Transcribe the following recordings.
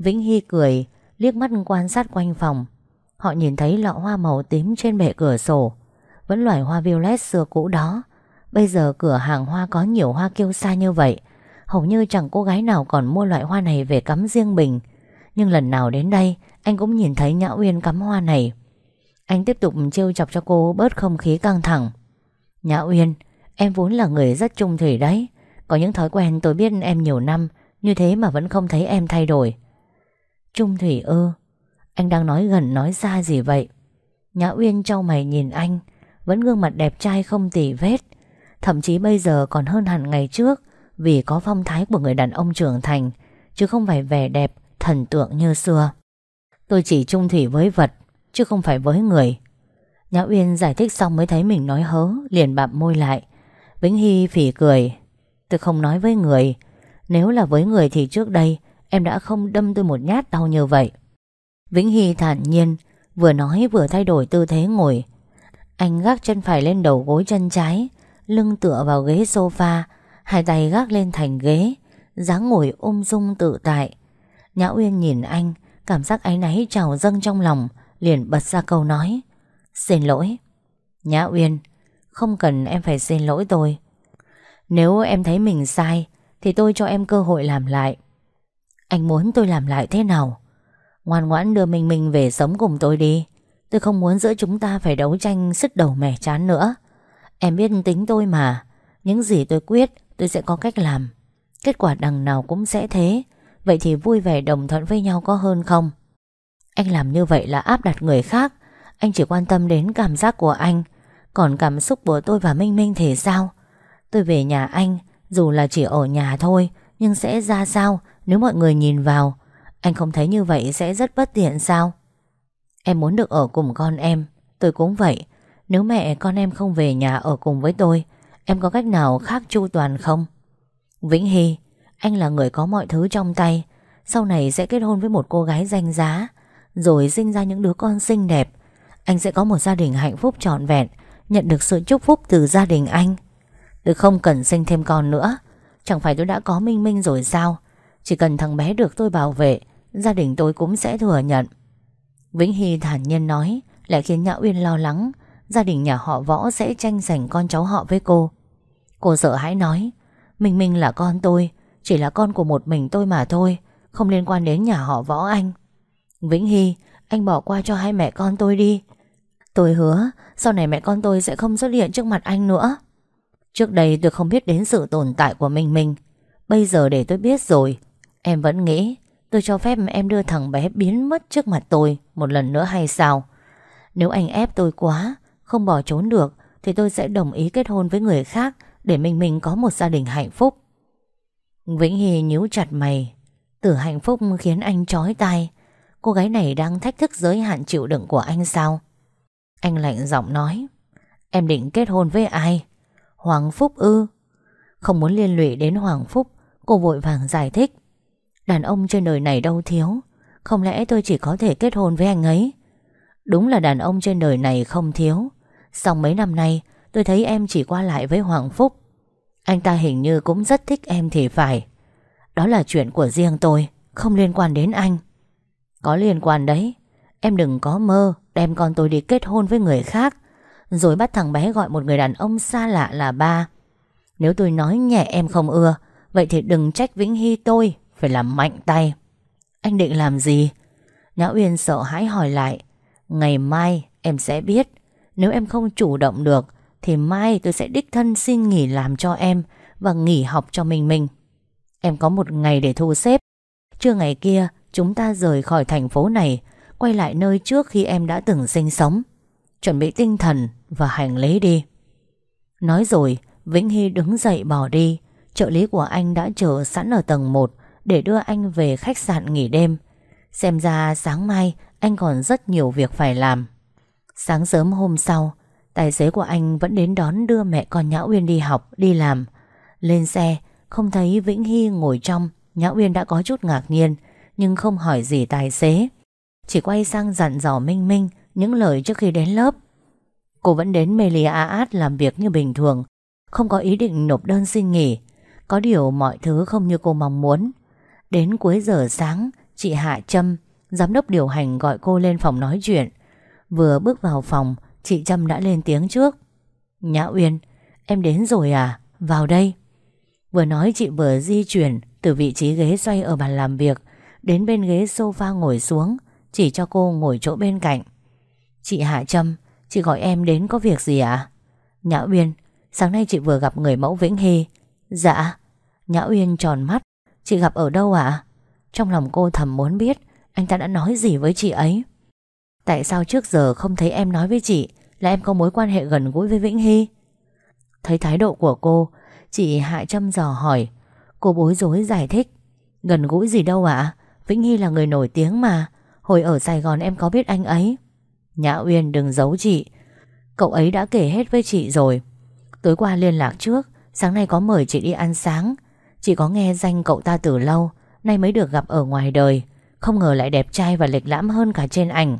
Vĩnh Hy cười, Liếc mắt quan sát quanh phòng. Họ nhìn thấy lọ hoa màu tím trên bệ cửa sổ. Vẫn loài hoa violet xưa cũ đó. Bây giờ cửa hàng hoa có nhiều hoa kiêu sa như vậy. Hầu như chẳng cô gái nào còn mua loại hoa này về cắm riêng mình. Nhưng lần nào đến đây, Anh cũng nhìn thấy Nhã Uyên cắm hoa này. Anh tiếp tục trêu chọc cho cô bớt không khí căng thẳng. Nhã Uyên, Em vốn là người rất trung thủy đấy. Có những thói quen tôi biết em nhiều năm, Như thế mà vẫn không thấy em thay đổi. Trung Thủy ơ Anh đang nói gần nói xa gì vậy? Nhã Uyên trao mày nhìn anh, Vẫn gương mặt đẹp trai không tỉ vết. Thậm chí bây giờ còn hơn hẳn ngày trước, Vì có phong thái của người đàn ông trưởng thành, Chứ không phải vẻ đẹp, Thần tượng như xưa. Tôi chỉ trung thủy với vật, Chứ không phải với người. Nhã Uyên giải thích xong mới thấy mình nói hớ, Liền bạm môi lại. Vĩnh Hy phỉ cười, Tôi không nói với người. Nếu là với người thì trước đây Em đã không đâm tôi một nhát đau như vậy. Vĩnh Hy thản nhiên, Vừa nói vừa thay đổi tư thế ngồi. Anh gác chân phải lên đầu gối chân trái, Lưng tựa vào ghế sofa, Hai tay gác lên thành ghế, dáng ngồi ôm dung tự tại. Nhã Uyên nhìn anh, Cảm giác áy náy trào dâng trong lòng, Liền bật ra câu nói, Xin lỗi. Nhã Uyên, Không cần em phải xin lỗi tôi. Nếu em thấy mình sai, Thì tôi cho em cơ hội làm lại. Anh muốn tôi làm lại thế nào? Ngoan ngoãn đưa Minh Minh về sống cùng tôi đi. Tôi không muốn giữa chúng ta phải đấu tranh sức đầu mẻ chán nữa. Em biết tính tôi mà. Những gì tôi quyết, tôi sẽ có cách làm. Kết quả đằng nào cũng sẽ thế. Vậy thì vui vẻ đồng thuận với nhau có hơn không? Anh làm như vậy là áp đặt người khác. Anh chỉ quan tâm đến cảm giác của anh. Còn cảm xúc của tôi và Minh Minh thì sao? Tôi về nhà anh, Dù là chỉ ở nhà thôi, Nhưng sẽ ra sao? Nếu mọi người nhìn vào, Anh không thấy như vậy sẽ rất bất tiện sao? Em muốn được ở cùng con em. Tôi cũng vậy. Nếu mẹ con em không về nhà ở cùng với tôi, Em có cách nào khác chu toàn không? Vĩnh Hy, Anh là người có mọi thứ trong tay. Sau này sẽ kết hôn với một cô gái danh giá, Rồi sinh ra những đứa con xinh đẹp. Anh sẽ có một gia đình hạnh phúc trọn vẹn, Nhận được sự chúc phúc từ gia đình anh. Tôi không cần sinh thêm con nữa. Chẳng phải tôi đã có Minh Minh rồi sao? Chỉ cần thằng bé được tôi bảo vệ, Gia đình tôi cũng sẽ thừa nhận. Vĩnh Hy thản nhiên nói, Lại khiến Nhã Uyên lo lắng. Gia đình nhà họ võ sẽ tranh giành con cháu họ với cô. Cô sợ hãi nói, Minh Minh là con tôi, Chỉ là con của một mình tôi mà thôi, Không liên quan đến nhà họ võ anh. Vĩnh Hy, Anh bỏ qua cho hai mẹ con tôi đi. Tôi hứa, Sau này mẹ con tôi sẽ không xuất hiện trước mặt anh nữa. Trước đây tôi không biết đến sự tồn tại của Minh Minh. Bây giờ để tôi biết rồi Em vẫn nghĩ tôi cho phép em đưa thằng bé biến mất trước mặt tôi một lần nữa hay sao? Nếu anh ép tôi quá, không bỏ trốn được thì tôi sẽ đồng ý kết hôn với người khác để mình mình có một gia đình hạnh phúc. Vĩnh Hy nhíu chặt mày. Từ hạnh phúc khiến anh chói tai. Cô gái này đang thách thức giới hạn chịu đựng của anh sao? Anh lạnh giọng nói. Em định kết hôn với ai? Hoàng Phúc ư? Không muốn liên lụy đến Hoàng Phúc, cô vội vàng giải thích. Đàn ông trên đời này đâu thiếu. Không lẽ tôi chỉ có thể kết hôn với anh ấy? Đúng là đàn ông trên đời này không thiếu. Xong mấy năm nay, Tôi thấy em chỉ qua lại với Hoàng Phúc. Anh ta hình như cũng rất thích em thì phải. Đó là chuyện của riêng tôi, Không liên quan đến anh. Có liên quan đấy. Em đừng có mơ, đem con tôi đi kết hôn với người khác. Rồi bắt thằng bé gọi một người đàn ông xa lạ là ba. Nếu tôi nói nhẹ em không ưa, Vậy thì đừng trách Vĩnh Hy tôi. Phải làm mạnh tay. Anh định làm gì? Nhã Uyên sợ hãi hỏi lại. Ngày mai em sẽ biết. Nếu em không chủ động được, Thì mai tôi sẽ đích thân xin nghỉ làm cho em Và nghỉ học cho mình mình Em có một ngày để thu xếp. Trưa ngày kia, Chúng ta rời khỏi thành phố này, Quay lại nơi trước khi em đã từng sinh sống. Chuẩn bị tinh thần Và hành lý đi. Nói rồi, Vĩnh Hy đứng dậy bỏ đi. Trợ lý của anh đã chờ sẵn ở tầng 1 để đưa anh về khách sạn nghỉ đêm. Xem ra sáng mai anh còn rất nhiều việc phải làm. Sáng sớm hôm sau, tài xế của anh vẫn đến đón đưa mẹ con Nhã Uyên đi học, đi làm. Lên xe, không thấy Vĩnh Hy ngồi trong, Nhã Uyên đã có chút ngạc nhiên, nhưng không hỏi gì tài xế. Chỉ quay sang dặn dò Minh Minh những lời trước khi đến lớp. Cô vẫn đến Melia Aat làm việc như bình thường, không có ý định nộp đơn xin nghỉ. Có điều mọi thứ không như cô mong muốn. Đến cuối giờ sáng, chị Hạ Trâm, giám đốc điều hành gọi cô lên phòng nói chuyện. Vừa bước vào phòng, chị Trâm đã lên tiếng trước. Nhã Uyên, em đến rồi à? Vào đây. Vừa nói chị vừa di chuyển từ vị trí ghế xoay ở bàn làm việc đến bên ghế sofa ngồi xuống, chỉ cho cô ngồi chỗ bên cạnh. Chị Hạ Trâm, chị gọi em đến có việc gì ạ? À? Nhã Uyên, sáng nay chị vừa gặp người mẫu Vĩnh Hy. Dạ. Nhã Uyên tròn mắt, Chị gặp ở đâu ạ? Trong lòng cô thầm muốn biết, Anh ta đã nói gì với chị ấy? Tại sao trước giờ không thấy em nói với chị? Là em có mối quan hệ gần gũi với Vĩnh Hy? Thấy thái độ của cô, Chị Hạ Trâm dò hỏi. Cô bối rối giải thích. Gần gũi gì đâu ạ? Vĩnh Hy là người nổi tiếng mà. Hồi ở Sài Gòn em có biết anh ấy. Nhã Uyên đừng giấu chị. Cậu ấy đã kể hết với chị rồi. Tối qua liên lạc trước, Sáng nay có mời chị đi ăn sáng. Chỉ có nghe danh cậu ta từ lâu Nay mới được gặp ở ngoài đời. Không ngờ lại đẹp trai và lịch lãm hơn cả trên ảnh.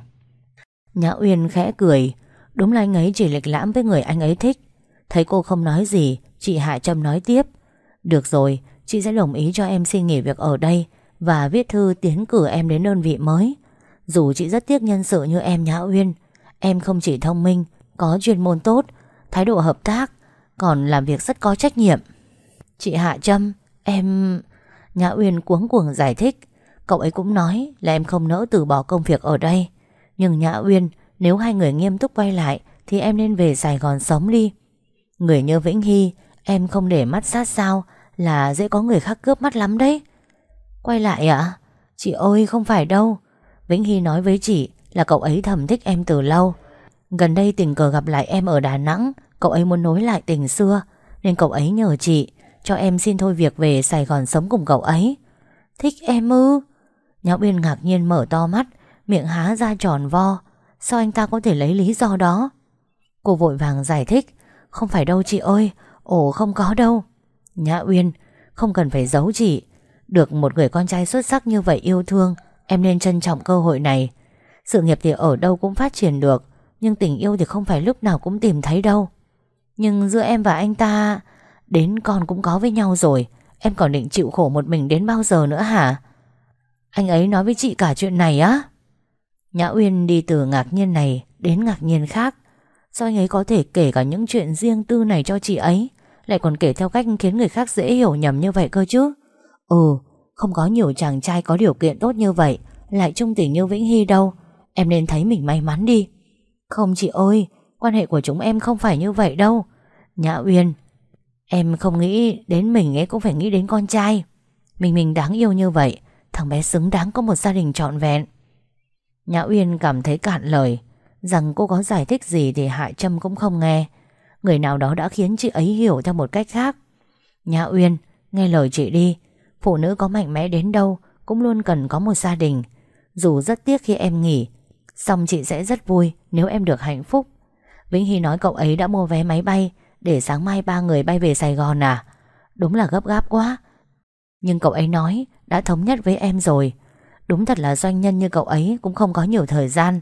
Nhã Uyên khẽ cười. Đúng là anh ấy chỉ lịch lãm với người anh ấy thích. Thấy cô không nói gì Chị Hạ Trâm nói tiếp. Được rồi, chị sẽ đồng ý cho em xin nghỉ việc ở đây Và viết thư tiến cử em đến đơn vị mới. Dù chị rất tiếc nhân sự như em Nhã Uyên Em không chỉ thông minh Có chuyên môn tốt Thái độ hợp tác Còn làm việc rất có trách nhiệm. Chị Hạ Trâm Em... Nhã Uyên cuống cuồng giải thích. Cậu ấy cũng nói là em không nỡ từ bỏ công việc ở đây. Nhưng Nhã Uyên, Nếu hai người nghiêm túc quay lại, Thì em nên về Sài Gòn sống đi. Người như Vĩnh Hy, Em không để mắt sát sao Là dễ có người khác cướp mắt lắm đấy. Quay lại ạ? Chị ơi, không phải đâu. Vĩnh Hy nói với chị là cậu ấy thầm thích em từ lâu. Gần đây tình cờ gặp lại em ở Đà Nẵng, Cậu ấy muốn nối lại tình xưa, Nên cậu ấy nhờ chị. Cho em xin thôi việc về Sài Gòn sống cùng cậu ấy. Thích em ư? Nhã Uyên ngạc nhiên mở to mắt, Miệng há ra tròn vo. Sao anh ta có thể lấy lý do đó? Cô vội vàng giải thích. Không phải đâu chị ơi, Ồ không có đâu. Nhã Uyên, Không cần phải giấu chị. Được một người con trai xuất sắc như vậy yêu thương, Em nên trân trọng cơ hội này. Sự nghiệp thì ở đâu cũng phát triển được, Nhưng tình yêu thì không phải lúc nào cũng tìm thấy đâu. Nhưng giữa em và anh ta Đến con cũng có với nhau rồi. Em còn định chịu khổ một mình đến bao giờ nữa hả? Anh ấy nói với chị cả chuyện này á. Nhã Uyên đi từ ngạc nhiên này Đến ngạc nhiên khác. Sao anh ấy có thể kể cả những chuyện riêng tư này cho chị ấy, Lại còn kể theo cách khiến người khác dễ hiểu nhầm như vậy cơ chứ? Ừ Không có nhiều chàng trai có điều kiện tốt như vậy, Lại trung tình như Vĩnh Hy đâu. Em nên thấy mình may mắn đi. Không, chị ơi, Quan hệ của chúng em không phải như vậy đâu. Nhã Uyên Em không nghĩ đến mình ấy cũng phải nghĩ đến con trai. Mình mình đáng yêu như vậy, Thằng bé xứng đáng có một gia đình trọn vẹn. Nhã Uyên cảm thấy cạn lời, Rằng cô có giải thích gì thì hại Trâm cũng không nghe. Người nào đó đã khiến chị ấy hiểu theo một cách khác. Nhã Uyên, Nghe lời chị đi. Phụ nữ có mạnh mẽ đến đâu Cũng luôn cần có một gia đình. Dù rất tiếc khi em nghỉ Xong chị sẽ rất vui nếu em được hạnh phúc. Vĩnh Hy nói cậu ấy đã mua vé máy bay để sáng mai ba người bay về Sài Gòn à? Đúng là gấp gáp quá. Nhưng cậu ấy nói, Đã thống nhất với em rồi. Đúng thật là doanh nhân như cậu ấy Cũng không có nhiều thời gian.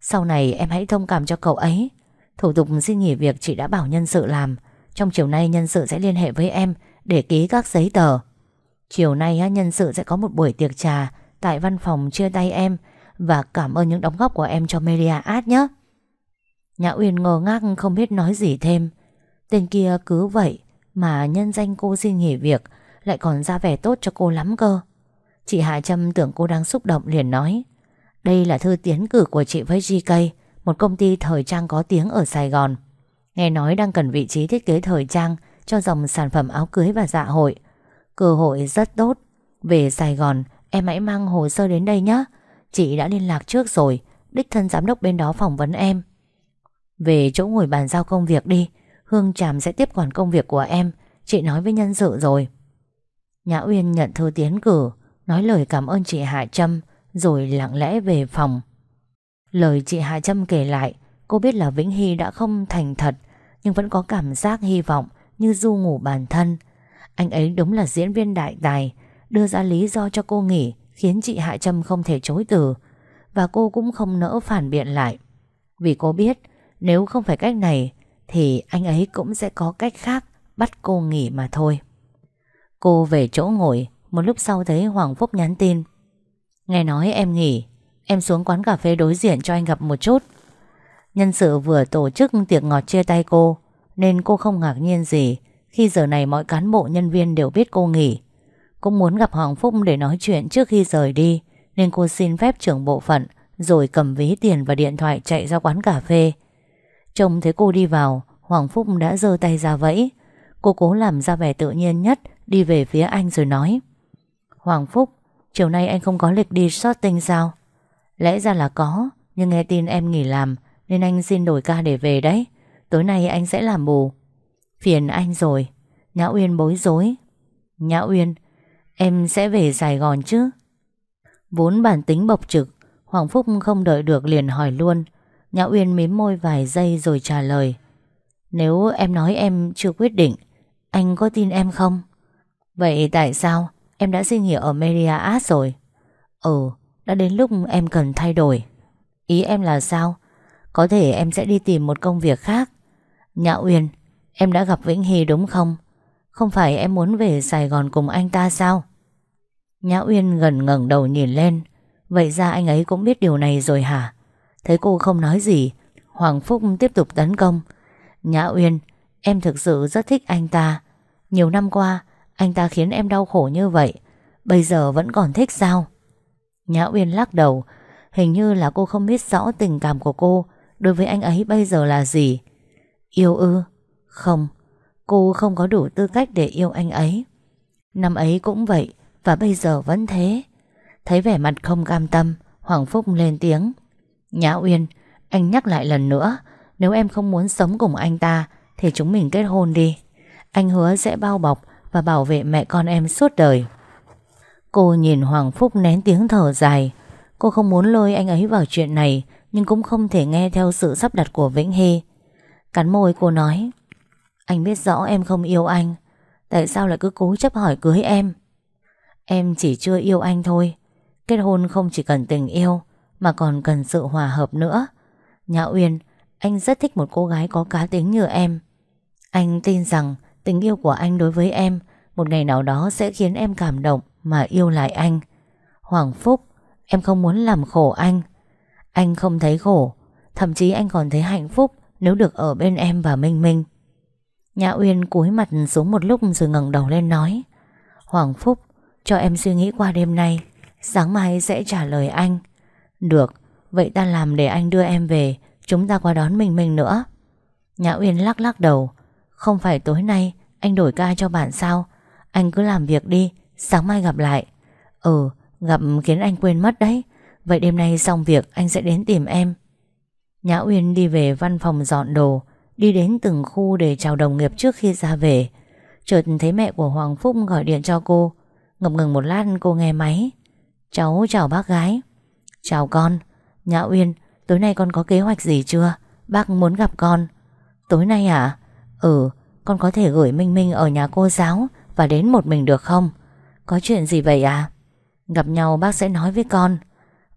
Sau này em hãy thông cảm cho cậu ấy. Thủ tục xin nghỉ việc chị đã bảo nhân sự làm. Trong chiều nay nhân sự sẽ liên hệ với em Để ký các giấy tờ. Chiều nay nhân sự sẽ có một buổi tiệc trà Tại văn phòng chia tay em Và cảm ơn những đóng góp của em cho Media Art nhé. Nhã Uyên ngờ ngác không biết nói gì thêm. Tên kia cứ vậy mà nhân danh cô xin nghỉ việc, lại còn ra vẻ tốt cho cô lắm cơ. Chị Hạ Trâm tưởng cô đang xúc động liền nói, Đây là thư tiến cử của chị với GK Một công ty thời trang có tiếng ở Sài Gòn. Nghe nói đang cần vị trí thiết kế thời trang Cho dòng sản phẩm áo cưới và dạ hội. Cơ hội rất tốt. Về Sài Gòn, Em hãy mang hồ sơ đến đây nhé. Chị đã liên lạc trước rồi, Đích thân giám đốc bên đó phỏng vấn em. Về chỗ ngồi bàn giao công việc đi Hương Tràm sẽ tiếp quản công việc của em. Chị nói với nhân sự rồi. Nhã Uyên nhận thư tiến cử, Nói lời cảm ơn chị Hạ Trâm, Rồi lặng lẽ về phòng. Lời chị Hạ Trâm kể lại, Cô biết là Vĩnh Hy đã không thành thật, Nhưng vẫn có cảm giác hy vọng Như du ngủ bản thân. Anh ấy đúng là diễn viên đại tài, Đưa ra lý do cho cô nghỉ, Khiến chị Hạ Trâm không thể chối từ, Và cô cũng không nỡ phản biện lại. Vì cô biết, Nếu không phải cách này thì anh ấy cũng sẽ có cách khác bắt cô nghỉ mà thôi. Cô về chỗ ngồi, một lúc sau thấy Hoàng Phúc nhắn tin. Nghe nói em nghỉ, em xuống quán cà phê đối diện cho anh gặp một chút. Nhân sự vừa tổ chức tiệc ngọt chia tay cô, nên cô không ngạc nhiên gì khi giờ này mọi cán bộ nhân viên đều biết cô nghỉ. Cũng muốn gặp Hoàng Phúc để nói chuyện trước khi rời đi, nên cô xin phép trưởng bộ phận rồi cầm ví tiền và điện thoại chạy ra quán cà phê Trông thấy cô đi vào, Hoàng Phúc đã giơ tay ra vẫy. Cô cố làm ra vẻ tự nhiên nhất, Đi về phía anh rồi nói. Hoàng Phúc, Chiều nay anh không có lịch đi shopping sao? Lẽ ra là có, Nhưng nghe tin em nghỉ làm, Nên anh xin đổi ca để về đấy. Tối nay anh sẽ làm bù. Phiền anh rồi. Nhã Uyên bối rối. Nhã Uyên, Em sẽ về Sài Gòn chứ? Vốn bản tính bộc trực, Hoàng Phúc không đợi được liền hỏi luôn. Nhã Uyên mím môi vài giây rồi trả lời Nếu em nói em chưa quyết định Anh có tin em không? Vậy tại sao em đã xin nghỉ ở Media Art rồi? Ừ, đã đến lúc em cần thay đổi Ý em là sao? Có thể em sẽ đi tìm một công việc khác Nhã Uyên Em đã gặp Vĩnh Hy đúng không? Không phải em muốn về Sài Gòn cùng anh ta sao? Nhã Uyên gần ngẩng đầu nhìn lên Vậy ra anh ấy cũng biết điều này rồi hả? Thấy cô không nói gì, Hoàng Phúc tiếp tục tấn công. Nhã Uyên, Em thực sự rất thích anh ta. Nhiều năm qua, Anh ta khiến em đau khổ như vậy, Bây giờ vẫn còn thích sao? Nhã Uyên lắc đầu. Hình như là cô không biết rõ tình cảm của cô, Đối với anh ấy bây giờ là gì. Yêu ư? Không, Cô không có đủ tư cách để yêu anh ấy. Năm ấy cũng vậy, Và bây giờ vẫn thế. Thấy vẻ mặt không cam tâm, Hoàng Phúc lên tiếng. Nhã Uyên, Anh nhắc lại lần nữa, Nếu em không muốn sống cùng anh ta, Thì chúng mình kết hôn đi. Anh hứa sẽ bao bọc và bảo vệ mẹ con em suốt đời. Cô nhìn Hoàng Phúc nén tiếng thở dài. Cô không muốn lôi anh ấy vào chuyện này, Nhưng cũng không thể nghe theo sự sắp đặt của Vĩnh Hy. Cắn môi cô nói, Anh biết rõ em không yêu anh, Tại sao lại cứ cố chấp hỏi cưới em? Em chỉ chưa yêu anh thôi, Kết hôn không chỉ cần tình yêu mà còn cần sự hòa hợp nữa. Nhã Uyên, anh rất thích một cô gái có cá tính như em. Anh tin rằng tình yêu của anh đối với em một ngày nào đó sẽ khiến em cảm động mà yêu lại anh. Hoàng Phúc, em không muốn làm khổ anh. Anh không thấy khổ, thậm chí anh còn thấy hạnh phúc nếu được ở bên em và Minh Minh. Nhã Uyên cúi mặt xuống một lúc rồi ngẩng đầu lên nói. Hoàng Phúc, cho em suy nghĩ qua đêm nay, sáng mai sẽ trả lời anh. Được, vậy ta làm để anh đưa em về Chúng ta qua đón mình mình nữa. Nhã Uyên lắc lắc đầu. Không phải tối nay anh đổi ca cho bạn sao? Anh cứ làm việc đi Sáng mai gặp lại. Ừ, gặp khiến anh quên mất đấy. Vậy đêm nay xong việc anh sẽ đến tìm em. Nhã Uyên đi về văn phòng dọn đồ Đi đến từng khu để chào đồng nghiệp trước khi ra về. Chợt thấy mẹ của Hoàng Phúc gọi điện cho cô. Ngập ngừng một lát cô nghe máy. Cháu chào bác gái. Chào con. Nhã Uyên, Tối nay con có kế hoạch gì chưa? Bác muốn gặp con. Tối nay à? Ừ Con có thể gửi Minh Minh ở nhà cô giáo Và đến một mình được không? Có chuyện gì vậy à? Gặp nhau bác sẽ nói với con.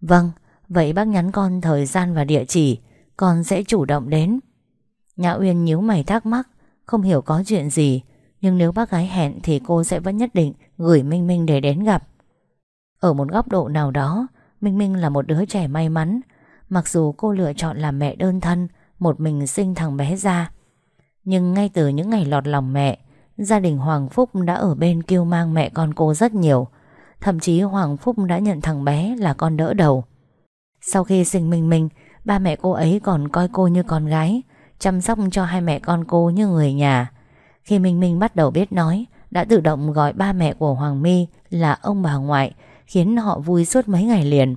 Vâng Vậy bác nhắn con thời gian và địa chỉ. Con sẽ chủ động đến. Nhã Uyên nhíu mày thắc mắc, Không hiểu có chuyện gì. Nhưng nếu bác gái hẹn thì cô sẽ vẫn nhất định Gửi Minh Minh để đến gặp. Ở một góc độ nào đó Minh Minh là một đứa trẻ may mắn. Mặc dù cô lựa chọn làm mẹ đơn thân, Một mình sinh thằng bé ra. Nhưng ngay từ những ngày lọt lòng mẹ, Gia đình Hoàng Phúc đã ở bên kêu mang mẹ con cô rất nhiều. Thậm chí Hoàng Phúc đã nhận thằng bé là con đỡ đầu. Sau khi sinh Minh Minh, Ba mẹ cô ấy còn coi cô như con gái, Chăm sóc cho hai mẹ con cô như người nhà. Khi Minh Minh bắt đầu biết nói, Đã tự động gọi ba mẹ của Hoàng My là ông bà ngoại khiến họ vui suốt mấy ngày liền.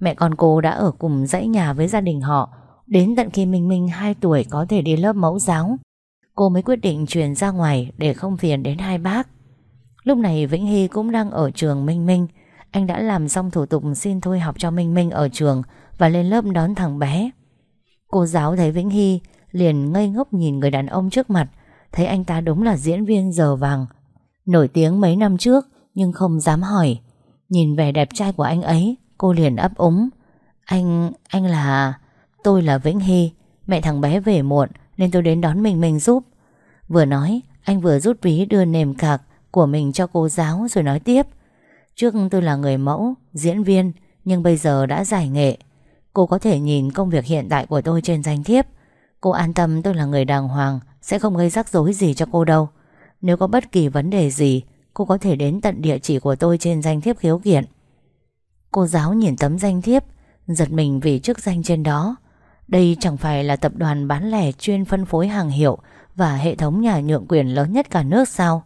Mẹ con cô đã ở cùng dãy nhà với gia đình họ, đến tận khi Minh Minh 2 tuổi có thể đi lớp mẫu giáo. Cô mới quyết định chuyển ra ngoài để không phiền đến hai bác. Lúc này Vĩnh Hy cũng đang ở trường Minh Minh. Anh đã làm xong thủ tục xin thôi học cho Minh Minh ở trường và lên lớp đón thằng bé. Cô giáo thấy Vĩnh Hy liền ngây ngốc nhìn người đàn ông trước mặt, thấy anh ta đúng là diễn viên giờ vàng. Nổi tiếng mấy năm trước nhưng không dám hỏi Nhìn vẻ đẹp trai của anh ấy Cô liền ấp úng. Anh, anh là... Tôi là Vĩnh Hy Mẹ thằng bé về muộn Nên tôi đến đón mình mình giúp. Vừa nói anh vừa rút ví đưa nềm cạc Của mình cho cô giáo rồi nói tiếp. Trước tôi là người mẫu Diễn viên Nhưng bây giờ đã giải nghệ. Cô có thể nhìn công việc hiện tại của tôi trên danh thiếp. Cô an tâm tôi là người đàng hoàng Sẽ không gây rắc rối gì cho cô đâu. Nếu có bất kỳ vấn đề gì Cô có thể đến tận địa chỉ của tôi trên danh thiếp khiếu kiện. Cô giáo nhìn tấm danh thiếp Giật mình vì chức danh trên đó. Đây chẳng phải là tập đoàn bán lẻ chuyên phân phối hàng hiệu Và hệ thống nhà nhượng quyền lớn nhất cả nước sao?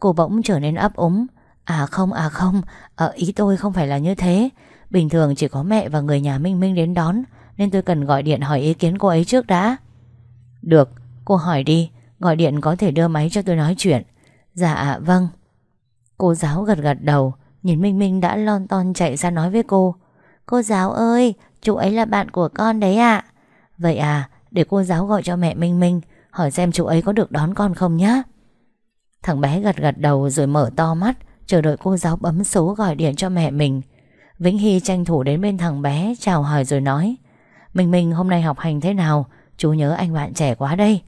Cô bỗng trở nên ấp úng. À không, à không, ở ý tôi không phải là như thế. Bình thường chỉ có mẹ và người nhà Minh Minh đến đón Nên tôi cần gọi điện hỏi ý kiến cô ấy trước đã. Được, cô hỏi đi Gọi điện có thể đưa máy cho tôi nói chuyện. Dạ vâng. Cô giáo gật gật đầu, Nhìn Minh Minh đã lon ton chạy ra nói với cô. Cô giáo ơi, Chú ấy là bạn của con đấy ạ. Vậy à để cô giáo gọi cho mẹ Minh Minh, Hỏi xem chú ấy có được đón con không nhá. Thằng bé gật gật đầu rồi mở to mắt, Chờ đợi cô giáo bấm số gọi điện cho mẹ mình. Vĩnh Hy tranh thủ đến bên thằng bé, Chào hỏi rồi nói, Minh Minh, hôm nay học hành thế nào? Chú nhớ anh bạn trẻ quá đây.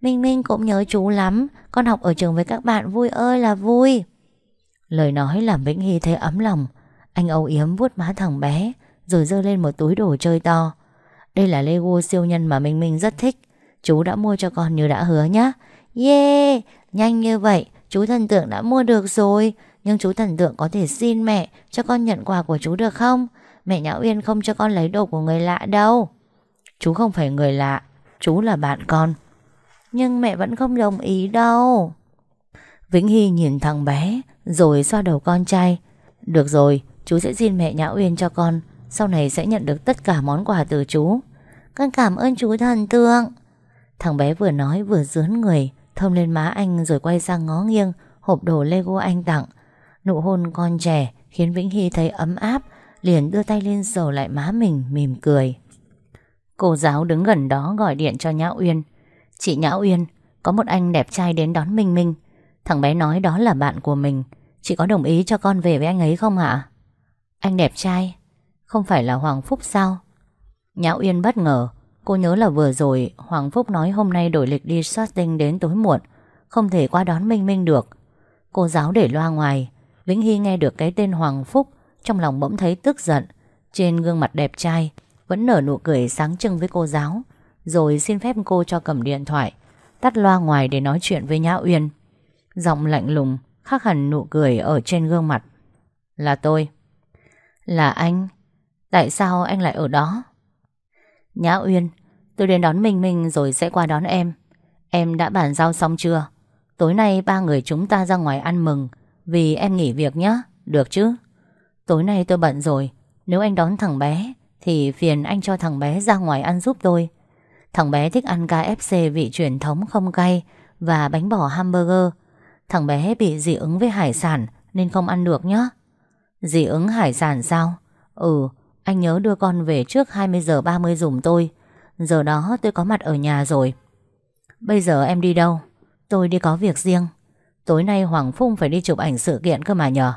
Minh Minh cũng nhớ chú lắm, Con học ở trường với các bạn vui ơi là vui. Lời nói làm Vĩnh Hy thấy ấm lòng. Anh âu yếm vuốt má thằng bé, Rồi dơ lên một túi đồ chơi to. Đây là Lego siêu nhân mà Minh Minh rất thích. Chú đã mua cho con như đã hứa nhá. Yeah, Nhanh như vậy, Chú thần tượng đã mua được rồi. Nhưng chú thần tượng có thể xin mẹ Cho con nhận quà của chú được không? Mẹ Nhã Uyên không cho con lấy đồ của người lạ đâu. Chú không phải người lạ, Chú là bạn con. Nhưng mẹ vẫn không đồng ý đâu. Vĩnh Hy nhìn thằng bé rồi xoa đầu con trai. Được rồi, chú sẽ xin mẹ Nhã Uyên cho con. Sau này sẽ nhận được tất cả món quà từ chú. Con cảm ơn chú thần tượng. Thằng bé vừa nói vừa dướn người, Thơm lên má anh rồi quay sang ngó nghiêng, Hộp đồ Lego anh tặng. Nụ hôn con trẻ Khiến Vĩnh Hy thấy ấm áp, Liền đưa tay lên sờ lại má mình, mỉm cười. Cô giáo đứng gần đó gọi điện cho Nhã Uyên. Chị Nhã Uyên, Có một anh đẹp trai đến đón Minh Minh. Thằng bé nói đó là bạn của mình. Chị có đồng ý cho con về với anh ấy không ạ? Anh đẹp trai. Không phải là Hoàng Phúc sao? Nhã Uyên bất ngờ. Cô nhớ là vừa rồi, Hoàng Phúc nói hôm nay đổi lịch đi shopping đến tối muộn. Không thể qua đón Minh Minh được. Cô giáo để loa ngoài. Vĩnh Hy nghe được cái tên Hoàng Phúc, Trong lòng bỗng thấy tức giận. Trên gương mặt đẹp trai, Vẫn nở nụ cười sáng trưng với cô giáo. Rồi xin phép cô cho cầm điện thoại, Tắt loa ngoài để nói chuyện với Nhã Uyên. Giọng lạnh lùng khắc hẳn nụ cười ở trên gương mặt. Là tôi. Là anh. Tại sao anh lại ở đó? Nhã Uyên, Tôi đến đón Minh Minh rồi sẽ qua đón em. Em đã bàn giao xong chưa? Tối nay ba người chúng ta ra ngoài ăn mừng, Vì em nghỉ việc nhé Được chứ? Tối nay tôi bận rồi, Nếu anh đón thằng bé, Thì phiền anh cho thằng bé ra ngoài ăn giúp tôi. Thằng bé thích ăn KFC vị truyền thống không cay Và bánh bò hamburger Thằng bé bị dị ứng với hải sản, Nên không ăn được nhá. Dị ứng hải sản sao? Ừ anh nhớ đưa con về trước 20 giờ 30 dùm tôi. Giờ đó tôi có mặt ở nhà rồi. Bây giờ em đi đâu? Tôi đi có việc riêng. Tối nay Hoàng Phung phải đi chụp ảnh sự kiện cơ mà nhờ.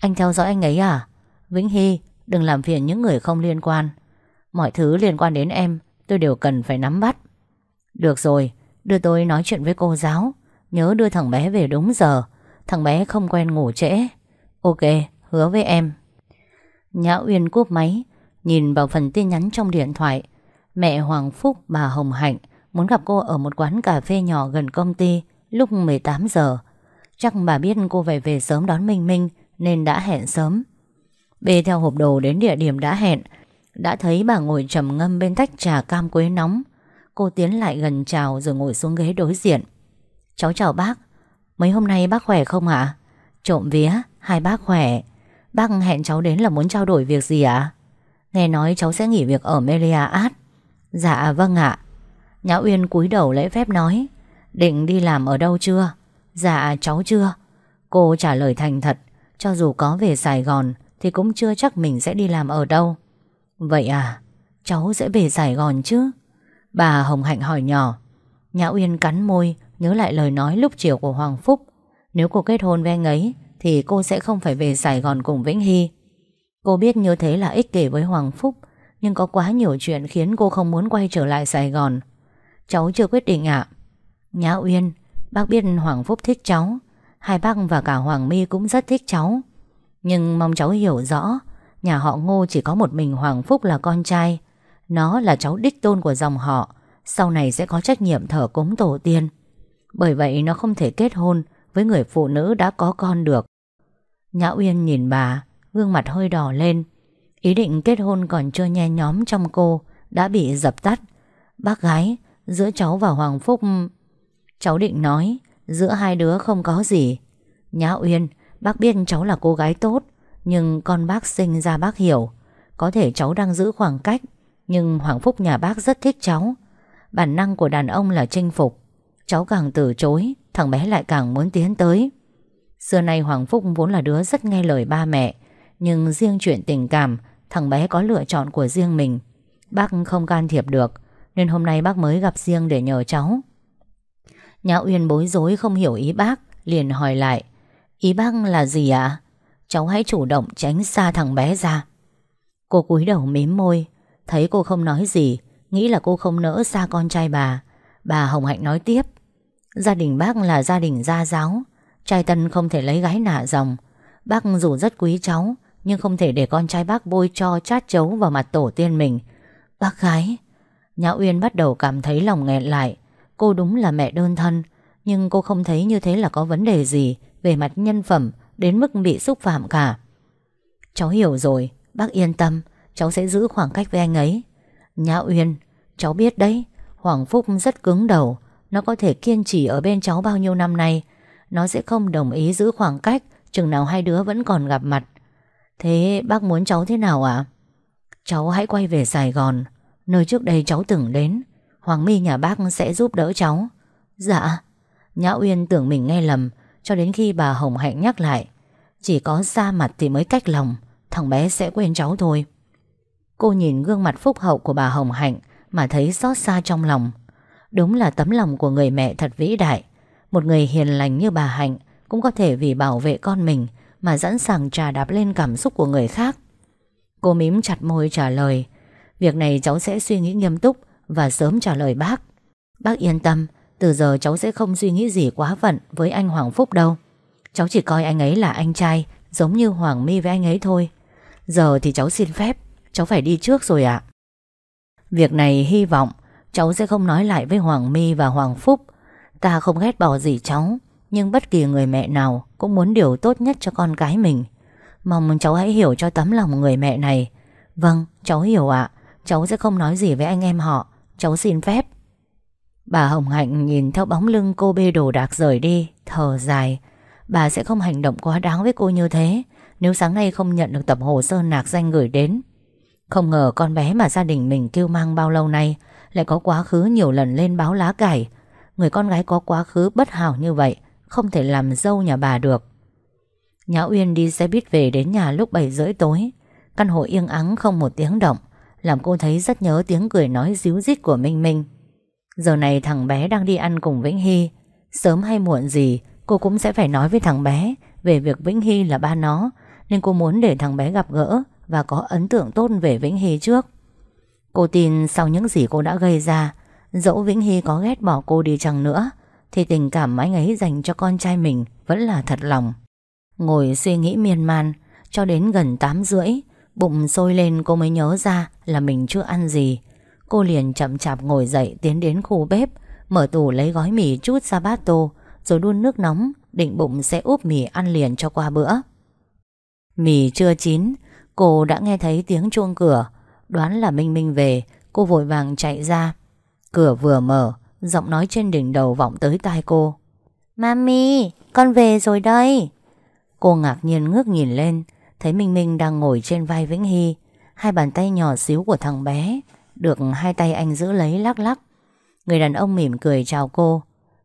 Anh theo dõi anh ấy à? Vĩnh Hy, Đừng làm phiền những người không liên quan. Mọi thứ liên quan đến em, Tôi đều cần phải nắm bắt. Được rồi, Đưa tôi nói chuyện với cô giáo. Nhớ đưa thằng bé về đúng giờ. Thằng bé không quen ngủ trễ. Ok, hứa với em. Nhã Uyên cúp máy Nhìn vào phần tin nhắn trong điện thoại. Mẹ Hoàng Phúc, bà Hồng Hạnh Muốn gặp cô ở một quán cà phê nhỏ gần công ty Lúc 18 giờ. Chắc bà biết cô phải về sớm đón Minh Minh Nên đã hẹn sớm. Bê theo hộp đồ đến địa điểm đã hẹn Đã thấy bà ngồi trầm ngâm bên tách trà cam quế nóng. Cô tiến lại gần chào rồi ngồi xuống ghế đối diện. Cháu chào bác. Mấy hôm nay bác khỏe không ạ? Trộm vía, Hai bác khỏe. Bác hẹn cháu đến là muốn trao đổi việc gì ạ? À? Nghe nói cháu sẽ nghỉ việc ở Melia Art Dạ vâng ạ. Nhã Uyên cúi đầu lễ phép nói, Định đi làm ở đâu chưa? Dạ cháu chưa. Cô trả lời thành thật, Cho dù có về Sài Gòn Thì cũng chưa chắc mình sẽ đi làm ở đâu. Vậy à? Cháu sẽ về Sài Gòn chứ? Bà Hồng Hạnh hỏi nhỏ. Nhã Uyên cắn môi Nhớ lại lời nói lúc chiều của Hoàng Phúc. Nếu cô kết hôn với anh ấy, Thì cô sẽ không phải về Sài Gòn cùng Vĩnh Hy. Cô biết như thế là ích kỷ với Hoàng Phúc, Nhưng có quá nhiều chuyện khiến cô không muốn quay trở lại Sài Gòn. Cháu chưa quyết định ạ? Nhã Uyên, Bác biết Hoàng Phúc thích cháu. Hai bác và cả Hoàng My cũng rất thích cháu. Nhưng mong cháu hiểu rõ, Nhà họ Ngô chỉ có một mình Hoàng Phúc là con trai. Nó là cháu đích tôn của dòng họ. Sau này sẽ có trách nhiệm thờ cúng tổ tiên. Bởi vậy nó không thể kết hôn với người phụ nữ đã có con được. Nhã Uyên nhìn bà, gương mặt hơi đỏ lên. Ý định kết hôn còn chưa nhe nhóm trong cô, đã bị dập tắt. Bác gái, giữa cháu và Hoàng Phúc... Cháu định nói, giữa hai đứa không có gì. Nhã Uyên, bác biết cháu là cô gái tốt, nhưng con bác sinh ra bác hiểu. Có thể cháu đang giữ khoảng cách, nhưng Hoàng Phúc nhà bác rất thích cháu. Bản năng của đàn ông là chinh phục. Cháu càng từ chối, Thằng bé lại càng muốn tiến tới Xưa nay Hoàng Phúc vốn là đứa rất nghe lời ba mẹ, Nhưng riêng chuyện tình cảm, Thằng bé có lựa chọn của riêng mình Bác không can thiệp được, Nên hôm nay bác mới gặp riêng để nhờ cháu Nhã Uyên bối rối không hiểu ý bác, Liền hỏi lại, Ý bác là gì ạ? À? Cháu hãy chủ động tránh xa thằng bé ra Cô cúi đầu mím môi, Thấy cô không nói gì, Nghĩ là cô không nỡ xa con trai bà Bà Hồng Hạnh nói tiếp Gia đình bác là gia đình gia giáo. Trai tân không thể lấy gái nả dòng. Bác dù rất quý cháu, Nhưng không thể để con trai bác bôi cho chát chấu vào mặt tổ tiên mình. Bác gái, Nhã Uyên bắt đầu cảm thấy lòng nghẹn lại. Cô đúng là mẹ đơn thân, Nhưng cô không thấy như thế là có vấn đề gì Về mặt nhân phẩm Đến mức bị xúc phạm cả. Cháu hiểu rồi, Bác yên tâm, Cháu sẽ giữ khoảng cách với anh ấy. Nhã Uyên, Cháu biết đấy, Hoàng Phúc rất cứng đầu. Nó có thể kiên trì ở bên cháu bao nhiêu năm nay. Nó sẽ không đồng ý giữ khoảng cách, Chừng nào hai đứa vẫn còn gặp mặt. Thế bác muốn cháu thế nào ạ? À? Cháu hãy quay về Sài Gòn, Nơi trước đây cháu từng đến. Hoàng My nhà bác sẽ giúp đỡ cháu. Dạ. Nhã Uyên tưởng mình nghe lầm, Cho đến khi bà Hồng Hạnh nhắc lại. Chỉ có xa mặt thì mới cách lòng, Thằng bé sẽ quên cháu thôi. Cô nhìn gương mặt phúc hậu của bà Hồng Hạnh Mà thấy xót xa trong lòng. Đúng là tấm lòng của người mẹ thật vĩ đại. Một người hiền lành như bà Hạnh Cũng có thể vì bảo vệ con mình Mà sẵn sàng trà đạp lên cảm xúc của người khác. Cô mím chặt môi trả lời, Việc này cháu sẽ suy nghĩ nghiêm túc Và sớm trả lời bác. Bác yên tâm, Từ giờ cháu sẽ không suy nghĩ gì quá phận Với anh Hoàng Phúc đâu. Cháu chỉ coi anh ấy là anh trai, Giống như Hoàng My với anh ấy thôi. Giờ thì cháu xin phép, Cháu phải đi trước rồi ạ. Việc này hy vọng Cháu sẽ không nói lại với Hoàng My và Hoàng Phúc. Ta không ghét bỏ gì cháu, Nhưng bất kỳ người mẹ nào Cũng muốn điều tốt nhất cho con cái mình. Mong cháu hãy hiểu cho tấm lòng người mẹ này. Vâng cháu hiểu ạ. Cháu sẽ không nói gì với anh em họ. Cháu xin phép. Bà Hồng Hạnh nhìn theo bóng lưng cô bê đồ đạc rời đi, Thở dài. Bà sẽ không hành động quá đáng với cô như thế, Nếu sáng nay không nhận được tập hồ sơ nạc danh gửi đến. Không ngờ con bé mà gia đình mình kêu mang bao lâu nay lại có quá khứ nhiều lần lên báo lá cải. Người con gái có quá khứ bất hảo như vậy, Không thể làm dâu nhà bà được. Nhã Uyên đi xe buýt về đến nhà lúc 7 rưỡi tối. Căn hộ yên ắng không một tiếng động, Làm cô thấy rất nhớ tiếng cười nói díu dít của Minh Minh. Giờ này thằng bé đang đi ăn cùng Vĩnh Hy. Sớm hay muộn gì, Cô cũng sẽ phải nói với thằng bé Về việc Vĩnh Hy là ba nó, Nên cô muốn để thằng bé gặp gỡ Và có ấn tượng tốt về Vĩnh Hy trước. Cô tin sau những gì cô đã gây ra, Dẫu Vĩnh Hy có ghét bỏ cô đi chăng nữa, Thì tình cảm anh ấy dành cho con trai mình Vẫn là thật lòng. Ngồi suy nghĩ miên man, Cho đến gần 8 rưỡi, Bụng sôi lên cô mới nhớ ra Là mình chưa ăn gì. Cô liền chậm chạp ngồi dậy tiến đến khu bếp, Mở tủ lấy gói mì chút ra bát tô Rồi đun nước nóng, Định bụng sẽ úp mì ăn liền cho qua bữa. Mì chưa chín, Cô đã nghe thấy tiếng chuông cửa. Đoán là Minh Minh về Cô vội vàng chạy ra. Cửa vừa mở Giọng nói trên đỉnh đầu vọng tới tai cô. Mami con về rồi đây. Cô ngạc nhiên ngước nhìn lên Thấy Minh Minh đang ngồi trên vai Vĩnh Hy. Hai bàn tay nhỏ xíu của thằng bé Được hai tay anh giữ lấy lắc lắc. Người đàn ông mỉm cười chào cô.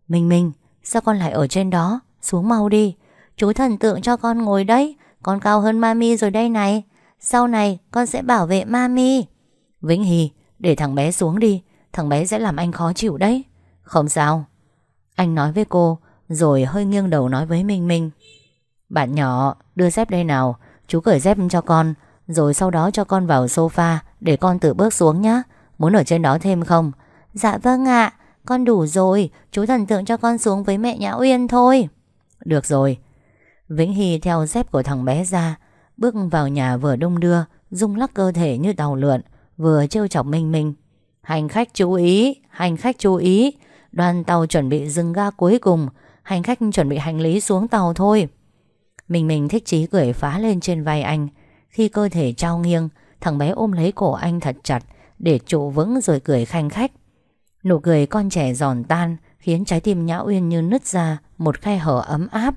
Minh Minh Sao con lại ở trên đó? Xuống mau đi. Chú thần tượng cho con ngồi đấy Con cao hơn mami rồi đây này. Sau này, con sẽ bảo vệ mami. Vĩnh Hy, Để thằng bé xuống đi. Thằng bé sẽ làm anh khó chịu đấy. Không sao. Anh nói với cô, Rồi hơi nghiêng đầu nói với Minh Minh. Bạn nhỏ, đưa dép đây nào. Chú cởi dép cho con, Rồi sau đó cho con vào sofa Để con tự bước xuống nhá. Muốn ở trên đó thêm không? Dạ vâng ạ. Con đủ rồi. Chú thần tượng cho con xuống với mẹ Nhã Uyên thôi. Được rồi. Vĩnh Hy theo dép của thằng bé ra Bước vào nhà vừa đông đưa, rung lắc cơ thể như tàu lượn, Vừa trêu chọc Minh Minh. Hành khách chú ý, Hành khách chú ý. Đoàn tàu chuẩn bị dừng ga cuối cùng, Hành khách chuẩn bị hành lý xuống tàu thôi. Minh minh thích chí cười phá lên trên vai anh. Khi cơ thể trao nghiêng, Thằng bé ôm lấy cổ anh thật chặt Để trụ vững rồi cười khanh khách. Nụ cười con trẻ giòn tan Khiến trái tim Nhã Uyên như nứt ra Một khe hở ấm áp.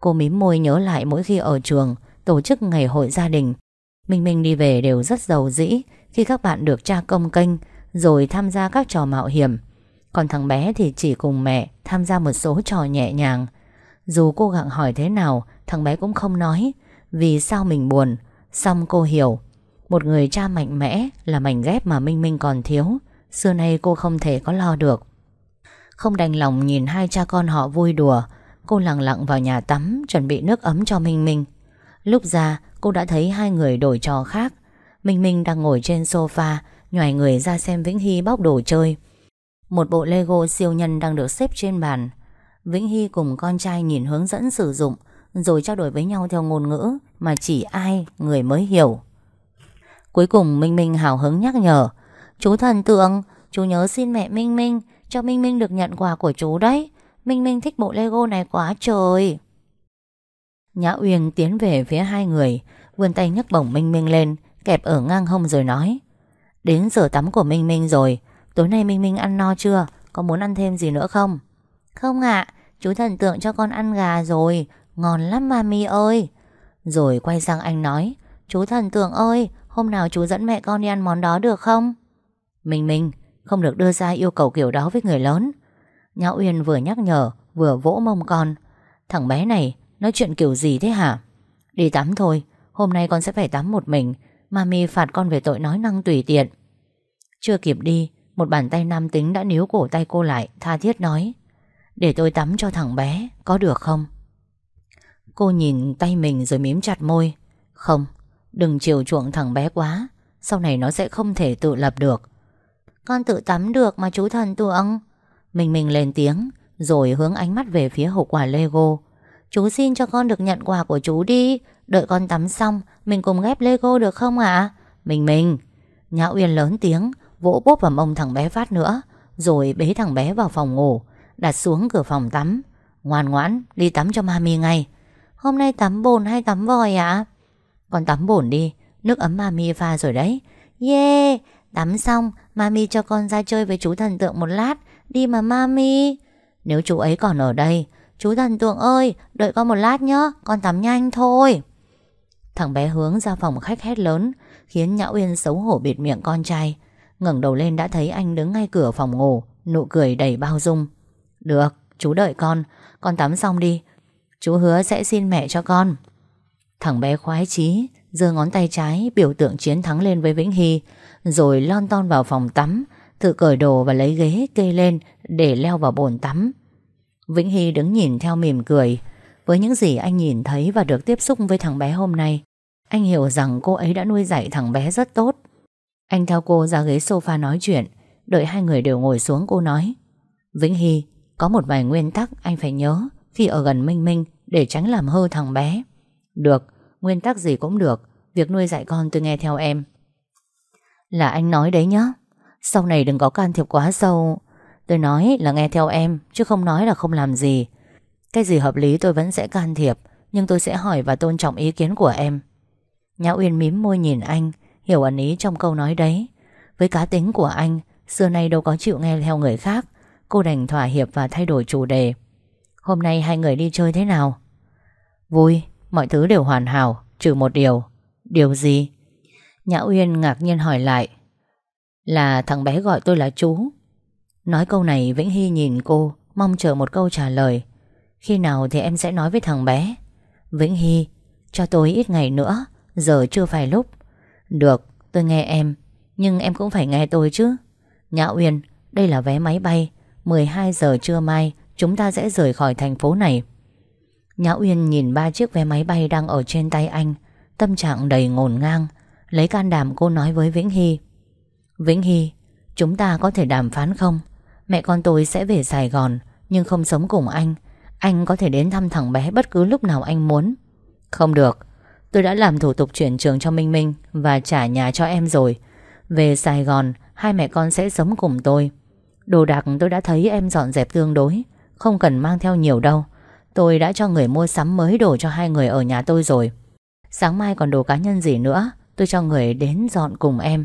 Cô mím môi nhớ lại mỗi khi ở trường tổ chức ngày hội gia đình. Minh Minh đi về đều rất giàu dĩ khi các bạn được cha công kênh rồi tham gia các trò mạo hiểm. Còn thằng bé thì chỉ cùng mẹ tham gia một số trò nhẹ nhàng. Dù cô gặng hỏi thế nào, thằng bé cũng không nói. Vì sao mình buồn? Xong cô hiểu. Một người cha mạnh mẽ là mảnh ghép mà Minh Minh còn thiếu. Xưa nay cô không thể có lo được. Không đành lòng nhìn hai cha con họ vui đùa, cô lặng lặng vào nhà tắm chuẩn bị nước ấm cho Minh Minh. Lúc ra, cô đã thấy hai người đổi trò khác. Minh Minh đang ngồi trên sofa, Nhòi người ra xem Vĩnh Hy bóc đồ chơi. Một bộ Lego siêu nhân đang được xếp trên bàn. Vĩnh Hy cùng con trai nhìn hướng dẫn sử dụng, Rồi trao đổi với nhau theo ngôn ngữ Mà chỉ ai, người mới hiểu. Cuối cùng, Minh Minh hào hứng nhắc nhở, Chú thần tượng, Chú nhớ xin mẹ Minh Minh, Cho Minh Minh được nhận quà của chú đấy. Minh Minh thích bộ Lego này quá trời. Nhã Uyên tiến về phía hai người, Vươn tay nhấc bổng Minh Minh lên, Kẹp ở ngang hông rồi nói, Đến giờ tắm của Minh Minh rồi, Tối nay Minh Minh ăn no chưa? Có muốn ăn thêm gì nữa không? Không ạ, Chú thần tượng cho con ăn gà rồi, Ngon lắm mà mi ơi. Rồi quay sang anh nói, Chú thần tượng ơi, Hôm nào chú dẫn mẹ con đi ăn món đó được không? Minh Minh, Không được đưa ra yêu cầu kiểu đó với người lớn. Nhã Uyên vừa nhắc nhở, Vừa vỗ mông con, Thằng bé này Nói chuyện kiểu gì thế hả? Đi tắm thôi, Hôm nay con sẽ phải tắm một mình. Mami phạt con về tội nói năng tùy tiện. Chưa kịp đi, Một bàn tay nam tính đã níu cổ tay cô lại, Tha thiết nói, Để tôi tắm cho thằng bé, Có được không? Cô nhìn tay mình rồi mím chặt môi, Không, Đừng chiều chuộng thằng bé quá, Sau này nó sẽ không thể tự lập được. Con tự tắm được mà chú thần tưởng Mình mình lên tiếng, Rồi hướng ánh mắt về phía hộp quả Lego. Chú xin cho con được nhận quà của chú đi. Đợi con tắm xong, Mình cùng ghép Lego được không ạ? Mình mình. Nhã Uyên lớn tiếng, Vỗ bốp vào mông thằng bé phát nữa, Rồi bế thằng bé vào phòng ngủ, Đặt xuống cửa phòng tắm. Ngoan ngoãn, đi tắm cho mami ngay. Hôm nay tắm bồn hay tắm vòi ạ? Con tắm bồn đi, Nước ấm mami pha rồi đấy. Yeah, Tắm xong, Mami cho con ra chơi với chú thần tượng một lát, Đi mà mami. Nếu chú ấy còn ở đây Chú thần tượng ơi, đợi con một lát nhé, con tắm nhanh thôi. Thằng bé hướng ra phòng khách hét lớn, khiến Nhã Uyên xấu hổ bịt miệng con trai. ngẩng đầu lên đã thấy anh đứng ngay cửa phòng ngủ, nụ cười đầy bao dung. Được, chú đợi con, con tắm xong đi. Chú hứa sẽ xin mẹ cho con. Thằng bé khoái chí, giơ ngón tay trái biểu tượng chiến thắng lên với Vĩnh Hy, rồi lon ton vào phòng tắm, tự cởi đồ và lấy ghế kê lên để leo vào bồn tắm. Vĩnh Hy đứng nhìn theo mỉm cười. Với những gì anh nhìn thấy và được tiếp xúc với thằng bé hôm nay Anh hiểu rằng cô ấy đã nuôi dạy thằng bé rất tốt. Anh theo cô ra ghế sofa nói chuyện Đợi hai người đều ngồi xuống cô nói Vĩnh Hy Có một vài nguyên tắc anh phải nhớ Khi ở gần Minh Minh Để tránh làm hư thằng bé. Được, nguyên tắc gì cũng được Việc nuôi dạy con tôi nghe theo em. Là anh nói đấy nhá. Sau này đừng có can thiệp quá sâu. Tôi nói là nghe theo em Chứ không nói là không làm gì. Cái gì hợp lý tôi vẫn sẽ can thiệp Nhưng tôi sẽ hỏi và tôn trọng ý kiến của em. Nhã Uyên mím môi nhìn anh Hiểu ẩn ý trong câu nói đấy. Với cá tính của anh Xưa nay đâu có chịu nghe theo người khác. Cô đành thỏa hiệp và thay đổi chủ đề. Hôm nay hai người đi chơi thế nào? Vui, mọi thứ đều hoàn hảo Trừ một điều. Điều gì? Nhã Uyên ngạc nhiên hỏi lại. Là thằng bé gọi tôi là chú. Nói câu này, Vĩnh Hy nhìn cô, Mong chờ một câu trả lời. Khi nào thì em sẽ nói với thằng bé? Vĩnh Hy, Cho tôi ít ngày nữa, Giờ chưa phải lúc. Được, tôi nghe em, Nhưng em cũng phải nghe tôi chứ. Nhã Uyên, Đây là vé máy bay 12 giờ trưa mai, Chúng ta sẽ rời khỏi thành phố này. Nhã Uyên nhìn ba chiếc vé máy bay đang ở trên tay anh, Tâm trạng đầy ngổn ngang, Lấy can đảm cô nói với Vĩnh Hy. Vĩnh Hy, Chúng ta có thể đàm phán không? Mẹ con tôi sẽ về Sài Gòn, Nhưng không sống cùng anh. Anh có thể đến thăm thằng bé bất cứ lúc nào anh muốn. Không được. Tôi đã làm thủ tục chuyển trường cho Minh Minh Và trả nhà cho em rồi. Về Sài Gòn, Hai mẹ con sẽ sống cùng tôi. Đồ đạc tôi đã thấy em dọn dẹp tương đối, Không cần mang theo nhiều đâu. Tôi đã cho người mua sắm mới đồ cho hai người ở nhà tôi rồi. Sáng mai còn đồ cá nhân gì nữa, Tôi cho người đến dọn cùng em.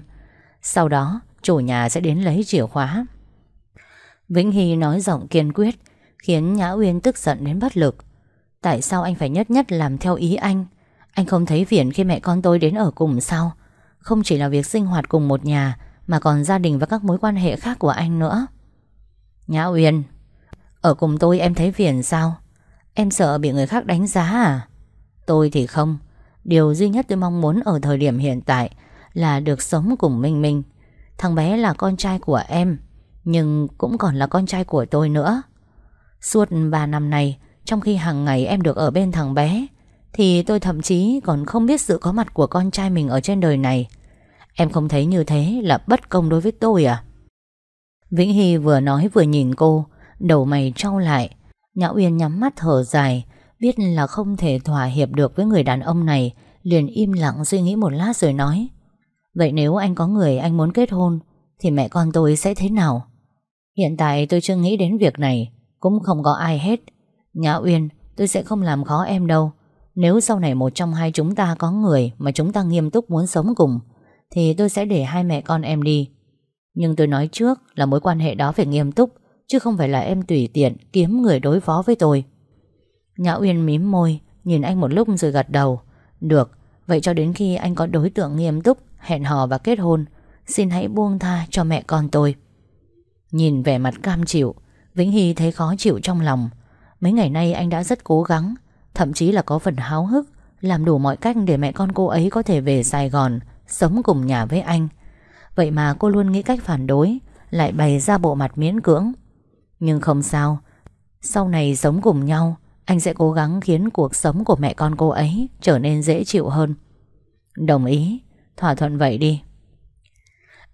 Sau đó, chủ nhà sẽ đến lấy chìa khóa. Vĩnh Hy nói giọng kiên quyết, Khiến Nhã Uyên tức giận đến bất lực. Tại sao anh phải nhất nhất làm theo ý anh? Anh không thấy phiền khi mẹ con tôi đến ở cùng sao? Không chỉ là việc sinh hoạt cùng một nhà, Mà còn gia đình và các mối quan hệ khác của anh nữa. Nhã Uyên, Ở cùng tôi em thấy phiền sao? Em sợ bị người khác đánh giá à? Tôi thì không. Điều duy nhất tôi mong muốn ở thời điểm hiện tại Là được sống cùng Minh Minh. Thằng bé là con trai của em. Nhưng cũng còn là con trai của tôi nữa. Suốt 3 năm này Trong khi hàng ngày em được ở bên thằng bé, Thì tôi thậm chí còn không biết sự có mặt của con trai mình ở trên đời này. Em không thấy như thế là bất công đối với tôi à? Vĩnh Hy vừa nói vừa nhìn cô, Đầu mày trao lại. Nhã Uyên nhắm mắt thở dài, Biết là không thể thỏa hiệp được với người đàn ông này, Liền im lặng suy nghĩ một lát rồi nói. Vậy nếu anh có người anh muốn kết hôn, Thì mẹ con tôi sẽ thế nào? Hiện tại tôi chưa nghĩ đến việc này Cũng không có ai hết. Nhã Uyên tôi sẽ không làm khó em đâu. Nếu sau này một trong hai chúng ta có người Mà chúng ta nghiêm túc muốn sống cùng Thì tôi sẽ để hai mẹ con em đi. Nhưng tôi nói trước là mối quan hệ đó phải nghiêm túc Chứ không phải là em tùy tiện Kiếm người đối phó với tôi. Nhã Uyên mím môi Nhìn anh một lúc rồi gật đầu. Được, vậy cho đến khi anh có đối tượng nghiêm túc Hẹn hò và kết hôn Xin hãy buông tha cho mẹ con tôi. Nhìn vẻ mặt cam chịu, Vĩnh Hy thấy khó chịu trong lòng. Mấy ngày nay anh đã rất cố gắng, Thậm chí là có phần háo hức, Làm đủ mọi cách để mẹ con cô ấy có thể về Sài Gòn, Sống cùng nhà với anh. Vậy mà cô luôn nghĩ cách phản đối, Lại bày ra bộ mặt miễn cưỡng. Nhưng không sao, Sau này sống cùng nhau, Anh sẽ cố gắng khiến cuộc sống của mẹ con cô ấy Trở nên dễ chịu hơn. Đồng ý, Thỏa thuận vậy đi.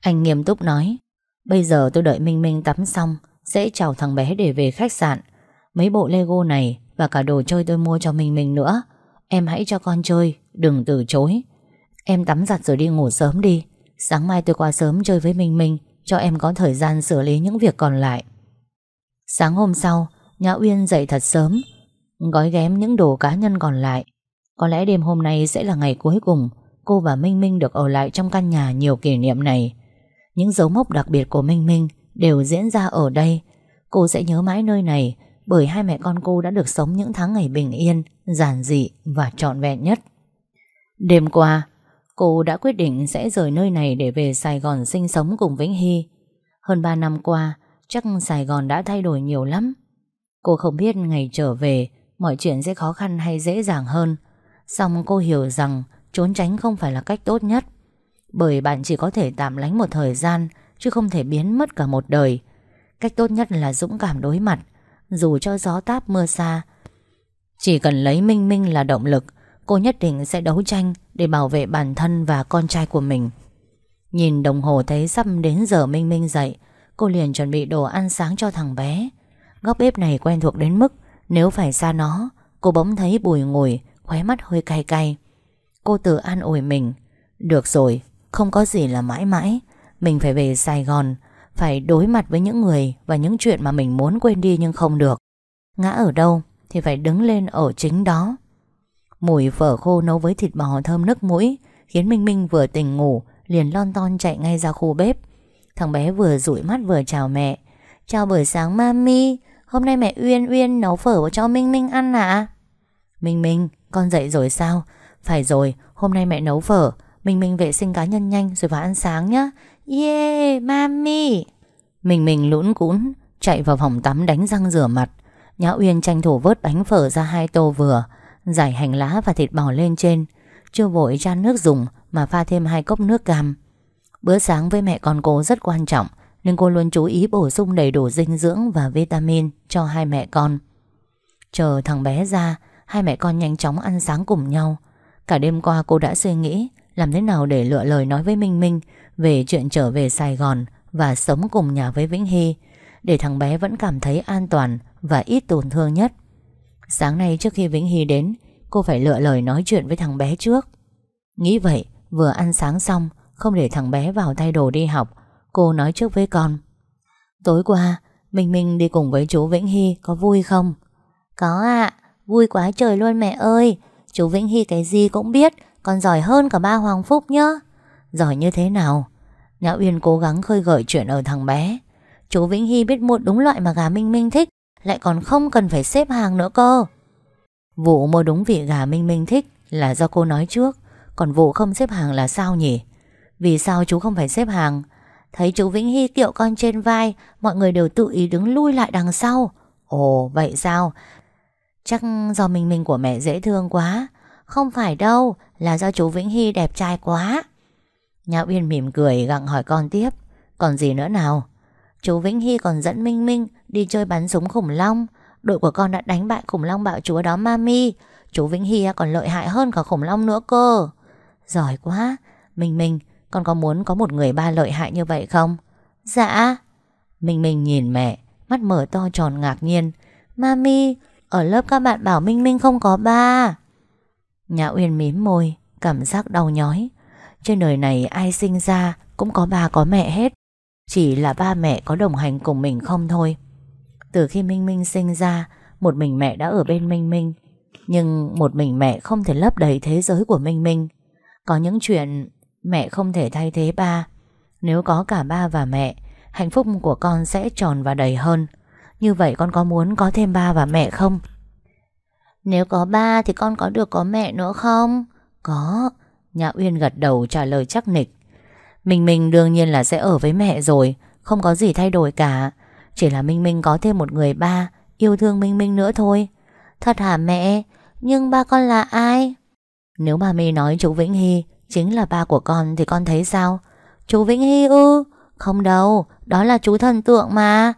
Anh nghiêm túc nói Bây giờ tôi đợi Minh Minh tắm xong, Sẽ chào thằng bé để về khách sạn. Mấy bộ Lego này Và cả đồ chơi tôi mua cho Minh Minh nữa. Em hãy cho con chơi, Đừng từ chối. Em tắm giặt rồi đi ngủ sớm đi. Sáng mai tôi qua sớm chơi với Minh Minh, Cho em có thời gian xử lý những việc còn lại. Sáng hôm sau, Nhã Uyên dậy thật sớm, Gói ghém những đồ cá nhân còn lại. Có lẽ đêm hôm nay sẽ là ngày cuối cùng Cô và Minh Minh được ở lại trong căn nhà nhiều kỷ niệm này. Những dấu mốc đặc biệt của Minh Minh đều diễn ra ở đây. Cô sẽ nhớ mãi nơi này bởi hai mẹ con cô đã được sống những tháng ngày bình yên, giản dị và trọn vẹn nhất. Đêm qua, cô đã quyết định sẽ rời nơi này để về Sài Gòn sinh sống cùng Vĩnh Hy. Hơn 3 năm qua, chắc Sài Gòn đã thay đổi nhiều lắm. Cô không biết ngày trở về, mọi chuyện sẽ khó khăn hay dễ dàng hơn. Xong cô hiểu rằng trốn tránh không phải là cách tốt nhất. Bởi bạn chỉ có thể tạm lánh một thời gian, Chứ không thể biến mất cả một đời. Cách tốt nhất là dũng cảm đối mặt. Dù cho gió táp mưa xa, Chỉ cần lấy Minh Minh là động lực, Cô nhất định sẽ đấu tranh Để bảo vệ bản thân và con trai của mình. Nhìn đồng hồ thấy sắp đến giờ Minh Minh dậy, Cô liền chuẩn bị đồ ăn sáng cho thằng bé. Góc bếp này quen thuộc đến mức Nếu phải xa nó, Cô bỗng thấy bùi ngồi, Khóe mắt hơi cay cay. Cô tự an ủi mình, Được rồi không có gì là mãi mãi. Mình phải về Sài Gòn, Phải đối mặt với những người Và những chuyện mà mình muốn quên đi nhưng không được. Ngã ở đâu thì phải đứng lên ở chính đó. Mùi phở khô nấu với thịt bò thơm nức mũi Khiến Minh Minh vừa tỉnh ngủ, Liền lon ton chạy ngay ra khu bếp. Thằng bé vừa rủi mắt vừa chào mẹ. Chào buổi sáng, mami. Hôm nay mẹ Uyên Uyên nấu phở cho Minh Minh ăn ạ? Minh Minh, con dậy rồi sao? Phải rồi, hôm nay mẹ nấu phở. Mình mình vệ sinh cá nhân nhanh rồi vào ăn sáng nhá. Yeah, mami. Mình mình lũn cún, Chạy vào phòng tắm đánh răng rửa mặt. Nhã Uyên tranh thủ vớt bánh phở ra hai tô vừa, Giải hành lá và thịt bò lên trên. Chưa vội chan nước dùng Mà pha thêm hai cốc nước cam Bữa sáng với mẹ con cô rất quan trọng, Nên cô luôn chú ý bổ sung đầy đủ dinh dưỡng Và vitamin cho hai mẹ con. Chờ thằng bé ra, Hai mẹ con nhanh chóng ăn sáng cùng nhau. Cả đêm qua cô đã suy nghĩ làm thế nào để lựa lời nói với Minh Minh về chuyện trở về Sài Gòn và sống cùng nhà với Vĩnh Hy để thằng bé vẫn cảm thấy an toàn và ít tổn thương nhất. Sáng nay trước khi Vĩnh Hy đến, cô phải lựa lời nói chuyện với thằng bé trước. Nghĩ vậy, vừa ăn sáng xong, không để thằng bé vào thay đồ đi học, cô nói trước với con. Tối qua, Minh Minh đi cùng với chú Vĩnh Hy có vui không? Có ạ, à, vui quá trời luôn mẹ ơi. Chú Vĩnh Hy cái gì cũng biết, con giỏi hơn cả ba Hoàng Phúc nhá. Giỏi như thế nào? Nhã Uyên cố gắng khơi gợi chuyện ở thằng bé. Chú Vĩnh Hy biết mua đúng loại mà gà Minh Minh thích, Lại còn không cần phải xếp hàng nữa cơ. Vụ mua đúng vị gà Minh Minh thích Là do cô nói trước, Còn vụ không xếp hàng là sao nhỉ? Vì sao chú không phải xếp hàng? Thấy chú Vĩnh Hy kiệu con trên vai, Mọi người đều tự ý đứng lui lại đằng sau. Ồ, vậy sao? Chắc do Minh Minh của mẹ dễ thương quá. Không phải đâu, Là do chú Vĩnh Hy đẹp trai quá. Nhã Uyên mỉm cười gặng hỏi con tiếp, Còn gì nữa nào? Chú Vĩnh Hy còn dẫn Minh Minh Đi chơi bắn súng khủng long. Đội của con đã đánh bại khủng long bạo chúa đó mami. Chú Vĩnh Hy còn lợi hại hơn cả khủng long nữa cơ. Giỏi quá. Minh Minh, Con có muốn có một người ba lợi hại như vậy không? Dạ. Minh Minh nhìn mẹ, Mắt mở to tròn ngạc nhiên. Mami, Ở lớp các bạn bảo Minh Minh không có ba. Nhã Uyên mím môi, cảm giác đau nhói. Trên đời này ai sinh ra cũng có ba có mẹ hết. Chỉ là ba mẹ có đồng hành cùng mình không thôi. Từ khi Minh Minh sinh ra, một mình mẹ đã ở bên Minh Minh. Nhưng một mình mẹ không thể lấp đầy thế giới của Minh Minh. Có những chuyện mẹ không thể thay thế ba. Nếu có cả ba và mẹ, hạnh phúc của con sẽ tròn và đầy hơn. Như vậy con có muốn có thêm ba và mẹ không? Nếu có ba thì con có được có mẹ nữa không? Có. nhà Uyên gật đầu trả lời chắc nịch. mình mình đương nhiên là sẽ ở với mẹ rồi, không có gì thay đổi cả. Chỉ là Minh Minh có thêm một người ba, yêu thương Minh Minh nữa thôi. Thật hả mẹ? Nhưng ba con là ai? Nếu bà mi nói chú Vĩnh Hy chính là ba của con thì con thấy sao? Chú Vĩnh Hy ư? Không đâu, đó là chú thần tượng mà.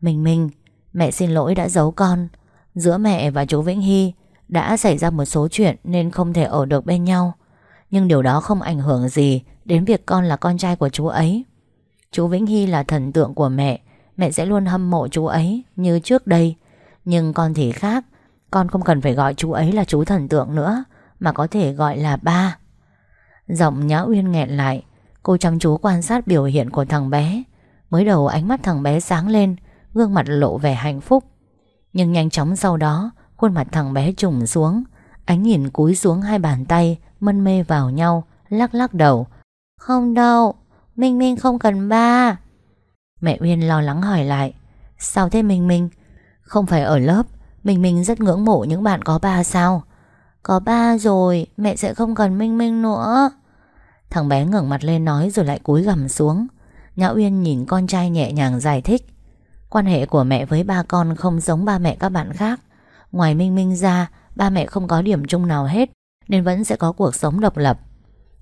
Mình mình, mẹ xin lỗi đã giấu con. Giữa mẹ và chú Vĩnh Hy đã xảy ra một số chuyện nên không thể ở được bên nhau. Nhưng điều đó không ảnh hưởng gì đến việc con là con trai của chú ấy. Chú Vĩnh Hy là thần tượng của mẹ, mẹ sẽ luôn hâm mộ chú ấy như trước đây. Nhưng con thì khác, con không cần phải gọi chú ấy là chú thần tượng nữa, mà có thể gọi là ba. Giọng Nhã Uyên nghẹn lại, cô chăm chú quan sát biểu hiện của thằng bé. Mới đầu ánh mắt thằng bé sáng lên, gương mặt lộ vẻ hạnh phúc. Nhưng nhanh chóng sau đó, Khuôn mặt thằng bé trùng xuống. Ánh nhìn cúi xuống hai bàn tay, Mân mê vào nhau, Lắc lắc đầu. Không đâu, Minh Minh không cần ba. Mẹ Uyên lo lắng hỏi lại. Sao thế Minh Minh? Không phải ở lớp, Minh Minh rất ngưỡng mộ những bạn có ba sao? Có ba rồi, Mẹ sẽ không cần Minh Minh nữa. Thằng bé ngẩng mặt lên nói rồi lại cúi gằm xuống. Nhã Uyên nhìn con trai nhẹ nhàng giải thích. Quan hệ của mẹ với ba con không giống ba mẹ các bạn khác. Ngoài Minh Minh ra Ba mẹ không có điểm chung nào hết Nên vẫn sẽ có cuộc sống độc lập.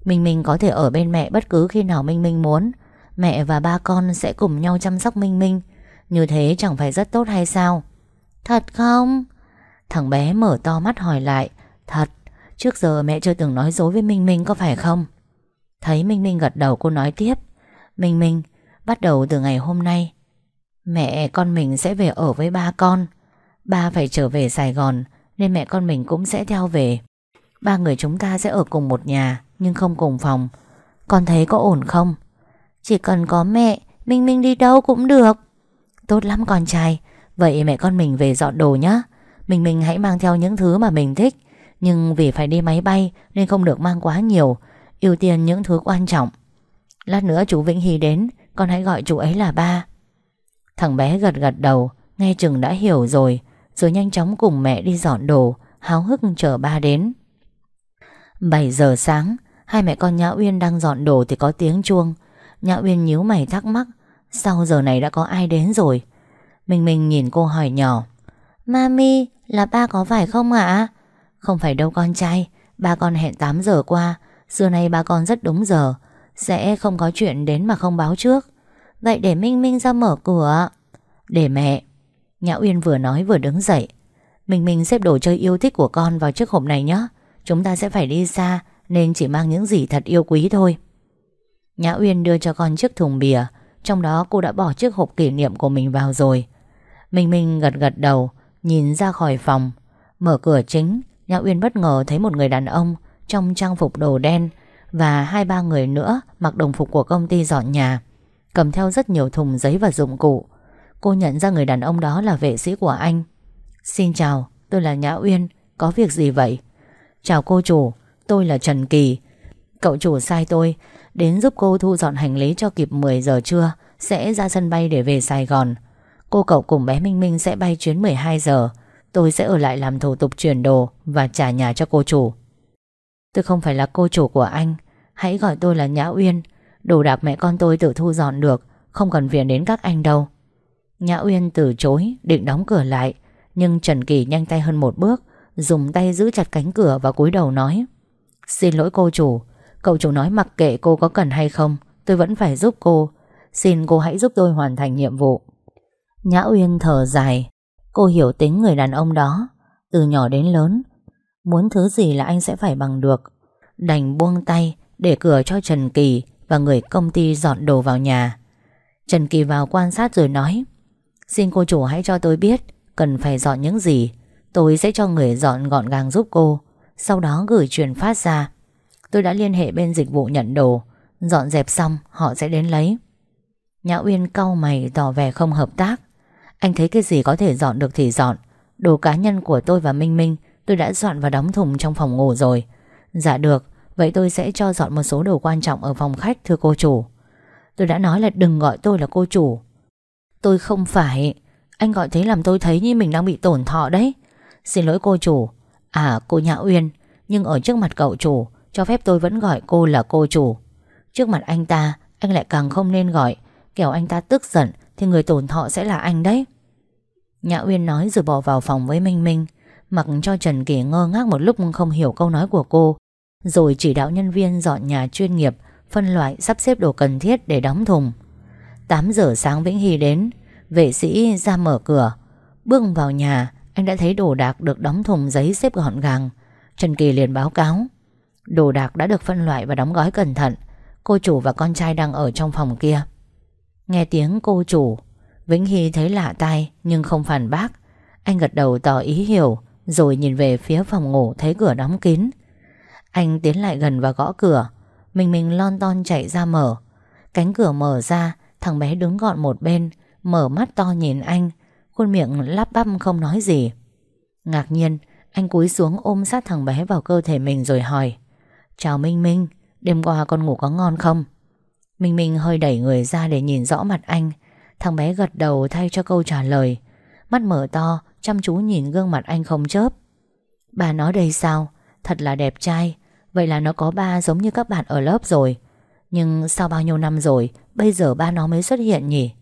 Minh Minh có thể ở bên mẹ bất cứ khi nào Minh Minh muốn. Mẹ và ba con sẽ cùng nhau chăm sóc Minh Minh. Như thế chẳng phải rất tốt hay sao? Thật không? Thằng bé mở to mắt hỏi lại. Thật, trước giờ mẹ chưa từng nói dối với Minh Minh có phải không? Thấy Minh Minh gật đầu cô nói tiếp. Minh Minh, bắt đầu từ ngày hôm nay Mẹ con mình sẽ về ở với ba con. Ba phải trở về Sài Gòn, Nên mẹ con mình cũng sẽ theo về. Ba người chúng ta sẽ ở cùng một nhà, Nhưng không cùng phòng. Con thấy có ổn không? Chỉ cần có mẹ, Minh Minh đi đâu cũng được. Tốt lắm con trai. Vậy mẹ con mình về dọn đồ nhé Mình mình hãy mang theo những thứ mà mình thích. Nhưng vì phải đi máy bay, Nên không được mang quá nhiều. Ưu tiên những thứ quan trọng. Lát nữa chú Vĩnh Hy đến, Con hãy gọi chú ấy là ba. Thằng bé gật gật đầu, Nghe chừng đã hiểu rồi Rồi nhanh chóng cùng mẹ đi dọn đồ, Háo hức chờ ba đến. 7 giờ sáng, Hai mẹ con Nhã Uyên đang dọn đồ thì có tiếng chuông. Nhã Uyên nhíu mày thắc mắc Sau giờ này đã có ai đến rồi? Minh Minh nhìn cô hỏi nhỏ, Mami, là ba có phải không ạ? Không phải đâu con trai, Ba con hẹn 8 giờ qua, Xưa nay ba con rất đúng giờ, Sẽ không có chuyện đến mà không báo trước. Vậy để Minh Minh ra mở cửa. Để mẹ. Nhã Uyên vừa nói vừa đứng dậy. Minh Minh xếp đồ chơi yêu thích của con vào chiếc hộp này nhé Chúng ta sẽ phải đi xa, Nên chỉ mang những gì thật yêu quý thôi. Nhã Uyên đưa cho con chiếc thùng bìa. Trong đó cô đã bỏ chiếc hộp kỷ niệm của mình vào rồi. Minh Minh gật gật đầu, Nhìn ra khỏi phòng. Mở cửa chính, Nhã Uyên bất ngờ thấy một người đàn ông Trong trang phục đồ đen Và hai ba người nữa Mặc đồng phục của công ty dọn nhà cầm theo rất nhiều thùng giấy và dụng cụ. Cô nhận ra người đàn ông đó là vệ sĩ của anh. Xin chào, tôi là Nhã Uyên, có việc gì vậy? Chào cô chủ, tôi là Trần Kỳ. Cậu chủ sai tôi, đến giúp cô thu dọn hành lý cho kịp 10 giờ trưa, sẽ ra sân bay để về Sài Gòn. Cô cậu cùng bé Minh Minh sẽ bay chuyến 12 giờ. Tôi sẽ ở lại làm thủ tục chuyển đồ và trả nhà cho cô chủ. Tôi không phải là cô chủ của anh, hãy gọi tôi là Nhã Uyên. Đồ đạc mẹ con tôi tự thu dọn được, Không cần phiền đến các anh đâu. Nhã Uyên từ chối, định đóng cửa lại, Nhưng Trần Kỳ nhanh tay hơn một bước, Dùng tay giữ chặt cánh cửa và cúi đầu nói, Xin lỗi cô chủ, Cậu chủ nói mặc kệ cô có cần hay không, Tôi vẫn phải giúp cô. Xin cô hãy giúp tôi hoàn thành nhiệm vụ. Nhã Uyên thở dài, Cô hiểu tính người đàn ông đó, Từ nhỏ đến lớn, Muốn thứ gì là anh sẽ phải bằng được. Đành buông tay, để cửa cho Trần Kỳ và người công ty dọn đồ vào nhà. Trần Kỳ vào quan sát rồi nói Xin cô chủ hãy cho tôi biết cần phải dọn những gì. Tôi sẽ cho người dọn gọn gàng giúp cô, sau đó gửi truyền phát ra. Tôi đã liên hệ bên dịch vụ nhận đồ, dọn dẹp xong họ sẽ đến lấy. Nhã Uyên cau mày tỏ vẻ không hợp tác. Anh thấy cái gì có thể dọn được thì dọn. Đồ cá nhân của tôi và Minh Minh tôi đã dọn và đóng thùng trong phòng ngủ rồi. Dạ được, Vậy tôi sẽ cho dọn một số đồ quan trọng ở phòng khách, thưa cô chủ. Tôi đã nói là đừng gọi tôi là cô chủ. Tôi không phải. Anh gọi thế làm tôi thấy như mình đang bị tổn thọ đấy. Xin lỗi cô chủ. À cô Nhã Uyên, Nhưng ở trước mặt cậu chủ, Cho phép tôi vẫn gọi cô là cô chủ. Trước mặt anh ta, Anh lại càng không nên gọi. Kẻo anh ta tức giận, Thì người tổn thọ sẽ là anh đấy. Nhã Uyên nói rồi bỏ vào phòng với Minh Minh. Mặc cho Trần Kỳ ngơ ngác một lúc, không hiểu câu nói của cô rồi chỉ đạo nhân viên dọn nhà chuyên nghiệp, phân loại sắp xếp đồ cần thiết để đóng thùng. 8 giờ sáng Vĩnh Hy đến, vệ sĩ ra mở cửa. Bước vào nhà, anh đã thấy đồ đạc được đóng thùng giấy xếp gọn gàng. Trần Kỳ liền báo cáo. Đồ đạc đã được phân loại và đóng gói cẩn thận. Cô chủ và con trai đang ở trong phòng kia. Nghe tiếng cô chủ, Vĩnh Hy thấy lạ tai nhưng không phản bác. Anh gật đầu tỏ ý hiểu rồi nhìn về phía phòng ngủ thấy cửa đóng kín. Anh tiến lại gần và gõ cửa. Mình mình lon ton chạy ra mở. Cánh cửa mở ra, Thằng bé đứng gọn một bên, Mở mắt to nhìn anh. Khuôn miệng lắp bắp không nói gì. Ngạc nhiên, Anh cúi xuống ôm sát thằng bé vào cơ thể mình rồi hỏi, Chào Minh Minh, Đêm qua con ngủ có ngon không? Minh Minh hơi đẩy người ra để nhìn rõ mặt anh. Thằng bé gật đầu thay cho câu trả lời. Mắt mở to, Chăm chú nhìn gương mặt anh không chớp. Bà nói đây sao? Thật là đẹp trai Vậy là nó có ba giống như các bạn ở lớp rồi. Nhưng sau bao nhiêu năm rồi, Bây giờ ba nó mới xuất hiện nhỉ?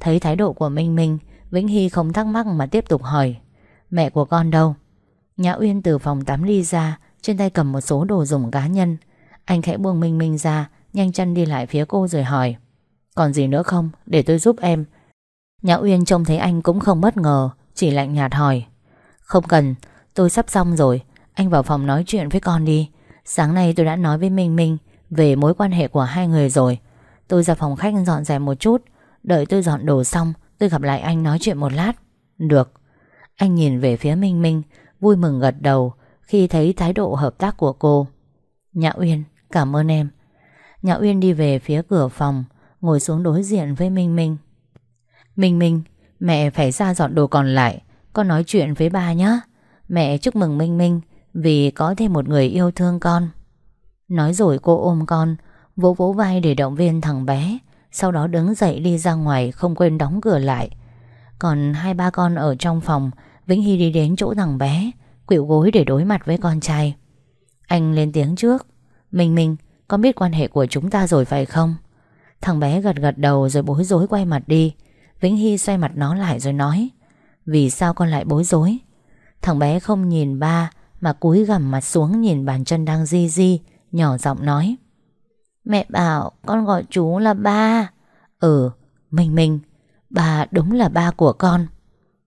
Thấy thái độ của Minh Minh, Vĩnh Hy không thắc mắc mà tiếp tục hỏi. Mẹ của con đâu? Nhã Uyên từ phòng tắm ly ra, Trên tay cầm một số đồ dùng cá nhân. Anh khẽ buông Minh Minh ra, Nhanh chân đi lại phía cô rồi hỏi. Còn gì nữa không? Để tôi giúp em. Nhã Uyên trông thấy anh cũng không bất ngờ, Chỉ lạnh nhạt hỏi. Không cần, tôi sắp xong rồi. Anh vào phòng nói chuyện với con đi. Sáng nay tôi đã nói với Minh Minh Về mối quan hệ của hai người rồi. Tôi ra phòng khách dọn dẹp một chút. Đợi tôi dọn đồ xong, Tôi gặp lại anh nói chuyện một lát. Được. Anh nhìn về phía Minh Minh, Vui mừng gật đầu Khi thấy thái độ hợp tác của cô. Nhã Uyên, cảm ơn em. Nhã Uyên đi về phía cửa phòng, Ngồi xuống đối diện với Minh Minh. Minh Minh, Mẹ phải ra dọn đồ còn lại. Con nói chuyện với ba nhé Mẹ chúc mừng Minh Minh. Vì có thêm một người yêu thương con. Nói rồi cô ôm con, Vỗ vỗ vai để động viên thằng bé, Sau đó đứng dậy đi ra ngoài Không quên đóng cửa lại. Còn hai ba con ở trong phòng, Vĩnh Hy đi đến chỗ thằng bé, Quỵu gối để đối mặt với con trai. Anh lên tiếng trước, Minh Minh, con biết quan hệ của chúng ta rồi phải không? Thằng bé gật gật đầu Rồi bối rối quay mặt đi. Vĩnh Hy xoay mặt nó lại rồi nói, Vì sao con lại bối rối? Thằng bé không nhìn ba mà cúi gằm mặt xuống nhìn bàn chân đang di di, Nhỏ giọng nói. Mẹ bảo, con gọi chú là ba. Ừ Minh Minh Bà đúng là ba của con.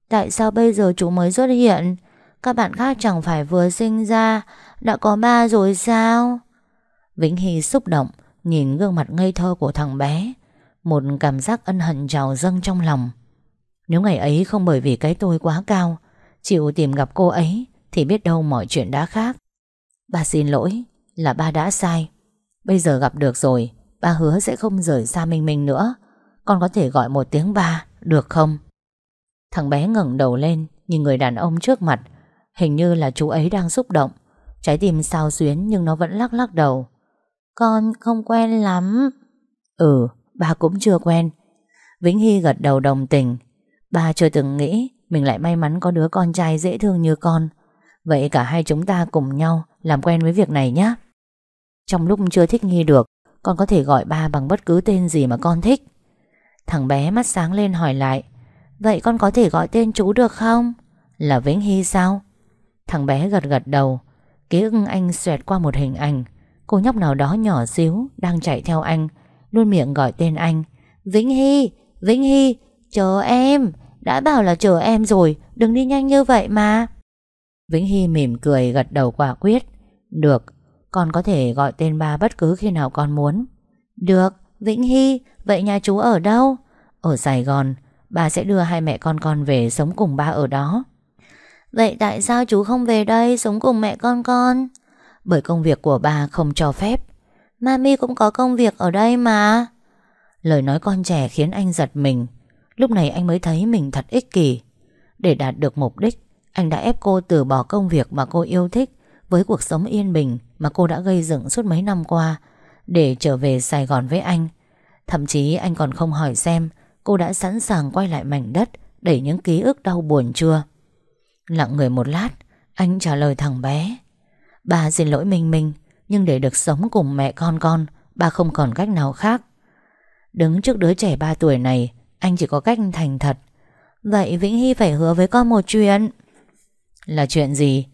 Tại sao bây giờ chú mới xuất hiện? Các bạn khác chẳng phải vừa sinh ra, Đã có ba rồi sao? Vĩnh Hy xúc động, Nhìn gương mặt ngây thơ của thằng bé. Một cảm giác ân hận trào dâng trong lòng. Nếu ngày ấy không bởi vì cái tôi quá cao, Chịu tìm gặp cô ấy thì biết đâu mọi chuyện đã khác. Ba xin lỗi, là ba đã sai. Bây giờ gặp được rồi, Ba hứa sẽ không rời xa Minh Minh nữa. Con có thể gọi một tiếng ba, Được không? Thằng bé ngẩng đầu lên, Nhìn người đàn ông trước mặt. Hình như là chú ấy đang xúc động. Trái tim sao xuyến nhưng nó vẫn lắc lắc đầu. Con không quen lắm. Ừ ba cũng chưa quen. Vĩnh Hy gật đầu đồng tình. Ba chưa từng nghĩ Mình lại may mắn có đứa con trai dễ thương như con. Vậy cả hai chúng ta cùng nhau làm quen với việc này nhé. Trong lúc chưa thích nghi được, con có thể gọi ba bằng bất cứ tên gì mà con thích. Thằng bé mắt sáng lên hỏi lại, vậy con có thể gọi tên chú được không? Là Vĩnh Hy sao? Thằng bé gật gật đầu, ký ức anh xoẹt qua một hình ảnh. Cô nhóc nào đó nhỏ xíu đang chạy theo anh, luôn miệng gọi tên anh. Vĩnh Hy, Vĩnh Hy, chờ em, đã bảo là chờ em rồi, đừng đi nhanh như vậy mà. Vĩnh Hy mỉm cười gật đầu quả quyết. Được, con có thể gọi tên ba bất cứ khi nào con muốn. Được, Vĩnh Hy, vậy nhà chú ở đâu? Ở Sài Gòn, ba sẽ đưa hai mẹ con con về sống cùng ba ở đó. Vậy tại sao chú không về đây sống cùng mẹ con con? Bởi công việc của ba không cho phép. Mami cũng có công việc ở đây mà. Lời nói con trẻ khiến anh giật mình. Lúc này anh mới thấy mình thật ích kỷ. Để đạt được mục đích anh đã ép cô từ bỏ công việc mà cô yêu thích với cuộc sống yên bình mà cô đã gây dựng suốt mấy năm qua để trở về Sài Gòn với anh. Thậm chí anh còn không hỏi xem cô đã sẵn sàng quay lại mảnh đất đẩy những ký ức đau buồn chưa. Lặng người một lát, anh trả lời thằng bé. Bà xin lỗi Minh Minh, nhưng để được sống cùng mẹ con con, bà không còn cách nào khác. Đứng trước đứa trẻ 3 tuổi này, anh chỉ có cách thành thật. Vậy Vĩnh Hy phải hứa với con một chuyện. Là chuyện gì?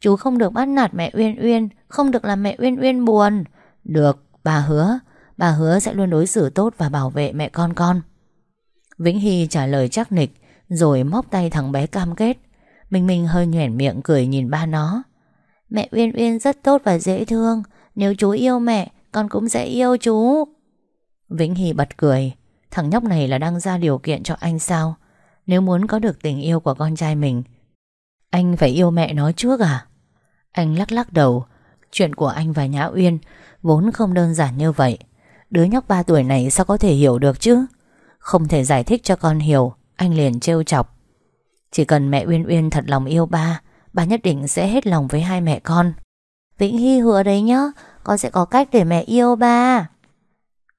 Chú không được bắt nạt mẹ Uyên Uyên, không được làm mẹ Uyên Uyên buồn. Được, bà hứa, bà hứa sẽ luôn đối xử tốt và bảo vệ mẹ con con. Vĩnh Hy trả lời chắc nịch, rồi móc tay thằng bé cam kết. Minh Minh hơi nhoẻn miệng cười nhìn ba nó. Mẹ Uyên Uyên rất tốt và dễ thương, nếu chú yêu mẹ, con cũng sẽ yêu chú. Vĩnh Hy bật cười, thằng nhóc này là đang ra điều kiện cho anh sao? Nếu muốn có được tình yêu của con trai mình, anh phải yêu mẹ nó trước à? Anh lắc lắc đầu. Chuyện của anh và Nhã Uyên Vốn không đơn giản như vậy. Đứa nhóc 3 tuổi này sao có thể hiểu được chứ? Không thể giải thích cho con hiểu, Anh liền trêu chọc. Chỉ cần mẹ Uyên Uyên thật lòng yêu ba Ba nhất định sẽ hết lòng với hai mẹ con. Vĩnh Hy hứa đấy nhá, Con sẽ có cách để mẹ yêu ba.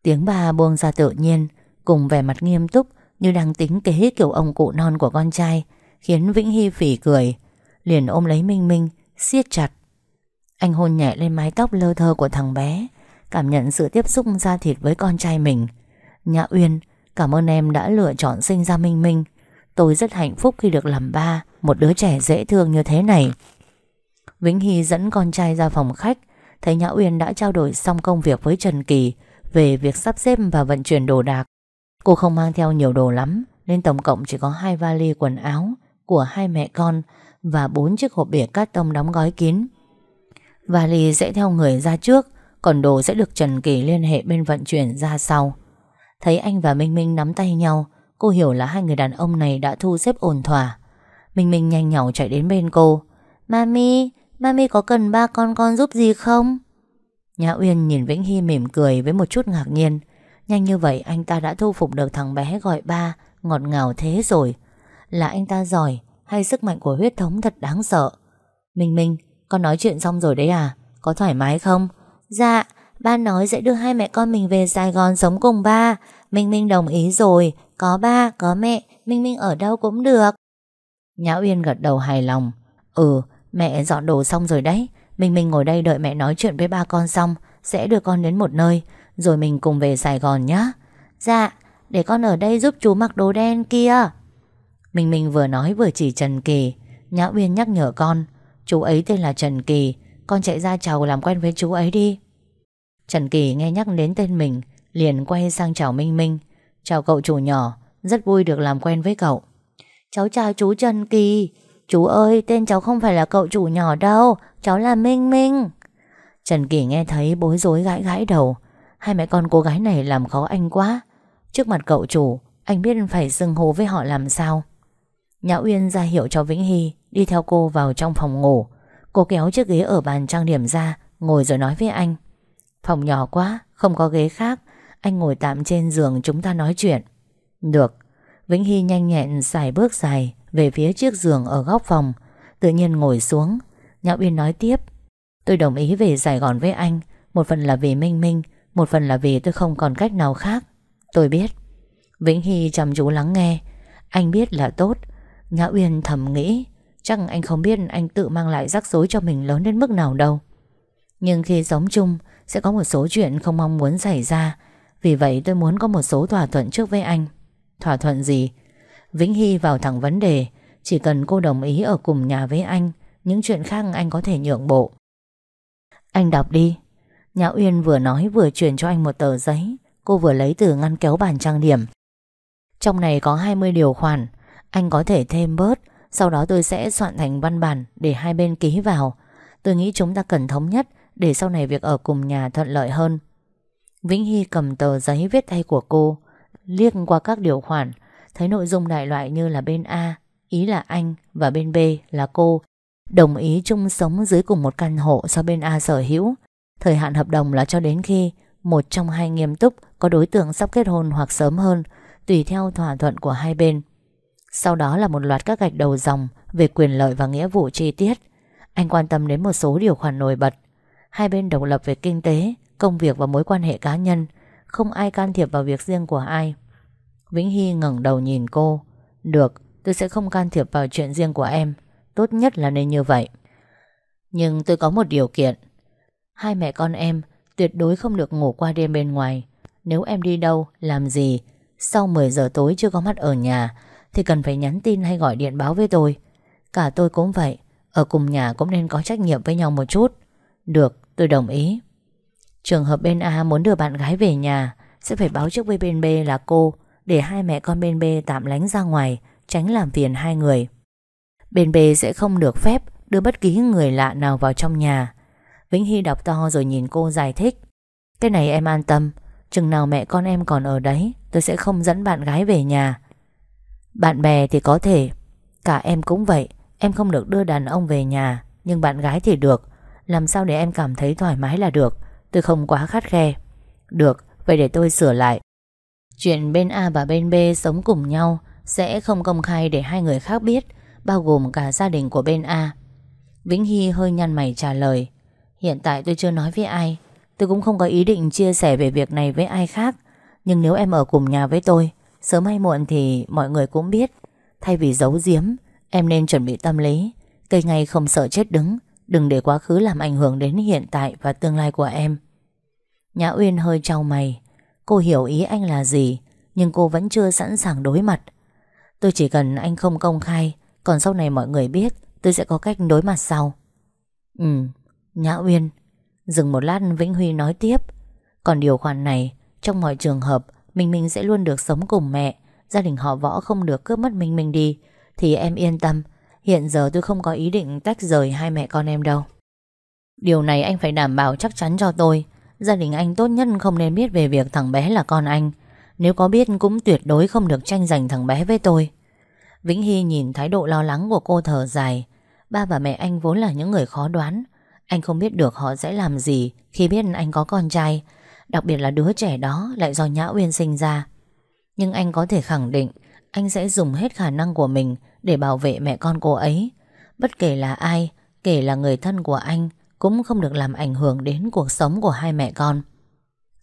Tiếng bà buông ra tự nhiên, Cùng vẻ mặt nghiêm túc Như đang tính kế kiểu ông cụ non của con trai, Khiến Vĩnh Hy phỉ cười liền ôm lấy Minh Minh, siết chặt. Anh hôn nhẹ lên mái tóc lơ thơ của thằng bé, cảm nhận sự tiếp xúc da thịt với con trai mình. Nhã Uyên, cảm ơn em đã lựa chọn sinh ra Minh Minh. Tôi rất hạnh phúc khi được làm ba, một đứa trẻ dễ thương như thế này. Vĩnh Hy dẫn con trai ra phòng khách, thấy Nhã Uyên đã trao đổi xong công việc với Trần Kỳ về việc sắp xếp và vận chuyển đồ đạc. Cô không mang theo nhiều đồ lắm, nên tổng cộng chỉ có hai vali quần áo của hai mẹ con và bốn chiếc hộp bìa cát tông đóng gói kín. Vali sẽ theo người ra trước, còn đồ sẽ được Trần Kỳ liên hệ bên vận chuyển ra sau. Thấy anh và Minh Minh nắm tay nhau, cô hiểu là hai người đàn ông này đã thu xếp ổn thỏa. Minh Minh nhanh nhỏ chạy đến bên cô. Mami, Mami có cần ba con con giúp gì không? Nhã Uyên nhìn Vĩnh Hy mỉm cười với một chút ngạc nhiên. Nhanh như vậy anh ta đã thu phục được thằng bé gọi ba, ngọt ngào thế rồi. Là anh ta giỏi, hay sức mạnh của huyết thống thật đáng sợ. Minh Minh, con nói chuyện xong rồi đấy à? Có thoải mái không? Dạ, ba nói sẽ đưa hai mẹ con mình về Sài Gòn sống cùng ba. Minh Minh đồng ý rồi, có ba, có mẹ, Minh Minh ở đâu cũng được. Nhã Uyên gật đầu hài lòng. Ừ, mẹ dọn đồ xong rồi đấy. Minh Minh ngồi đây đợi mẹ nói chuyện với ba con xong, sẽ đưa con đến một nơi, rồi mình cùng về Sài Gòn nhé. Dạ, để con ở đây giúp chú mặc đồ đen kia. Minh Minh vừa nói vừa chỉ Trần Kỳ. Nhã Uyên nhắc nhở con, Chú ấy tên là Trần Kỳ, Con chạy ra chào làm quen với chú ấy đi. Trần Kỳ nghe nhắc đến tên mình, Liền quay sang chào Minh Minh. Chào cậu chủ nhỏ, Rất vui được làm quen với cậu. Cháu chào chú Trần Kỳ. Chú ơi, tên cháu không phải là cậu chủ nhỏ đâu, Cháu là Minh Minh. Trần Kỳ nghe thấy bối rối gãi gãi đầu. Hai mẹ con cô gái này làm khó anh quá. Trước mặt cậu chủ, Anh biết phải xưng hô với họ làm sao. Nhã Uyên ra hiệu cho Vĩnh Hy đi theo cô vào trong phòng ngủ. Cô kéo chiếc ghế ở bàn trang điểm ra, ngồi rồi nói với anh. Phòng nhỏ quá, không có ghế khác, anh ngồi tạm trên giường chúng ta nói chuyện. Được, Vĩnh Hy nhanh nhẹn xài bước dài về phía chiếc giường ở góc phòng, tự nhiên ngồi xuống. Nhã Uyên nói tiếp, tôi đồng ý về Sài Gòn với anh, một phần là vì Minh Minh, một phần là vì tôi không còn cách nào khác. Tôi biết. Vĩnh Hy chăm chú lắng nghe, anh biết là tốt, Nhã Uyên thầm nghĩ, Chắc anh không biết anh tự mang lại rắc rối cho mình lớn đến mức nào đâu. Nhưng khi sống chung, Sẽ có một số chuyện không mong muốn xảy ra. Vì vậy tôi muốn có một số thỏa thuận trước với anh. Thỏa thuận gì? Vĩnh Hy vào thẳng vấn đề, Chỉ cần cô đồng ý ở cùng nhà với anh, Những chuyện khác anh có thể nhượng bộ. Anh đọc đi. Nhã Uyên vừa nói vừa truyền cho anh một tờ giấy, Cô vừa lấy từ ngăn kéo bàn trang điểm. Trong này có 20 điều khoản anh có thể thêm bớt, Sau đó tôi sẽ soạn thành văn bản Để hai bên ký vào. Tôi nghĩ chúng ta cần thống nhất Để sau này việc ở cùng nhà thuận lợi hơn. Vĩnh Hy cầm tờ giấy viết tay của cô, Liếc qua các điều khoản, Thấy nội dung đại loại như là bên A, Ý là anh, Và bên B là cô. Đồng ý chung sống dưới cùng một căn hộ Do bên A sở hữu. Thời hạn hợp đồng là cho đến khi Một trong hai nghiêm túc có đối tượng sắp kết hôn hoặc sớm hơn, Tùy theo thỏa thuận của hai bên. Sau đó là một loạt các gạch đầu dòng về quyền lợi và nghĩa vụ chi tiết. Anh quan tâm đến một số điều khoản nổi bật. Hai bên độc lập về kinh tế, công việc và mối quan hệ cá nhân. Không ai can thiệp vào việc riêng của ai. Vĩnh Hy ngẩng đầu nhìn cô. Được, tôi sẽ không can thiệp vào chuyện riêng của em. Tốt nhất là nên như vậy. Nhưng tôi có một điều kiện. Hai mẹ con em tuyệt đối không được ngủ qua đêm bên ngoài. Nếu em đi đâu, làm gì, sau 10 giờ tối chưa có mắt ở nhà thì cần phải nhắn tin hay gọi điện báo với tôi. Cả tôi cũng vậy, ở cùng nhà cũng nên có trách nhiệm với nhau một chút. Được, tôi đồng ý. Trường hợp bên A muốn đưa bạn gái về nhà sẽ phải báo trước với bên B là cô để hai mẹ con bên B tạm lánh ra ngoài tránh làm phiền hai người. Bên B sẽ không được phép đưa bất kỳ người lạ nào vào trong nhà. Vĩnh Hy đọc to rồi nhìn cô giải thích. Cái này em an tâm, chừng nào mẹ con em còn ở đấy tôi sẽ không dẫn bạn gái về nhà. Bạn bè thì có thể. Cả em cũng vậy Em không được đưa đàn ông về nhà Nhưng bạn gái thì được. Làm sao để em cảm thấy thoải mái là được? Tôi không quá khắt khe. Được, vậy để tôi sửa lại. Chuyện bên A và bên B sống cùng nhau Sẽ không công khai để hai người khác biết Bao gồm cả gia đình của bên A. Vĩnh Hy hơi nhăn mày trả lời. Hiện tại tôi chưa nói với ai. Tôi cũng không có ý định chia sẻ về việc này với ai khác. Nhưng nếu em ở cùng nhà với tôi Sớm hay muộn thì mọi người cũng biết. Thay vì giấu giếm Em nên chuẩn bị tâm lý. Cây ngay không sợ chết đứng. Đừng để quá khứ làm ảnh hưởng đến hiện tại và tương lai của em. Nhã Uyên hơi trao mày. Cô hiểu ý anh là gì Nhưng cô vẫn chưa sẵn sàng đối mặt. Tôi chỉ cần anh không công khai Còn sau này mọi người biết Tôi sẽ có cách đối mặt sau. Ừ, Nhã Uyên. Dừng một lát Vĩnh Huy nói tiếp. Còn điều khoản này Trong mọi trường hợp Minh Minh sẽ luôn được sống cùng mẹ. Gia đình họ võ không được cướp mất Minh Minh đi. Thì em yên tâm. Hiện giờ tôi không có ý định tách rời hai mẹ con em đâu. Điều này anh phải đảm bảo chắc chắn cho tôi. Gia đình anh tốt nhất không nên biết về việc thằng bé là con anh. Nếu có biết cũng tuyệt đối không được tranh giành thằng bé với tôi. Vĩnh Hy nhìn thái độ lo lắng của cô thở dài. Ba và mẹ anh vốn là những người khó đoán. Anh không biết được họ sẽ làm gì Khi biết anh có con trai. Đặc biệt là đứa trẻ đó lại do Nhã Uyên sinh ra. Nhưng anh có thể khẳng định Anh sẽ dùng hết khả năng của mình Để bảo vệ mẹ con cô ấy. Bất kể là ai, Kể là người thân của anh, Cũng không được làm ảnh hưởng đến cuộc sống của hai mẹ con.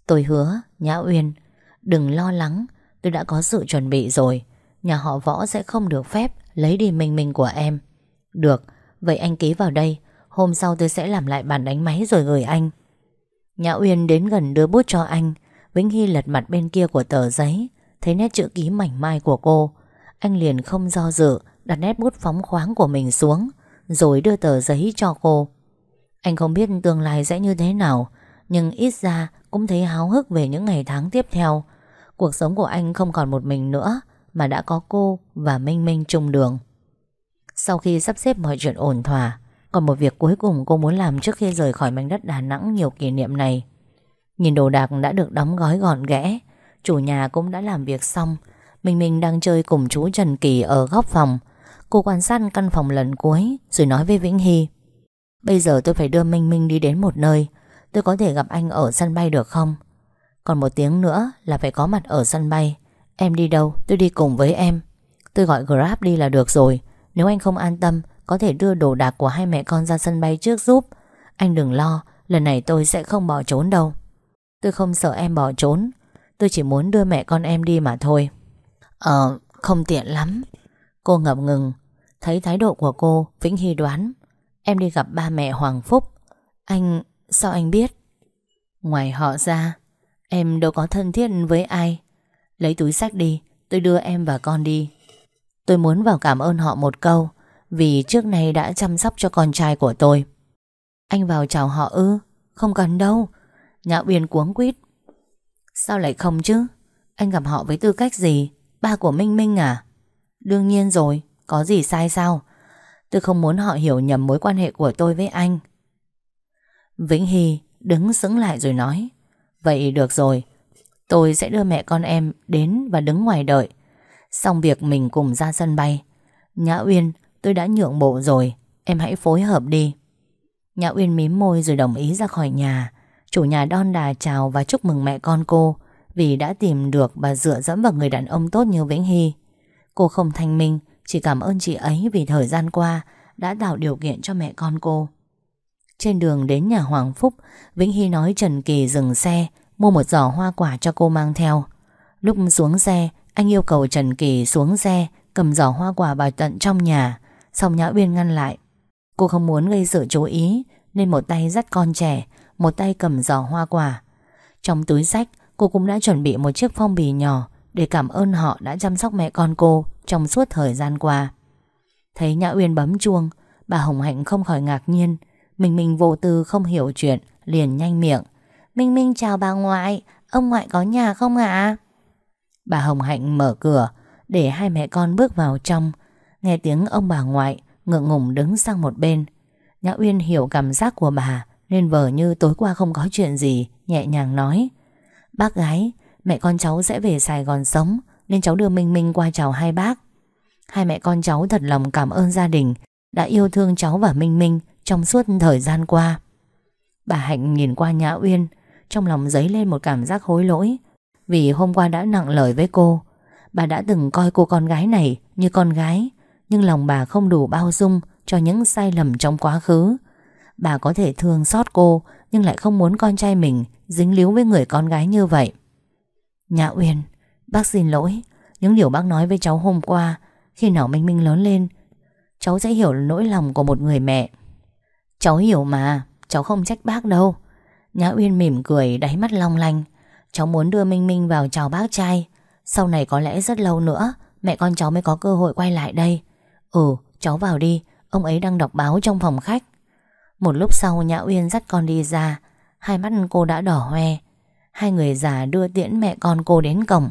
Tôi hứa, Nhã Uyên, Đừng lo lắng, Tôi đã có sự chuẩn bị rồi. Nhà họ võ sẽ không được phép Lấy đi mình mình của em. Được, Vậy anh ký vào đây. Hôm sau tôi sẽ làm lại bản đánh máy rồi gửi anh. Nhã Uyên đến gần đưa bút cho anh. Vĩnh Hy lật mặt bên kia của tờ giấy, Thấy nét chữ ký mảnh mai của cô. Anh liền không do dự, Đặt nét bút phóng khoáng của mình xuống, Rồi đưa tờ giấy cho cô. Anh không biết tương lai sẽ như thế nào, Nhưng ít ra Cũng thấy háo hức về những ngày tháng tiếp theo. Cuộc sống của anh không còn một mình nữa, Mà đã có cô và Minh Minh chung đường. Sau khi sắp xếp mọi chuyện ổn thỏa còn một việc cuối cùng cô muốn làm trước khi rời khỏi mảnh đất Đà Nẵng nhiều kỷ niệm này. Nhìn đồ đạc đã được đóng gói gọn ghẽ, chủ nhà cũng đã làm việc xong. Minh Minh đang chơi cùng chú Trần Kỳ ở góc phòng. Cô quan sát căn phòng lần cuối rồi nói với Vĩnh Hy. Bây giờ tôi phải đưa Minh Minh đi đến một nơi. Tôi có thể gặp anh ở sân bay được không? Còn một tiếng nữa là phải có mặt ở sân bay. Em đi đâu? Tôi đi cùng với em. Tôi gọi Grab đi là được rồi. Nếu anh không an tâm, có thể đưa đồ đạc của hai mẹ con ra sân bay trước giúp. Anh đừng lo, Lần này tôi sẽ không bỏ trốn đâu. Tôi không sợ em bỏ trốn. Tôi chỉ muốn đưa mẹ con em đi mà thôi. Ờ không tiện lắm. Cô ngập ngừng. Thấy thái độ của cô, Vĩnh Hy đoán. Em đi gặp ba mẹ Hoàng Phúc. Anh, sao anh biết? Ngoài họ ra, Em đâu có thân thiết với ai. Lấy túi sách đi, Tôi đưa em và con đi. Tôi muốn vào cảm ơn họ một câu. Vì trước nay đã chăm sóc cho con trai của tôi. Anh vào chào họ ư? Không cần đâu. Nhã Uyên cuống quýt. Sao lại không chứ? Anh gặp họ với tư cách gì? Ba của Minh Minh à? Đương nhiên rồi, Có gì sai sao? Tôi không muốn họ hiểu nhầm mối quan hệ của tôi với anh. Vĩnh Hy đứng sững lại rồi nói. Vậy được rồi. Tôi sẽ đưa mẹ con em đến và đứng ngoài đợi. Xong việc mình cùng ra sân bay. Nhã Uyên Tôi đã nhượng bộ rồi. Em hãy phối hợp đi. Nhã Uyên mím môi rồi đồng ý ra khỏi nhà. Chủ nhà đon đà chào và chúc mừng mẹ con cô, Vì đã tìm được và dựa dẫm vào người đàn ông tốt như Vĩnh Hy. Cô không thanh minh, Chỉ cảm ơn chị ấy vì thời gian qua Đã tạo điều kiện cho mẹ con cô. Trên đường đến nhà Hoàng Phúc, Vĩnh Hy nói Trần Kỳ dừng xe, Mua một giỏ hoa quả cho cô mang theo. Lúc xuống xe, Anh yêu cầu Trần Kỳ xuống xe, Cầm giỏ hoa quả vào tận trong nhà. Xong Nhã Uyên ngăn lại. Cô không muốn gây sự chú ý, Nên một tay dắt con trẻ, Một tay cầm giỏ hoa quả. Trong túi sách, cô cũng đã chuẩn bị một chiếc phong bì nhỏ Để cảm ơn họ đã chăm sóc mẹ con cô Trong suốt thời gian qua. Thấy Nhã Uyên bấm chuông, Bà Hồng Hạnh không khỏi ngạc nhiên. Mình mình vô tư không hiểu chuyện, Liền nhanh miệng. Minh Minh chào bà ngoại, Ông ngoại có nhà không ạ? Bà Hồng Hạnh mở cửa, Để hai mẹ con bước vào trong. Nghe tiếng ông bà ngoại ngượng ngùng đứng sang một bên. Nhã Uyên hiểu cảm giác của bà Nên vờ như tối qua không có chuyện gì Nhẹ nhàng nói. Bác gái, mẹ con cháu sẽ về Sài Gòn sống Nên cháu đưa Minh Minh qua chào hai bác. Hai mẹ con cháu thật lòng cảm ơn gia đình Đã yêu thương cháu và Minh Minh Trong suốt thời gian qua. Bà Hạnh nhìn qua Nhã Uyên Trong lòng dấy lên một cảm giác hối lỗi Vì hôm qua đã nặng lời với cô. Bà đã từng coi cô con gái này như con gái nhưng lòng bà không đủ bao dung cho những sai lầm trong quá khứ. Bà có thể thương xót cô nhưng lại không muốn con trai mình dính líu với người con gái như vậy. Nhã Uyên, bác xin lỗi, những điều bác nói với cháu hôm qua, khi nào Minh Minh lớn lên, cháu sẽ hiểu nỗi lòng của một người mẹ. Cháu hiểu mà, cháu không trách bác đâu. Nhã Uyên mỉm cười đáy mắt long lanh. Cháu muốn đưa Minh Minh vào chào bác trai. Sau này có lẽ rất lâu nữa, mẹ con cháu mới có cơ hội quay lại đây. Ừ cháu vào đi, Ông ấy đang đọc báo trong phòng khách. Một lúc sau, Nhã Uyên dắt con đi ra. Hai mắt cô đã đỏ hoe. Hai người già đưa tiễn mẹ con cô đến cổng.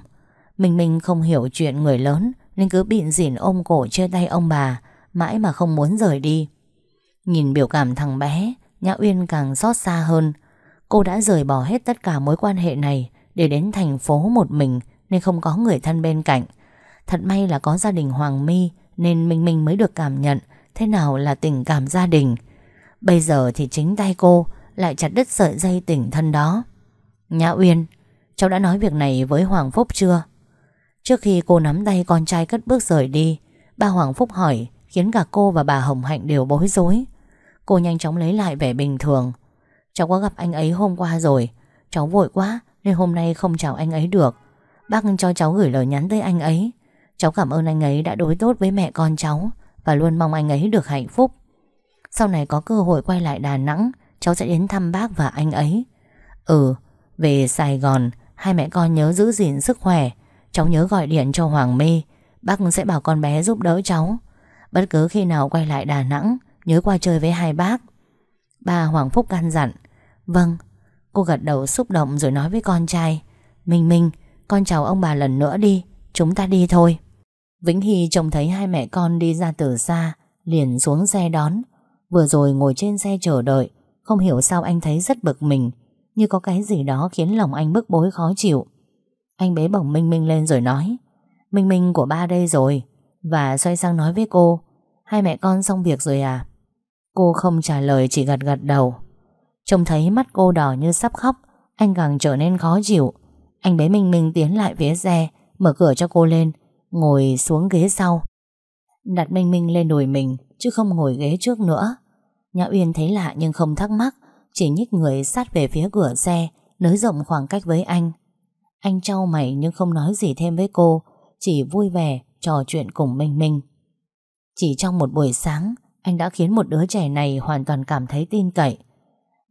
Mình mình không hiểu chuyện người lớn, Nên cứ bịn dỉn ôm cổ chơi tay ông bà, Mãi mà không muốn rời đi. Nhìn biểu cảm thằng bé, Nhã Uyên càng xót xa hơn. Cô đã rời bỏ hết tất cả mối quan hệ này Để đến thành phố một mình, Nên không có người thân bên cạnh. Thật may là có gia đình Hoàng My nên Minh Minh mới được cảm nhận Thế nào là tình cảm gia đình. Bây giờ thì chính tay cô Lại chặt đứt sợi dây tình thân đó. Nhã Uyên, Cháu đã nói việc này với Hoàng Phúc chưa? Trước khi cô nắm tay con trai cất bước rời đi Ba Hoàng Phúc hỏi Khiến cả cô và bà Hồng Hạnh đều bối rối. Cô nhanh chóng lấy lại vẻ bình thường. Cháu có gặp anh ấy hôm qua rồi, Cháu vội quá nên hôm nay không chào anh ấy được. Bác cho cháu gửi lời nhắn tới anh ấy. Cháu cảm ơn anh ấy đã đối tốt với mẹ con cháu Và luôn mong anh ấy được hạnh phúc. Sau này có cơ hội quay lại Đà Nẵng, Cháu sẽ đến thăm bác và anh ấy. Ừ Về Sài Gòn, Hai mẹ con nhớ giữ gìn sức khỏe. Cháu nhớ gọi điện cho Hoàng Mê Bác sẽ bảo con bé giúp đỡ cháu. Bất cứ khi nào quay lại Đà Nẵng, Nhớ qua chơi với hai bác. Bà Hoàng Phúc căn dặn Vâng. Cô gật đầu xúc động rồi nói với con trai, Minh Minh, Con chào ông bà lần nữa đi, Chúng ta đi thôi. Vĩnh Hy trông thấy hai mẹ con đi ra từ xa, Liền xuống xe đón. Vừa rồi ngồi trên xe chờ đợi, Không hiểu sao anh thấy rất bực mình, Như có cái gì đó khiến lòng anh bức bối khó chịu. Anh bế bổng Minh Minh lên rồi nói, Minh Minh của ba đây rồi. Và xoay sang nói với cô, Hai mẹ con xong việc rồi à? Cô không trả lời, chỉ gật gật đầu. Trông thấy mắt cô đỏ như sắp khóc, Anh càng trở nên khó chịu. Anh bế Minh Minh tiến lại phía xe, Mở cửa cho cô lên. Ngồi xuống ghế sau. Đặt Minh Minh lên đùi mình, Chứ không ngồi ghế trước nữa. Nhã Uyên thấy lạ nhưng không thắc mắc, Chỉ nhích người sát về phía cửa xe, Nới rộng khoảng cách với anh. Anh trao mày nhưng không nói gì thêm với cô, Chỉ vui vẻ trò chuyện cùng Minh Minh. Chỉ trong một buổi sáng, Anh đã khiến một đứa trẻ này hoàn toàn cảm thấy tin cậy.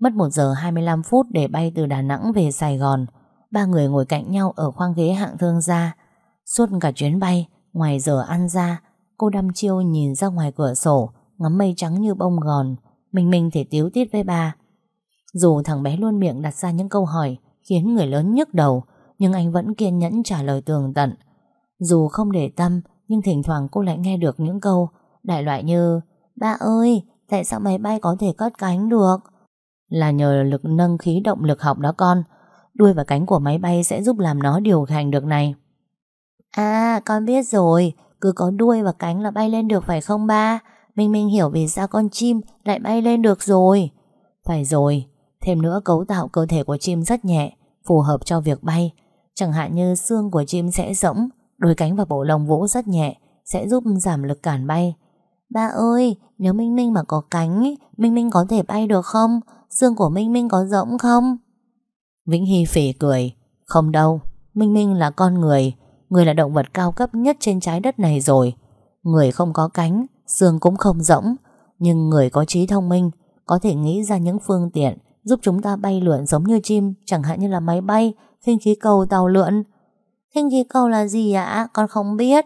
Mất 1 giờ 25 phút để bay từ Đà Nẵng về Sài Gòn, Ba người ngồi cạnh nhau ở khoang ghế hạng thương gia Suốt cả chuyến bay, ngoài giờ ăn ra, cô đăm chiêu nhìn ra ngoài cửa sổ, ngắm mây trắng như bông gòn. Mình mình thì tiếu tiết với bà. Dù thằng bé luôn miệng đặt ra những câu hỏi khiến người lớn nhức đầu, nhưng anh vẫn kiên nhẫn trả lời tường tận. Dù không để tâm, nhưng thỉnh thoảng cô lại nghe được những câu đại loại như Ba ơi, tại sao máy bay có thể cất cánh được? Là nhờ lực nâng khí động lực học đó con. Đuôi và cánh của máy bay sẽ giúp làm nó điều hành được này. À con biết rồi. Cứ có đuôi và cánh là bay lên được phải không ba? Minh Minh hiểu vì sao con chim Lại bay lên được rồi. Phải rồi. Thêm nữa cấu tạo cơ thể của chim rất nhẹ Phù hợp cho việc bay. Chẳng hạn như xương của chim sẽ rỗng Đôi cánh và bộ lông vỗ rất nhẹ Sẽ giúp giảm lực cản bay. Ba ơi, nếu Minh Minh mà có cánh Minh Minh có thể bay được không? Xương của Minh Minh có rỗng không? Vĩnh Hy phỉ cười. Không đâu, Minh Minh là con người. Người là động vật cao cấp nhất trên trái đất này rồi. Người không có cánh, Xương cũng không rỗng. Nhưng người có trí thông minh, Có thể nghĩ ra những phương tiện Giúp chúng ta bay lượn giống như chim, Chẳng hạn như là máy bay, Khinh khí cầu, tàu lượn. Khinh khí cầu là gì ạ? Con không biết.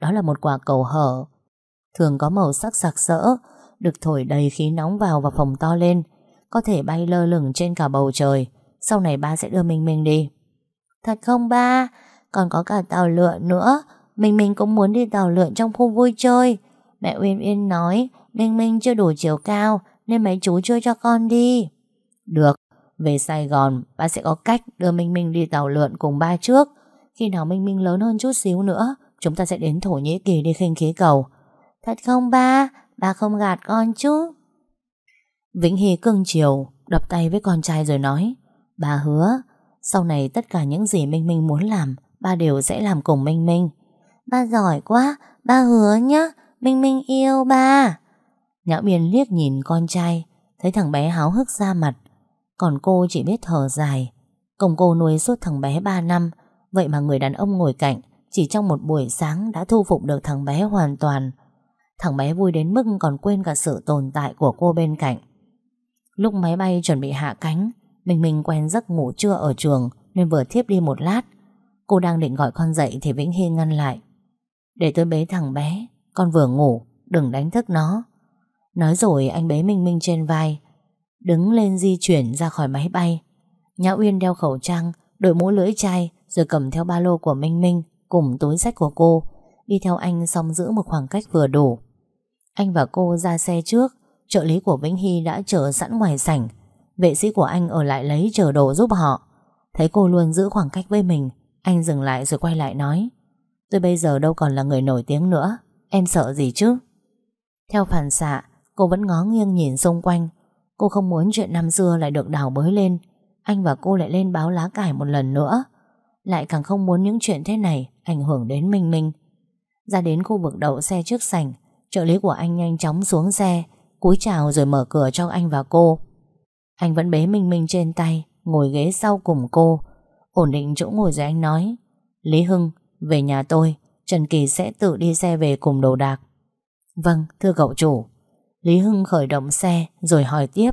Đó là một quả cầu hở, Thường có màu sắc sặc sỡ, Được thổi đầy khí nóng vào và phồng to lên, Có thể bay lơ lửng trên cả bầu trời. Sau này ba sẽ đưa mình mình đi. Thật không ba? còn có cả tàu lượn nữa. Minh Minh cũng muốn đi tàu lượn trong khu vui chơi. Mẹ Uyên Uyên nói, Minh Minh chưa đủ chiều cao, nên mấy chú chơi cho con đi. Được, về Sài Gòn, ba sẽ có cách đưa Minh Minh đi tàu lượn cùng ba trước. Khi nào Minh Minh lớn hơn chút xíu nữa, chúng ta sẽ đến Thổ Nhĩ Kỳ đi khinh khí cầu. Thật không ba? Ba không gạt con chứ? Vĩnh Hy cưng chiều, đập tay với con trai rồi nói, Bà hứa, sau này tất cả những gì Minh Minh muốn làm ba đều sẽ làm cùng Minh Minh. Ba giỏi quá, ba hứa nhá, Minh Minh yêu ba. Nhã Biên liếc nhìn con trai, thấy thằng bé háo hức ra mặt. Còn cô chỉ biết thở dài. Công cô nuôi suốt thằng bé 3 năm, vậy mà người đàn ông ngồi cạnh chỉ trong một buổi sáng đã thu phục được thằng bé hoàn toàn. Thằng bé vui đến mức còn quên cả sự tồn tại của cô bên cạnh. Lúc máy bay chuẩn bị hạ cánh, Minh Minh quen giấc ngủ trưa ở trường nên vừa thiếp đi một lát. Cô đang định gọi con dậy thì Vĩnh Hy ngăn lại. Để tôi bế thằng bé, Con vừa ngủ, Đừng đánh thức nó. Nói rồi anh bế Minh Minh trên vai, Đứng lên di chuyển ra khỏi máy bay. Nhã Uyên đeo khẩu trang, Đội mũ lưỡi chai, Rồi cầm theo ba lô của Minh Minh Cùng túi sách của cô, Đi theo anh xong giữ một khoảng cách vừa đủ. Anh và cô ra xe trước, Trợ lý của Vĩnh Hy đã chờ sẵn ngoài sảnh. Vệ sĩ của anh ở lại lấy chờ đồ giúp họ. Thấy cô luôn giữ khoảng cách với mình anh dừng lại rồi quay lại nói, Tôi bây giờ đâu còn là người nổi tiếng nữa, Em sợ gì chứ? Theo phản xạ, Cô vẫn ngó nghiêng nhìn xung quanh. Cô không muốn chuyện năm xưa lại được đào bới lên. Anh và cô lại lên báo lá cải một lần nữa. Lại càng không muốn những chuyện thế này Ảnh hưởng đến Minh Minh. Ra đến khu vực đậu xe trước sảnh, Trợ lý của anh nhanh chóng xuống xe, Cúi chào rồi mở cửa cho anh và cô. Anh vẫn bế Minh Minh trên tay, Ngồi ghế sau cùng cô Ổn định chỗ ngồi rồi anh nói Lý Hưng, về nhà tôi Trần Kỳ sẽ tự đi xe về cùng đồ đạc. Vâng, thưa cậu chủ. Lý Hưng khởi động xe Rồi hỏi tiếp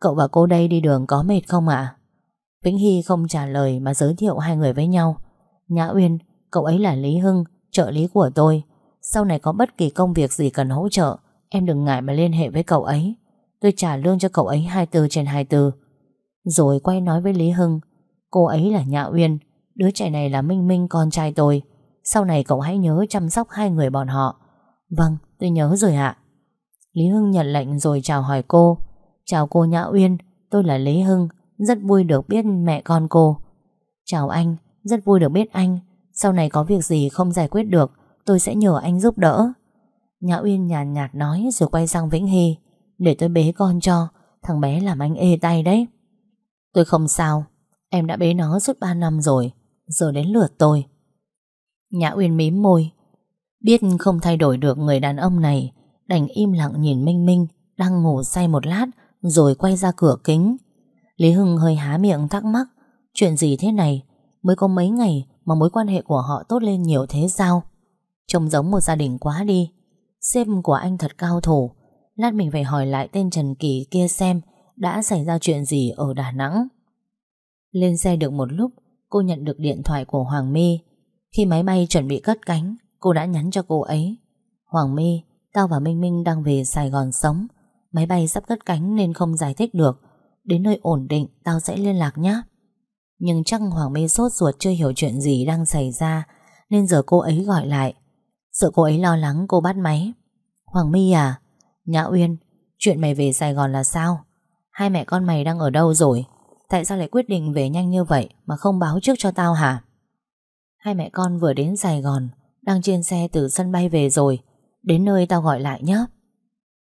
Cậu và cô đây đi đường có mệt không ạ? À? Vĩnh Hy không trả lời mà giới thiệu hai người với nhau. Nhã Uyên, cậu ấy là Lý Hưng Trợ lý của tôi. Sau này có bất kỳ công việc gì cần hỗ trợ Em đừng ngại mà liên hệ với cậu ấy. Tôi trả lương cho cậu ấy 24 trên 24 Rồi quay nói với Lý Hưng Cô ấy là Nhã Uyên. Đứa trẻ này là Minh Minh con trai tôi. Sau này cậu hãy nhớ chăm sóc hai người bọn họ. Vâng tôi nhớ rồi ạ. Lý Hưng nhận lệnh rồi chào hỏi cô. Chào cô Nhã Uyên Tôi là Lý Hưng. Rất vui được biết mẹ con cô. Chào anh Rất vui được biết anh. Sau này có việc gì không giải quyết được Tôi sẽ nhờ anh giúp đỡ. Nhã Uyên nhàn nhạt, nhạt nói rồi quay sang Vĩnh Hy. Để tôi bế con cho Thằng bé làm anh ê tay đấy. Tôi không sao. Em đã bế nó suốt 3 năm rồi, Giờ đến lượt tôi. Nhã Uyên mím môi. Biết không thay đổi được người đàn ông này, Đành im lặng nhìn Minh Minh Đang ngủ say một lát Rồi quay ra cửa kính. Lý Hưng hơi há miệng thắc mắc, Chuyện gì thế này? Mới có mấy ngày mà mối quan hệ của họ tốt lên nhiều thế sao? Trông giống một gia đình quá đi. Sếp của anh thật cao thủ. Lát mình phải hỏi lại tên Trần Kỳ kia xem Đã xảy ra chuyện gì ở Đà Nẵng. Lên xe được một lúc, cô nhận được điện thoại của Hoàng My. Khi máy bay chuẩn bị cất cánh, cô đã nhắn cho cô ấy. Hoàng My, tao và Minh Minh đang về Sài Gòn sống. Máy bay sắp cất cánh nên không giải thích được. Đến nơi ổn định, tao sẽ liên lạc nhé. Nhưng chắc Hoàng My sốt ruột chưa hiểu chuyện gì đang xảy ra, nên giờ cô ấy gọi lại. Sợ cô ấy lo lắng cô bắt máy. Hoàng My à? Nhã Uyên, chuyện mày về Sài Gòn là sao? Hai mẹ con mày đang ở đâu rồi? Tại sao lại quyết định về nhanh như vậy Mà không báo trước cho tao hả? Hai mẹ con vừa đến Sài Gòn Đang trên xe từ sân bay về rồi. Đến nơi tao gọi lại nhé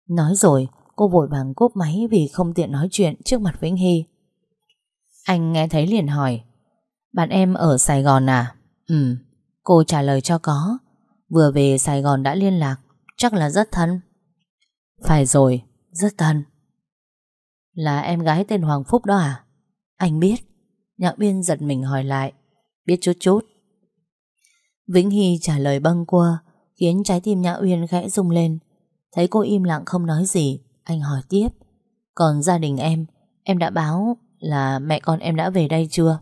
Nói rồi cô vội vàng cúp máy Vì không tiện nói chuyện trước mặt Vĩnh Hy. Anh nghe thấy liền hỏi Bạn em ở Sài Gòn à? Ừ. Cô trả lời cho có Vừa về Sài Gòn đã liên lạc Chắc là rất thân. Phải rồi, rất thân. Là em gái tên Hoàng Phúc đó à? Anh biết. Nhã Uyên giật mình hỏi lại. Biết chút chút. Vĩnh Hy trả lời bâng quơ, Khiến trái tim Nhã Uyên khẽ rung lên. Thấy cô im lặng không nói gì, Anh hỏi tiếp. Còn gia đình em Em đã báo là mẹ con em đã về đây chưa?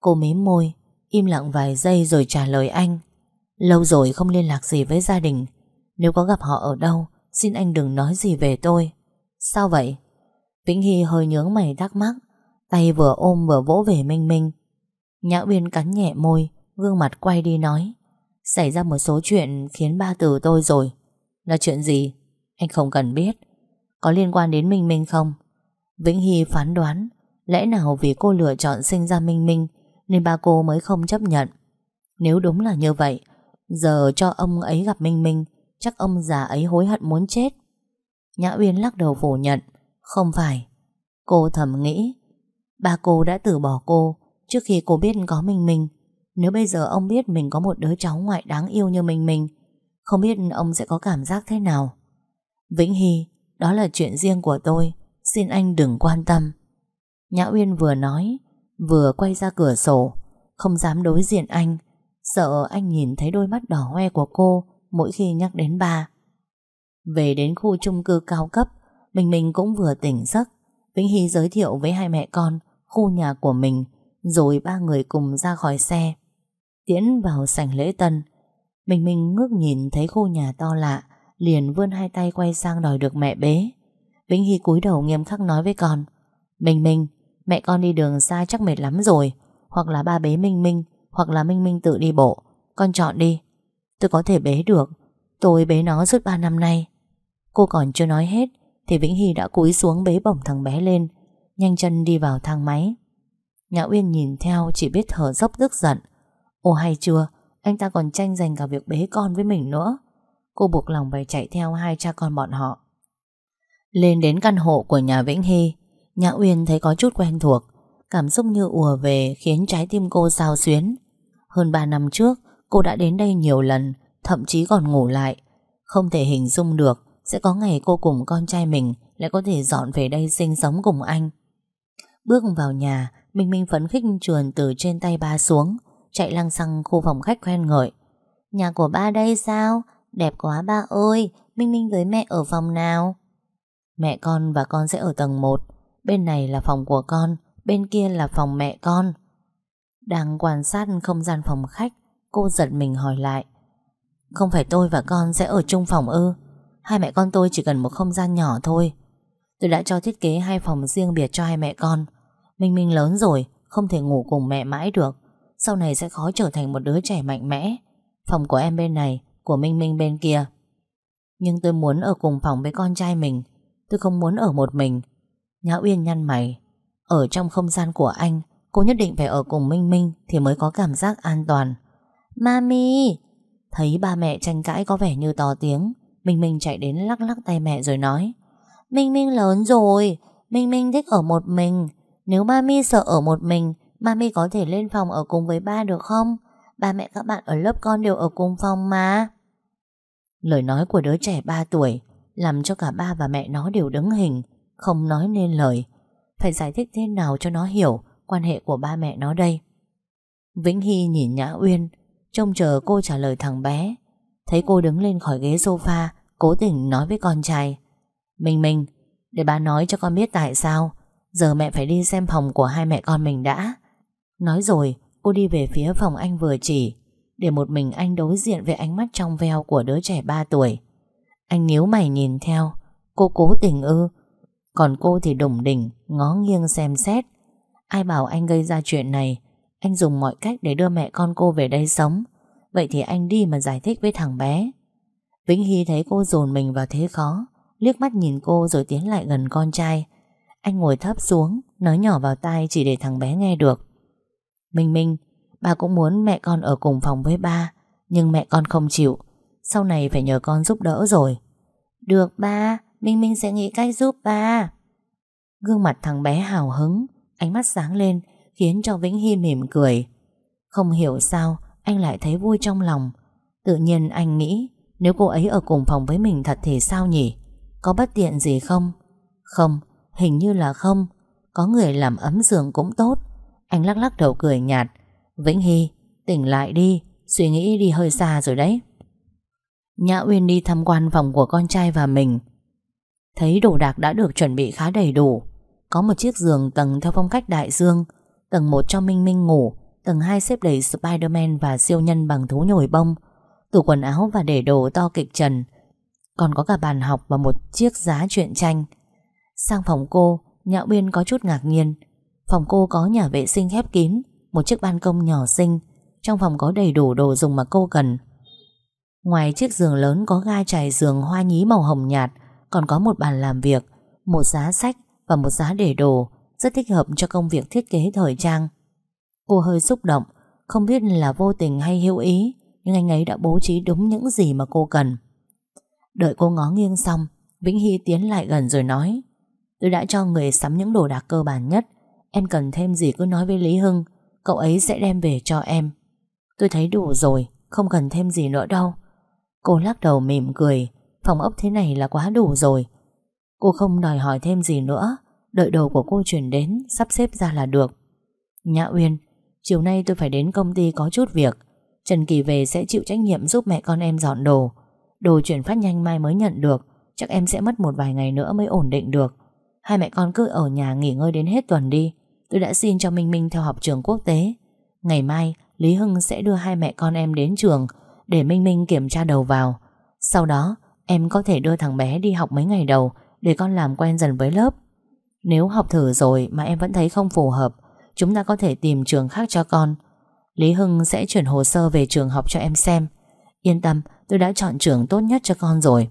Cô mím môi, Im lặng vài giây rồi trả lời anh. Lâu rồi không liên lạc gì với gia đình. Nếu có gặp họ ở đâu, Xin anh đừng nói gì về tôi. Sao vậy? Vĩnh Hy hơi nhướng mày thắc mắc. Tay vừa ôm vừa vỗ về Minh Minh. Nhã Uyên cắn nhẹ môi, Gương mặt quay đi nói, Xảy ra một số chuyện khiến ba từ tôi rồi. Là chuyện gì? Anh không cần biết. Có liên quan đến Minh Minh không? Vĩnh Hy phán đoán, Lẽ nào vì cô lựa chọn sinh ra Minh Minh Nên ba cô mới không chấp nhận? Nếu đúng là như vậy, Giờ cho ông ấy gặp Minh Minh, Chắc ông già ấy hối hận muốn chết. Nhã Uyên lắc đầu phủ nhận, Không phải. Cô thầm nghĩ Ba cô đã từ bỏ cô Trước khi cô biết có mình mình. Nếu bây giờ ông biết mình có một đứa cháu ngoại đáng yêu như mình mình, Không biết ông sẽ có cảm giác thế nào. Vĩnh Hy, Đó là chuyện riêng của tôi, Xin anh đừng quan tâm. Nhã Uyên vừa nói, Vừa quay ra cửa sổ, Không dám đối diện anh, Sợ anh nhìn thấy đôi mắt đỏ hoe của cô Mỗi khi nhắc đến ba. Về đến khu chung cư cao cấp, Mình mình cũng vừa tỉnh giấc. Vĩnh Hy giới thiệu với hai mẹ con khu nhà của mình rồi ba người cùng ra khỏi xe. Tiến vào sảnh lễ tân, Minh Minh ngước nhìn thấy khu nhà to lạ, liền vươn hai tay quay sang đòi được mẹ bế. Vĩnh Hy cúi đầu nghiêm khắc nói với con, Minh Minh, mẹ con đi đường xa chắc mệt lắm rồi, hoặc là ba bế Minh Minh, hoặc là Minh Minh tự đi bộ, con chọn đi. Tôi có thể bế được, tôi bế nó suốt ba năm nay. Cô còn chưa nói hết, thì Vĩnh Hy đã cúi xuống bế bổng thằng bé lên, Nhanh chân đi vào thang máy. Nhã Uyên nhìn theo, chỉ biết thở dốc tức giận. Ô hay chưa? Anh ta còn tranh giành cả việc bế con với mình nữa. Cô buộc lòng phải chạy theo hai cha con bọn họ. Lên đến căn hộ của nhà Vĩnh Hy Nhã Uyên thấy có chút quen thuộc. Cảm xúc như ùa về khiến trái tim cô sao xuyến. Hơn 3 năm trước, Cô đã đến đây nhiều lần, Thậm chí còn ngủ lại. Không thể hình dung được, Sẽ có ngày cô cùng con trai mình Lại có thể dọn về đây sinh sống cùng anh. Bước vào nhà, Minh Minh phấn khích chuồn từ trên tay ba xuống, chạy lăng xăng khu phòng khách khen ngợi. Nhà của ba đây sao? Đẹp quá ba ơi, Minh Minh với mẹ ở phòng nào? Mẹ con và con sẽ ở tầng 1, bên này là phòng của con, bên kia là phòng mẹ con. Đang quan sát không gian phòng khách, cô giật mình hỏi lại. Không phải tôi và con sẽ ở chung phòng ư? Hai mẹ con tôi chỉ cần một không gian nhỏ thôi. Tôi đã cho thiết kế hai phòng riêng biệt cho hai mẹ con, Minh Minh lớn rồi, Không thể ngủ cùng mẹ mãi được. Sau này sẽ khó trở thành một đứa trẻ mạnh mẽ. Phòng của em bên này, Của Minh Minh bên kia. Nhưng tôi muốn ở cùng phòng với con trai mình. Tôi không muốn ở một mình. Nhã Uyên nhăn mày. Ở trong không gian của anh, Cô nhất định phải ở cùng Minh Minh Thì mới có cảm giác an toàn. Mami! Thấy ba mẹ tranh cãi có vẻ như to tiếng, Minh Minh chạy đến lắc lắc tay mẹ rồi nói. Minh Minh lớn rồi, Minh Minh thích ở một mình. Nếu mami sợ ở một mình Mami có thể lên phòng ở cùng với ba được không? Ba mẹ các bạn ở lớp con đều ở cùng phòng mà. Lời nói của đứa trẻ 3 tuổi Làm cho cả ba và mẹ nó đều đứng hình, Không nói nên lời. Phải giải thích thế nào cho nó hiểu Quan hệ của ba mẹ nó đây? Vĩnh Hy nhìn Nhã Uyên, Trông chờ cô trả lời thằng bé. Thấy cô đứng lên khỏi ghế sofa, Cố tình nói với con trai. Mình mình Để ba nói cho con biết tại sao. Giờ mẹ phải đi xem phòng của hai mẹ con mình đã. Nói rồi, cô đi về phía phòng anh vừa chỉ, Để một mình anh đối diện với ánh mắt trong veo của đứa trẻ 3 tuổi. Anh nhíu mày nhìn theo, Cô cố tình ư. Còn cô thì đủng đỉnh, Ngó nghiêng xem xét. Ai bảo anh gây ra chuyện này? Anh dùng mọi cách để đưa mẹ con cô về đây sống. Vậy thì anh đi mà giải thích với thằng bé. Vĩnh Hy thấy cô dồn mình vào thế khó, Liếc mắt nhìn cô rồi tiến lại gần con trai. Anh ngồi thấp xuống, Nói nhỏ vào tai chỉ để thằng bé nghe được. Minh Minh, Ba cũng muốn mẹ con ở cùng phòng với ba, Nhưng mẹ con không chịu. Sau này phải nhờ con giúp đỡ rồi. Được, ba. Minh Minh sẽ nghĩ cách giúp ba. Gương mặt thằng bé hào hứng, Ánh mắt sáng lên, Khiến cho Vĩnh Hy mỉm cười. Không hiểu sao, Anh lại thấy vui trong lòng. Tự nhiên anh nghĩ, Nếu cô ấy ở cùng phòng với mình thật thì sao nhỉ? Có bất tiện gì không? Không Hình như là không. Có người làm ấm giường cũng tốt. Anh lắc lắc đầu cười nhạt. Vĩnh Hy, tỉnh lại đi. Suy nghĩ đi hơi xa rồi đấy. Nhã Uyên đi tham quan phòng của con trai và mình. Thấy đồ đạc đã được chuẩn bị khá đầy đủ. Có một chiếc giường tầng theo phong cách đại dương Tầng 1 cho Minh Minh ngủ Tầng 2 xếp đầy Spider-Man và siêu nhân bằng thú nhồi bông Tủ quần áo và để đồ to kịch trần. Còn có cả bàn học và một chiếc giá truyện tranh. Sang phòng cô, Nhã Uyên có chút ngạc nhiên. Phòng cô có nhà vệ sinh khép kín, một chiếc ban công nhỏ xinh, trong phòng có đầy đủ đồ dùng mà cô cần. Ngoài chiếc giường lớn có ga trải giường hoa nhí màu hồng nhạt, còn có một bàn làm việc, một giá sách và một giá để đồ, rất thích hợp cho công việc thiết kế thời trang. Cô hơi xúc động, không biết là vô tình hay hữu ý, nhưng anh ấy đã bố trí đúng những gì mà cô cần. Đợi cô ngó nghiêng xong, Vĩnh Hy tiến lại gần rồi nói Tôi đã cho người sắm những đồ đạc cơ bản nhất. Em cần thêm gì cứ nói với Lý Hưng, Cậu ấy sẽ đem về cho em. Tôi thấy đủ rồi, Không cần thêm gì nữa đâu. Cô lắc đầu mỉm cười, Phòng ốc thế này là quá đủ rồi. Cô không đòi hỏi thêm gì nữa, Đợi đồ của cô chuyển đến, Sắp xếp ra là được. Nhã Uyên, Chiều nay tôi phải đến công ty có chút việc. Trần Kỳ về sẽ chịu trách nhiệm giúp mẹ con em dọn đồ. Đồ chuyển phát nhanh mai mới nhận được, Chắc em sẽ mất một vài ngày nữa mới ổn định được. Hai mẹ con cứ ở nhà nghỉ ngơi đến hết tuần đi. Tôi đã xin cho Minh Minh theo học trường quốc tế. Ngày mai, Lý Hưng sẽ đưa hai mẹ con em đến trường Để Minh Minh kiểm tra đầu vào. Sau đó, em có thể đưa thằng bé đi học mấy ngày đầu Để con làm quen dần với lớp. Nếu học thử rồi mà em vẫn thấy không phù hợp, Chúng ta có thể tìm trường khác cho con. Lý Hưng sẽ chuyển hồ sơ về trường học cho em xem. Yên tâm, tôi đã chọn trường tốt nhất cho con rồi.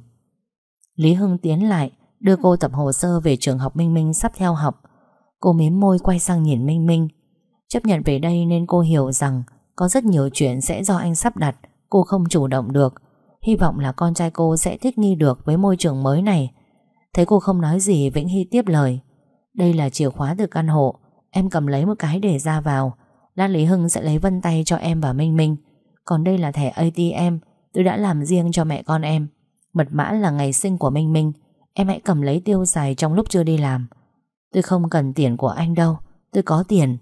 Lý Hưng tiến lại đưa cô tập hồ sơ về trường học Minh Minh sắp theo học. Cô mím môi quay sang nhìn Minh Minh. Chấp nhận về đây nên cô hiểu rằng có rất nhiều chuyện sẽ do anh sắp đặt, cô không chủ động được. Hy vọng là con trai cô sẽ thích nghi được với môi trường mới này. Thấy cô không nói gì Vĩnh Hy tiếp lời. Đây là chìa khóa từ căn hộ, em cầm lấy một cái để ra vào. Lan Lý Hưng sẽ lấy vân tay cho em và Minh Minh. Còn đây là thẻ ATM, tôi đã làm riêng cho mẹ con em. Mật mã là ngày sinh của Minh Minh. Em hãy cầm lấy tiêu xài trong lúc chưa đi làm. Tôi không cần tiền của anh đâu, Tôi có tiền.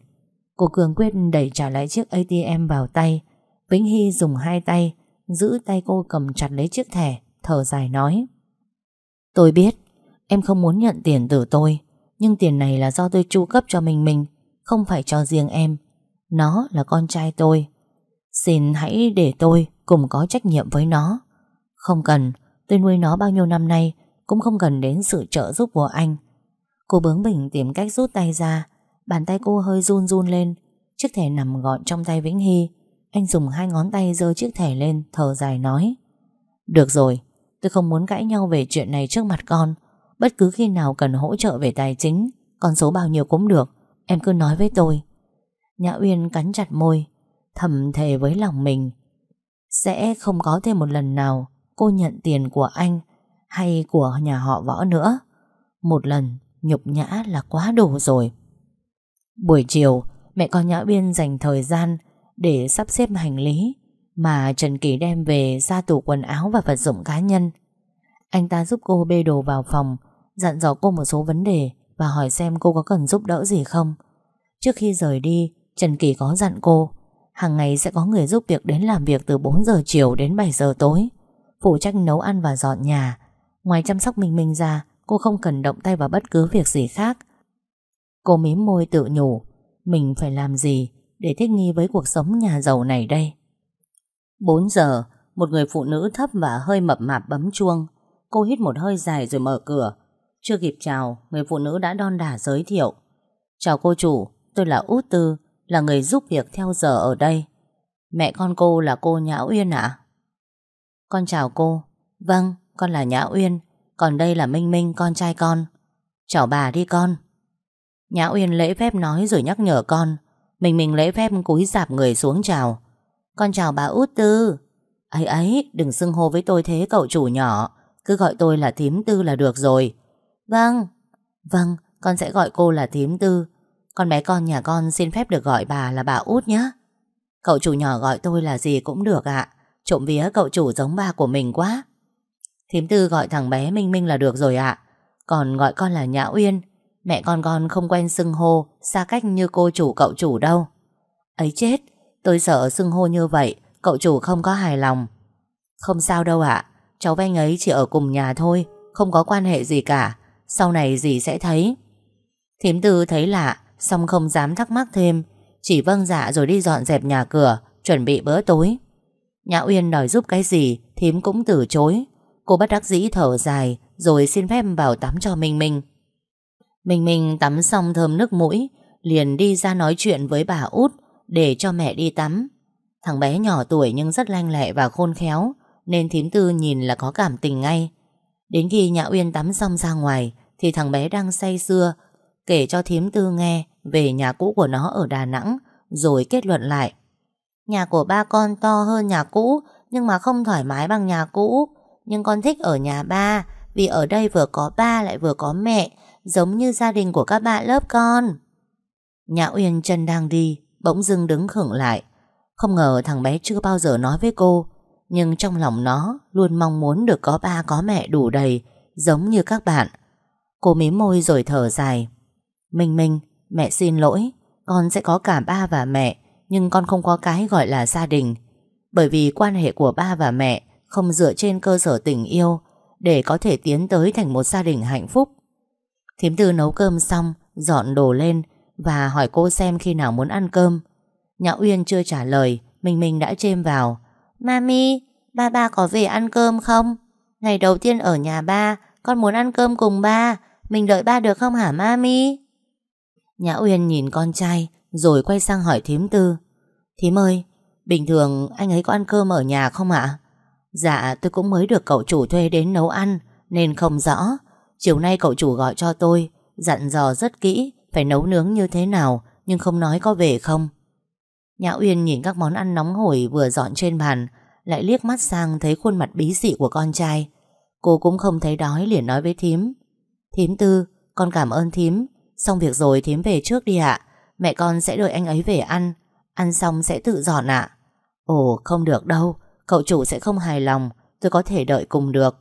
Cô Cường quyết đẩy trả lại chiếc ATM vào tay. Vĩnh Hy dùng hai tay, Giữ tay cô cầm chặt lấy chiếc thẻ, Thở dài nói. Tôi biết, Em không muốn nhận tiền từ tôi, Nhưng tiền này là do tôi chu cấp cho mình mình Không phải cho riêng em. Nó là con trai tôi. Xin hãy để tôi cùng có trách nhiệm với nó. Không cần, Tôi nuôi nó bao nhiêu năm nay cũng không cần đến sự trợ giúp của anh. Cô bướng bỉnh tìm cách rút tay ra. Bàn tay cô hơi run run lên. Chiếc thẻ nằm gọn trong tay Vĩnh Hy. Anh dùng hai ngón tay giơ chiếc thẻ lên Thở dài nói Được rồi, tôi không muốn cãi nhau về chuyện này trước mặt con. Bất cứ khi nào cần hỗ trợ về tài chính Con số bao nhiêu cũng được. Em cứ nói với tôi. Nhã Uyên cắn chặt môi Thầm thề với lòng mình Sẽ không có thêm một lần nào Cô nhận tiền của anh hay của nhà họ võ nữa. Một lần nhục nhã là quá đủ rồi. Buổi chiều, mẹ con Nhã Uyên dành thời gian để sắp xếp hành lý mà Trần Kỳ đem về ra tủ quần áo và vật dụng cá nhân. Anh ta giúp cô bê đồ vào phòng, dặn dò cô một số vấn đề và hỏi xem cô có cần giúp đỡ gì không. Trước khi rời đi, Trần Kỳ có dặn cô, hàng ngày sẽ có người giúp việc đến làm việc từ 4 giờ chiều đến 7 giờ tối, phụ trách nấu ăn và dọn nhà, Ngoài chăm sóc mình mình ra, Cô không cần động tay vào bất cứ việc gì khác. Cô mím môi tự nhủ, Mình phải làm gì Để thích nghi với cuộc sống nhà giàu này đây? 4 giờ, Một người phụ nữ thấp và hơi mập mạp bấm chuông. Cô hít một hơi dài rồi mở cửa. Chưa kịp chào, Người phụ nữ đã đon đả giới thiệu. Chào cô chủ, Tôi là Út Tư, Là người giúp việc theo giờ ở đây. Mẹ con cô là cô Nhã Uyên ạ? Con chào cô. Vâng. Con là Nhã Uyên, Còn đây là Minh Minh, con trai con. Chào bà đi con. Nhã Uyên lễ phép nói rồi nhắc nhở con. Minh minh lễ phép cúi dạp người xuống chào. Con chào bà út tư. Ấy ấy, đừng xưng hô với tôi thế, cậu chủ nhỏ. Cứ gọi tôi là thím tư là được rồi. Vâng. Vâng con sẽ gọi cô là thím tư. Con bé con nhà con xin phép được gọi bà là bà út nhé. Cậu chủ nhỏ gọi tôi là gì cũng được ạ. Trộm vía cậu chủ giống ba của mình quá. Thím Tư gọi thằng bé Minh Minh là được rồi ạ. À. Còn gọi con là Nhã Uyên. Mẹ con con không quen xưng hô, Xa cách như cô chủ cậu chủ đâu. Ấy chết, Tôi sợ xưng hô như vậy, Cậu chủ không có hài lòng. Không sao đâu ạ à. Cháu với ấy chỉ ở cùng nhà thôi, Không có quan hệ gì cả. Sau này gì sẽ thấy. Thím Tư thấy lạ, Xong không dám thắc mắc thêm. Chỉ vâng dạ rồi đi dọn dẹp nhà cửa, Chuẩn bị bữa tối. Nhã Uyên đòi giúp cái gì, Thím cũng từ chối. Cô bắt đắc dĩ thở dài, Rồi xin phép vào tắm cho Minh Minh. Minh Minh tắm xong thơm nước mũi, Liền đi ra nói chuyện với bà út Để cho mẹ đi tắm. Thằng bé nhỏ tuổi nhưng rất lanh lẹ và khôn khéo, Nên thím tư nhìn là có cảm tình ngay. Đến khi Nhã Uyên tắm xong ra ngoài, Thì thằng bé đang say sưa, Kể cho thím tư nghe Về nhà cũ của nó ở Đà Nẵng, Rồi kết luận lại. Nhà của ba con to hơn nhà cũ, Nhưng mà không thoải mái bằng nhà cũ. Nhưng con thích ở nhà ba Vì ở đây vừa có ba lại vừa có mẹ Giống như gia đình của các bạn lớp con. Nhã Uyên chân đang đi Bỗng dưng đứng khửng lại. Không ngờ thằng bé chưa bao giờ nói với cô Nhưng trong lòng nó Luôn mong muốn được có ba có mẹ đủ đầy Giống như các bạn. Cô mím môi rồi thở dài. Minh Minh, mẹ xin lỗi Con sẽ có cả ba và mẹ Nhưng con không có cái gọi là gia đình. Bởi vì quan hệ của ba và mẹ không dựa trên cơ sở tình yêu để có thể tiến tới thành một gia đình hạnh phúc. Thiếm Tư nấu cơm xong, dọn đồ lên và hỏi cô xem khi nào muốn ăn cơm. Nhã Uyên chưa trả lời, Minh Minh đã chêm vào. Mami, ba ba có về ăn cơm không? Ngày đầu tiên ở nhà ba, con muốn ăn cơm cùng ba. Mình đợi ba được không hả mami? Nhã Uyên nhìn con trai, rồi quay sang hỏi Thiếm Tư. Thím ơi, bình thường anh ấy có ăn cơm ở nhà không ạ? Dạ tôi cũng mới được cậu chủ thuê đến nấu ăn, Nên không rõ. Chiều nay cậu chủ gọi cho tôi, Dặn dò rất kỹ Phải nấu nướng như thế nào, Nhưng không nói có về không. Nhã Uyên nhìn các món ăn nóng hổi vừa dọn trên bàn, Lại liếc mắt sang thấy khuôn mặt bí dị của con trai. Cô cũng không thấy đói liền nói với thím. Thím tư, Con cảm ơn thím. Xong việc rồi thím về trước đi ạ. Mẹ con sẽ đợi anh ấy về ăn. Ăn xong sẽ tự dọn ạ. Ồ, không được đâu. Cậu chủ sẽ không hài lòng, Tôi có thể đợi cùng được.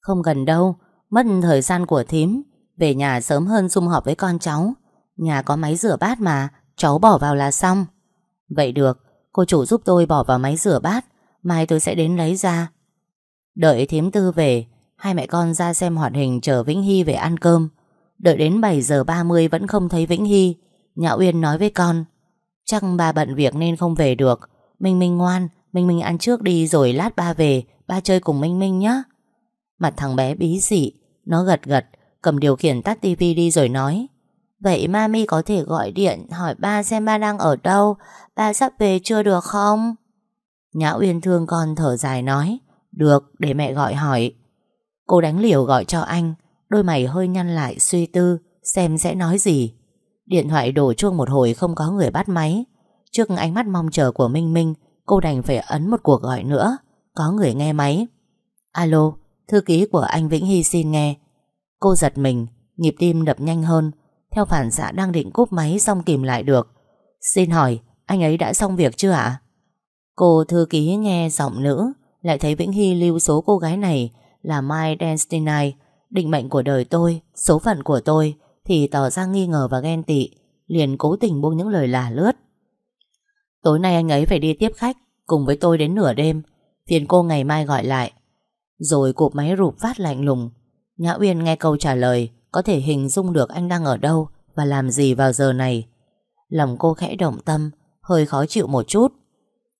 Không gần đâu, Mất thời gian của thím, Về nhà sớm hơn sum họp với con cháu. Nhà có máy rửa bát mà, Cháu bỏ vào là xong. Vậy được, Cô chủ giúp tôi bỏ vào máy rửa bát, Mai tôi sẽ đến lấy ra. Đợi thím tư về, Hai mẹ con ra xem hoạt hình chờ Vĩnh Hy về ăn cơm. Đợi đến 7 giờ 30 vẫn không thấy Vĩnh Hy, Nhã Uyên nói với con, Chắc bà bận việc nên không về được, Minh Minh ngoan Minh Minh ăn trước đi rồi lát ba về, Ba chơi cùng Minh Minh nhé Mặt thằng bé bí dị, Nó gật gật, Cầm điều khiển tắt tivi đi rồi nói, Vậy mami có thể gọi điện Hỏi ba xem ba đang ở đâu, Ba sắp về chưa được không? Nhã Uyên thương con thở dài nói, Được, để mẹ gọi hỏi. Cô đánh liều gọi cho anh, Đôi mày hơi nhăn lại suy tư, Xem sẽ nói gì. Điện thoại đổ chuông một hồi không có người bắt máy. Trước ánh mắt mong chờ của Minh Minh Cô đành phải ấn một cuộc gọi nữa. Có người nghe máy. Alo, thư ký của anh Vĩnh Hy xin nghe. Cô giật mình Nhịp tim đập nhanh hơn. Theo phản xạ đang định cúp máy xong kìm lại được. Xin hỏi, anh ấy đã xong việc chưa ạ? Cô thư ký nghe giọng nữ Lại thấy Vĩnh Hy lưu số cô gái này Là My Destiny Định mệnh của đời tôi Số phận của tôi Thì tỏ ra nghi ngờ và ghen tị Liền cố tình buông những lời lả lướt. Tối nay anh ấy phải đi tiếp khách Cùng với tôi đến nửa đêm. Phiền cô ngày mai gọi lại. Rồi cụp máy rụp phát lạnh lùng. Nhã Uyên nghe câu trả lời Có thể hình dung được anh đang ở đâu Và làm gì vào giờ này. Lòng cô khẽ động tâm Hơi khó chịu một chút.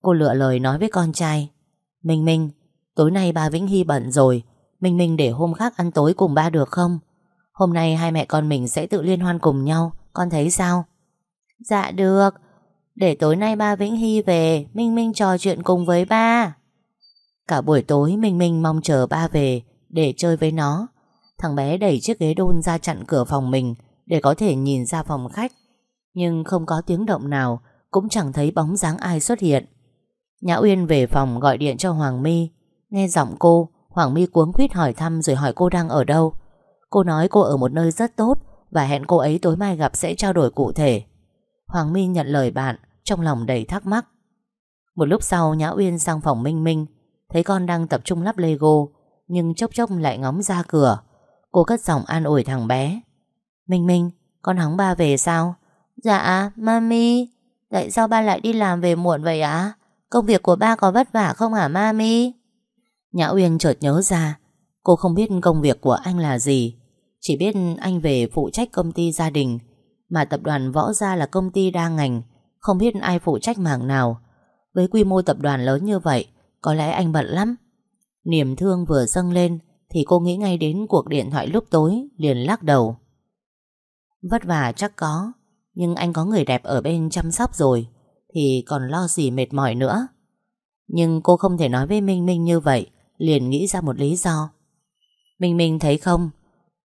Cô lựa lời nói với con trai. Minh Minh, tối nay ba Vĩnh Hy bận rồi. Minh Minh để hôm khác ăn tối cùng ba được không? Hôm nay hai mẹ con mình sẽ tự liên hoan cùng nhau Con thấy sao? Dạ được. Để tối nay ba Vĩnh Hy về, Minh Minh trò chuyện cùng với ba. Cả buổi tối, Minh Minh mong chờ ba về Để chơi với nó. Thằng bé đẩy chiếc ghế đôn ra chặn cửa phòng mình Để có thể nhìn ra phòng khách. Nhưng không có tiếng động nào, Cũng chẳng thấy bóng dáng ai xuất hiện. Nhã Uyên về phòng gọi điện cho Hoàng My. Nghe giọng cô, Hoàng My cuống quýt hỏi thăm Rồi hỏi cô đang ở đâu. Cô nói cô ở một nơi rất tốt Và hẹn cô ấy tối mai gặp sẽ trao đổi cụ thể. Hoàng My nhận lời bạn trong lòng đầy thắc mắc. Một lúc sau Nhã Uyên sang phòng Minh Minh, thấy con đang tập trung lắp Lego, nhưng chốc chốc lại ngóng ra cửa. Cô cất giọng an ủi thằng bé. Minh Minh, con hóng ba về sao? Dạ, mami. Tại sao ba lại đi làm về muộn vậy ạ? Công việc của ba có vất vả không hả mami? Nhã Uyên chợt nhớ ra, cô không biết công việc của anh là gì. Chỉ biết anh về phụ trách công ty gia đình, mà tập đoàn Võ Gia là công ty đa ngành, không biết ai phụ trách mảng nào. Với quy mô tập đoàn lớn như vậy, Có lẽ anh bận lắm. Niềm thương vừa dâng lên, Thì cô nghĩ ngay đến cuộc điện thoại lúc tối, Liền lắc đầu. Vất vả chắc có, Nhưng anh có người đẹp ở bên chăm sóc rồi, Thì còn lo gì mệt mỏi nữa. Nhưng cô không thể nói với Minh Minh như vậy, Liền nghĩ ra một lý do. Minh Minh thấy không?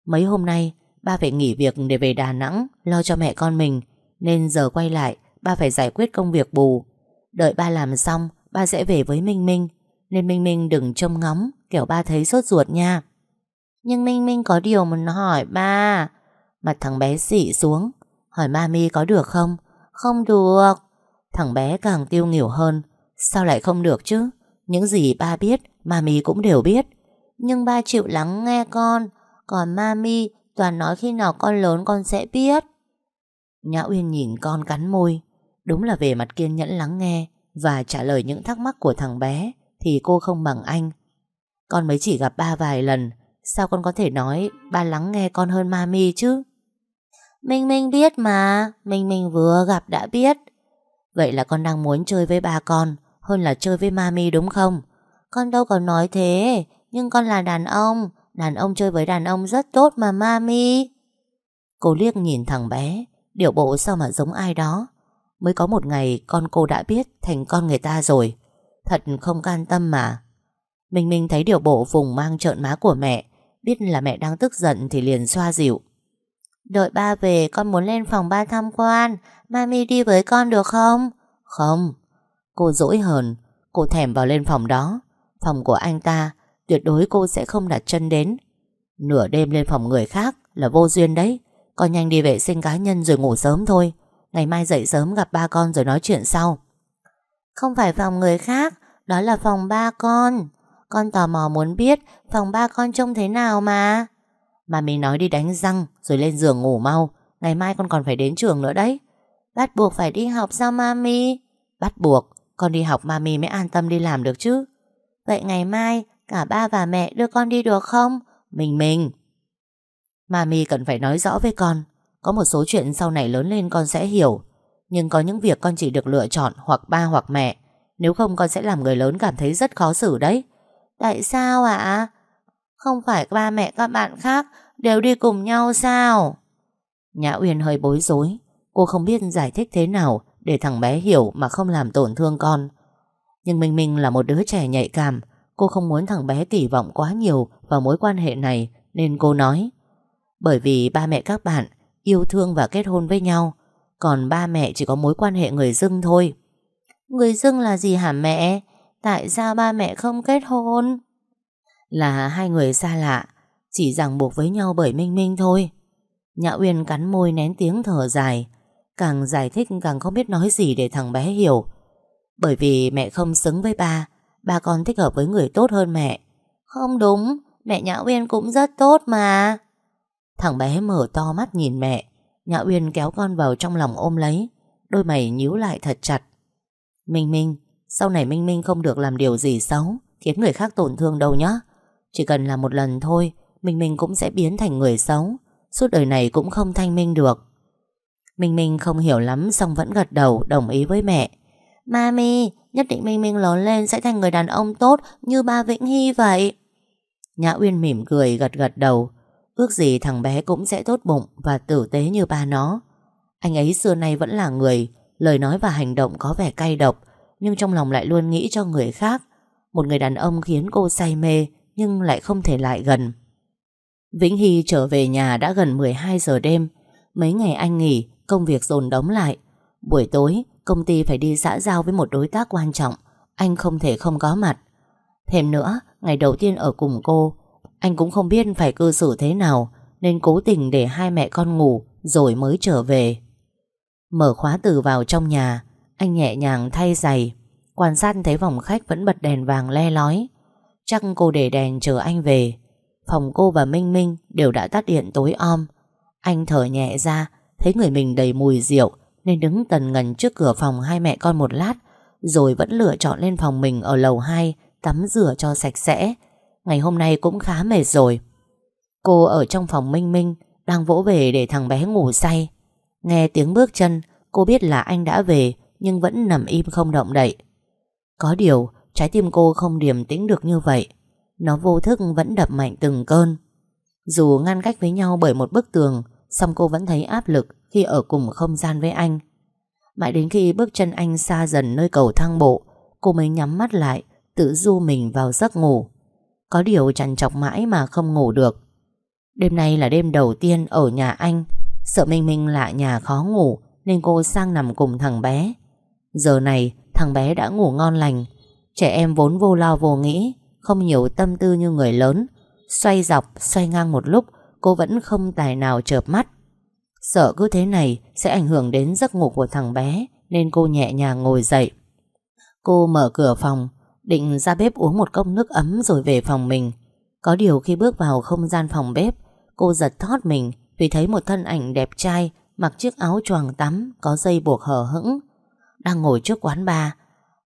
Mấy hôm nay, Ba phải nghỉ việc để về Đà Nẵng, Lo cho mẹ con mình, Nên giờ quay lại ba phải giải quyết công việc bù. Đợi ba làm xong, ba sẽ về với Minh Minh. Nên Minh Minh đừng trông ngóng, kiểu ba thấy sốt ruột nha. Nhưng Minh Minh có điều muốn hỏi ba. Mặt thằng bé xị xuống, hỏi mami có được không? Không được. Thằng bé càng tiêu nghỉu hơn, sao lại không được chứ? Những gì ba biết, mami cũng đều biết. Nhưng ba chịu lắng nghe con, còn mami toàn nói khi nào con lớn con sẽ biết. Nhã Uyên nhìn con cắn môi Đúng là về mặt kiên nhẫn lắng nghe và trả lời những thắc mắc của thằng bé thì cô không bằng anh. Con mới chỉ gặp ba vài lần, sao con có thể nói ba lắng nghe con hơn mami chứ? Minh Minh biết mà, Minh Minh vừa gặp đã biết. Vậy là con đang muốn chơi với ba con hơn là chơi với mami đúng không? Con đâu có nói thế, nhưng con là đàn ông, đàn ông chơi với đàn ông rất tốt mà mami. Cô liếc nhìn thằng bé, điệu bộ sao mà giống ai đó. Mới có một ngày con cô đã biết Thành con người ta rồi. Thật không can tâm mà. Minh Minh thấy điều bộ vùng mang trợn má của mẹ, Biết là mẹ đang tức giận Thì liền xoa dịu. Đợi ba về, con muốn lên phòng ba tham quan. Mami đi với con được không? Không. Cô dỗi hờn, Cô thèm vào lên phòng đó. Phòng của anh ta, Tuyệt đối cô sẽ không đặt chân đến. Nửa đêm lên phòng người khác Là vô duyên đấy. Con nhanh đi vệ sinh cá nhân rồi ngủ sớm thôi. Ngày mai dậy sớm gặp ba con rồi nói chuyện sau. Không phải phòng người khác, Đó là phòng ba con. Con tò mò muốn biết Phòng ba con trông thế nào mà. Mà mình nói đi đánh răng, Rồi lên giường ngủ mau. Ngày mai con còn phải đến trường nữa đấy. Bắt buộc phải đi học sao, mami? Bắt buộc, Con đi học mami mới an tâm đi làm được chứ. Vậy ngày mai Cả ba và mẹ đưa con đi được không? Mình mình. Mami cần phải nói rõ với con. Có một số chuyện sau này lớn lên con sẽ hiểu. Nhưng có những việc con chỉ được lựa chọn Hoặc ba hoặc mẹ. Nếu không, con sẽ làm người lớn cảm thấy rất khó xử đấy. Tại sao ạ? Không phải ba mẹ các bạn khác Đều đi cùng nhau sao? Nhã Uyên hơi bối rối. Cô không biết giải thích thế nào Để thằng bé hiểu mà không làm tổn thương con. Nhưng Minh Minh là một đứa trẻ nhạy cảm. Cô không muốn thằng bé kỳ vọng quá nhiều Vào mối quan hệ này, Nên cô nói. Bởi vì ba mẹ các bạn yêu thương và kết hôn với nhau. Còn ba mẹ chỉ có mối quan hệ người dưng thôi. Người dưng là gì hả mẹ? Tại sao ba mẹ không kết hôn? Là hai người xa lạ, chỉ ràng buộc với nhau bởi Minh Minh thôi. Nhã Uyên cắn môi nén tiếng thở dài. Càng giải thích càng không biết nói gì để thằng bé hiểu. Bởi vì mẹ không xứng với ba, ba con thích hợp với người tốt hơn mẹ. Không đúng, mẹ Nhã Uyên cũng rất tốt mà. Thằng bé mở to mắt nhìn mẹ. Nhã Uyên kéo con vào trong lòng ôm lấy. Đôi mày nhíu lại thật chặt. Minh Minh Sau này Minh Minh không được làm điều gì xấu Khiến người khác tổn thương đâu nhá. Chỉ cần là một lần thôi Minh Minh cũng sẽ biến thành người xấu. Suốt đời này cũng không thanh minh được. Minh Minh không hiểu lắm Xong vẫn gật đầu đồng ý với mẹ. Mami Nhất định Minh Minh lớn lên sẽ thành người đàn ông tốt Như ba Vĩnh Hy vậy. Nhã Uyên mỉm cười gật gật đầu. Ước gì thằng bé cũng sẽ tốt bụng và tử tế như ba nó. Anh ấy xưa nay vẫn là người, lời nói và hành động có vẻ cay độc, nhưng trong lòng lại luôn nghĩ cho người khác. Một người đàn ông khiến cô say mê, nhưng lại không thể lại gần. Vĩnh Hy trở về nhà đã gần 12 giờ đêm. Mấy ngày anh nghỉ, công việc dồn đóng lại. Buổi tối, công ty phải đi xã giao với một đối tác quan trọng. Anh không thể không có mặt. Thêm nữa, ngày đầu tiên ở cùng cô, anh cũng không biết phải cư xử thế nào, Nên cố tình để hai mẹ con ngủ, Rồi mới trở về. Mở khóa từ vào trong nhà, Anh nhẹ nhàng thay giày. Quan sát thấy phòng khách vẫn bật đèn vàng le lói. Chắc cô để đèn chờ anh về. Phòng cô và Minh Minh Đều đã tắt điện tối om. Anh thở nhẹ ra, Thấy người mình đầy mùi rượu, Nên đứng tần ngần trước cửa phòng hai mẹ con một lát, Rồi vẫn lựa chọn lên phòng mình ở lầu 2 Tắm rửa cho sạch sẽ. Ngày hôm nay cũng khá mệt rồi. Cô ở trong phòng Minh Minh, Đang vỗ về để thằng bé ngủ say. Nghe tiếng bước chân, Cô biết là anh đã về, Nhưng vẫn nằm im không động đậy. Có điều, trái tim cô không điềm tĩnh được như vậy. Nó vô thức vẫn đập mạnh từng cơn. Dù ngăn cách với nhau bởi một bức tường, song cô vẫn thấy áp lực Khi ở cùng không gian với anh. Mãi đến khi bước chân anh xa dần nơi cầu thang bộ, Cô mới nhắm mắt lại, Tự du mình vào giấc ngủ. Có điều chẳng chọc mãi mà không ngủ được. Đêm nay là đêm đầu tiên ở nhà anh. Sợ Minh Minh lạ nhà khó ngủ Nên cô sang nằm cùng thằng bé. Giờ này thằng bé đã ngủ ngon lành. Trẻ em vốn vô lo vô nghĩ Không nhiều tâm tư như người lớn. Xoay dọc, xoay ngang một lúc Cô vẫn không tài nào chợp mắt. Sợ cứ thế này Sẽ ảnh hưởng đến giấc ngủ của thằng bé Nên cô nhẹ nhàng ngồi dậy. Cô mở cửa phòng Định ra bếp uống một cốc nước ấm rồi về phòng mình. Có điều khi bước vào không gian phòng bếp, Cô giật thót mình Vì thấy một thân ảnh đẹp trai Mặc chiếc áo choàng tắm Có dây buộc hở hững. Đang ngồi trước quán bar,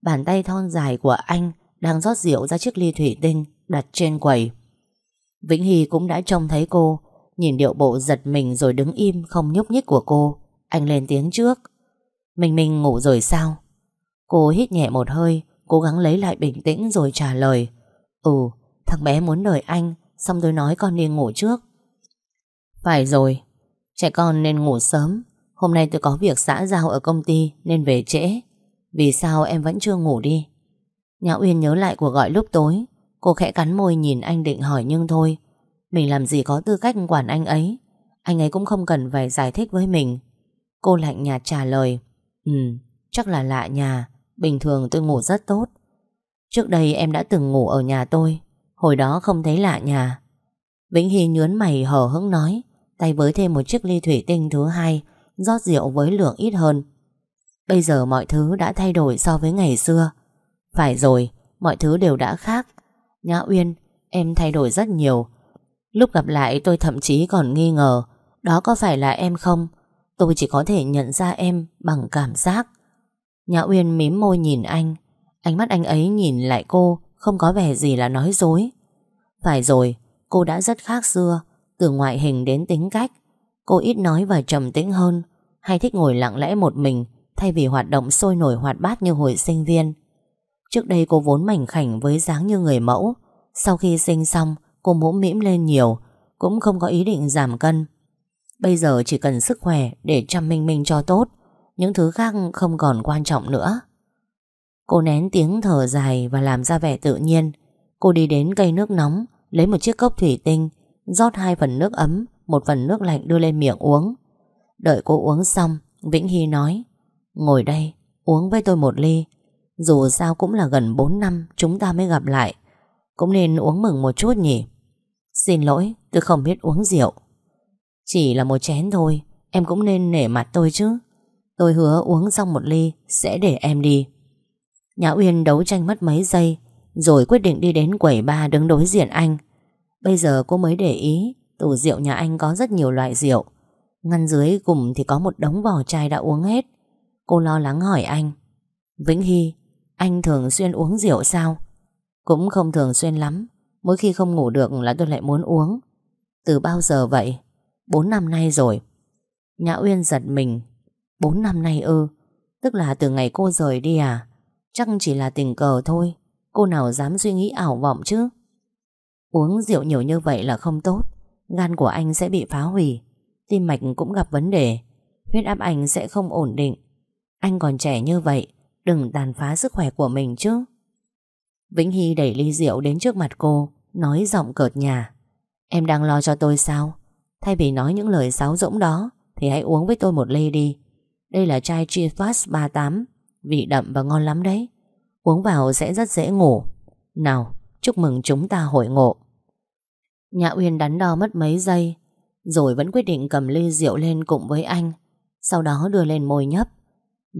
Bàn tay thon dài của anh Đang rót rượu ra chiếc ly thủy tinh Đặt trên quầy. Vĩnh Hy cũng đã trông thấy cô, Nhìn điệu bộ giật mình rồi đứng im Không nhúc nhích của cô. Anh lên tiếng trước. Mình mình ngủ rồi sao? Cô hít nhẹ một hơi Cố gắng lấy lại bình tĩnh rồi trả lời. Ừ thằng bé muốn đợi anh, Xong tôi nói con đi ngủ trước. Phải rồi, Trẻ con nên ngủ sớm. Hôm nay tôi có việc xã giao ở công ty Nên về trễ. Vì sao em vẫn chưa ngủ đi? Nhã Uyên nhớ lại cuộc gọi lúc tối. Cô khẽ cắn môi nhìn anh định hỏi nhưng thôi. Mình làm gì có tư cách quản anh ấy? Anh ấy cũng không cần phải giải thích với mình. Cô lạnh nhạt trả lời. Ừ chắc là lạ nhà. Bình thường tôi ngủ rất tốt. Trước đây em đã từng ngủ ở nhà tôi, Hồi đó không thấy lạ nhà. Vĩnh Hy nhướn mày hở hững nói, Tay với thêm một chiếc ly thủy tinh thứ hai, rót rượu với lượng ít hơn. Bây giờ mọi thứ đã thay đổi so với ngày xưa. Phải rồi, Mọi thứ đều đã khác. Nhã Uyên, Em thay đổi rất nhiều. Lúc gặp lại tôi thậm chí còn nghi ngờ, Đó có phải là em không? Tôi chỉ có thể nhận ra em bằng cảm giác. Nhã Uyên mím môi nhìn anh. Ánh mắt anh ấy nhìn lại cô Không có vẻ gì là nói dối. Phải rồi, cô đã rất khác xưa Từ ngoại hình đến tính cách. Cô ít nói và trầm tĩnh hơn Hay thích ngồi lặng lẽ một mình Thay vì hoạt động sôi nổi hoạt bát như hồi sinh viên. Trước đây cô vốn mảnh khảnh Với dáng như người mẫu. Sau khi sinh xong cô mũm mĩm lên nhiều Cũng không có ý định giảm cân. Bây giờ chỉ cần sức khỏe Để chăm Minh Minh cho tốt những thứ khác không còn quan trọng nữa. Cô nén tiếng thở dài và làm ra vẻ tự nhiên. Cô đi đến cây nước nóng, lấy một chiếc cốc thủy tinh, rót hai phần nước ấm, một phần nước lạnh đưa lên miệng uống. Đợi cô uống xong, Vĩnh Hy nói, ngồi đây, uống với tôi một ly. Dù sao cũng là gần 4 năm chúng ta mới gặp lại, cũng nên uống mừng một chút nhỉ. Xin lỗi, tôi không biết uống rượu. Chỉ là một chén thôi, em cũng nên nể mặt tôi chứ. Tôi hứa uống xong một ly, Sẽ để em đi. Nhã Uyên đấu tranh mất mấy giây, Rồi quyết định đi đến quầy ba đứng đối diện anh. Bây giờ cô mới để ý, Tủ rượu nhà anh có rất nhiều loại rượu. Ngăn dưới cùng thì có một đống vỏ chai đã uống hết. Cô lo lắng hỏi anh. Vĩnh Hy, Anh thường xuyên uống rượu sao? Cũng không thường xuyên lắm, Mỗi khi không ngủ được là tôi lại muốn uống. Từ bao giờ vậy? 4 năm nay rồi. Nhã Uyên giật mình. 4 năm nay ư. Tức là từ ngày cô rời đi à? Chắc chỉ là tình cờ thôi. Cô nào dám suy nghĩ ảo vọng chứ? Uống rượu nhiều như vậy là không tốt. Gan của anh sẽ bị phá hủy. Tim mạch cũng gặp vấn đề. Huyết áp anh sẽ không ổn định. Anh còn trẻ như vậy, Đừng tàn phá sức khỏe của mình chứ. Vĩnh Hy đẩy ly rượu đến trước mặt cô, Nói giọng cợt nhà Em đang lo cho tôi sao? Thay vì nói những lời sáo rỗng đó, Thì hãy uống với tôi một ly đi. Đây là chai chia Fast 38 Vị đậm và ngon lắm đấy. Uống vào sẽ rất dễ ngủ. Nào, chúc mừng chúng ta hội ngộ. Nhã Uyên đắn đo mất mấy giây, Rồi vẫn quyết định cầm ly rượu lên cùng với anh, Sau đó đưa lên môi nhấp.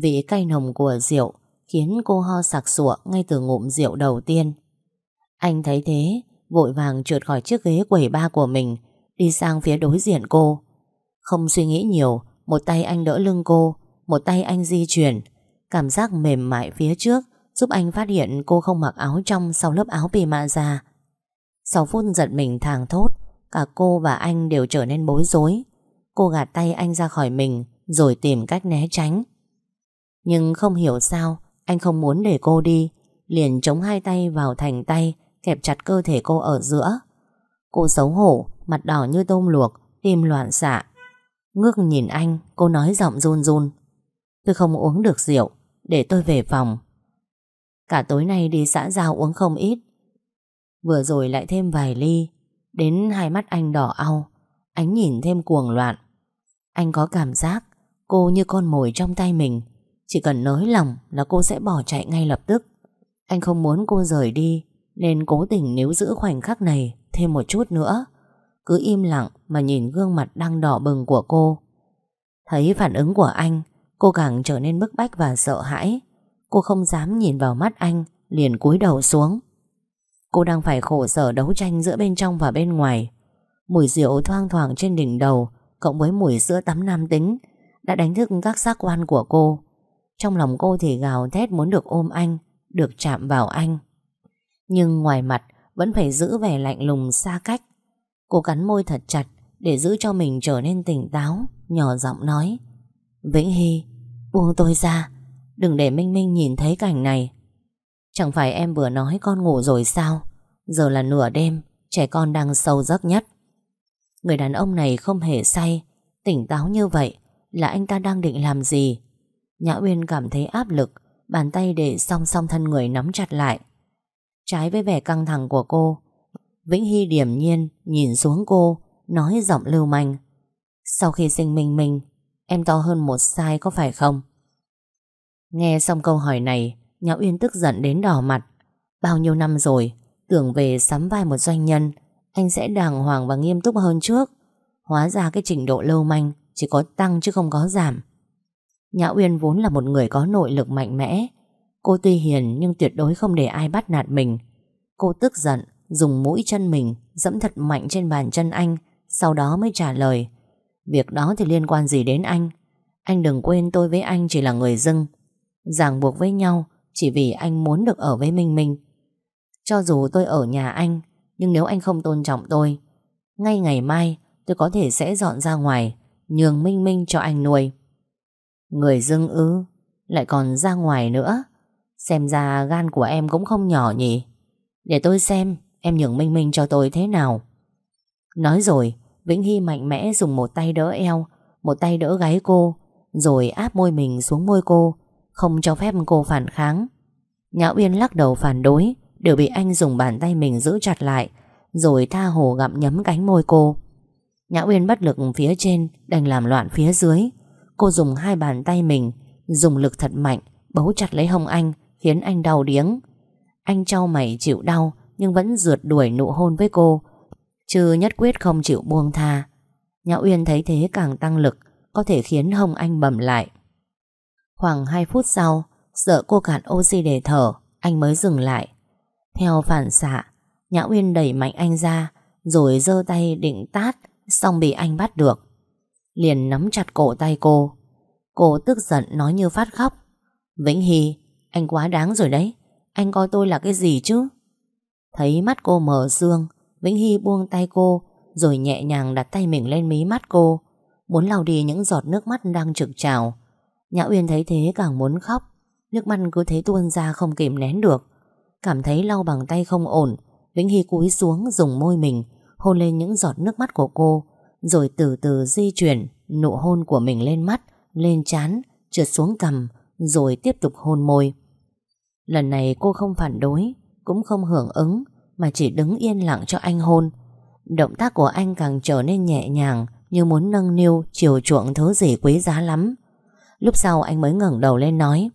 Vị cay nồng của rượu Khiến cô ho sặc sụa ngay từ ngụm rượu đầu tiên. Anh thấy thế, Vội vàng trượt khỏi chiếc ghế quầy ba của mình, Đi sang phía đối diện cô. Không suy nghĩ nhiều, Một tay anh đỡ lưng cô một tay anh di chuyển, Cảm giác mềm mại phía trước Giúp anh phát hiện cô không mặc áo trong Sau lớp áo pyjama ra Sau phút giật mình thàng thốt, Cả cô và anh đều trở nên bối rối. Cô gạt tay anh ra khỏi mình, Rồi tìm cách né tránh. Nhưng không hiểu sao, Anh không muốn để cô đi, Liền chống hai tay vào thành tay, Kẹp chặt cơ thể cô ở giữa. Cô xấu hổ, Mặt đỏ như tôm luộc, Tim loạn xạ. Ngước nhìn anh, Cô nói giọng run run. Tôi không uống được rượu, Để tôi về phòng. Cả tối nay đi xã giao uống không ít. Vừa rồi lại thêm vài ly, Đến hai mắt anh đỏ au, Ánh nhìn thêm cuồng loạn. Anh có cảm giác Cô như con mồi trong tay mình, Chỉ cần nới lòng là cô sẽ bỏ chạy ngay lập tức. Anh không muốn cô rời đi, Nên cố tình níu giữ khoảnh khắc này Thêm một chút nữa. Cứ im lặng mà nhìn gương mặt đang đỏ bừng của cô. Thấy phản ứng của anh Cô càng trở nên bức bách và sợ hãi. Cô không dám nhìn vào mắt anh, Liền cúi đầu xuống. Cô đang phải khổ sở đấu tranh giữa bên trong và bên ngoài. Mùi rượu thoang thoảng trên đỉnh đầu, Cộng với mùi sữa tắm nam tính, Đã đánh thức các giác quan của cô. Trong lòng cô thì gào thét muốn được ôm anh, Được chạm vào anh. Nhưng ngoài mặt, Vẫn phải giữ vẻ lạnh lùng xa cách. Cô cắn môi thật chặt Để giữ cho mình trở nên tỉnh táo, Nhỏ giọng nói, Vĩnh Hy Buông tôi ra. Đừng để Minh Minh nhìn thấy cảnh này. Chẳng phải em vừa nói con ngủ rồi sao? Giờ là nửa đêm, Trẻ con đang sâu giấc nhất. Người đàn ông này không hề say. Tỉnh táo như vậy Là anh ta đang định làm gì? Nhã Uyên cảm thấy áp lực, Bàn tay để song song thân người nắm chặt lại. Trái với vẻ căng thẳng của cô, Vĩnh Hy điểm nhiên Nhìn xuống cô, Nói giọng lưu manh. Sau khi sinh Minh Minh Em to hơn một sai có phải không? Nghe xong câu hỏi này, Nhã Uyên tức giận đến đỏ mặt. Bao nhiêu năm rồi, tưởng về sắm vai một doanh nhân, anh sẽ đàng hoàng và nghiêm túc hơn trước. Hóa ra cái trình độ lâu manh chỉ có tăng chứ không có giảm. Nhã Uyên vốn là một người có nội lực mạnh mẽ. Cô tuy hiền nhưng tuyệt đối không để ai bắt nạt mình. Cô tức giận, dùng mũi chân mình dẫm thật mạnh trên bàn chân anh, sau đó mới trả lời. Việc đó thì liên quan gì đến anh? Anh đừng quên tôi với anh chỉ là người dưng. Ràng buộc với nhau Chỉ vì anh muốn được ở với Minh Minh. Cho dù tôi ở nhà anh, Nhưng nếu anh không tôn trọng tôi, Ngay ngày mai tôi có thể sẽ dọn ra ngoài, Nhường Minh Minh cho anh nuôi. Người dưng ư? Lại còn ra ngoài nữa? Xem ra gan của em cũng không nhỏ nhỉ. Để tôi xem Em nhường Minh Minh cho tôi thế nào. Nói rồi Vĩnh Hy mạnh mẽ dùng một tay đỡ eo, Một tay đỡ gáy cô, Rồi áp môi mình xuống môi cô, Không cho phép cô phản kháng. Nhã Uyên lắc đầu phản đối, Đều bị anh dùng bàn tay mình giữ chặt lại, Rồi tha hồ gặm nhấm cánh môi cô. Nhã Uyên bất lực phía trên, Đành làm loạn phía dưới. Cô dùng hai bàn tay mình, Dùng lực thật mạnh, Bấu chặt lấy hông anh, Khiến anh đau điếng. Anh trao mày chịu đau, Nhưng vẫn rượt đuổi nụ hôn với cô Chứ nhất quyết không chịu buông tha. Nhã Uyên thấy thế càng tăng lực, Có thể khiến Hồng Anh bầm lại. Khoảng 2 phút sau, Sợ cô cạn oxy để thở, Anh mới dừng lại. Theo phản xạ, Nhã Uyên đẩy mạnh anh ra, Rồi giơ tay định tát, Xong bị anh bắt được. Liền nắm chặt cổ tay cô. Cô tức giận nói như phát khóc. Vĩnh Hy, Anh quá đáng rồi đấy. Anh coi tôi là cái gì chứ? Thấy mắt cô mở xương Vĩnh Hy buông tay cô Rồi nhẹ nhàng đặt tay mình lên mí mắt cô Muốn lau đi những giọt nước mắt đang trực trào. Nhã Uyên thấy thế càng muốn khóc Nước mắt cứ thế tuôn ra không kìm nén được. Cảm thấy lau bằng tay không ổn Vĩnh Hy cúi xuống dùng môi mình Hôn lên những giọt nước mắt của cô Rồi từ từ di chuyển Nụ hôn của mình lên mắt Lên chán, trượt xuống cằm Rồi tiếp tục hôn môi. Lần này cô không phản đối Cũng không hưởng ứng mà chỉ đứng yên lặng cho anh hôn. Động tác của anh càng trở nên nhẹ nhàng như muốn nâng niu chiều chuộng thứ gì quý giá lắm. Lúc sau anh mới ngẩng đầu lên nói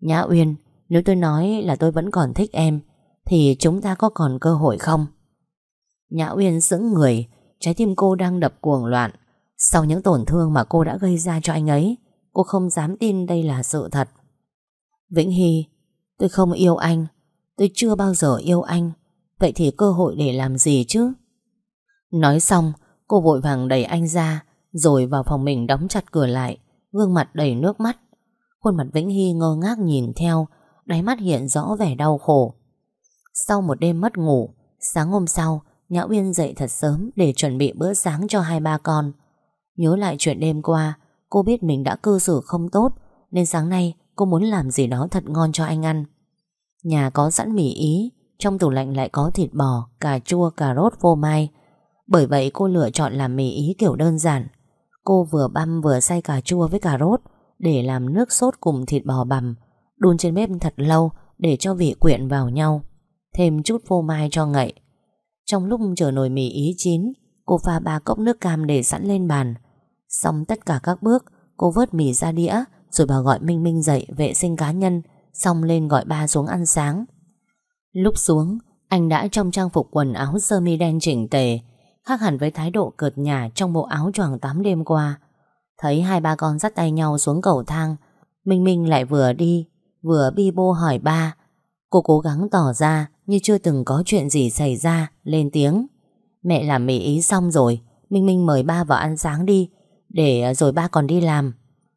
Nhã Uyên, nếu tôi nói là tôi vẫn còn thích em thì chúng ta có còn cơ hội không? Nhã Uyên sững người, trái tim cô đang đập cuồng loạn. Sau những tổn thương mà cô đã gây ra cho anh ấy, cô không dám tin đây là sự thật. Vĩnh Hy, tôi không yêu anh, tôi chưa bao giờ yêu anh. Vậy thì cơ hội để làm gì chứ? Nói xong, Cô vội vàng đẩy anh ra, Rồi vào phòng mình đóng chặt cửa lại, Gương mặt đầy nước mắt. Khuôn mặt Vĩnh Hy ngơ ngác nhìn theo, Đáy mắt hiện rõ vẻ đau khổ. Sau một đêm mất ngủ, Sáng hôm sau, Nhã Uyên dậy thật sớm để chuẩn bị bữa sáng cho hai ba con. Nhớ lại chuyện đêm qua, Cô biết mình đã cư xử không tốt, Nên sáng nay cô muốn làm gì đó thật ngon cho anh ăn. Nhà có sẵn mì ý trong tủ lạnh lại có thịt bò, cà chua, cà rốt, phô mai. Bởi vậy cô lựa chọn làm mì ý kiểu đơn giản. Cô vừa băm vừa xay cà chua với cà rốt Để làm nước sốt cùng thịt bò bằm Đun trên bếp thật lâu Để cho vị quyện vào nhau. Thêm chút phô mai cho ngậy. Trong lúc chờ nồi mì ý chín Cô pha ba cốc nước cam để sẵn lên bàn. Xong tất cả các bước Cô vớt mì ra đĩa Rồi bà gọi Minh Minh dậy vệ sinh cá nhân Xong lên gọi ba xuống ăn sáng. Lúc xuống, anh đã trong trang phục quần áo sơ mi đen chỉnh tề, khác hẳn với thái độ cợt nhà trong bộ áo choàng tắm đêm qua. Thấy hai ba con dắt tay nhau xuống cầu thang, Minh Minh lại vừa đi, vừa bi bô hỏi ba. Cô cố gắng tỏ ra như chưa từng có chuyện gì xảy ra, lên tiếng. Mẹ làm mì ý xong rồi, Minh Minh mời ba vào ăn sáng đi, để ờ, rồi ba còn đi làm.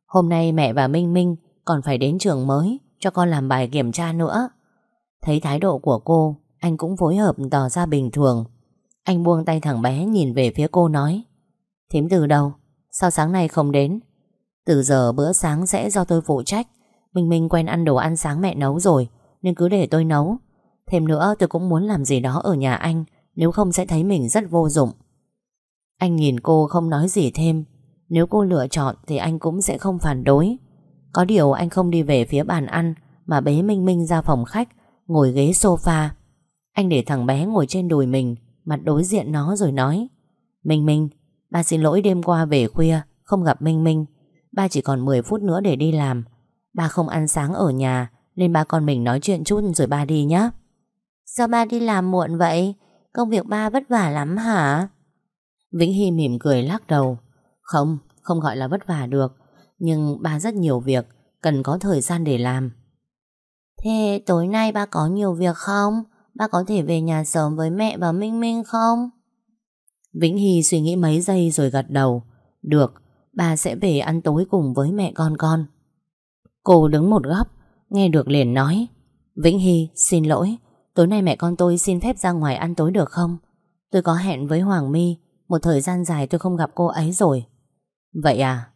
Hôm nay mẹ và Minh Minh còn phải đến trường mới cho con làm bài kiểm tra nữa. Thấy thái độ của cô, anh cũng phối hợp tỏ ra bình thường. Anh buông tay thằng bé nhìn về phía cô nói Thím từ đâu? Sao sáng nay không đến? Từ giờ bữa sáng sẽ do tôi phụ trách Minh Minh quen ăn đồ ăn sáng mẹ nấu rồi Nên cứ để tôi nấu Thêm nữa tôi cũng muốn làm gì đó ở nhà anh Nếu không sẽ thấy mình rất vô dụng Anh nhìn cô không nói gì thêm Nếu cô lựa chọn Thì anh cũng sẽ không phản đối Có điều anh không đi về phía bàn ăn Mà bế Minh Minh ra phòng khách ngồi ghế sofa. Anh để thằng bé ngồi trên đùi mình, mặt đối diện nó rồi nói. Minh Minh, ba xin lỗi đêm qua về khuya, không gặp Minh Minh. Ba chỉ còn 10 phút nữa để đi làm. Ba không ăn sáng ở nhà, nên ba con mình nói chuyện chút rồi ba đi nhé. Sao ba đi làm muộn vậy? Công việc ba vất vả lắm hả? Vĩnh Hy mỉm cười lắc đầu. Không, không gọi là vất vả được. Nhưng ba rất nhiều việc, cần có thời gian để làm. Thế tối nay ba có nhiều việc không? Ba có thể về nhà sớm với mẹ và Minh Minh không? Vĩnh Hy suy nghĩ mấy giây rồi gật đầu. Được, ba sẽ về ăn tối cùng với mẹ con con. Cô đứng một góc, nghe được liền nói. Vĩnh Hy, xin lỗi, tối nay mẹ con tôi xin phép ra ngoài ăn tối được không? Tôi có hẹn với Hoàng My, một thời gian dài tôi không gặp cô ấy rồi. Vậy à?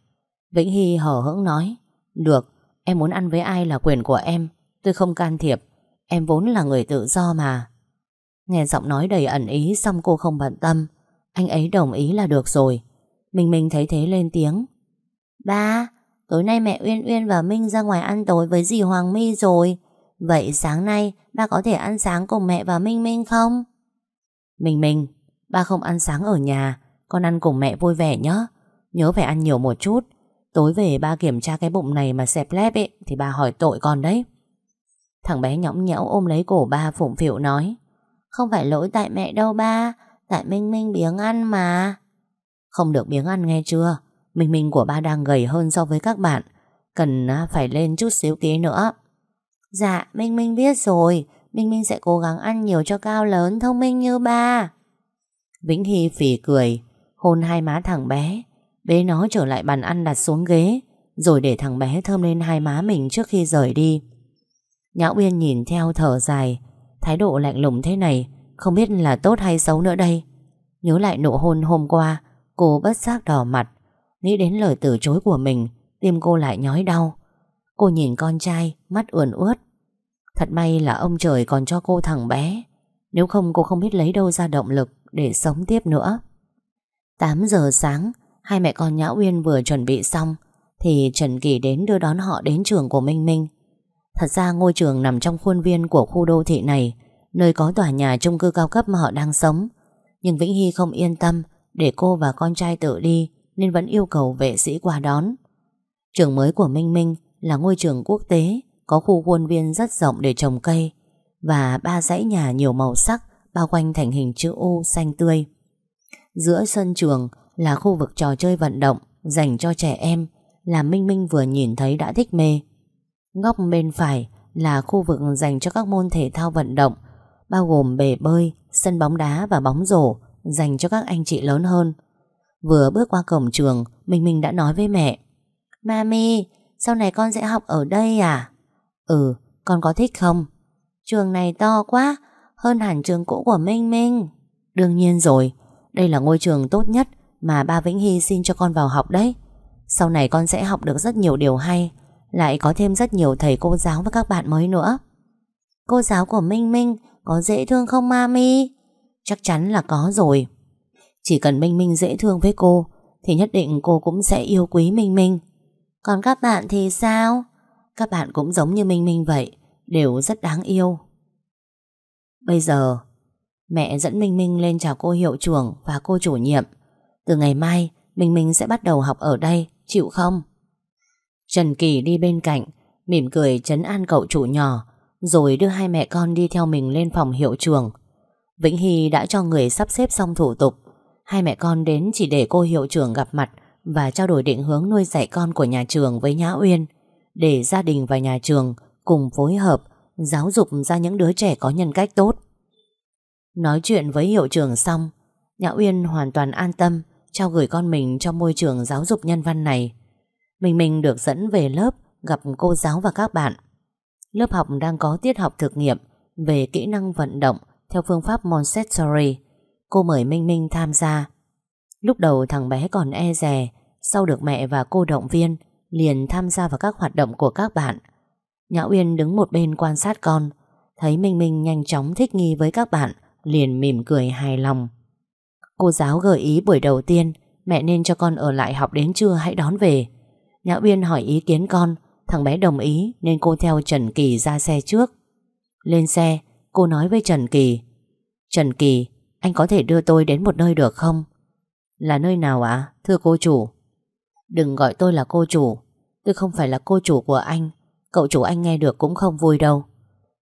Vĩnh Hy hở hững nói. Được, em muốn ăn với ai là quyền của em, Tôi không can thiệp. Em vốn là người tự do mà. Nghe giọng nói đầy ẩn ý Xong cô không bận tâm. Anh ấy đồng ý là được rồi. Minh Minh thấy thế lên tiếng. Ba, tối nay mẹ Uyên Uyên và Minh ra ngoài ăn tối với dì Hoàng My rồi. Vậy sáng nay ba có thể ăn sáng cùng mẹ và Minh Minh không? Minh Minh, ba không ăn sáng ở nhà. Con ăn cùng mẹ vui vẻ nhé. Nhớ phải ăn nhiều một chút. Tối về ba kiểm tra cái bụng này mà xẹp lép ấy Thì ba hỏi tội con đấy. Thằng bé nhõng nhẽo ôm lấy cổ ba phụng phịu nói, Không phải lỗi tại mẹ đâu ba, Tại Minh Minh biếng ăn mà. Không được biếng ăn nghe chưa? Minh Minh của ba đang gầy hơn so với các bạn, Cần à, phải lên chút xíu ký nữa. Dạ Minh Minh biết rồi, Minh Minh sẽ cố gắng ăn nhiều cho cao lớn, Thông minh như ba. Vĩnh Hy phỉ cười, Hôn hai má thằng bé, Bế nó trở lại bàn ăn đặt xuống ghế, Rồi để thằng bé thơm lên hai má mình trước khi rời đi. Nhã Uyên nhìn theo thở dài. Thái độ lạnh lùng thế này, Không biết là tốt hay xấu nữa đây. Nhớ lại nụ hôn hôm qua, Cô bất giác đỏ mặt. Nghĩ đến lời từ chối của mình, Tim cô lại nhói đau. Cô nhìn con trai, mắt ườn ướt Thật may là ông trời còn cho cô thằng bé. Nếu không cô không biết lấy đâu ra động lực Để sống tiếp nữa. 8 giờ sáng, Hai mẹ con Nhã Uyên vừa chuẩn bị xong, Thì Trần Kỳ đến đưa đón họ đến trường của Minh Minh. Thật ra ngôi trường nằm trong khuôn viên của khu đô thị này, nơi có tòa nhà chung cư cao cấp mà họ đang sống. Nhưng Vĩnh Hy không yên tâm để cô và con trai tự đi nên vẫn yêu cầu vệ sĩ qua đón. Trường mới của Minh Minh là ngôi trường quốc tế, có khu khuôn viên rất rộng để trồng cây và ba dãy nhà nhiều màu sắc bao quanh thành hình chữ U xanh tươi. Giữa sân trường là khu vực trò chơi vận động dành cho trẻ em là Minh Minh vừa nhìn thấy đã thích mê. Góc bên phải là khu vực dành cho các môn thể thao vận động, bao gồm bể bơi, sân bóng đá và bóng rổ, dành cho các anh chị lớn hơn. Vừa bước qua cổng trường, Minh Minh đã nói với mẹ. Mami, sau này con sẽ học ở đây à? Ừ, con có thích không? Trường này to quá, hơn hẳn trường cũ của Minh Minh. Đương nhiên rồi, đây là ngôi trường tốt nhất mà ba Vĩnh Hy xin cho con vào học đấy. Sau này con sẽ học được rất nhiều điều hay, lại có thêm rất nhiều thầy cô giáo và các bạn mới nữa. Cô giáo của Minh Minh có dễ thương không Mami? Chắc chắn là có rồi. Chỉ cần Minh Minh dễ thương với cô thì nhất định cô cũng sẽ yêu quý Minh Minh. Còn các bạn thì sao? Các bạn cũng giống như Minh Minh vậy, đều rất đáng yêu. Bây giờ, mẹ dẫn Minh Minh lên chào cô hiệu trưởng và cô chủ nhiệm. Từ ngày mai, Minh Minh sẽ bắt đầu học ở đây, chịu không? Trần Kỳ đi bên cạnh, mỉm cười chấn an cậu chủ nhỏ, rồi đưa hai mẹ con đi theo mình lên phòng hiệu trường. Vĩnh Hy đã cho người sắp xếp xong thủ tục. Hai mẹ con đến chỉ để cô hiệu trưởng gặp mặt và trao đổi định hướng nuôi dạy con của nhà trường với Nhã Uyên, để gia đình và nhà trường cùng phối hợp giáo dục ra những đứa trẻ có nhân cách tốt. Nói chuyện với hiệu trưởng xong, Nhã Uyên hoàn toàn an tâm trao gửi con mình cho môi trường giáo dục nhân văn này. Minh Minh được dẫn về lớp gặp cô giáo và các bạn. Lớp học đang có tiết học thực nghiệm về kỹ năng vận động theo phương pháp Montessori. Cô mời Minh Minh tham gia. Lúc đầu thằng bé còn e rè, sau được mẹ và cô động viên, liền tham gia vào các hoạt động của các bạn. Nhã Uyên đứng một bên quan sát con, thấy Minh Minh nhanh chóng thích nghi với các bạn, liền mỉm cười hài lòng. Cô giáo gợi ý buổi đầu tiên, mẹ nên cho con ở lại học đến trưa hãy đón về. Nhã Uyên hỏi ý kiến con Thằng bé đồng ý nên cô theo Trần Kỳ ra xe trước. Lên xe Cô nói với Trần Kỳ Trần Kỳ Anh có thể đưa tôi đến một nơi được không? Là nơi nào ạ? Thưa cô chủ? Đừng gọi tôi là cô chủ Tôi không phải là cô chủ của anh Cậu chủ anh nghe được cũng không vui đâu.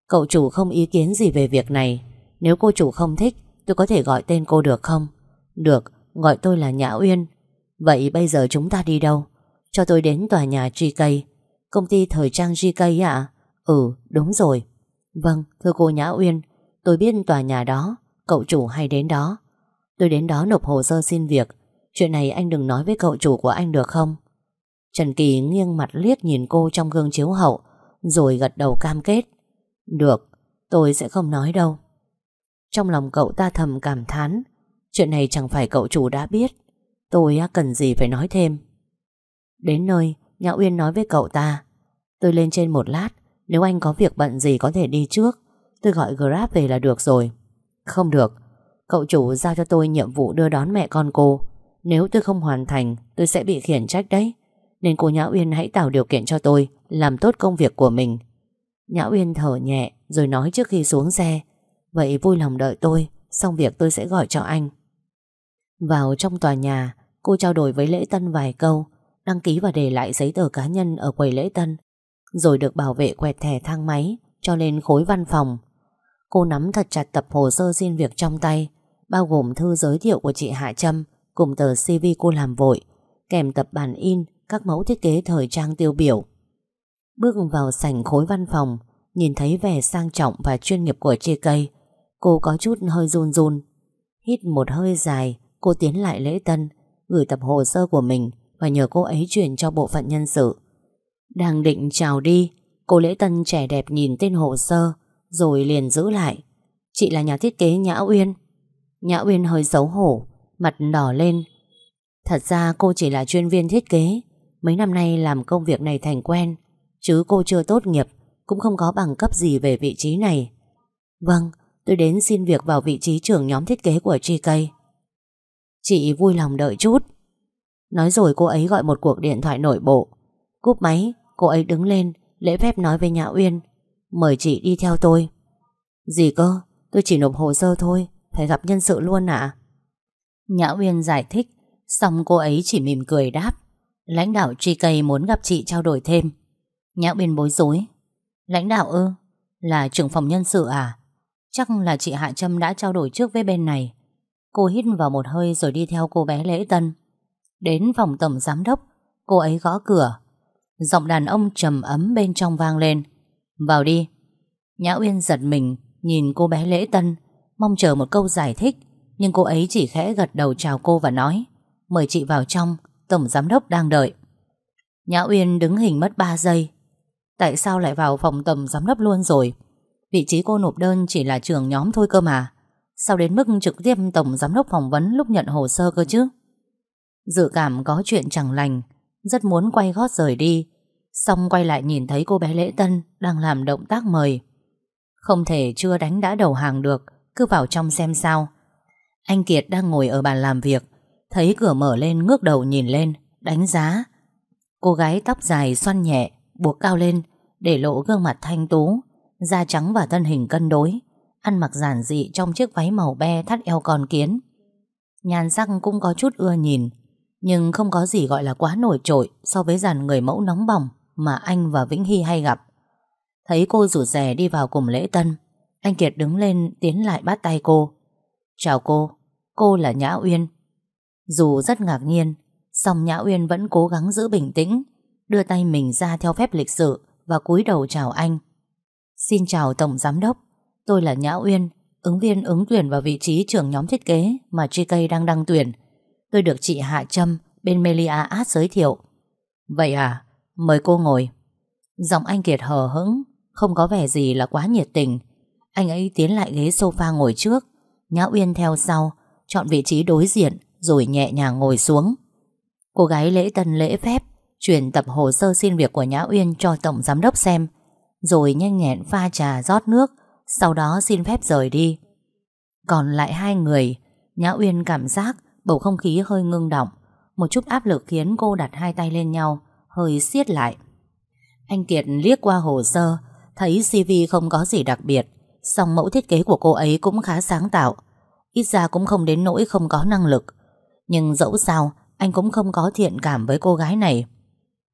Cậu chủ không ý kiến gì về việc này Nếu cô chủ không thích Tôi có thể gọi tên cô được không? Được, gọi tôi là Nhã Uyên. Vậy bây giờ chúng ta đi đâu? Cho tôi đến tòa nhà GK Công ty thời trang GK ạ? Ừ đúng rồi. Vâng thưa cô Nhã Uyên, Tôi biết tòa nhà đó, Cậu chủ hay đến đó. Tôi đến đó nộp hồ sơ xin việc. Chuyện này anh đừng nói với cậu chủ của anh được không? Trần Kỳ nghiêng mặt liếc nhìn cô trong gương chiếu hậu, Rồi gật đầu cam kết. Được, Tôi sẽ không nói đâu. Trong lòng cậu ta thầm cảm thán, Chuyện này chẳng phải cậu chủ đã biết. Tôi cần gì phải nói thêm. Đến nơi, Nhã Uyên nói với cậu ta Tôi lên trên một lát Nếu anh có việc bận gì có thể đi trước. Tôi gọi Grab về là được rồi. Không được. Cậu chủ giao cho tôi nhiệm vụ đưa đón mẹ con cô. Nếu tôi không hoàn thành Tôi sẽ bị khiển trách đấy. Nên cô Nhã Uyên hãy tạo điều kiện cho tôi Làm tốt công việc của mình. Nhã Uyên thở nhẹ Rồi nói trước khi xuống xe Vậy vui lòng đợi tôi Xong việc tôi sẽ gọi cho anh. Vào trong tòa nhà Cô trao đổi với lễ tân vài câu đăng ký và để lại giấy tờ cá nhân ở quầy lễ tân, rồi được bảo vệ quẹt thẻ thang máy cho lên khối văn phòng. Cô nắm thật chặt tập hồ sơ xin việc trong tay, bao gồm thư giới thiệu của chị Hạ Trâm cùng tờ CV cô làm vội, kèm tập bản in các mẫu thiết kế thời trang tiêu biểu. Bước vào sảnh khối văn phòng, nhìn thấy vẻ sang trọng và chuyên nghiệp của JK, cô có chút hơi run run. Hít một hơi dài, cô tiến lại lễ tân, gửi tập hồ sơ của mình và nhờ cô ấy chuyển cho bộ phận nhân sự. Đang định chào đi, cô lễ tân trẻ đẹp nhìn tên hồ sơ, rồi liền giữ lại. Chị là nhà thiết kế Nhã Uyên. Nhã Uyên hơi xấu hổ, mặt đỏ lên. Thật ra cô chỉ là chuyên viên thiết kế, mấy năm nay làm công việc này thành quen, chứ cô chưa tốt nghiệp, cũng không có bằng cấp gì về vị trí này. Vâng, tôi đến xin việc vào vị trí trưởng nhóm thiết kế của GK. Chị vui lòng đợi chút. Nói rồi cô ấy gọi một cuộc điện thoại nội bộ. Cúp máy, Cô ấy đứng lên, Lễ phép nói với Nhã Uyên, Mời chị đi theo tôi. Gì cơ? Tôi chỉ nộp hồ sơ thôi, Phải gặp nhân sự luôn à Nhã Uyên giải thích, Xong cô ấy chỉ mỉm cười đáp, Lãnh đạo GK muốn gặp chị trao đổi thêm. Nhã Uyên bối rối, Lãnh đạo ư? Là trưởng phòng nhân sự à? Chắc là chị Hạ Trâm đã trao đổi trước với bên này. Cô hít vào một hơi rồi đi theo cô bé lễ tân. Đến phòng tổng giám đốc. Cô ấy gõ cửa. Giọng đàn ông trầm ấm bên trong vang lên. Vào đi. Nhã Uyên giật mình, Nhìn cô bé lễ tân, Mong chờ một câu giải thích, Nhưng cô ấy chỉ khẽ gật đầu chào cô và nói, Mời chị vào trong, Tổng giám đốc đang đợi. Nhã Uyên đứng hình mất 3 giây. Tại sao lại vào phòng tổng giám đốc luôn rồi? Vị trí cô nộp đơn chỉ là trưởng nhóm thôi cơ mà. Sao đến mức trực tiếp tổng giám đốc phỏng vấn lúc nhận hồ sơ cơ chứ? Dự cảm có chuyện chẳng lành, Rất muốn quay gót rời đi. Xong quay lại nhìn thấy cô bé lễ tân Đang làm động tác mời. Không thể chưa đánh đã đầu hàng được, Cứ vào trong xem sao. Anh Kiệt đang ngồi ở bàn làm việc, Thấy cửa mở lên ngước đầu nhìn lên, Đánh giá. Cô gái tóc dài xoăn nhẹ, Buộc cao lên, để lộ gương mặt thanh tú, Da trắng và thân hình cân đối, Ăn mặc giản dị trong chiếc váy màu be thắt eo con kiến. Nhàn sắc cũng có chút ưa nhìn nhưng không có gì gọi là quá nổi trội so với dàn người mẫu nóng bỏng mà anh và Vĩnh Hy hay gặp. Thấy cô rủ rè đi vào cùng lễ tân, anh Kiệt đứng lên tiến lại bắt tay cô. Chào cô, cô là Nhã Uyên. Dù rất ngạc nhiên, song Nhã Uyên vẫn cố gắng giữ bình tĩnh, đưa tay mình ra theo phép lịch sự và cúi đầu chào anh. Xin chào Tổng Giám Đốc, tôi là Nhã Uyên, ứng viên ứng tuyển vào vị trí trưởng nhóm thiết kế mà GK đang đăng tuyển. Tôi được chị Hạ Trâm bên Melia Át giới thiệu. Vậy à, mời cô ngồi. Giọng anh Kiệt hờ hững, không có vẻ gì là quá nhiệt tình. Anh ấy tiến lại ghế sofa ngồi trước, Nhã Uyên theo sau, chọn vị trí đối diện rồi nhẹ nhàng ngồi xuống. Cô gái lễ tân lễ phép chuyển tập hồ sơ xin việc của Nhã Uyên cho tổng giám đốc xem, rồi nhanh nhẹn pha trà rót nước, sau đó xin phép rời đi. Còn lại hai người, Nhã Uyên cảm giác Bầu không khí hơi ngưng động. Một chút áp lực khiến cô đặt hai tay lên nhau, Hơi siết lại. Anh Kiệt liếc qua hồ sơ, Thấy CV không có gì đặc biệt, song mẫu thiết kế của cô ấy cũng khá sáng tạo. Ít ra cũng không đến nỗi không có năng lực. Nhưng dẫu sao, Anh cũng không có thiện cảm với cô gái này.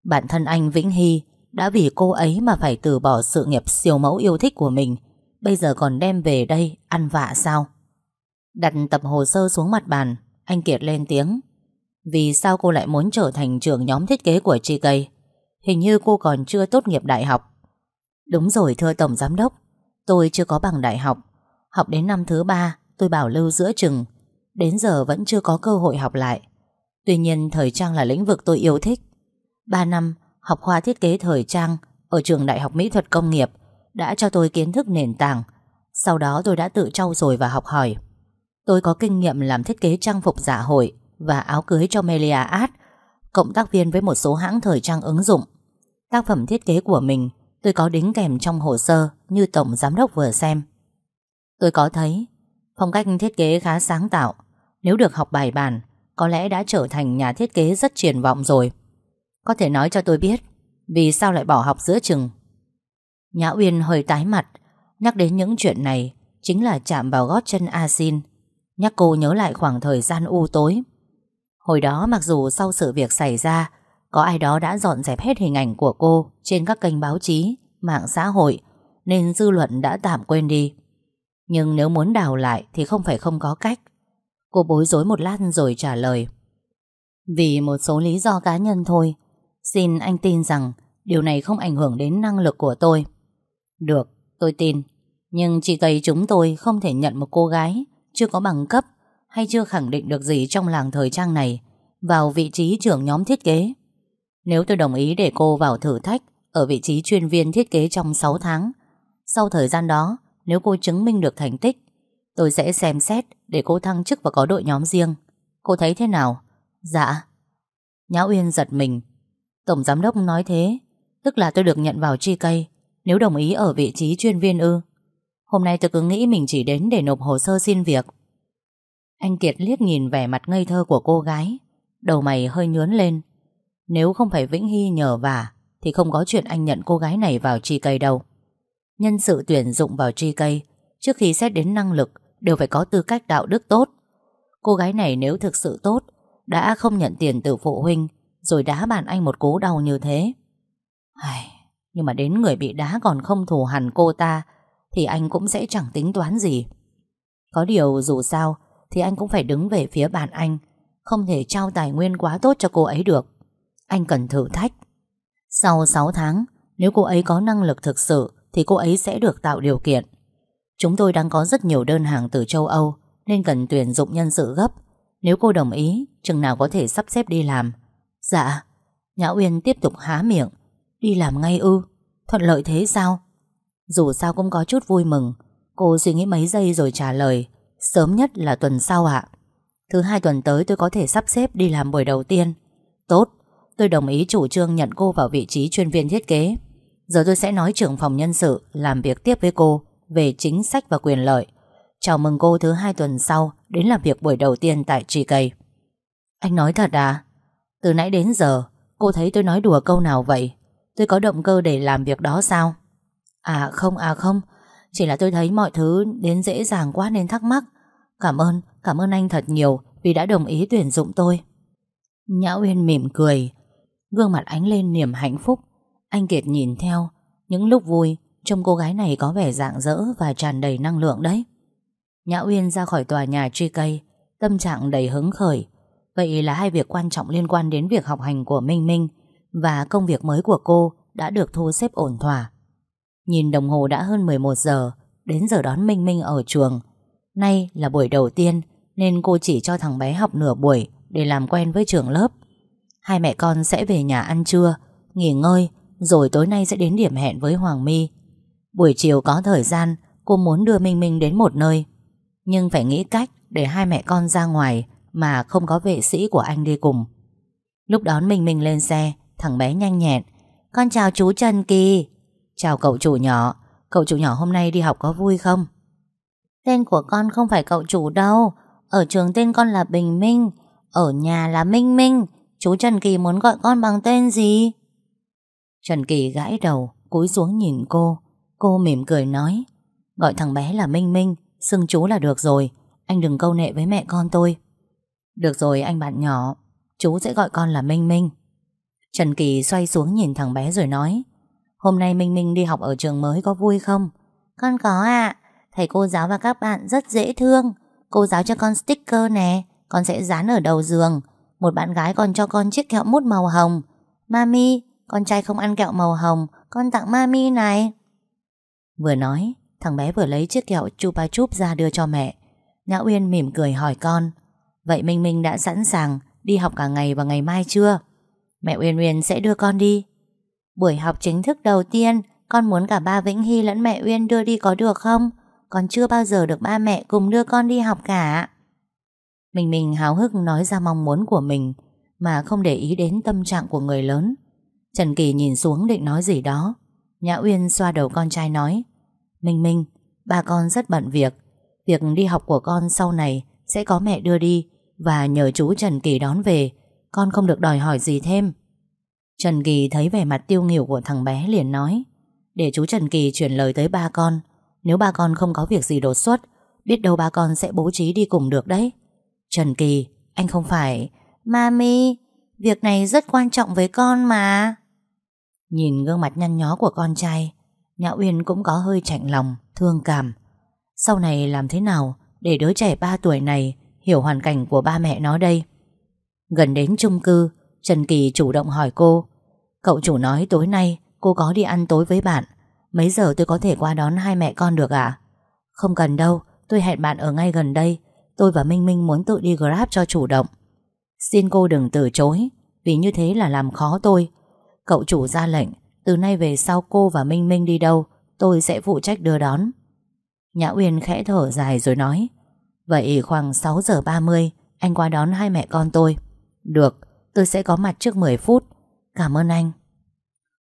Bản thân anh Vĩnh Hy Đã vì cô ấy mà phải từ bỏ sự nghiệp siêu mẫu yêu thích của mình, Bây giờ còn đem về đây Ăn vạ sao? Đặt tập hồ sơ xuống mặt bàn anh Kiệt lên tiếng. Vì sao cô lại muốn trở thành trưởng nhóm thiết kế của GK Hình như cô còn chưa tốt nghiệp đại học. Đúng rồi, thưa Tổng Giám Đốc. Tôi chưa có bằng đại học. Học đến năm thứ ba, tôi bảo lưu giữa chừng. Đến giờ vẫn chưa có cơ hội học lại. Tuy nhiên, thời trang là lĩnh vực tôi yêu thích. 3 năm, học khoa thiết kế thời trang Ở trường Đại học Mỹ thuật Công nghiệp Đã cho tôi kiến thức nền tảng. Sau đó tôi đã tự trau dồi và học hỏi. Tôi có kinh nghiệm làm thiết kế trang phục dạ hội và áo cưới cho Melia Art, cộng tác viên với một số hãng thời trang ứng dụng. Tác phẩm thiết kế của mình tôi có đính kèm trong hồ sơ như tổng giám đốc vừa xem. Tôi có thấy phong cách thiết kế khá sáng tạo, nếu được học bài bản, có lẽ đã trở thành nhà thiết kế rất triển vọng rồi. Có thể nói cho tôi biết, vì sao lại bỏ học giữa chừng? Nhã Uyên hơi tái mặt, nhắc đến những chuyện này chính là chạm vào gót chân Asin Nhắc cô nhớ lại khoảng thời gian u tối. Hồi đó mặc dù sau sự việc xảy ra Có ai đó đã dọn dẹp hết hình ảnh của cô Trên các kênh báo chí Mạng xã hội Nên dư luận đã tạm quên đi. Nhưng nếu muốn đào lại Thì không phải không có cách. Cô bối rối một lát rồi trả lời. Vì một số lý do cá nhân thôi Xin anh tin rằng Điều này không ảnh hưởng đến năng lực của tôi. Được, tôi tin. Nhưng chị Cầy chúng tôi không thể nhận một cô gái chưa có bằng cấp hay chưa khẳng định được gì trong làng thời trang này vào vị trí trưởng nhóm thiết kế. Nếu tôi đồng ý để cô vào thử thách ở vị trí chuyên viên thiết kế trong 6 tháng, sau thời gian đó, nếu cô chứng minh được thành tích, tôi sẽ xem xét để cô thăng chức và có đội nhóm riêng. Cô thấy thế nào? Dạ. Nhã Uyên giật mình. Tổng giám đốc nói thế, tức là tôi được nhận vào chi cây, nếu đồng ý ở vị trí chuyên viên ư. Hôm nay tôi cứ nghĩ mình chỉ đến để nộp hồ sơ xin việc. Anh Kiệt liếc nhìn vẻ mặt ngây thơ của cô gái Đầu mày hơi nhướn lên. Nếu không phải Vĩnh Hy nhờ vả Thì không có chuyện anh nhận cô gái này vào tri cây đâu. Nhân sự tuyển dụng vào tri cây Trước khi xét đến năng lực Đều phải có tư cách đạo đức tốt. Cô gái này nếu thực sự tốt Đã không nhận tiền từ phụ huynh Rồi đá bàn anh một cú đau như thế. Ai, Nhưng mà đến người bị đá còn không thù hẳn cô ta thì anh cũng sẽ chẳng tính toán gì. Có điều dù sao thì anh cũng phải đứng về phía bạn anh, không thể trao tài nguyên quá tốt cho cô ấy được. Anh cần thử thách. Sau 6 tháng, nếu cô ấy có năng lực thực sự thì cô ấy sẽ được tạo điều kiện. Chúng tôi đang có rất nhiều đơn hàng từ châu Âu nên cần tuyển dụng nhân sự gấp. Nếu cô đồng ý, chừng nào có thể sắp xếp đi làm. Dạ, Nhã Uyên tiếp tục há miệng. Đi làm ngay ư, thuận lợi thế sao? Dù sao cũng có chút vui mừng. Cô suy nghĩ mấy giây rồi trả lời, Sớm nhất là tuần sau ạ. Thứ hai tuần tới tôi có thể sắp xếp đi làm buổi đầu tiên. Tốt, Tôi đồng ý chủ trương nhận cô vào vị trí chuyên viên thiết kế. Giờ tôi sẽ nói trưởng phòng nhân sự, Làm việc tiếp với cô Về chính sách và quyền lợi. Chào mừng cô thứ hai tuần sau Đến làm việc buổi đầu tiên tại Trì Cây Anh nói thật à? Từ nãy đến giờ, Cô thấy tôi nói đùa câu nào vậy? Tôi có động cơ để làm việc đó sao? À không, à không. Chỉ là tôi thấy mọi thứ đến dễ dàng quá nên thắc mắc. Cảm ơn, cảm ơn anh thật nhiều Vì đã đồng ý tuyển dụng tôi. Nhã Uyên mỉm cười Gương mặt ánh lên niềm hạnh phúc. Anh Kiệt nhìn theo Những lúc vui Trông cô gái này có vẻ rạng rỡ Và tràn đầy năng lượng đấy. Nhã Uyên ra khỏi tòa nhà truy cây Tâm trạng đầy hứng khởi. Vậy là hai việc quan trọng liên quan đến việc học hành của Minh Minh Và công việc mới của cô Đã được thu xếp ổn thỏa. Nhìn đồng hồ đã hơn 11 giờ, Đến giờ đón Minh Minh ở trường. Nay là buổi đầu tiên, Nên cô chỉ cho thằng bé học nửa buổi Để làm quen với trường lớp. Hai mẹ con sẽ về nhà ăn trưa, Nghỉ ngơi, Rồi tối nay sẽ đến điểm hẹn với Hoàng My. Buổi chiều có thời gian, Cô muốn đưa Minh Minh đến một nơi. Nhưng phải nghĩ cách để hai mẹ con ra ngoài Mà không có vệ sĩ của anh đi cùng. Lúc đón Minh Minh lên xe, Thằng bé nhanh nhẹn, Con chào chú Trần Kỳ. Chào cậu chủ nhỏ. Cậu chủ nhỏ hôm nay đi học có vui không? Tên của con không phải cậu chủ đâu. Ở trường tên con là Bình Minh. Ở nhà là Minh Minh. Chú Trần Kỳ muốn gọi con bằng tên gì? Trần Kỳ gãi đầu Cúi xuống nhìn cô. Cô mỉm cười nói Gọi thằng bé là Minh Minh Xưng chú là được rồi. Anh đừng câu nệ với mẹ con tôi. Được rồi anh bạn nhỏ. Chú sẽ gọi con là Minh Minh. Trần Kỳ xoay xuống nhìn thằng bé rồi nói Hôm nay Minh Minh đi học ở trường mới có vui không? Con có ạ. À. Thầy cô giáo và các bạn rất dễ thương. Cô giáo cho con sticker nè. Con sẽ dán ở đầu giường. Một bạn gái còn cho con chiếc kẹo mút màu hồng. Mami, con trai không ăn kẹo màu hồng. Con tặng mami này. Vừa nói, thằng bé vừa lấy chiếc kẹo chupa chup ra đưa cho mẹ. Nhã Uyên mỉm cười hỏi con. Vậy Minh Minh đã sẵn sàng đi học cả ngày và ngày mai chưa? Mẹ Uyên Uyên sẽ đưa con đi. Buổi học chính thức đầu tiên Con muốn cả ba Vĩnh Hy lẫn mẹ Uyên đưa đi có được không? Con chưa bao giờ được ba mẹ cùng đưa con đi học cả. Mình mình háo hức nói ra mong muốn của mình Mà không để ý đến tâm trạng của người lớn. Trần Kỳ nhìn xuống định nói gì đó. Nhã Uyên xoa đầu con trai nói Minh Minh, ba con rất bận việc. Việc đi học của con sau này Sẽ có mẹ đưa đi Và nhờ chú Trần Kỳ đón về Con không được đòi hỏi gì thêm. Trần Kỳ thấy vẻ mặt tiêu nghỉu của thằng bé liền nói, Để chú Trần Kỳ chuyển lời tới ba con. Nếu ba con không có việc gì đột xuất, Biết đâu ba con sẽ bố trí đi cùng được đấy. Trần Kỳ, Anh không phải Mami, Việc này rất quan trọng với con mà. Nhìn gương mặt nhăn nhó của con trai, Nhã Uyên cũng có hơi chạnh lòng, Thương cảm. Sau này làm thế nào Để đứa trẻ 3 tuổi này Hiểu hoàn cảnh của ba mẹ nó đây? Gần đến chung cư, Trần Kỳ chủ động hỏi cô Cậu chủ nói tối nay cô có đi ăn tối với bạn. Mấy giờ tôi có thể qua đón hai mẹ con được à Không cần đâu Tôi hẹn bạn ở ngay gần đây. Tôi và Minh Minh muốn tự đi Grab cho chủ động. Xin cô đừng từ chối Vì như thế là làm khó tôi. Cậu chủ ra lệnh Từ nay về sau cô và Minh Minh đi đâu Tôi sẽ phụ trách đưa đón. Nhã Uyên khẽ thở dài rồi nói Vậy khoảng 6 giờ 30 Anh qua đón hai mẹ con tôi. Được, tôi sẽ có mặt trước 10 phút. Cảm ơn anh.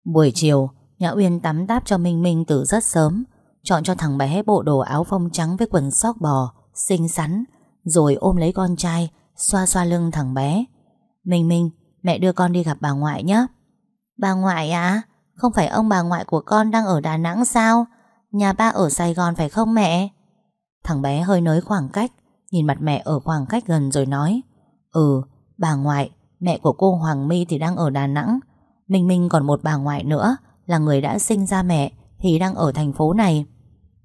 Buổi chiều, Nhã Uyên tắm táp cho Minh Minh từ rất sớm, Chọn cho thằng bé bộ đồ áo phông trắng Với quần sóc bò, Xinh xắn, Rồi ôm lấy con trai, Xoa xoa lưng thằng bé. Minh Minh, mẹ đưa con đi gặp bà ngoại nhé. Bà ngoại à Không phải ông bà ngoại của con đang ở Đà Nẵng sao? Nhà ba ở Sài Gòn phải không mẹ? Thằng bé hơi nới khoảng cách, Nhìn mặt mẹ ở khoảng cách gần rồi nói. Ừ bà ngoại Mẹ của cô Hoàng My thì đang ở Đà Nẵng. Minh Minh còn một bà ngoại nữa, Là người đã sinh ra mẹ, Thì đang ở thành phố này.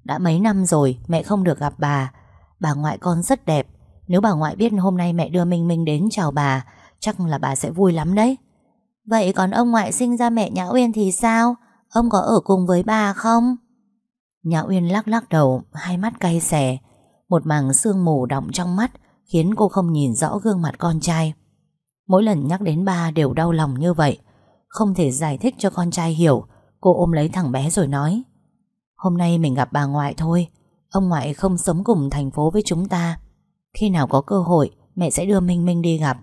Đã mấy năm rồi, mẹ không được gặp bà. Bà ngoại con rất đẹp. Nếu bà ngoại biết hôm nay mẹ đưa Minh Minh đến chào bà, Chắc là bà sẽ vui lắm đấy. Vậy còn ông ngoại sinh ra mẹ Nhã Uyên thì sao? Ông có ở cùng với bà không? Nhã Uyên lắc lắc đầu, Hai mắt cay xè. Một màng sương mù đọng trong mắt Khiến cô không nhìn rõ gương mặt con trai. Mỗi lần nhắc đến ba đều đau lòng như vậy. Không thể giải thích cho con trai hiểu, Cô ôm lấy thằng bé rồi nói. Hôm nay mình gặp bà ngoại thôi, Ông ngoại không sống cùng thành phố với chúng ta. Khi nào có cơ hội, Mẹ sẽ đưa Minh Minh đi gặp.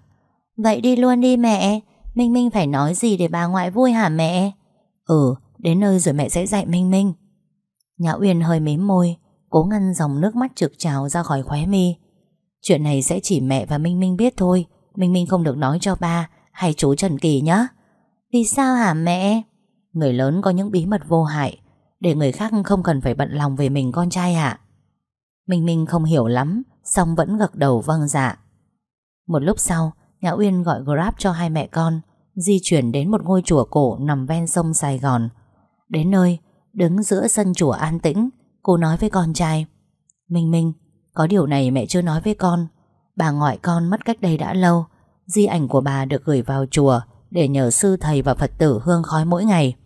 Vậy đi luôn đi mẹ, Minh Minh phải nói gì để bà ngoại vui hả mẹ? Ừ đến nơi rồi mẹ sẽ dạy Minh Minh. Nhã Uyên hơi mím môi, Cố ngăn dòng nước mắt trực trào ra khỏi khóe mi. Chuyện này sẽ chỉ mẹ và Minh Minh biết thôi Minh Minh không được nói cho ba, Hay chú Trần Kỳ nhé Vì sao hả mẹ? Người lớn có những bí mật vô hại, Để người khác không cần phải bận lòng về mình con trai ạ. À. Minh Minh không hiểu lắm Xong vẫn gật đầu vâng dạ. Một lúc sau, Nhã Uyên gọi Grab cho hai mẹ con, Di chuyển đến một ngôi chùa cổ Nằm ven sông Sài Gòn. Đến nơi, Đứng giữa sân chùa an tĩnh, Cô nói với con trai, Minh Minh, Có điều này mẹ chưa nói với con bà ngoại con mất cách đây đã lâu. Di ảnh của bà được gửi vào chùa để nhờ sư thầy và Phật tử hương khói mỗi ngày.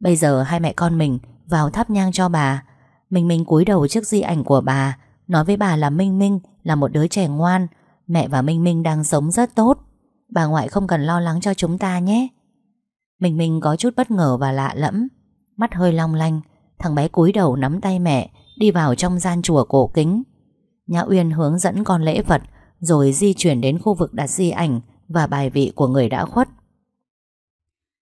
Bây giờ hai mẹ con mình vào thắp nhang cho bà. Mình minh cúi đầu trước di ảnh của bà, nói với bà là Minh Minh là một đứa trẻ ngoan, mẹ và Minh Minh đang sống rất tốt. Bà ngoại không cần lo lắng cho chúng ta nhé. Minh Minh có chút bất ngờ và lạ lẫm, mắt hơi long lanh, thằng bé cúi đầu nắm tay mẹ, đi vào trong gian chùa cổ kính. Nhã Uyên hướng dẫn con lễ Phật rồi di chuyển đến khu vực đặt di ảnh và bài vị của người đã khuất.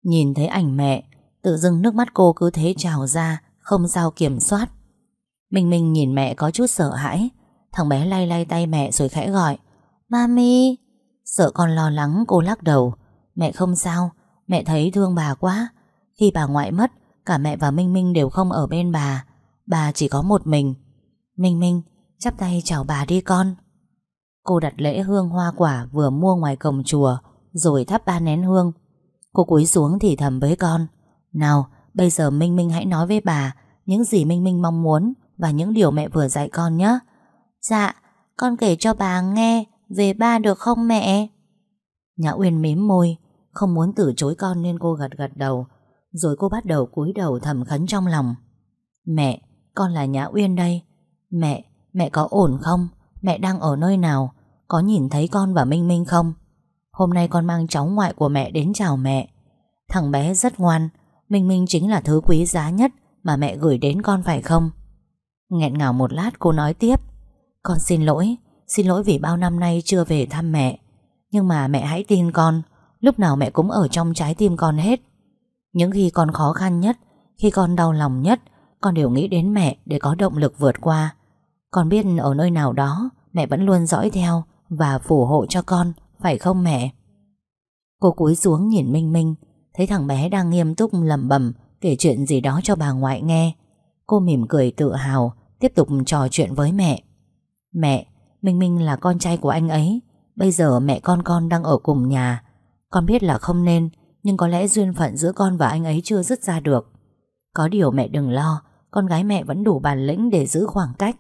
Nhìn thấy ảnh mẹ, tự dưng nước mắt cô cứ thế trào ra, không sao kiểm soát. Minh Minh nhìn mẹ có chút sợ hãi, thằng bé lay lay tay mẹ rồi khẽ gọi, Mami! Sợ con lo lắng cô lắc đầu, mẹ không sao, mẹ thấy thương bà quá. Khi bà ngoại mất, cả mẹ và Minh Minh đều không ở bên bà, bà chỉ có một mình. Minh Minh, chắp tay chào bà đi con. Cô đặt lễ hương hoa quả vừa mua ngoài cổng chùa, Rồi thắp ba nén hương. Cô cúi xuống thì thầm với con, Nào, bây giờ Minh Minh hãy nói với bà Những gì Minh Minh mong muốn Và những điều mẹ vừa dạy con nhé. Dạ con kể cho bà nghe Về ba được không mẹ? Nhã Uyên mím môi, Không muốn từ chối con nên cô gật gật đầu, Rồi cô bắt đầu cúi đầu thầm khấn trong lòng. Mẹ, con là Nhã Uyên đây. Mẹ mẹ có ổn không? Mẹ đang ở nơi nào? Có nhìn thấy con và Minh Minh không? Hôm nay con mang cháu ngoại của mẹ đến chào mẹ. Thằng bé rất ngoan. Minh Minh chính là thứ quý giá nhất Mà mẹ gửi đến con phải không? Nghẹn ngào một lát cô nói tiếp. Con xin lỗi. Xin lỗi vì bao năm nay chưa về thăm mẹ. Nhưng mà mẹ hãy tin con. Lúc nào mẹ cũng ở trong trái tim con hết. Những khi con khó khăn nhất, Khi con đau lòng nhất, Con đều nghĩ đến mẹ để có động lực vượt qua. Con biết ở nơi nào đó Mẹ vẫn luôn dõi theo Và phù hộ cho con Phải không mẹ? Cô cúi xuống nhìn Minh Minh Thấy thằng bé đang nghiêm túc lẩm bẩm Kể chuyện gì đó cho bà ngoại nghe. Cô mỉm cười tự hào Tiếp tục trò chuyện với mẹ. Mẹ, Minh Minh là con trai của anh ấy. Bây giờ mẹ con con đang ở cùng nhà. Con biết là không nên Nhưng có lẽ duyên phận giữa con và anh ấy chưa dứt ra được. Có điều mẹ đừng lo Con gái mẹ vẫn đủ bản lĩnh để giữ khoảng cách.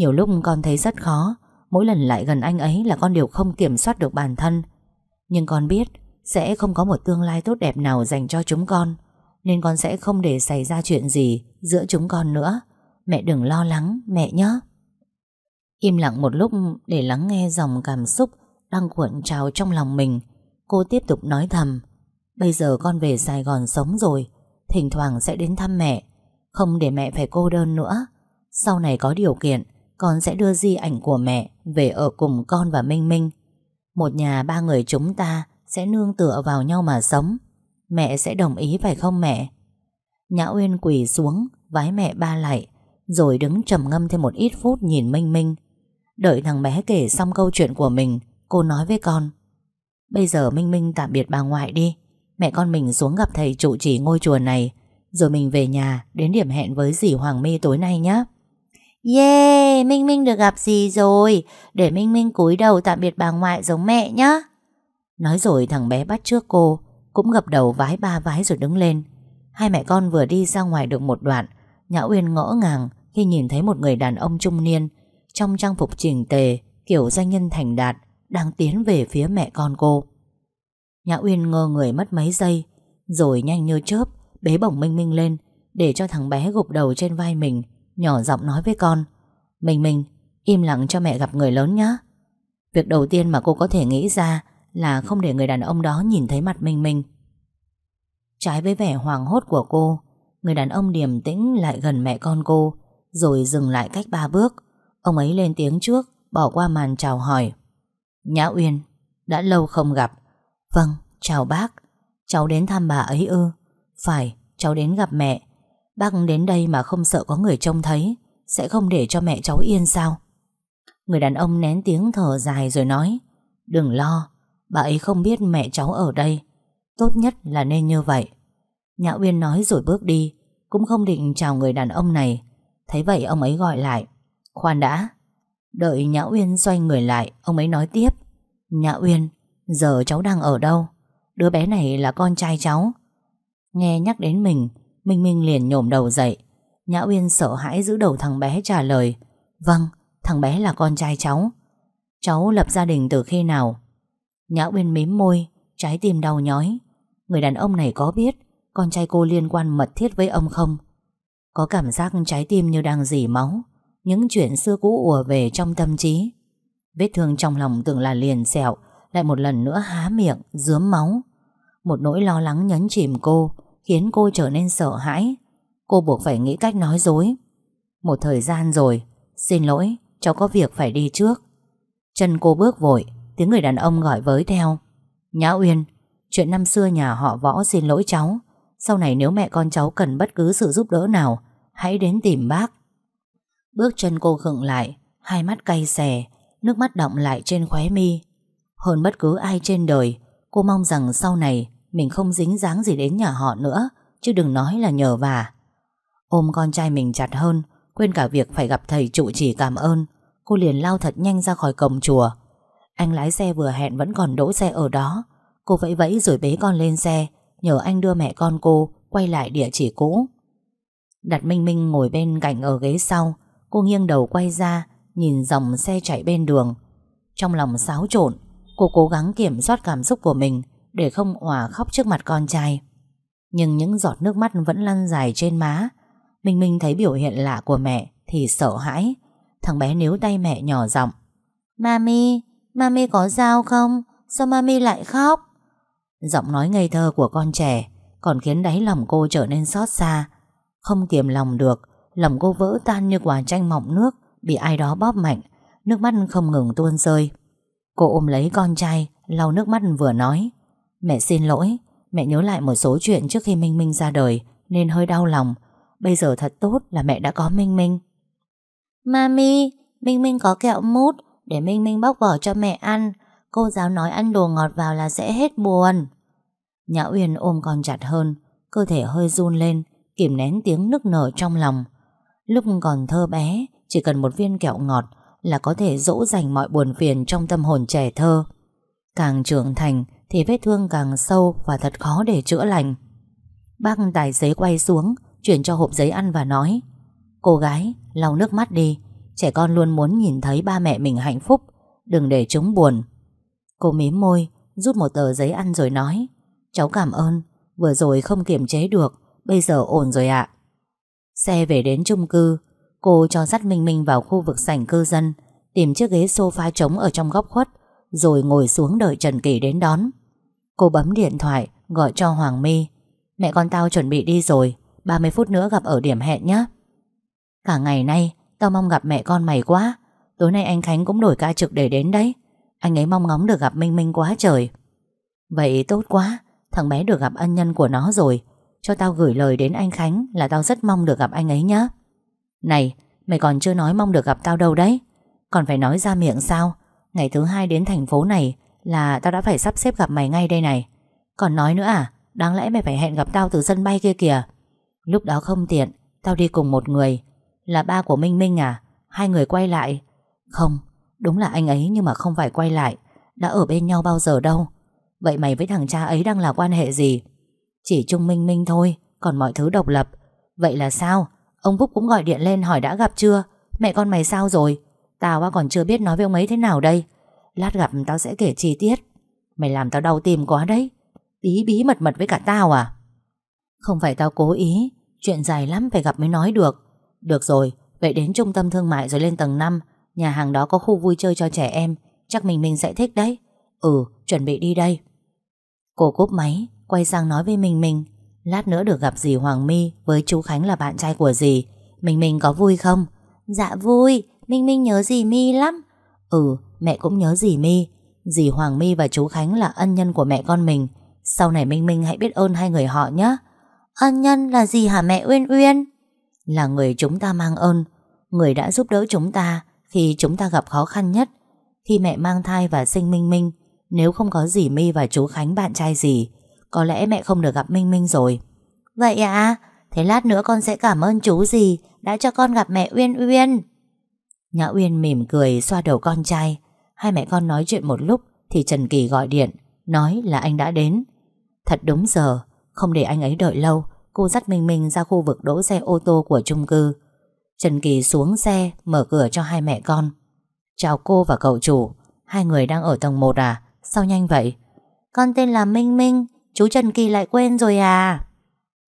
Nhiều lúc con thấy rất khó Mỗi lần lại gần anh ấy là con đều không kiểm soát được bản thân Nhưng con biết Sẽ không có một tương lai tốt đẹp nào dành cho chúng con Nên con sẽ không để xảy ra chuyện gì Giữa chúng con nữa Mẹ đừng lo lắng mẹ nhé Im lặng một lúc để lắng nghe dòng cảm xúc đang cuộn trào trong lòng mình. Cô tiếp tục nói thầm. Bây giờ con về Sài Gòn sống rồi, thỉnh thoảng sẽ đến thăm mẹ. Không để mẹ phải cô đơn nữa. Sau này có điều kiện, con sẽ đưa di ảnh của mẹ về ở cùng con và Minh Minh. Một nhà ba người chúng ta sẽ nương tựa vào nhau mà sống. Mẹ sẽ đồng ý phải không mẹ? Nhã Uyên quỳ xuống, vái mẹ ba lại, rồi đứng trầm ngâm thêm một ít phút nhìn Minh Minh. Đợi thằng bé kể xong câu chuyện của mình, cô nói với con. Bây giờ Minh Minh tạm biệt bà ngoại đi. Mẹ con mình xuống gặp thầy trụ trì ngôi chùa này, rồi mình về nhà đến điểm hẹn với dì Hoàng My tối nay nhé. Yeah, Minh Minh được gặp gì rồi? Để Minh Minh cúi đầu tạm biệt bà ngoại giống mẹ nhá. Nói rồi thằng bé bắt trước cô, cũng gập đầu vái ba vái rồi đứng lên. Hai mẹ con vừa đi ra ngoài được một đoạn, Nhã Uyên ngỡ ngàng khi nhìn thấy một người đàn ông trung niên trong trang phục chỉnh tề kiểu doanh nhân thành đạt đang tiến về phía mẹ con cô. Nhã Uyên ngơ người mất mấy giây, rồi nhanh như chớp bế bổng Minh Minh lên để cho thằng bé gục đầu trên vai mình Nhỏ giọng nói với con. Mình mình im lặng cho mẹ gặp người lớn nhá. Việc đầu tiên mà cô có thể nghĩ ra Là không để người đàn ông đó nhìn thấy mặt mình mình. Trái với vẻ hoàng hốt của cô Người đàn ông điềm tĩnh lại gần mẹ con cô Rồi dừng lại cách ba bước. Ông ấy lên tiếng trước Bỏ qua màn chào hỏi. Nhã Uyên Đã lâu không gặp. Vâng, chào bác. Cháu đến thăm bà ấy ư. Phải, cháu đến gặp mẹ. Bác đến đây mà không sợ có người trông thấy, Sẽ không để cho mẹ cháu yên sao? Người đàn ông nén tiếng thở dài rồi nói, Đừng lo, Bà ấy không biết mẹ cháu ở đây. Tốt nhất là nên như vậy. Nhã Uyên nói rồi bước đi, Cũng không định chào người đàn ông này. Thấy vậy ông ấy gọi lại, Khoan đã. Đợi Nhã Uyên xoay người lại, Ông ấy nói tiếp, Nhã Uyên, Giờ cháu đang ở đâu? Đứa bé này là con trai cháu. Nghe nhắc đến mình Minh Minh liền nhổm đầu dậy. Nhã Uyên sợ hãi giữ đầu thằng bé trả lời Vâng, thằng bé là con trai cháu. Cháu lập gia đình từ khi nào? Nhã Uyên mím môi Trái tim đau nhói. Người đàn ông này có biết Con trai cô liên quan mật thiết với ông không? Có cảm giác trái tim như đang dỉ máu Những chuyện xưa cũ ùa về trong tâm trí. Vết thương trong lòng tưởng là liền sẹo Lại một lần nữa há miệng, dướm máu. Một nỗi lo lắng nhấn chìm cô khiến cô trở nên sợ hãi. Cô buộc phải nghĩ cách nói dối. Một thời gian rồi, xin lỗi, cháu có việc phải đi trước. Chân cô bước vội, tiếng người đàn ông gọi với theo. Nhã Uyên, chuyện năm xưa nhà họ võ xin lỗi cháu. Sau này nếu mẹ con cháu cần bất cứ sự giúp đỡ nào, hãy đến tìm bác. Bước chân cô khựng lại, hai mắt cay xè, nước mắt đọng lại trên khóe mi. Hơn bất cứ ai trên đời, cô mong rằng sau này mình không dính dáng gì đến nhà họ nữa, Chứ đừng nói là nhờ vả. Ôm con trai mình chặt hơn, Quên cả việc phải gặp thầy trụ trì cảm ơn. Cô liền lao thật nhanh ra khỏi cổng chùa. Anh lái xe vừa hẹn vẫn còn đỗ xe ở đó. Cô vẫy vẫy rồi bế con lên xe, Nhờ anh đưa mẹ con cô Quay lại địa chỉ cũ. Đặt Minh Minh ngồi bên cạnh ở ghế sau, Cô nghiêng đầu quay ra, Nhìn dòng xe chạy bên đường. Trong lòng xáo trộn, Cô cố gắng kiểm soát cảm xúc của mình để không òa khóc trước mặt con trai. Nhưng những giọt nước mắt vẫn lăn dài trên má. Minh Minh thấy biểu hiện lạ của mẹ thì sợ hãi. Thằng bé níu tay mẹ nhỏ giọng. Mami, mami có dao không? Sao mami lại khóc? Giọng nói ngây thơ của con trẻ còn khiến đáy lòng cô trở nên xót xa. Không kiềm lòng được, lòng cô vỡ tan như quả chanh mọng nước bị ai đó bóp mạnh, nước mắt không ngừng tuôn rơi. Cô ôm lấy con trai, lau nước mắt vừa nói. Mẹ xin lỗi, mẹ nhớ lại một số chuyện trước khi Minh Minh ra đời nên hơi đau lòng. Bây giờ thật tốt là mẹ đã có Minh Minh. Mami, Minh Minh có kẹo mút để Minh Minh bóc vỏ cho mẹ ăn. Cô giáo nói ăn đồ ngọt vào là sẽ hết buồn. Nhã Uyên ôm con chặt hơn, cơ thể hơi run lên, kìm nén tiếng nức nở trong lòng. Lúc còn thơ bé, chỉ cần một viên kẹo ngọt là có thể dỗ dành mọi buồn phiền trong tâm hồn trẻ thơ. Càng trưởng thành, thì vết thương càng sâu và thật khó để chữa lành. Bác tài xế quay xuống, chuyển cho hộp giấy ăn và nói Cô gái, lau nước mắt đi, trẻ con luôn muốn nhìn thấy ba mẹ mình hạnh phúc, đừng để chúng buồn. Cô mím môi, rút một tờ giấy ăn rồi nói Cháu cảm ơn, vừa rồi không kiềm chế được, bây giờ ổn rồi ạ. Xe về đến chung cư, cô cho dắt Minh Minh vào khu vực sảnh cư dân, tìm chiếc ghế sofa trống ở trong góc khuất, rồi ngồi xuống đợi Trần Kỳ đến đón. Cô bấm điện thoại, gọi cho Hoàng My. Mẹ con tao chuẩn bị đi rồi 30 phút nữa gặp ở điểm hẹn nhé Cả ngày nay, Tao mong gặp mẹ con mày quá. Tối nay anh Khánh cũng đổi ca trực để đến đấy. Anh ấy mong ngóng được gặp Minh Minh quá trời. Vậy tốt quá, Thằng bé được gặp ân nhân của nó rồi. Cho tao gửi lời đến anh Khánh Là tao rất mong được gặp anh ấy nhé Này, mày còn chưa nói mong được gặp tao đâu đấy. Còn phải nói ra miệng sao? Ngày thứ hai đến thành phố này là tao đã phải sắp xếp gặp mày ngay đây này. Còn nói nữa à Đáng lẽ mày phải hẹn gặp tao từ sân bay kia kìa. Lúc đó không tiện, Tao đi cùng một người. Là ba của Minh Minh à Hai người quay lại. Không, Đúng là anh ấy nhưng mà không phải quay lại, Đã ở bên nhau bao giờ đâu. Vậy mày với thằng cha ấy đang là quan hệ gì? Chỉ Chung Minh Minh thôi, Còn mọi thứ độc lập. Vậy là sao? Ông Phúc cũng gọi điện lên hỏi đã gặp chưa? Mẹ con mày sao rồi? Tao còn chưa biết nói với ông ấy thế nào đây. Lát gặp tao sẽ kể chi tiết. Mày làm tao đau tim quá đấy. Bí bí mật mật với cả tao à? Không phải tao cố ý. Chuyện dài lắm phải gặp mới nói được. Được rồi, vậy đến trung tâm thương mại rồi lên tầng 5 Nhà hàng đó có khu vui chơi cho trẻ em. Chắc mình mình sẽ thích đấy. Ừ, chuẩn bị đi đây. Cô cúp máy, quay sang nói với mình mình Lát nữa được gặp dì Hoàng My Với chú Khánh là bạn trai của dì. Mình mình có vui không? Dạ vui, Minh Minh nhớ dì My lắm. Ừ, Mẹ cũng nhớ dì mi Dì Hoàng mi và chú Khánh là ân nhân của mẹ con mình. Sau này Minh Minh hãy biết ơn hai người họ nhé. Ân nhân là gì hả mẹ Uyên Uyên? Là người chúng ta mang ơn. Người đã giúp đỡ chúng ta Khi chúng ta gặp khó khăn nhất. Khi mẹ mang thai và sinh Minh Minh, Nếu không có dì mi và chú Khánh bạn trai gì, Có lẽ mẹ không được gặp Minh Minh rồi. Vậy à Thế lát nữa con sẽ cảm ơn chú gì Đã cho con gặp mẹ Uyên Uyên. Nhã Uyên mỉm cười xoa đầu con trai. Hai mẹ con nói chuyện một lúc Thì Trần Kỳ gọi điện, Nói là anh đã đến. Thật đúng giờ, Không để anh ấy đợi lâu, Cô dắt Minh Minh ra khu vực đỗ xe ô tô của chung cư. Trần Kỳ xuống xe, Mở cửa cho hai mẹ con. Chào cô và cậu chủ, Hai người đang ở tầng 1 à? Sao nhanh vậy? Con tên là Minh Minh, Chú Trần Kỳ lại quên rồi à?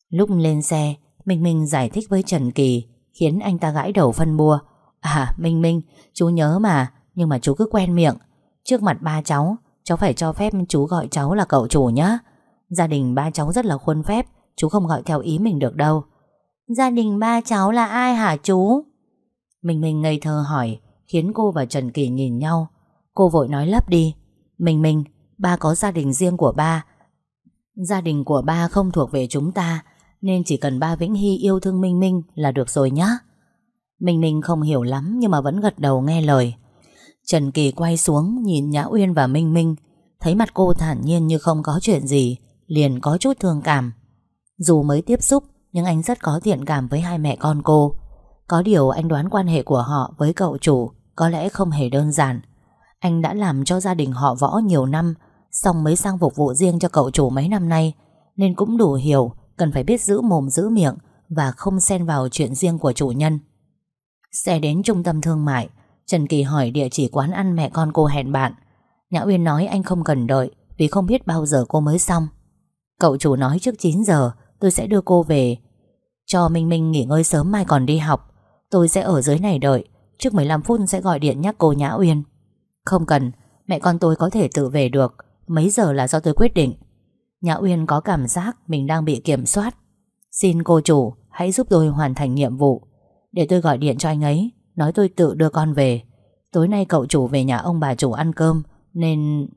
Lúc lên xe, Minh Minh giải thích với Trần Kỳ, Khiến anh ta gãi đầu phân bua. À Minh Minh, chú nhớ mà nhưng mà chú cứ quen miệng. Trước mặt ba cháu Cháu phải cho phép chú gọi cháu là cậu chủ nhá. Gia đình ba cháu rất là khuôn phép Chú không gọi theo ý mình được đâu. Gia đình ba cháu là ai hả chú? Mình mình ngây thơ hỏi Khiến cô và Trần Kỳ nhìn nhau. Cô vội nói lấp đi. Mình mình, ba có gia đình riêng của ba. Gia đình của ba không thuộc về chúng ta Nên chỉ cần ba Vĩnh Hy yêu thương Minh Minh là được rồi nhá. Minh Minh không hiểu lắm Nhưng mà vẫn gật đầu nghe lời. Trần Kỳ quay xuống nhìn Nhã Uyên và Minh Minh. Thấy mặt cô thản nhiên như không có chuyện gì, Liền có chút thương cảm. Dù mới tiếp xúc, Nhưng anh rất có thiện cảm với hai mẹ con cô. Có điều anh đoán quan hệ của họ với cậu chủ Có lẽ không hề đơn giản. Anh đã làm cho gia đình họ võ nhiều năm, Xong mới sang phục vụ riêng cho cậu chủ mấy năm nay, Nên cũng đủ hiểu Cần phải biết giữ mồm giữ miệng Và không xen vào chuyện riêng của chủ nhân. Xe đến trung tâm thương mại Trần Kỳ hỏi địa chỉ quán ăn mẹ con cô hẹn bạn. Nhã Uyên nói anh không cần đợi vì không biết bao giờ cô mới xong. Cậu chủ nói trước 9 giờ tôi sẽ đưa cô về. Cho Minh Minh nghỉ ngơi sớm mai còn đi học. Tôi sẽ ở dưới này đợi. Trước 15 phút sẽ gọi điện nhắc cô Nhã Uyên. Không cần, mẹ con tôi có thể tự về được. Mấy giờ là do tôi quyết định. Nhã Uyên có cảm giác mình đang bị kiểm soát. Xin cô chủ, hãy giúp tôi hoàn thành nhiệm vụ. Để tôi gọi điện cho anh ấy Nói tôi tự đưa con về. Tối nay cậu chủ về nhà ông bà chủ ăn cơm Nên...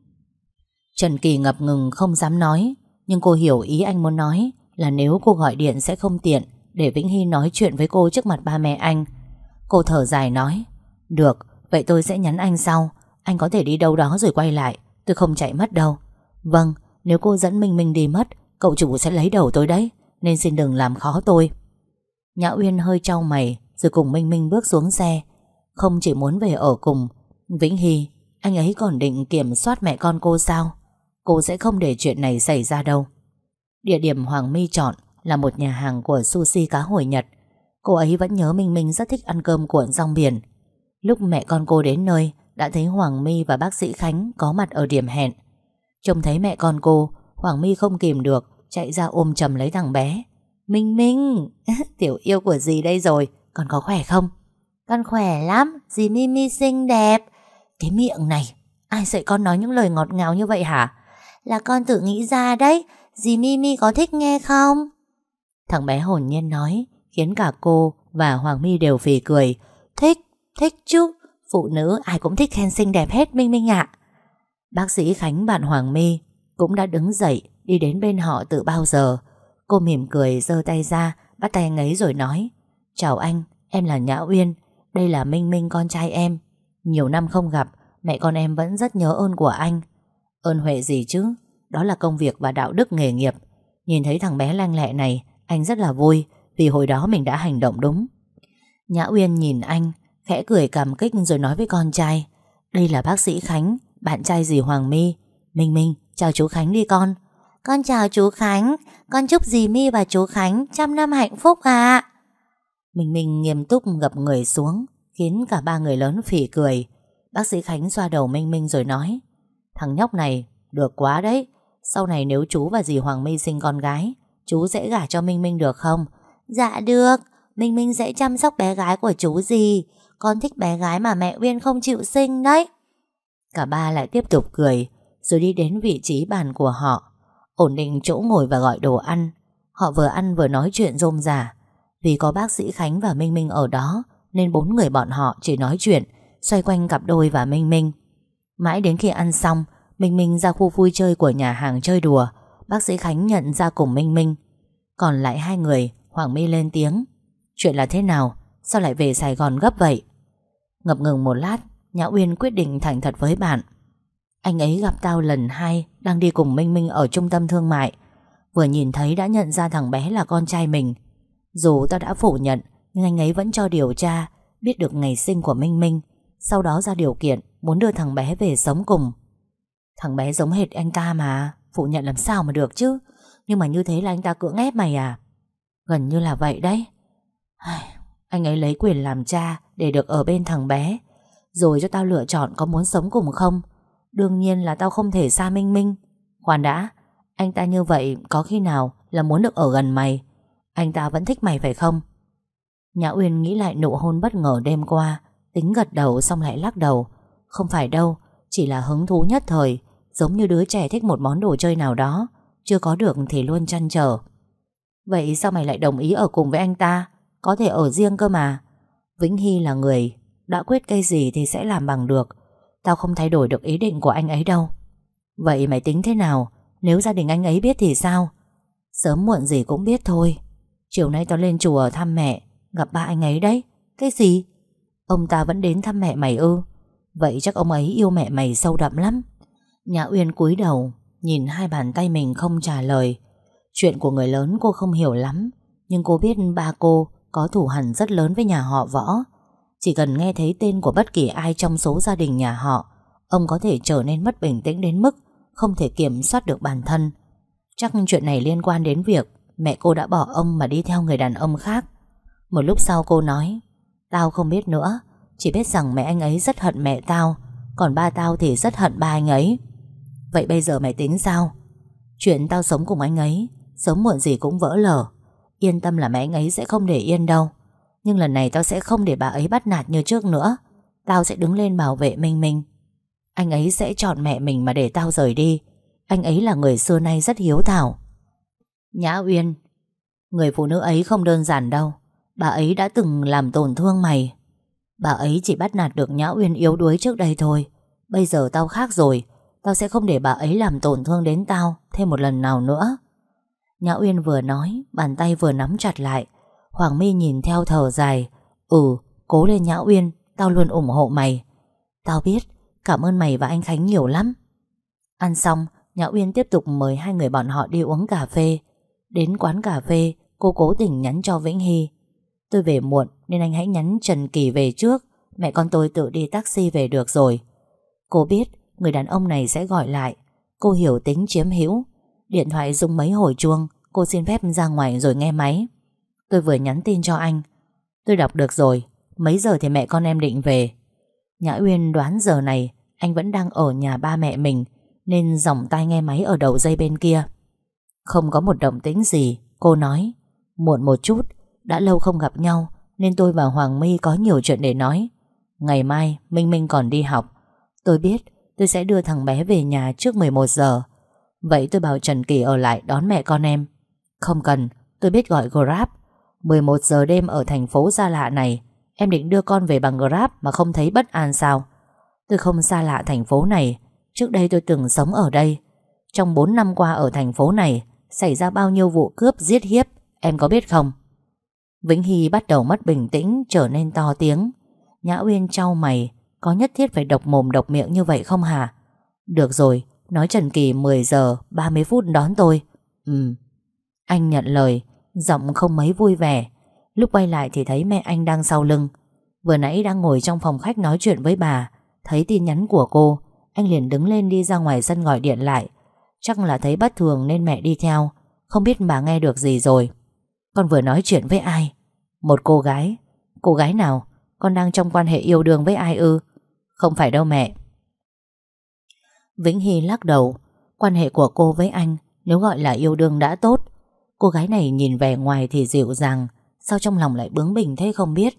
Trần Kỳ ngập ngừng không dám nói. Nhưng cô hiểu ý anh muốn nói Là nếu cô gọi điện sẽ không tiện Để Vĩnh Hy nói chuyện với cô trước mặt ba mẹ anh. Cô thở dài nói Được, vậy tôi sẽ nhắn anh sau. Anh có thể đi đâu đó rồi quay lại. Tôi không chạy mất đâu. Vâng, nếu cô dẫn Minh Minh đi mất Cậu chủ sẽ lấy đầu tôi đấy Nên xin đừng làm khó tôi. Nhã Uyên hơi trao mày. Rồi cùng Minh Minh bước xuống xe. Không chỉ muốn về ở cùng, Vĩnh Hy, Anh ấy còn định kiểm soát mẹ con cô sao? Cô sẽ không để chuyện này xảy ra đâu. Địa điểm Hoàng My chọn Là một nhà hàng của sushi cá hồi Nhật. Cô ấy vẫn nhớ Minh Minh rất thích ăn cơm cuộn rong biển. Lúc mẹ con cô đến nơi, Đã thấy Hoàng My và bác sĩ Khánh Có mặt ở điểm hẹn. Trông thấy mẹ con cô, Hoàng My không kìm được, Chạy ra ôm chầm lấy thằng bé. Minh Minh, Tiểu yêu của gì đây rồi. Con có khỏe không? Con khỏe lắm, dì Mimi xinh đẹp. Cái miệng này, ai dạy con nói những lời ngọt ngào như vậy hả? Là con tự nghĩ ra đấy, dì Mimi có thích nghe không? Thằng bé hồn nhiên nói, khiến cả cô và Hoàng My đều phì cười. Thích, thích chứ, phụ nữ ai cũng thích khen xinh đẹp hết Minh Minh ạ. Bác sĩ Khánh bạn Hoàng My cũng đã đứng dậy đi đến bên họ từ bao giờ. Cô mỉm cười giơ tay ra, bắt tay ngấy rồi nói. Chào anh, em là Nhã Uyên Đây là Minh Minh con trai em. Nhiều năm không gặp Mẹ con em vẫn rất nhớ ơn của anh. Ơn huệ gì chứ? Đó là công việc và đạo đức nghề nghiệp. Nhìn thấy thằng bé lanh lẹ này Anh rất là vui Vì hồi đó mình đã hành động đúng. Nhã Uyên nhìn anh Khẽ cười cảm kích rồi nói với con trai Đây là bác sĩ Khánh Bạn trai dì Hoàng My. Minh Minh chào chú Khánh đi con. Con chào chú Khánh Con chúc dì My và chú Khánh trăm năm hạnh phúc ạ. Minh Minh nghiêm túc gập người xuống, Khiến cả ba người lớn phỉ cười. Bác sĩ Khánh xoa đầu Minh Minh rồi nói, Thằng nhóc này, Được quá đấy. Sau này nếu chú và dì Hoàng My sinh con gái, Chú sẽ gả cho Minh Minh được không? Dạ được. Minh Minh sẽ chăm sóc bé gái của chú gì Con thích bé gái mà mẹ Uyên không chịu sinh đấy. Cả ba lại tiếp tục cười, Rồi đi đến vị trí bàn của họ. Ổn định chỗ ngồi và gọi đồ ăn. Họ vừa ăn vừa nói chuyện rôm rả. Vì có bác sĩ Khánh và Minh Minh ở đó, Nên bốn người bọn họ chỉ nói chuyện, Xoay quanh cặp đôi và Minh Minh. Mãi đến khi ăn xong, Minh Minh ra khu vui chơi của nhà hàng chơi đùa, Bác sĩ Khánh nhận ra cùng Minh Minh. Còn lại hai người, Hoàng My lên tiếng, Chuyện là thế nào? Sao lại về Sài Gòn gấp vậy? Ngập ngừng một lát, Nhã Uyên quyết định thành thật với bạn. Anh ấy gặp tao lần hai, Đang đi cùng Minh Minh ở trung tâm thương mại. Vừa nhìn thấy đã nhận ra thằng bé là con trai mình. Dù tao đã phủ nhận, Nhưng anh ấy vẫn cho điều tra, Biết được ngày sinh của Minh Minh, Sau đó ra điều kiện Muốn đưa thằng bé về sống cùng. Thằng bé giống hệt anh ta mà, Phủ nhận làm sao mà được chứ? Nhưng mà như thế là anh ta cưỡng ép mày à? Gần như là vậy đấy. Anh ấy lấy quyền làm cha Để được ở bên thằng bé, Rồi cho tao lựa chọn có muốn sống cùng không? Đương nhiên là tao không thể xa Minh Minh. Khoan đã, Anh ta như vậy có khi nào là muốn được ở gần mày? Anh ta vẫn thích mày phải không? Nhã Uyên nghĩ lại nụ hôn bất ngờ đêm qua, Tính gật đầu xong lại lắc đầu. Không phải đâu, Chỉ là hứng thú nhất thời, Giống như đứa trẻ thích một món đồ chơi nào đó, Chưa có được thì luôn chăn trở. Vậy sao mày lại đồng ý ở cùng với anh ta? Có thể ở riêng cơ mà. Vĩnh Hy là người, Đã quyết cái gì thì sẽ làm bằng được. Tao không thay đổi được ý định của anh ấy đâu. Vậy mày tính thế nào? Nếu gia đình anh ấy biết thì sao? Sớm muộn gì cũng biết thôi. Chiều nay tao lên chùa thăm mẹ, Gặp ba anh ấy đấy. Cái gì? Ông ta vẫn đến thăm mẹ mày ư? Vậy chắc ông ấy yêu mẹ mày sâu đậm lắm. Nhã Uyên cúi đầu, Nhìn hai bàn tay mình không trả lời. Chuyện của người lớn cô không hiểu lắm, Nhưng cô biết ba cô Có thủ hẳn rất lớn với nhà họ võ. Chỉ cần nghe thấy tên của bất kỳ ai Trong số gia đình nhà họ, Ông có thể trở nên mất bình tĩnh đến mức Không thể kiểm soát được bản thân. Chắc chuyện này liên quan đến việc Mẹ cô đã bỏ ông mà đi theo người đàn ông khác. Một lúc sau cô nói, Tao không biết nữa. Chỉ biết rằng mẹ anh ấy rất hận mẹ tao. Còn ba tao thì rất hận ba anh ấy. Vậy bây giờ mày tính sao? Chuyện tao sống cùng anh ấy, Sớm muộn gì cũng vỡ lở. Yên tâm là mẹ anh ấy sẽ không để yên đâu. Nhưng lần này tao sẽ không để bà ấy bắt nạt như trước nữa. Tao sẽ đứng lên bảo vệ Minh Minh. Anh ấy sẽ chọn mẹ mình mà để tao rời đi. Anh ấy là người xưa nay rất hiếu thảo. Nhã Uyên, người phụ nữ ấy không đơn giản đâu. Bà ấy đã từng làm tổn thương mày. Bà ấy chỉ bắt nạt được Nhã Uyên yếu đuối trước đây thôi. Bây giờ tao khác rồi, tao sẽ không để bà ấy làm tổn thương đến tao thêm một lần nào nữa. Nhã Uyên vừa nói, bàn tay vừa nắm chặt lại. Hoàng My nhìn theo thở dài. Ừ, cố lên Nhã Uyên, tao luôn ủng hộ mày. Tao biết, cảm ơn mày và anh Khánh nhiều lắm. Ăn xong, Nhã Uyên tiếp tục mời hai người bọn họ đi uống cà phê Đến quán cà phê, Cô cố tình nhắn cho Vĩnh Hy. Tôi về muộn nên anh hãy nhắn Trần Kỳ về trước, Mẹ con tôi tự đi taxi về được rồi. Cô biết người đàn ông này sẽ gọi lại. Cô hiểu tính chiếm hữu. Điện thoại rung mấy hồi chuông, Cô xin phép ra ngoài rồi nghe máy. Tôi vừa nhắn tin cho anh. Tôi đọc được rồi, Mấy giờ thì mẹ con em định về? Nhã Uyên đoán giờ này Anh vẫn đang ở nhà ba mẹ mình, Nên dòng tai nghe máy ở đầu dây bên kia. Không có một động tĩnh gì. Cô nói, Muộn một chút, Đã lâu không gặp nhau, Nên tôi và Hoàng My có nhiều chuyện để nói. Ngày mai, Minh Minh còn đi học. Tôi biết tôi sẽ đưa thằng bé về nhà trước 11 giờ. Vậy tôi bảo Trần Kỳ ở lại đón mẹ con em. Không cần, Tôi biết gọi Grab. 11 giờ đêm ở thành phố xa lạ này, Em định đưa con về bằng Grab mà không thấy bất an sao? Tôi không xa lạ thành phố này. Trước đây tôi từng sống ở đây. Trong 4 năm qua ở thành phố này xảy ra bao nhiêu vụ cướp giết hiếp, em có biết không? Vĩnh Hy bắt đầu mất bình tĩnh, trở nên to tiếng. Nhã Uyên trao mày, có nhất thiết phải độc mồm độc miệng như vậy không hả? Được rồi, nói Trần Kỳ 10 giờ 30 phút đón tôi. Ừ. Anh nhận lời, giọng không mấy vui vẻ. Lúc quay lại thì thấy mẹ anh đang sau lưng. Vừa nãy đang ngồi trong phòng khách nói chuyện với bà, thấy tin nhắn của cô, anh liền đứng lên đi ra ngoài sân gọi điện lại. Chắc là thấy bất thường nên mẹ đi theo. Không biết bà nghe được gì rồi. Con vừa nói chuyện với ai? Một cô gái. Cô gái nào? Con đang trong quan hệ yêu đương với ai ư? Không phải đâu mẹ. Vĩnh Hy lắc đầu. Quan hệ của cô với anh, Nếu gọi là yêu đương đã tốt. Cô gái này nhìn vẻ ngoài thì dịu dàng, Sao trong lòng lại bướng bỉnh thế không biết?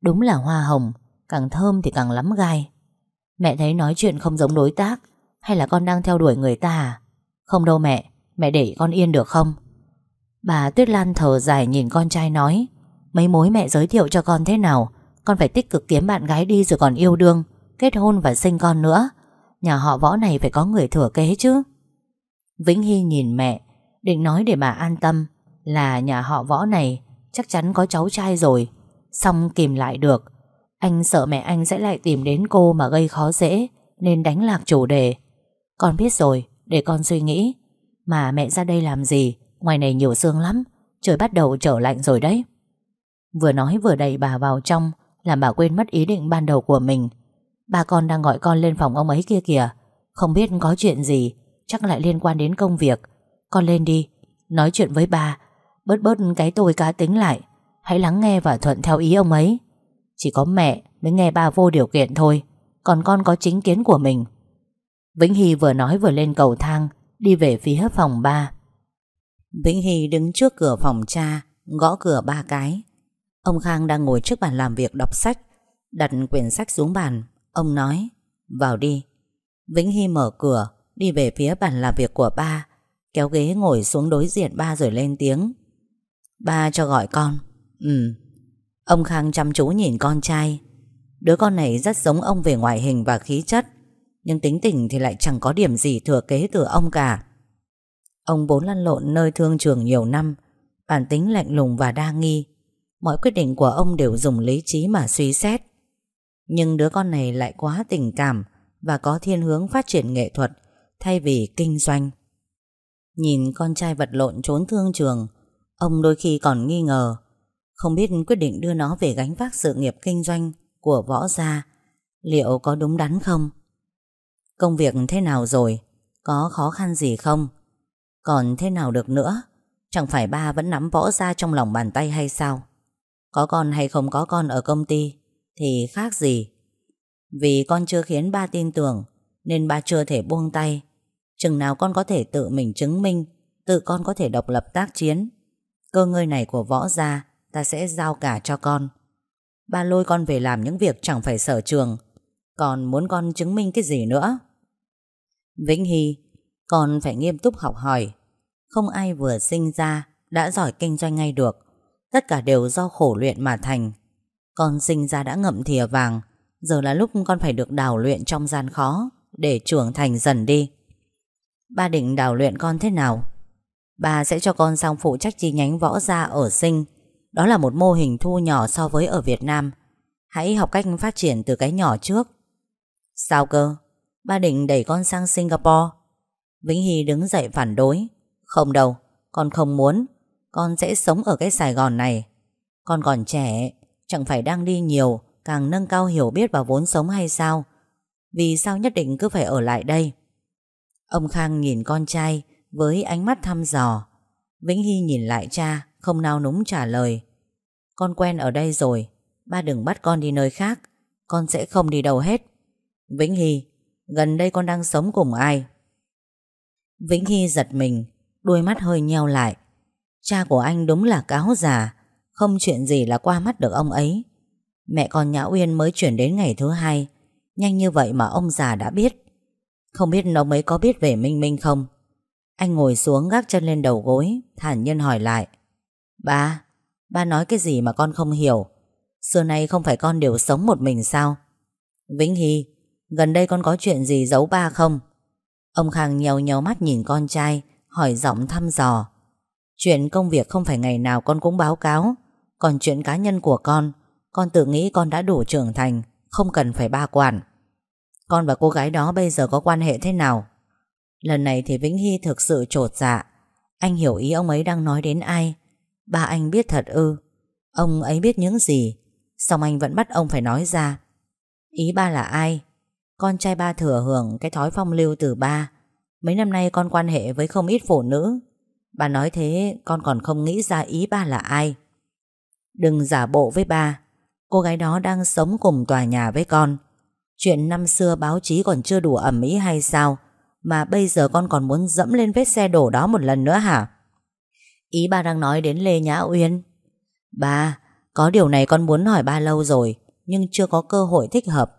Đúng là hoa hồng, Càng thơm thì càng lắm gai. Mẹ thấy nói chuyện không giống đối tác, Hay là con đang theo đuổi người ta à? Không đâu mẹ, mẹ để con yên được không? Bà Tuyết Lan thở dài nhìn con trai nói Mấy mối mẹ giới thiệu cho con thế nào? Con phải tích cực kiếm bạn gái đi rồi còn yêu đương Kết hôn và sinh con nữa. Nhà họ võ này phải có người thừa kế chứ. Vĩnh Hy nhìn mẹ Định nói để bà an tâm Là nhà họ võ này Chắc chắn có cháu trai rồi. Xong kìm lại được Anh sợ mẹ anh sẽ lại tìm đến cô mà gây khó dễ Nên đánh lạc chủ đề. Con biết rồi để con suy nghĩ. Mà mẹ ra đây làm gì? Ngoài này nhiều sương lắm. Trời bắt đầu trở lạnh rồi đấy. Vừa nói vừa đẩy bà vào trong, Làm bà quên mất ý định ban đầu của mình. Bà con đang gọi con lên phòng ông ấy kia kìa. Không biết có chuyện gì, Chắc lại liên quan đến công việc. Con lên đi, Nói chuyện với bà Bớt bớt cái tôi cá tính lại. Hãy lắng nghe và thuận theo ý ông ấy. Chỉ có mẹ mới nghe ba vô điều kiện thôi. Còn con có chính kiến của mình. Vĩnh Hy vừa nói vừa lên cầu thang, Đi về phía phòng ba. Vĩnh Hy đứng trước cửa phòng cha, Gõ cửa ba cái. Ông Khang đang ngồi trước bàn làm việc đọc sách, Đặt quyển sách xuống bàn. Ông nói, Vào đi. Vĩnh Hy mở cửa, Đi về phía bàn làm việc của ba, Kéo ghế ngồi xuống đối diện ba rồi lên tiếng. Ba cho gọi con. Ừ. Ông Khang chăm chú nhìn con trai. Đứa con này rất giống ông về ngoại hình và khí chất. Nhưng tính tình thì lại chẳng có điểm gì thừa kế từ ông cả. Ông bốn lăn lộn nơi thương trường nhiều năm, Bản tính lạnh lùng và đa nghi. Mọi quyết định của ông đều dùng lý trí mà suy xét. Nhưng đứa con này lại quá tình cảm Và có thiên hướng phát triển nghệ thuật Thay vì kinh doanh. Nhìn con trai vật lộn trốn thương trường, Ông đôi khi còn nghi ngờ, Không biết quyết định đưa nó về gánh vác sự nghiệp kinh doanh Của võ gia Liệu có đúng đắn không? Công việc thế nào rồi? Có khó khăn gì không? Còn thế nào được nữa? Chẳng phải ba vẫn nắm võ ra trong lòng bàn tay hay sao? Có con hay không có con ở công ty thì khác gì? Vì con chưa khiến ba tin tưởng nên ba chưa thể buông tay. Chừng nào con có thể tự mình chứng minh, tự con có thể độc lập tác chiến. Cơ ngơi này của võ gia ta sẽ giao cả cho con. Ba lôi con về làm những việc chẳng phải sở trường, còn muốn con chứng minh cái gì nữa? Vĩnh Hy, con phải nghiêm túc học hỏi. Không ai vừa sinh ra đã giỏi kinh doanh ngay được. Tất cả đều do khổ luyện mà thành. Con sinh ra đã ngậm thìa vàng, giờ là lúc con phải được đào luyện trong gian khó để trưởng thành dần đi. Ba định đào luyện con thế nào? Ba sẽ cho con sang phụ trách chi nhánh võ gia ở sinh. Đó là một mô hình thu nhỏ so với ở Việt Nam. Hãy học cách phát triển từ cái nhỏ trước. Sao cơ? Ba định đẩy con sang Singapore. Vĩnh Hy đứng dậy phản đối. Không đâu, con không muốn. Con sẽ sống ở cái Sài Gòn này. Con còn trẻ Chẳng phải đang đi nhiều Càng nâng cao hiểu biết và vốn sống hay sao? Vì sao nhất định cứ phải ở lại đây? Ông Khang nhìn con trai Với ánh mắt thăm dò. Vĩnh Hy nhìn lại cha Không nao núng trả lời. Con quen ở đây rồi. Ba đừng bắt con đi nơi khác. Con sẽ không đi đâu hết. Vĩnh Hy Gần đây con đang sống cùng ai? Vĩnh Hy giật mình Đôi mắt hơi nheo lại. Cha của anh đúng là cáo già Không chuyện gì là qua mắt được ông ấy. Mẹ con Nhã Uyên mới chuyển đến ngày thứ hai Nhanh như vậy mà ông già đã biết. Không biết nó mới có biết về Minh Minh không? Anh ngồi xuống gác chân lên đầu gối Thản nhiên hỏi lại. Ba, ba nói cái gì mà con không hiểu? Xưa nay không phải con đều sống một mình sao? Vĩnh Hy Gần đây con có chuyện gì giấu ba không? Ông Khang nhèo nhèo mắt nhìn con trai, Hỏi giọng thăm dò. Chuyện công việc không phải ngày nào con cũng báo cáo. Còn chuyện cá nhân của con Con tự nghĩ con đã đủ trưởng thành, Không cần phải ba quản. Con và cô gái đó bây giờ có quan hệ thế nào? Lần này thì Vĩnh Hy thực sự trột dạ. Anh hiểu ý ông ấy đang nói đến ai? Ba anh biết thật ư? Ông ấy biết những gì? Xong anh vẫn bắt ông phải nói ra. Ý ba là ai? Con trai ba thừa hưởng cái thói phong lưu từ ba. Mấy năm nay con quan hệ với không ít phụ nữ. Bà nói thế con còn không nghĩ ra ý ba là ai. Đừng giả bộ với ba. Cô gái đó đang sống cùng tòa nhà với con. Chuyện năm xưa báo chí còn chưa đủ ẩm ý hay sao? Mà bây giờ con còn muốn dẫm lên vết xe đổ đó một lần nữa hả? Ý ba đang nói đến Lê Nhã Uyên. Ba, có điều này con muốn hỏi ba lâu rồi Nhưng chưa có cơ hội thích hợp.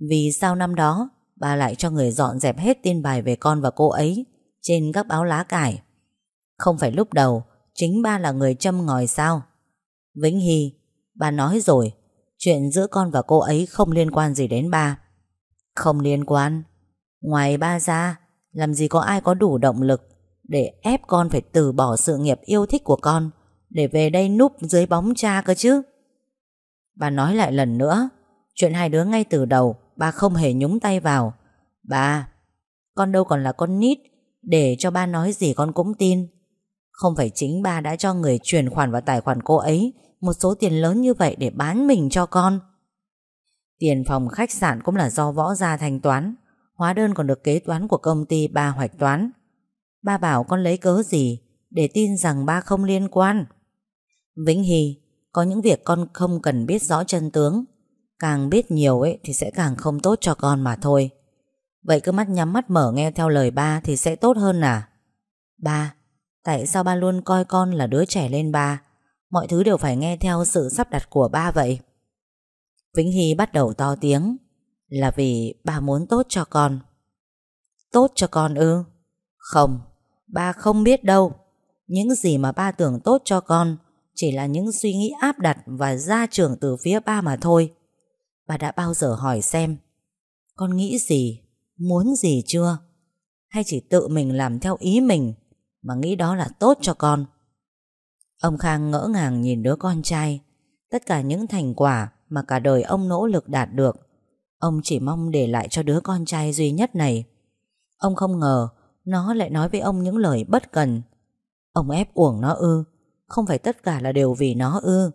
Vì sao năm đó ba lại cho người dọn dẹp hết tin bài về con và cô ấy Trên các báo lá cải? Không phải lúc đầu, Chính ba là người châm ngòi sao? Vĩnh Hy ba nói rồi, Chuyện giữa con và cô ấy không liên quan gì đến ba. Không liên quan. Ngoài ba ra, Làm gì có ai có đủ động lực Để ép con phải từ bỏ sự nghiệp yêu thích của con Để về đây núp dưới bóng cha cơ chứ? Bà nói lại lần nữa, Chuyện hai đứa ngay từ đầu bà không hề nhúng tay vào. Bà, Con đâu còn là con nít Để cho ba nói gì con cũng tin. Không phải chính ba đã cho người chuyển khoản vào tài khoản cô ấy Một số tiền lớn như vậy để bán mình cho con. Tiền phòng khách sạn cũng là do võ gia thanh toán Hóa đơn còn được kế toán của công ty ba hoạch toán. Ba bảo con lấy cớ gì Để tin rằng ba không liên quan? Vĩnh Hy Có những việc con không cần biết rõ chân tướng. Càng biết nhiều ấy, thì sẽ càng không tốt cho con mà thôi. Vậy cứ mắt nhắm mắt mở nghe theo lời ba thì sẽ tốt hơn à? Ba, Tại sao ba luôn coi con là đứa trẻ lên ba? Mọi thứ đều phải nghe theo sự sắp đặt của ba vậy. Vĩnh Hy bắt đầu to tiếng, Là vì ba muốn tốt cho con. Tốt cho con ư? Không, Ba không biết đâu. Những gì mà ba tưởng tốt cho con Chỉ là những suy nghĩ áp đặt Và ra trưởng từ phía ba mà thôi. Bà đã bao giờ hỏi xem Con nghĩ gì, muốn gì chưa? Hay chỉ tự mình làm theo ý mình Mà nghĩ đó là tốt cho con? Ông Khang ngỡ ngàng nhìn đứa con trai. Tất cả những thành quả Mà cả đời ông nỗ lực đạt được Ông chỉ mong để lại cho đứa con trai duy nhất này. Ông không ngờ Nó lại nói với ông những lời bất cần. Ông ép uổng nó ư Không phải tất cả là đều vì nó ư.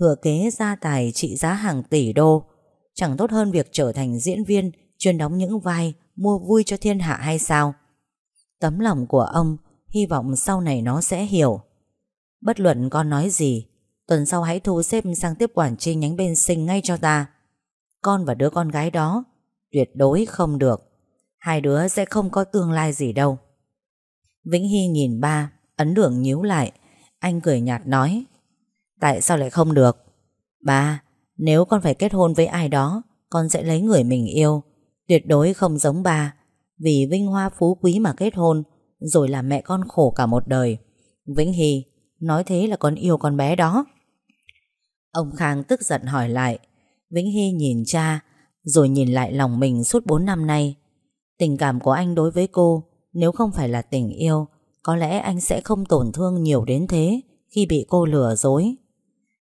Thừa kế gia tài trị giá hàng tỷ đô chẳng tốt hơn việc trở thành diễn viên chuyên đóng những vai mua vui cho thiên hạ hay sao? Tấm lòng của ông hy vọng sau này nó sẽ hiểu. Bất luận con nói gì, tuần sau hãy thu xếp sang tiếp quản chi nhánh bên sinh ngay cho ta. Con và đứa con gái đó tuyệt đối không được. Hai đứa sẽ không có tương lai gì đâu. Vĩnh Hy nhìn ba, ấn đường nhíu lại. Anh cười nhạt nói Tại sao lại không được? Ba, nếu con phải kết hôn với ai đó, Con sẽ lấy người mình yêu. Tuyệt đối không giống ba. Vì vinh hoa phú quý mà kết hôn, Rồi làm mẹ con khổ cả một đời. Vĩnh Hy, Nói thế là con yêu con bé đó. Ông Khang tức giận hỏi lại. Vĩnh Hy nhìn cha, Rồi nhìn lại lòng mình suốt 4 năm nay. Tình cảm của anh đối với cô, Nếu không phải là tình yêu, Có lẽ anh sẽ không tổn thương nhiều đến thế Khi bị cô lừa dối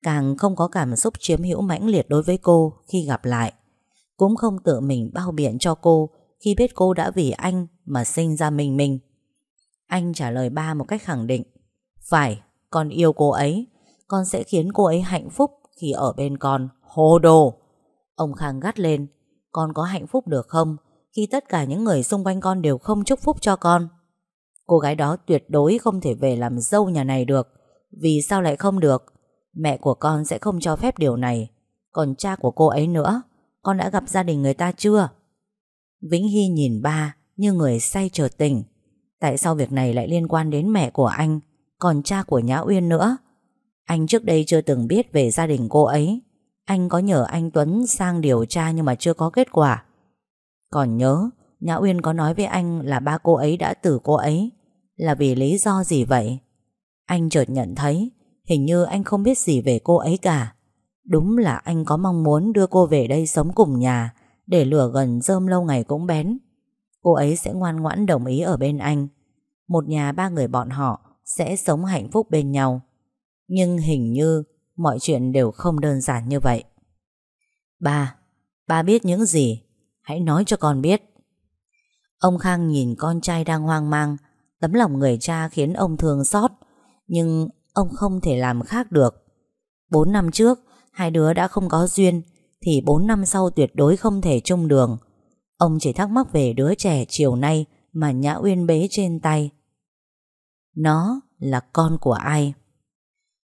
càng không có cảm xúc chiếm hữu mãnh liệt đối với cô khi gặp lại. Cũng không tự mình bao biện cho cô khi biết cô đã vì anh mà sinh ra mình mình. Anh trả lời ba một cách khẳng định. Phải, con yêu cô ấy. Con sẽ khiến cô ấy hạnh phúc khi ở bên con. Hồ đồ! Ông Khang gắt lên. Con có hạnh phúc được không khi tất cả những người xung quanh con đều không chúc phúc cho con? Cô gái đó tuyệt đối không thể về làm dâu nhà này được. Vì sao lại không được? Mẹ của con sẽ không cho phép điều này. Còn cha của cô ấy nữa. Con đã gặp gia đình người ta chưa? Vĩnh Hy nhìn ba Như người say trở tỉnh. Tại sao việc này lại liên quan đến mẹ của anh? Còn cha của Nhã Uyên nữa. Anh trước đây chưa từng biết về gia đình cô ấy. Anh có nhờ anh Tuấn sang điều tra Nhưng mà chưa có kết quả. Còn nhớ, Nhã Uyên có nói với anh là ba cô ấy đã tử cô ấy. Là vì lý do gì vậy? Anh chợt nhận thấy Hình như anh không biết gì về cô ấy cả. Đúng là anh có mong muốn đưa cô về đây sống cùng nhà, Để lửa gần rơm lâu ngày cũng bén. Cô ấy sẽ ngoan ngoãn đồng ý ở bên anh. Một nhà ba người bọn họ Sẽ sống hạnh phúc bên nhau. Nhưng hình như Mọi chuyện đều không đơn giản như vậy. Ba Ba biết những gì? Hãy nói cho con biết. Ông Khang nhìn con trai đang hoang mang. Tấm lòng người cha khiến ông thương xót. Nhưng Ông không thể làm khác được. Bốn năm trước, Hai đứa đã không có duyên, Thì bốn năm sau tuyệt đối không thể chung đường. Ông chỉ thắc mắc về đứa trẻ chiều nay Mà Nhã Uyên bế trên tay. Nó là con của ai?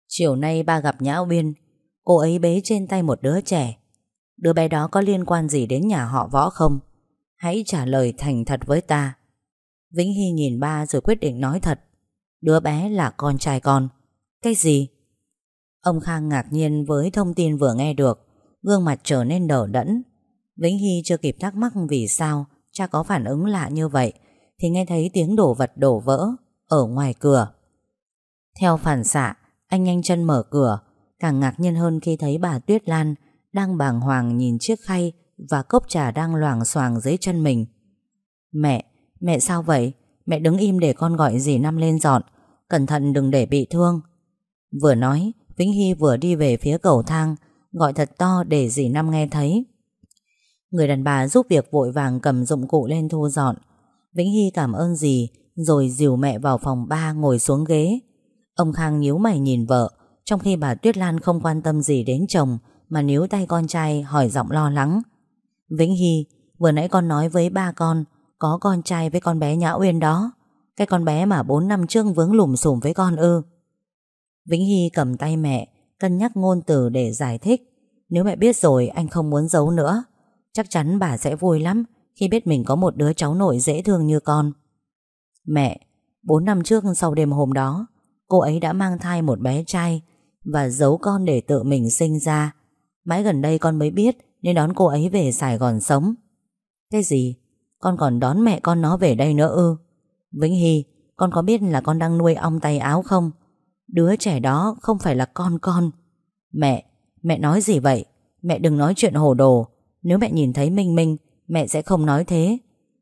Chiều nay ba gặp Nhã Uyên, Cô ấy bế trên tay một đứa trẻ. Đứa bé đó có liên quan gì đến nhà họ võ không? Hãy trả lời thành thật với ta. Vĩnh Hy nhìn ba rồi quyết định nói thật. Đứa bé là con trai con. Cái gì? Ông Khang ngạc nhiên với thông tin vừa nghe được, gương mặt trở nên đỏ đẫn. Vĩnh Hy chưa kịp thắc mắc vì sao cha có phản ứng lạ như vậy, thì nghe thấy tiếng đổ vật đổ vỡ ở ngoài cửa. Theo phản xạ, anh nhanh chân mở cửa, càng ngạc nhiên hơn khi thấy bà Tuyết Lan đang bàng hoàng nhìn chiếc khay và cốc trà đang loảng xoàng dưới chân mình. Mẹ, mẹ sao vậy? Mẹ đứng im để con gọi dì Năm lên dọn. Cẩn thận đừng để bị thương. Vừa nói, Vĩnh Hy vừa đi về phía cầu thang, gọi thật to để dì Năm nghe thấy. Người đàn bà giúp việc vội vàng cầm dụng cụ lên thu dọn. Vĩnh Hy cảm ơn dì, rồi dìu mẹ vào phòng ba ngồi xuống ghế. Ông Khang nhíu mày nhìn vợ, trong khi bà Tuyết Lan không quan tâm gì đến chồng, mà níu tay con trai hỏi giọng lo lắng. Vĩnh Hy, vừa nãy con nói với ba con, có con trai với con bé Nhã Uyên đó. Cái con bé mà 4 năm trước vướng lùm xùm với con ư. Vĩnh Hy cầm tay mẹ, cân nhắc ngôn từ để giải thích. Nếu mẹ biết rồi anh không muốn giấu nữa, chắc chắn bà sẽ vui lắm khi biết mình có một đứa cháu nội dễ thương như con. Mẹ, 4 năm trước sau đêm hôm đó, cô ấy đã mang thai một bé trai và giấu con để tự mình sinh ra. Mãi gần đây con mới biết nên đón cô ấy về Sài Gòn sống. Cái gì? Con còn đón mẹ con nó về đây nữa ư? Vĩnh Hy, con có biết là con đang nuôi ong tay áo không? Đứa trẻ đó không phải là con con. Mẹ, mẹ nói gì vậy? Mẹ đừng nói chuyện hồ đồ. Nếu mẹ nhìn thấy Minh Minh Mẹ sẽ không nói thế.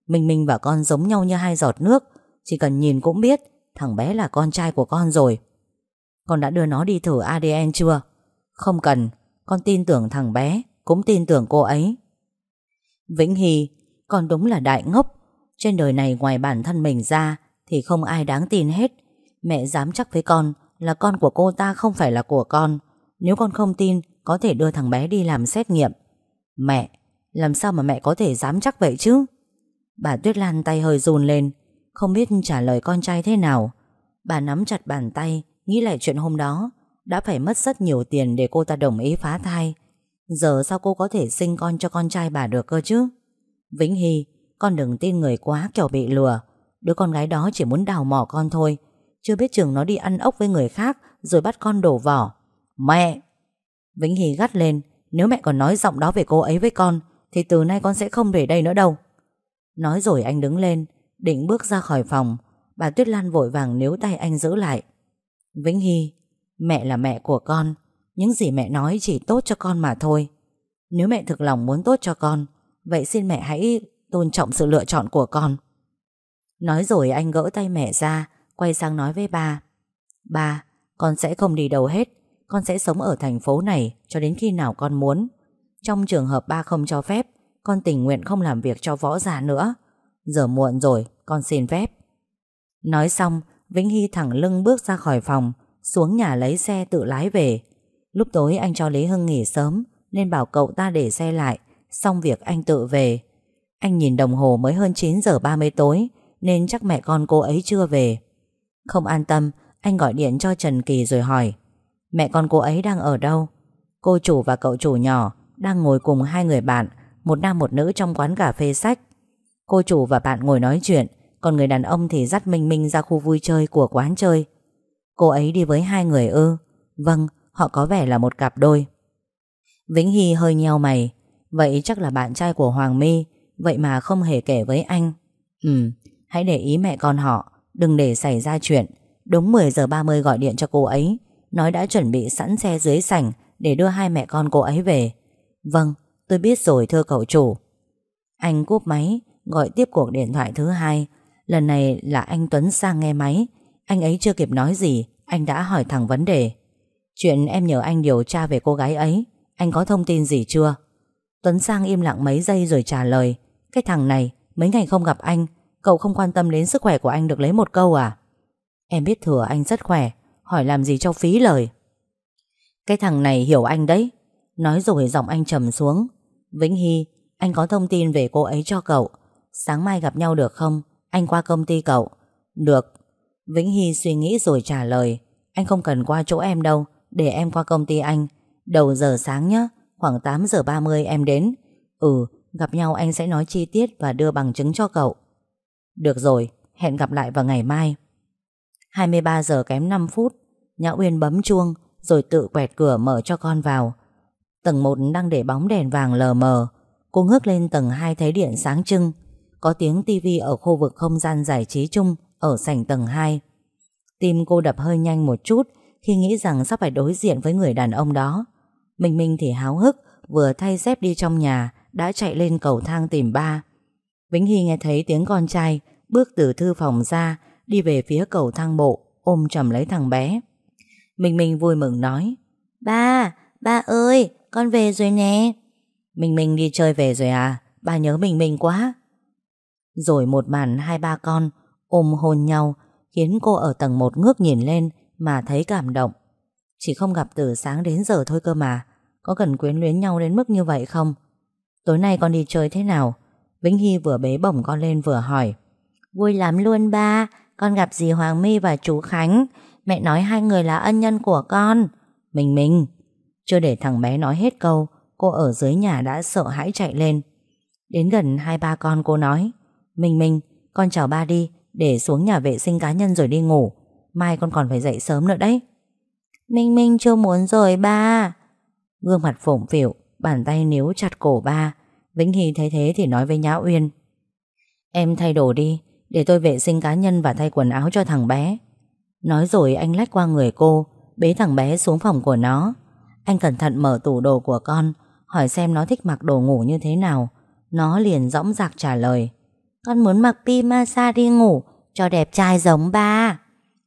Minh Minh và con giống nhau như hai giọt nước. Chỉ cần nhìn cũng biết Thằng bé là con trai của con rồi. Con đã đưa nó đi thử ADN chưa? Không cần. Con tin tưởng thằng bé Cũng tin tưởng cô ấy. Vĩnh Hy Con đúng là đại ngốc. Trên đời này ngoài bản thân mình ra Thì không ai đáng tin hết. Mẹ dám chắc với con là con của cô ta không phải là của con. Nếu con không tin, có thể đưa thằng bé đi làm xét nghiệm. Mẹ, làm sao mà mẹ có thể dám chắc vậy chứ? Bà Tuyết Lan tay hơi run lên, không biết trả lời con trai thế nào. Bà nắm chặt bàn tay, nghĩ lại chuyện hôm đó, đã phải mất rất nhiều tiền để cô ta đồng ý phá thai. Giờ sao cô có thể sinh con cho con trai bà được cơ chứ? Vĩnh Hy, con đừng tin người quá kẻo bị lừa. Đứa con gái đó chỉ muốn đào mỏ con thôi, chưa biết chừng nó đi ăn ốc với người khác, Rồi bắt con đổ vỏ. Mẹ! Vĩnh Hy gắt lên. Nếu mẹ còn nói giọng đó về cô ấy với con, Thì từ nay con sẽ không về đây nữa đâu. Nói rồi anh đứng lên, Định bước ra khỏi phòng. Bà Tuyết Lan vội vàng níu tay anh giữ lại. Vĩnh Hy, Mẹ là mẹ của con. Những gì mẹ nói chỉ tốt cho con mà thôi. Nếu mẹ thực lòng muốn tốt cho con, Vậy xin mẹ hãy tôn trọng sự lựa chọn của con. Nói rồi anh gỡ tay mẹ ra Quay sang nói với ba Ba, con sẽ không đi đâu hết. Con sẽ sống ở thành phố này Cho đến khi nào con muốn. Trong trường hợp ba không cho phép Con tình nguyện không làm việc cho võ giả nữa. Giờ muộn rồi, con xin phép. Nói xong Vĩnh Hy thẳng lưng bước ra khỏi phòng Xuống nhà lấy xe tự lái về. Lúc tối anh cho Lý Hưng nghỉ sớm Nên bảo cậu ta để xe lại Xong việc anh tự về. Anh nhìn đồng hồ mới hơn 9 giờ 30 tối Nên chắc mẹ con cô ấy chưa về. Không an tâm Anh gọi điện cho Trần Kỳ rồi hỏi Mẹ con cô ấy đang ở đâu? Cô chủ và cậu chủ nhỏ Đang ngồi cùng hai người bạn Một nam một nữ trong quán cà phê sách. Cô chủ và bạn ngồi nói chuyện Còn người đàn ông thì dắt Minh Minh ra khu vui chơi của quán chơi. Cô ấy đi với hai người ư? Vâng, họ có vẻ là một cặp đôi. Vĩnh Hy hơi nheo mày Vậy chắc là bạn trai của Hoàng My Vậy mà không hề kể với anh. Ừ, hãy để ý mẹ con họ Đừng để xảy ra chuyện. Đúng 10 giờ 30 gọi điện cho cô ấy. Nói đã chuẩn bị sẵn xe dưới sảnh Để đưa hai mẹ con cô ấy về. Vâng tôi biết rồi thưa cậu chủ. Anh cúp máy, Gọi tiếp cuộc điện thoại thứ hai. Lần này là anh Tuấn sang nghe máy. Anh ấy chưa kịp nói gì, Anh đã hỏi thẳng vấn đề. Chuyện em nhờ anh điều tra về cô gái ấy, Anh có thông tin gì chưa? Tuấn Sang im lặng mấy giây rồi trả lời. Cái thằng này, mấy ngày không gặp anh Cậu không quan tâm đến sức khỏe của anh được lấy một câu à? Em biết thừa anh rất khỏe, Hỏi làm gì cho phí lời. Cái thằng này hiểu anh đấy. Nói rồi giọng anh trầm xuống. Vĩnh Hy, Anh có thông tin về cô ấy cho cậu. Sáng mai gặp nhau được không? Anh qua công ty cậu. Được. Vĩnh Hy suy nghĩ rồi trả lời. Anh không cần qua chỗ em đâu, Để em qua công ty anh. Đầu giờ sáng nhé Khoảng 8 giờ 30 em đến. Ừ Gặp nhau anh sẽ nói chi tiết và đưa bằng chứng cho cậu. Được rồi, hẹn gặp lại vào ngày mai. 23 giờ kém 5 phút Nhã Uyên bấm chuông Rồi tự quẹt cửa mở cho con vào. Tầng 1 đang để bóng đèn vàng lờ mờ. Cô ngước lên tầng 2 thấy điện sáng trưng. Có tiếng tivi ở khu vực không gian giải trí chung Ở sảnh tầng 2 Tim cô đập hơi nhanh một chút Khi nghĩ rằng sắp phải đối diện với người đàn ông đó. Minh Minh thì háo hức Vừa thay dép đi trong nhà Đã chạy lên cầu thang tìm ba. Vĩnh Hy nghe thấy tiếng con trai bước từ thư phòng ra, đi về phía cầu thang bộ, ôm chầm lấy thằng bé. Minh Minh vui mừng nói, Ba, ba ơi, con về rồi nè. Minh Minh đi chơi về rồi à, ba nhớ Minh Minh quá. Rồi một màn hai ba con ôm hôn nhau, khiến cô ở tầng một ngước nhìn lên mà thấy cảm động. Chỉ không gặp từ sáng đến giờ thôi cơ mà, có cần quyến luyến nhau đến mức như vậy không? Tối nay con đi chơi thế nào? Vĩnh Hy vừa bế bổng con lên vừa hỏi, Vui lắm luôn ba, Con gặp dì Hoàng My và chú Khánh. Mẹ nói hai người là ân nhân của con. Mình mình. Chưa để thằng bé nói hết câu, Cô ở dưới nhà đã sợ hãi chạy lên. Đến gần hai ba con, cô nói, Mình mình, Con chào ba đi, Để xuống nhà vệ sinh cá nhân rồi đi ngủ. Mai con còn phải dậy sớm nữa đấy. Minh Minh chưa muốn rồi ba. Gương mặt phổng phịu, Bàn tay níu chặt cổ ba. Vĩnh Hy thấy thế thì nói với Nhã Uyên. Em thay đồ đi Để tôi vệ sinh cá nhân và thay quần áo cho thằng bé. Nói rồi anh lách qua người cô Bế thằng bé xuống phòng của nó. Anh cẩn thận mở tủ đồ của con Hỏi xem nó thích mặc đồ ngủ như thế nào. Nó liền dõng dạc trả lời. Con muốn mặc pimasa đi ngủ Cho đẹp trai giống ba.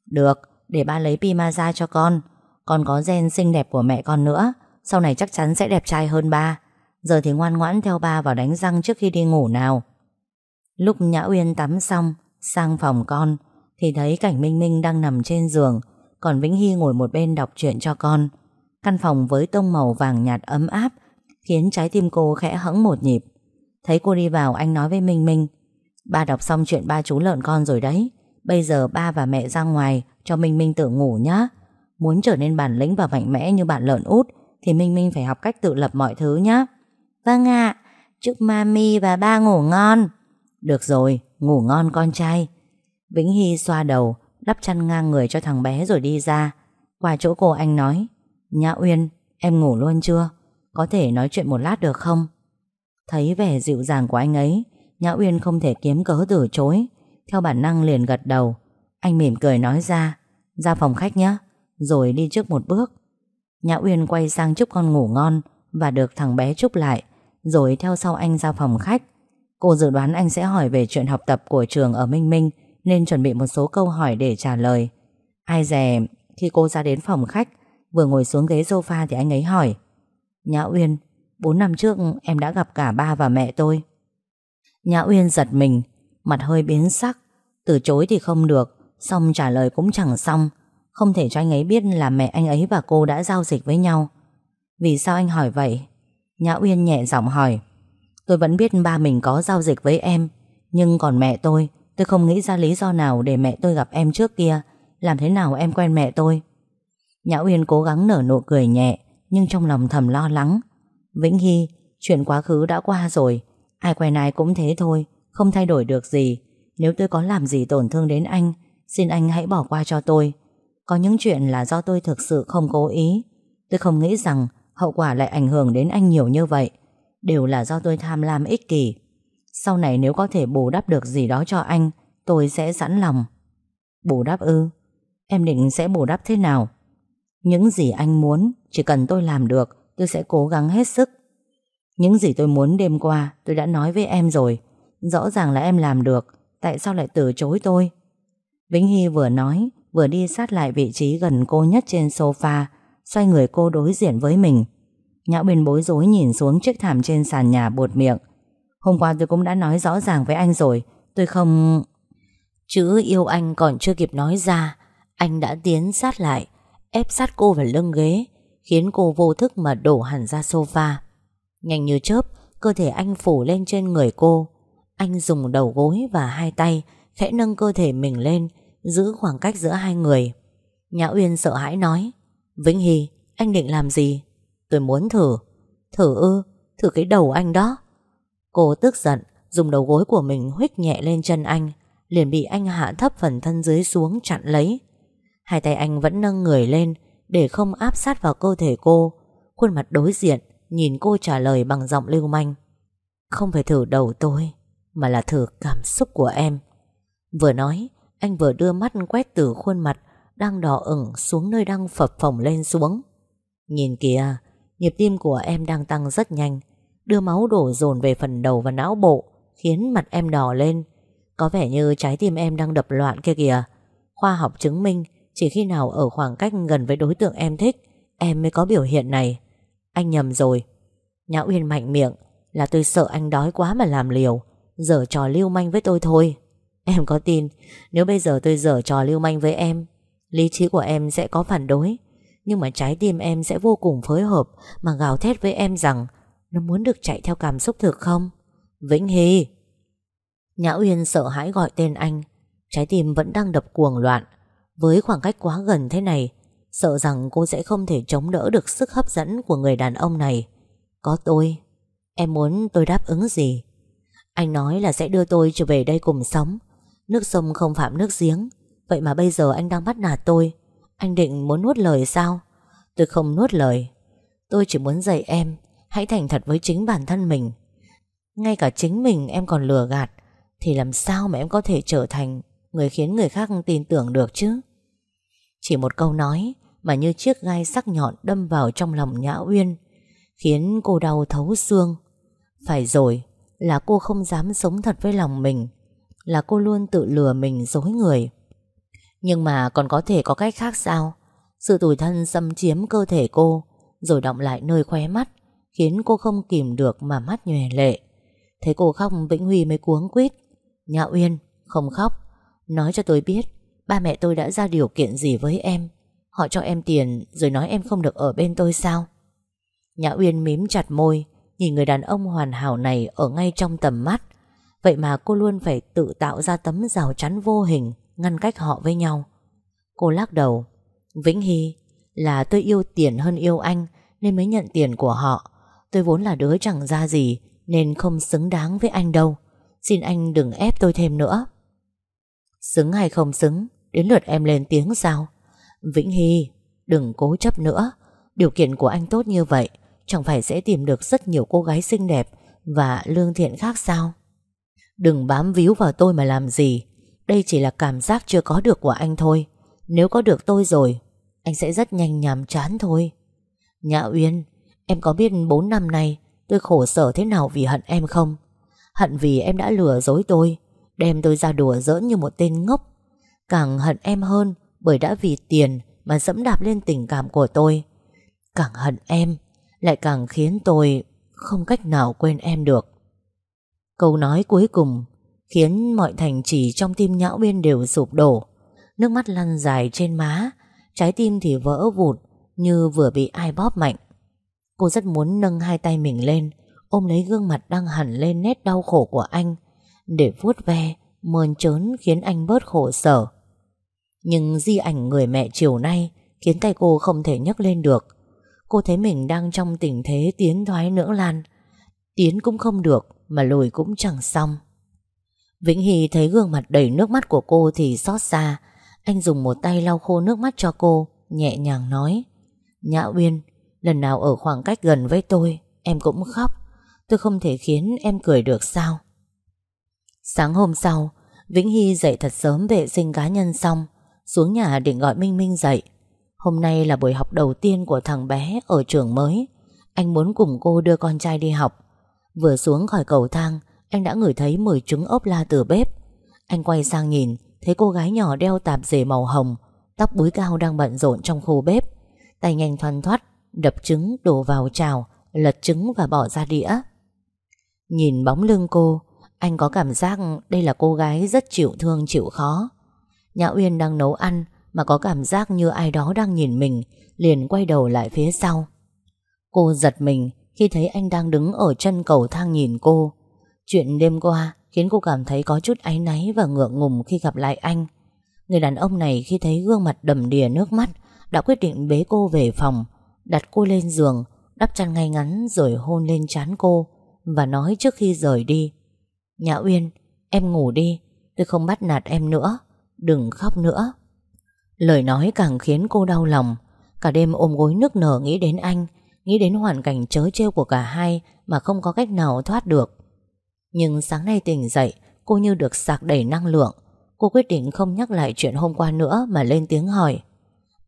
Được, để ba lấy pimasa cho con. Con có gen xinh đẹp của mẹ con nữa Sau này chắc chắn sẽ đẹp trai hơn ba. Giờ thì ngoan ngoãn theo ba vào đánh răng trước khi đi ngủ nào. Lúc Nhã Uyên tắm xong, Sang phòng con, Thì thấy cảnh Minh Minh đang nằm trên giường, Còn Vĩnh Hy ngồi một bên đọc chuyện cho con. Căn phòng với tông màu vàng nhạt ấm áp, Khiến trái tim cô khẽ hẫng một nhịp. Thấy cô đi vào, anh nói với Minh Minh, Ba đọc xong chuyện ba chú lợn con rồi đấy. Bây giờ ba và mẹ ra ngoài, Cho Minh Minh tự ngủ nhá. Muốn trở nên bản lĩnh và mạnh mẽ như bạn lợn út, Thì Minh Minh phải học cách tự lập mọi thứ nhá. Vâng ạ, à, chúc mami và ba ngủ ngon. Được rồi, ngủ ngon con trai. Vĩnh Hy xoa đầu, đắp chăn ngang người cho thằng bé rồi đi ra. Qua chỗ cô anh nói, Nhã Uyên, em ngủ luôn chưa? Có thể nói chuyện một lát được không? Thấy vẻ dịu dàng của anh ấy, Nhã Uyên không thể kiếm cớ từ chối. Theo bản năng liền gật đầu. Anh mỉm cười nói ra, ra phòng khách nhé, rồi đi trước một bước. Nhã Uyên quay sang chúc con ngủ ngon và được thằng bé chúc lại rồi theo sau anh ra phòng khách. Cô dự đoán anh sẽ hỏi về chuyện học tập của trường ở Minh Minh nên chuẩn bị một số câu hỏi để trả lời. Ai dè, khi cô ra đến phòng khách, vừa ngồi xuống ghế sofa thì anh ấy hỏi Nhã Uyên, 4 năm trước em đã gặp cả ba và mẹ tôi. Nhã Uyên giật mình, mặt hơi biến sắc, từ chối thì không được, xong trả lời cũng chẳng xong, không thể cho anh ấy biết là mẹ anh ấy và cô đã giao dịch với nhau. Vì sao anh hỏi vậy? Nhã Uyên nhẹ giọng hỏi, Tôi vẫn biết ba mình có giao dịch với em, Nhưng còn mẹ tôi Tôi không nghĩ ra lý do nào để mẹ tôi gặp em trước kia. Làm thế nào em quen mẹ tôi? Nhã Uyên cố gắng nở nụ cười nhẹ, Nhưng trong lòng thầm lo lắng. Vĩnh Hy, Chuyện quá khứ đã qua rồi, Ai quen ai cũng thế thôi, Không thay đổi được gì. Nếu tôi có làm gì tổn thương đến anh, Xin anh hãy bỏ qua cho tôi. Có những chuyện là do tôi thực sự không cố ý. Tôi không nghĩ rằng Hậu quả lại ảnh hưởng đến anh nhiều như vậy, Đều là do tôi tham lam ích kỷ. Sau này nếu có thể bù đắp được gì đó cho anh, Tôi sẽ sẵn lòng. Bù đắp ư? Em định sẽ bù đắp thế nào? Những gì anh muốn, Chỉ cần tôi làm được, Tôi sẽ cố gắng hết sức. Những gì tôi muốn đêm qua, Tôi đã nói với em rồi. Rõ ràng là em làm được, Tại sao lại từ chối tôi? Vĩnh Hy vừa nói, Vừa đi sát lại vị trí gần cô nhất trên sofa, Xoay người cô đối diện với mình. Nhã Uyên bối rối nhìn xuống chiếc thảm trên sàn nhà bột miệng. Hôm qua tôi cũng đã nói rõ ràng với anh rồi, tôi không... Chữ yêu anh còn chưa kịp nói ra, anh đã tiến sát lại, ép sát cô vào lưng ghế, khiến cô vô thức mà đổ hẳn ra sofa. Nhanh như chớp, cơ thể anh phủ lên trên người cô. Anh dùng đầu gối và hai tay khẽ nâng cơ thể mình lên, giữ khoảng cách giữa hai người. Nhã Uyên sợ hãi nói, Vĩnh Hy, anh định làm gì? Tôi muốn thử. Thử ư, thử cái đầu anh đó. Cô tức giận Dùng đầu gối của mình huých nhẹ lên chân anh Liền bị anh hạ thấp phần thân dưới xuống chặn lấy. Hai tay anh vẫn nâng người lên Để không áp sát vào cơ thể cô. Khuôn mặt đối diện Nhìn cô trả lời bằng giọng lưu manh. Không phải thử đầu tôi Mà là thử cảm xúc của em. Vừa nói Anh vừa đưa mắt quét từ khuôn mặt Đang đỏ ửng xuống nơi đang phập phồng lên xuống. Nhìn kìa Nhịp tim của em đang tăng rất nhanh. Đưa máu đổ dồn về phần đầu và não bộ, Khiến mặt em đỏ lên. Có vẻ như trái tim em đang đập loạn kia kìa. Khoa học chứng minh, Chỉ khi nào ở khoảng cách gần với đối tượng em thích, Em mới có biểu hiện này. Anh nhầm rồi. Nhã Uyên mạnh miệng, Là tôi sợ anh đói quá mà làm liều. Giờ trò lưu manh với tôi thôi. Em có tin, Nếu bây giờ tôi giở trò lưu manh với em, Lý trí của em sẽ có phản đối. Nhưng mà trái tim em sẽ vô cùng phối hợp Mà gào thét với em rằng Nó muốn được chạy theo cảm xúc thực không? Vĩnh Hy! Nhã Uyên sợ hãi gọi tên anh. Trái tim vẫn đang đập cuồng loạn. Với khoảng cách quá gần thế này, Sợ rằng cô sẽ không thể chống đỡ được sức hấp dẫn của người đàn ông này. Có tôi. Em muốn tôi đáp ứng gì? Anh nói là sẽ đưa tôi trở về đây cùng sống. Nước sông không phạm nước giếng. Vậy mà bây giờ anh đang bắt nạt tôi. Anh định muốn nuốt lời sao? Tôi không nuốt lời. Tôi chỉ muốn dạy em, hãy thành thật với chính bản thân mình. Ngay cả chính mình em còn lừa gạt, thì làm sao mà em có thể trở thành người khiến người khác tin tưởng được chứ? Chỉ một câu nói mà như chiếc gai sắc nhọn đâm vào trong lòng Nhã Uyên, khiến cô đau thấu xương. Phải rồi, là cô không dám sống thật với lòng mình, là cô luôn tự lừa mình dối người. Nhưng mà còn có thể có cách khác sao? Sự tủi thân xâm chiếm cơ thể cô, Rồi động lại nơi khóe mắt, Khiến cô không kìm được mà mắt nhòe lệ. Thấy cô khóc Vĩnh Huy mới cuống quýt. Nhã Uyên, không khóc. Nói cho tôi biết, Ba mẹ tôi đã ra điều kiện gì với em? Họ cho em tiền rồi nói em không được ở bên tôi sao? Nhã Uyên mím chặt môi, Nhìn người đàn ông hoàn hảo này Ở ngay trong tầm mắt. Vậy mà cô luôn phải tự tạo ra tấm rào chắn vô hình ngăn cách họ với nhau. Cô lắc đầu. Vĩnh Hy là tôi yêu tiền hơn yêu anh nên mới nhận tiền của họ. Tôi vốn là đứa chẳng ra gì nên không xứng đáng với anh đâu. Xin anh đừng ép tôi thêm nữa. Xứng hay không xứng, đến lượt em lên tiếng sao? Vĩnh Hy, đừng cố chấp nữa. Điều kiện của anh tốt như vậy, chẳng phải sẽ tìm được rất nhiều cô gái xinh đẹp và lương thiện khác sao? Đừng bám víu vào tôi mà làm gì đây chỉ là cảm giác chưa có được của anh thôi. Nếu có được tôi rồi, Anh sẽ rất nhanh nhàm chán thôi. Nhã Uyên, Em có biết 4 năm nay Tôi khổ sở thế nào vì hận em không? Hận vì em đã lừa dối tôi, Đem tôi ra đùa giỡn như một tên ngốc. Càng hận em hơn Bởi đã vì tiền Mà dẫm đạp lên tình cảm của tôi. Càng hận em, Lại càng khiến tôi Không cách nào quên em được. Câu nói cuối cùng khiến mọi thành trì trong tim nhão bên đều sụp đổ. Nước mắt lăn dài trên má, trái tim thì vỡ vụt như vừa bị ai bóp mạnh. Cô rất muốn nâng hai tay mình lên, ôm lấy gương mặt đang hẳn lên nét đau khổ của anh, để vuốt ve, mơn trớn khiến anh bớt khổ sở. Nhưng di ảnh người mẹ chiều nay khiến tay cô không thể nhấc lên được. Cô thấy mình đang trong tình thế tiến thoái nỡ lan. Tiến cũng không được mà lùi cũng chẳng xong. Vĩnh Hy thấy gương mặt đầy nước mắt của cô thì xót xa. Anh dùng một tay lau khô nước mắt cho cô, nhẹ nhàng nói. Nhã Uyên, lần nào ở khoảng cách gần với tôi, em cũng khóc. Tôi không thể khiến em cười được sao? Sáng hôm sau, Vĩnh Hy dậy thật sớm vệ sinh cá nhân xong, xuống nhà định gọi Minh Minh dậy. Hôm nay là buổi học đầu tiên của thằng bé ở trường mới. Anh muốn cùng cô đưa con trai đi học. Vừa xuống khỏi cầu thang, anh đã ngửi thấy mùi trứng ốp la từ bếp. Anh quay sang nhìn, Thấy cô gái nhỏ đeo tạp dề màu hồng, Tóc búi cao đang bận rộn trong khu bếp. Tay nhanh thoăn thoắt, Đập trứng, đổ vào chảo, Lật trứng và bỏ ra đĩa. Nhìn bóng lưng cô, Anh có cảm giác đây là cô gái rất chịu thương, chịu khó. Nhã Uyên đang nấu ăn Mà có cảm giác như ai đó đang nhìn mình, Liền quay đầu lại phía sau. Cô giật mình khi thấy anh đang đứng ở chân cầu thang nhìn cô. Chuyện đêm qua khiến cô cảm thấy có chút áy náy và ngượng ngùng khi gặp lại anh. Người đàn ông này khi thấy gương mặt đầm đìa nước mắt đã quyết định bế cô về phòng, đặt cô lên giường, đắp chăn ngay ngắn rồi hôn lên trán cô và nói trước khi rời đi. Nhã Uyên, em ngủ đi, tôi không bắt nạt em nữa, đừng khóc nữa. Lời nói càng khiến cô đau lòng, cả đêm ôm gối nức nở nghĩ đến anh, nghĩ đến hoàn cảnh chớ trêu của cả hai mà không có cách nào thoát được. Nhưng sáng nay tỉnh dậy, Cô như được sạc đầy năng lượng. Cô quyết định không nhắc lại chuyện hôm qua nữa Mà lên tiếng hỏi.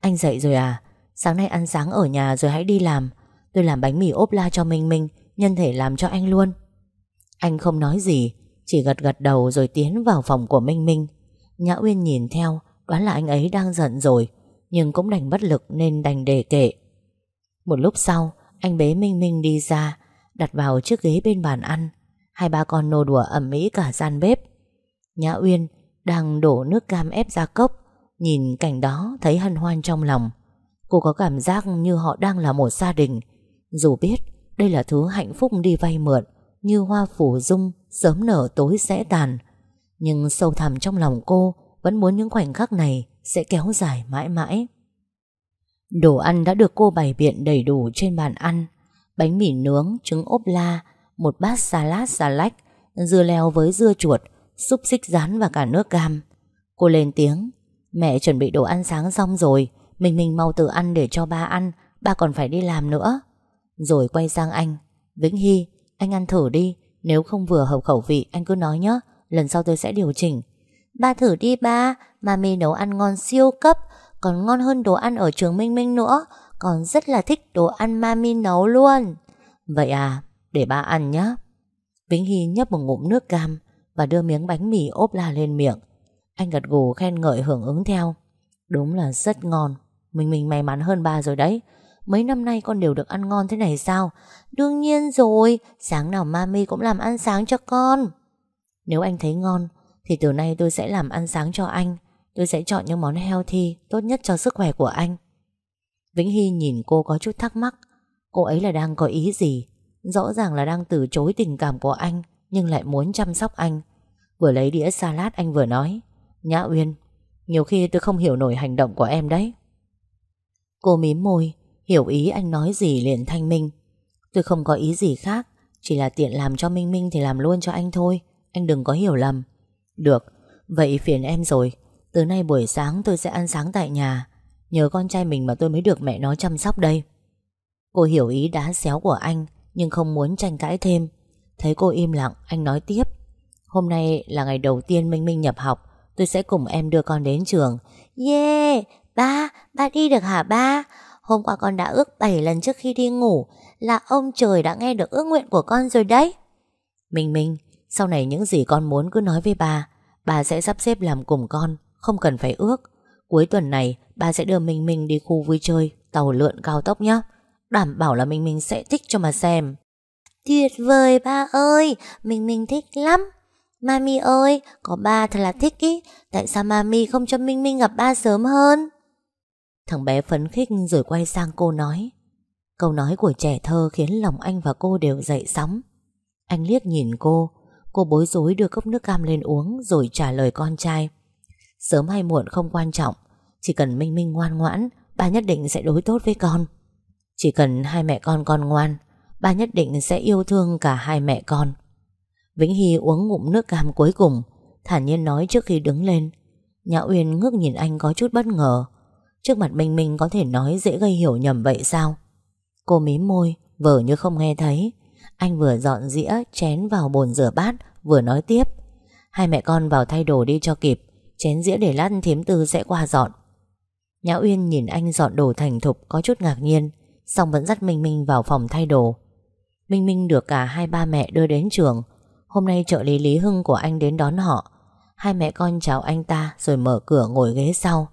Anh dậy rồi à? Sáng nay ăn sáng ở nhà rồi hãy đi làm. Tôi làm bánh mì ốp la cho Minh Minh, Nhân thể làm cho anh luôn. Anh không nói gì, Chỉ gật gật đầu rồi tiến vào phòng của Minh Minh. Nhã Uyên nhìn theo, Đoán là anh ấy đang giận rồi, Nhưng cũng đành bất lực nên đành đề kệ. Một lúc sau, Anh bế Minh Minh đi ra, Đặt vào chiếc ghế bên bàn ăn. Hai ba con nô đùa ẩm mỹ cả gian bếp. Nhã Uyên đang đổ nước cam ép ra cốc Nhìn cảnh đó thấy hân hoan trong lòng. Cô có cảm giác như họ đang là một gia đình. Dù biết đây là thứ hạnh phúc đi vay mượn Như hoa phủ dung sớm nở tối sẽ tàn. Nhưng sâu thẳm trong lòng cô Vẫn muốn những khoảnh khắc này sẽ kéo dài mãi mãi. Đồ ăn đã được cô bày biện đầy đủ trên bàn ăn. Bánh mì nướng, trứng ốp la một bát salad xà lách, dưa leo với dưa chuột, xúc xích rán và cả nước cam. Cô lên tiếng, mẹ chuẩn bị đồ ăn sáng xong rồi, mình mình mau tự ăn để cho ba ăn, ba còn phải đi làm nữa. Rồi quay sang anh, Vĩnh Hy, anh ăn thử đi, nếu không vừa hợp khẩu vị anh cứ nói nhé, lần sau tôi sẽ điều chỉnh. Ba thử đi ba, mami nấu ăn ngon siêu cấp, còn ngon hơn đồ ăn ở trường Minh Minh nữa, còn rất là thích đồ ăn mami nấu luôn. Vậy à, để ba ăn nhé Vĩnh Hy nhấp một ngụm nước cam Và đưa miếng bánh mì ốp la lên miệng. Anh gật gù khen ngợi hưởng ứng theo. Đúng là rất ngon. Mình mình may mắn hơn ba rồi đấy. Mấy năm nay con đều được ăn ngon thế này sao? Đương nhiên rồi, Sáng nào mami cũng làm ăn sáng cho con. Nếu anh thấy ngon, Thì từ nay tôi sẽ làm ăn sáng cho anh. Tôi sẽ chọn những món healthy, Tốt nhất cho sức khỏe của anh. Vĩnh Hy nhìn cô có chút thắc mắc. Cô ấy là đang có ý gì? Rõ ràng là đang từ chối tình cảm của anh Nhưng lại muốn chăm sóc anh. Vừa lấy đĩa salad anh vừa nói Nhã Uyên Nhiều khi tôi không hiểu nổi hành động của em đấy. Cô mím môi Hiểu ý anh nói gì liền thanh minh. Tôi không có ý gì khác Chỉ là tiện làm cho Minh Minh thì làm luôn cho anh thôi Anh đừng có hiểu lầm. Được, vậy phiền em rồi Từ nay buổi sáng tôi sẽ ăn sáng tại nhà Nhờ con trai mình mà tôi mới được mẹ nó chăm sóc đây. Cô hiểu ý đá xéo của anh nhưng không muốn tranh cãi thêm. Thấy cô im lặng, anh nói tiếp. Hôm nay là ngày đầu tiên Minh Minh nhập học, tôi sẽ cùng em đưa con đến trường. Yeah, ba, ba đi được hả ba? Hôm qua con đã ước 7 lần trước khi đi ngủ, là ông trời đã nghe được ước nguyện của con rồi đấy. Minh Minh, sau này những gì con muốn cứ nói với bà, bà sẽ sắp xếp làm cùng con, không cần phải ước. Cuối tuần này, bà sẽ đưa Minh Minh đi khu vui chơi, tàu lượn cao tốc nhé. Đảm bảo là mình mình sẽ thích cho mà xem. Tuyệt vời ba ơi Mình mình thích lắm. Mami ơi, có ba thật là thích ý. Tại sao mami không cho Minh Minh gặp ba sớm hơn? Thằng bé phấn khích rồi quay sang cô nói. Câu nói của trẻ thơ khiến lòng anh và cô đều dậy sóng. Anh liếc nhìn cô. Cô bối rối đưa cốc nước cam lên uống Rồi trả lời con trai. Sớm hay muộn không quan trọng. Chỉ cần Minh Minh ngoan ngoãn Ba nhất định sẽ đối tốt với con. Chỉ cần hai mẹ con con ngoan Ba nhất định sẽ yêu thương cả hai mẹ con. Vĩnh Hy uống ngụm nước cam cuối cùng, Thản nhiên nói trước khi đứng lên. Nhã Uyên ngước nhìn anh có chút bất ngờ. Trước mặt Minh Minh có thể nói dễ gây hiểu nhầm vậy sao? Cô mím môi, vờ như không nghe thấy. Anh vừa dọn dĩa, chén vào bồn rửa bát, Vừa nói tiếp. Hai mẹ con vào thay đồ đi cho kịp, Chén dĩa để lát thiếm tư sẽ qua dọn. Nhã Uyên nhìn anh dọn đồ thành thục, Có chút ngạc nhiên. Xong vẫn dắt Minh Minh vào phòng thay đồ. Minh Minh được cả hai ba mẹ đưa đến trường. Hôm nay trợ lý Lý Hưng của anh đến đón họ. Hai mẹ con chào anh ta Rồi mở cửa ngồi ghế sau.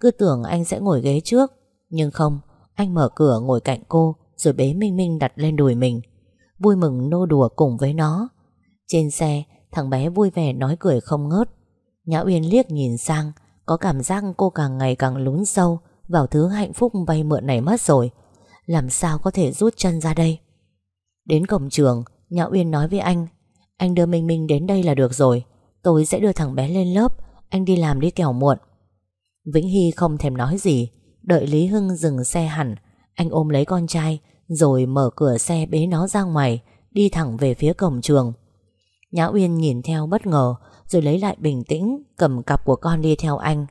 Cứ tưởng anh sẽ ngồi ghế trước, Nhưng không, Anh mở cửa ngồi cạnh cô Rồi bế Minh Minh đặt lên đùi mình, Vui mừng nô đùa cùng với nó. Trên xe, Thằng bé vui vẻ nói cười không ngớt. Nhã Uyên liếc nhìn sang, Có cảm giác cô càng ngày càng lún sâu Vào thứ hạnh phúc vay mượn này mất rồi. Làm sao có thể rút chân ra đây? Đến cổng trường, Nhã Uyên nói với anh Anh đưa Minh Minh đến đây là được rồi, Tôi sẽ đưa thằng bé lên lớp, Anh đi làm đi kẻo muộn. Vĩnh Hy không thèm nói gì, Đợi Lý Hưng dừng xe hẳn, Anh ôm lấy con trai, Rồi mở cửa xe bế nó ra ngoài, Đi thẳng về phía cổng trường. Nhã Uyên nhìn theo bất ngờ, Rồi lấy lại bình tĩnh, Cầm cặp của con đi theo anh.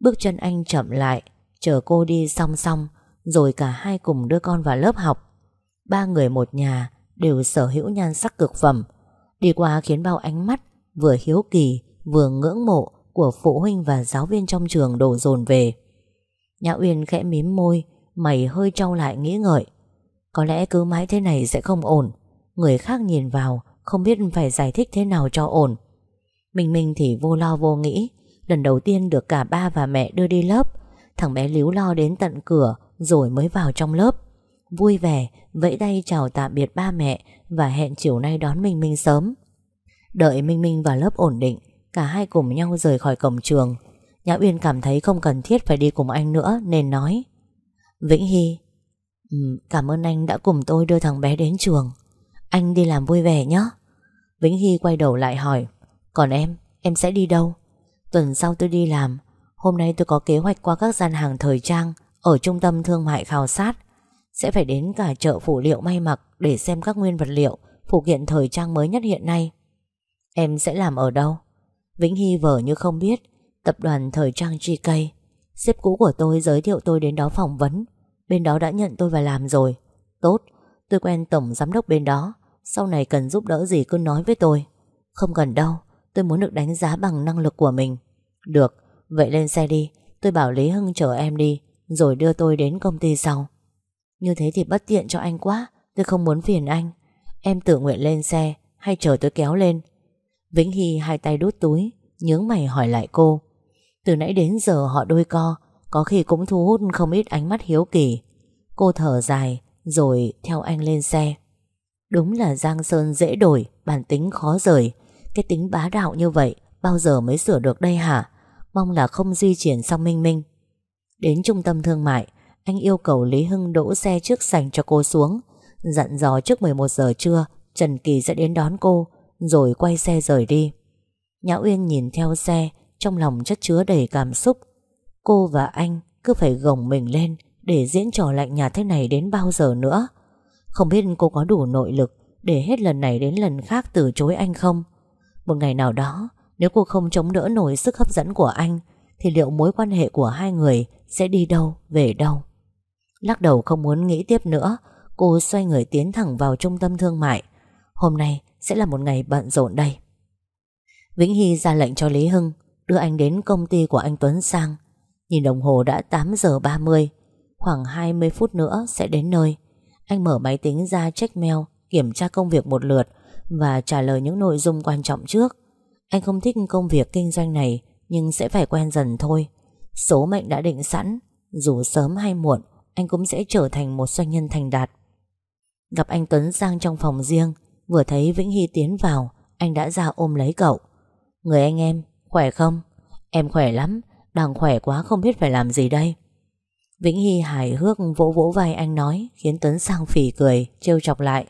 Bước chân anh chậm lại, Chờ cô đi song song rồi cả hai cùng đưa con vào lớp học. Ba người một nhà Đều sở hữu nhan sắc cực phẩm. Đi qua khiến bao ánh mắt Vừa hiếu kỳ, vừa ngưỡng mộ Của phụ huynh và giáo viên trong trường đổ dồn về. Nhã Uyên khẽ mím môi, Mày hơi trao lại nghĩ ngợi. Có lẽ cứ mãi thế này sẽ không ổn. Người khác nhìn vào, Không biết phải giải thích thế nào cho ổn. Minh Minh thì vô lo vô nghĩ. Lần đầu tiên được cả ba và mẹ đưa đi lớp, Thằng bé líu lo đến tận cửa rồi mới vào trong lớp. Vui vẻ, vẫy tay chào tạm biệt ba mẹ và hẹn chiều nay đón Minh Minh sớm. Đợi Minh Minh vào lớp ổn định, cả hai cùng nhau rời khỏi cổng trường. Nhã Uyên cảm thấy không cần thiết phải đi cùng anh nữa nên nói Vĩnh Hy Cảm ơn anh đã cùng tôi đưa thằng bé đến trường Anh đi làm vui vẻ nhé Vĩnh Hy quay đầu lại hỏi Còn em, em sẽ đi đâu? Tuần sau tôi đi làm Hôm nay tôi có kế hoạch qua các gian hàng thời trang ở trung tâm thương mại khảo sát Sẽ phải đến cả chợ phụ liệu may mặc Để xem các nguyên vật liệu Phụ kiện thời trang mới nhất hiện nay. Em sẽ làm ở đâu? Vĩnh Hy vờ như không biết Tập đoàn thời trang GK Sếp cũ của tôi giới thiệu tôi đến đó phỏng vấn. Bên đó đã nhận tôi và làm rồi. Tốt, tôi quen tổng giám đốc bên đó Sau này cần giúp đỡ gì cứ nói với tôi. Không cần đâu Tôi muốn được đánh giá bằng năng lực của mình. Được, vậy lên xe đi Tôi bảo Lý Hưng chở em đi. Rồi đưa tôi đến công ty sau. Như thế thì bất tiện cho anh quá, Tôi không muốn phiền anh. Em tự nguyện lên xe, Hay chờ tôi kéo lên. Vĩnh Hy hai tay đút túi, Nhướng mày hỏi lại cô. Từ nãy đến giờ họ đôi co, Có khi cũng thu hút không ít ánh mắt hiếu kỳ. Cô thở dài, Rồi theo anh lên xe. Đúng là Giang Sơn dễ đổi, Bản tính khó rời. Cái tính bá đạo như vậy, Bao giờ mới sửa được đây hả? Mong là không di chuyển sang Minh Minh. Đến trung tâm thương mại, anh yêu cầu Lý Hưng đỗ xe trước sành cho cô xuống. Dặn dò trước 11 giờ trưa, Trần Kỳ sẽ đến đón cô, rồi quay xe rời đi. Nhã Uyên nhìn theo xe, trong lòng chất chứa đầy cảm xúc. Cô và anh cứ phải gồng mình lên để diễn trò lạnh nhạt thế này đến bao giờ nữa. Không biết cô có đủ nội lực để hết lần này đến lần khác từ chối anh không? Một ngày nào đó, nếu cô không chống đỡ nổi sức hấp dẫn của anh, thì liệu mối quan hệ của hai người sẽ đi đâu, về đâu. Lắc đầu không muốn nghĩ tiếp nữa, cô xoay người tiến thẳng vào trung tâm thương mại. Hôm nay sẽ là một ngày bận rộn đây. Vĩnh Hy ra lệnh cho Lý Hưng đưa anh đến công ty của anh Tuấn Sang. Nhìn đồng hồ đã 8 giờ 30, khoảng 20 phút nữa sẽ đến nơi. Anh mở máy tính ra check mail, kiểm tra công việc một lượt và trả lời những nội dung quan trọng trước. Anh không thích công việc kinh doanh này nhưng sẽ phải quen dần thôi. Số mệnh đã định sẵn. Dù sớm hay muộn Anh cũng sẽ trở thành một doanh nhân thành đạt. Gặp anh Tuấn Giang trong phòng riêng Vừa thấy Vĩnh Hy tiến vào Anh đã ra ôm lấy cậu. Người anh em, khỏe không? Em khỏe lắm, đang khỏe quá không biết phải làm gì đây. Vĩnh Hy hài hước vỗ vỗ vai anh nói Khiến Tuấn Giang phỉ cười, trêu chọc lại.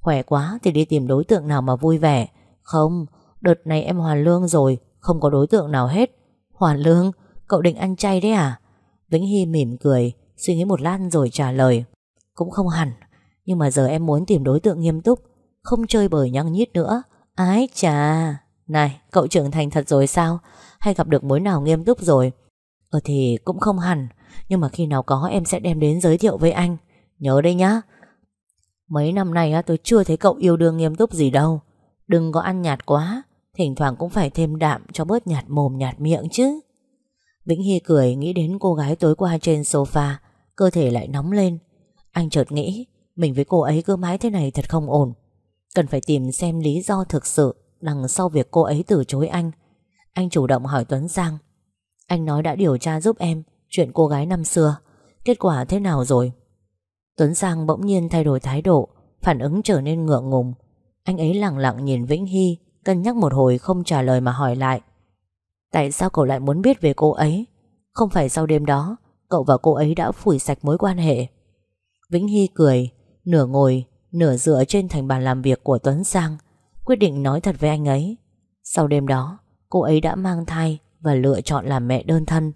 Khỏe quá thì đi tìm đối tượng nào mà vui vẻ. Không, đợt này em hoàn lương rồi Không có đối tượng nào hết. Hoàn lương, Cậu định ăn chay đấy à? Vĩnh Hy mỉm cười, Suy nghĩ một lát rồi trả lời. Cũng không hẳn, Nhưng mà giờ em muốn tìm đối tượng nghiêm túc, Không chơi bời nhăng nhít nữa. Ái chà! Này, cậu trưởng thành thật rồi sao? Hay gặp được mối nào nghiêm túc rồi? Ờ thì cũng không hẳn, Nhưng mà khi nào có em sẽ đem đến giới thiệu với anh. Nhớ đây nhá. Mấy năm nay tôi chưa thấy cậu yêu đương nghiêm túc gì đâu. Đừng có ăn nhạt quá, Thỉnh thoảng cũng phải thêm đạm cho bớt nhạt mồm nhạt miệng chứ. Vĩnh Hy cười nghĩ đến cô gái tối qua trên sofa, Cơ thể lại nóng lên. Anh chợt nghĩ, Mình với cô ấy cứ mãi thế này thật không ổn. Cần phải tìm xem lý do thực sự Đằng sau việc cô ấy từ chối anh. Anh chủ động hỏi Tuấn Giang, Anh nói đã điều tra giúp em Chuyện cô gái năm xưa, Kết quả thế nào rồi? Tuấn Giang bỗng nhiên thay đổi thái độ, Phản ứng trở nên ngượng ngùng. Anh ấy lặng lặng nhìn Vĩnh Hy, Cân nhắc một hồi không trả lời mà hỏi lại. Tại sao cậu lại muốn biết về cô ấy? Không phải sau đêm đó, Cậu và cô ấy đã phủi sạch mối quan hệ. Vĩnh Hy cười, Nửa ngồi, nửa dựa trên thành bàn làm việc của Tuấn Sang, Quyết định nói thật với anh ấy. Sau đêm đó, Cô ấy đã mang thai và lựa chọn làm mẹ đơn thân.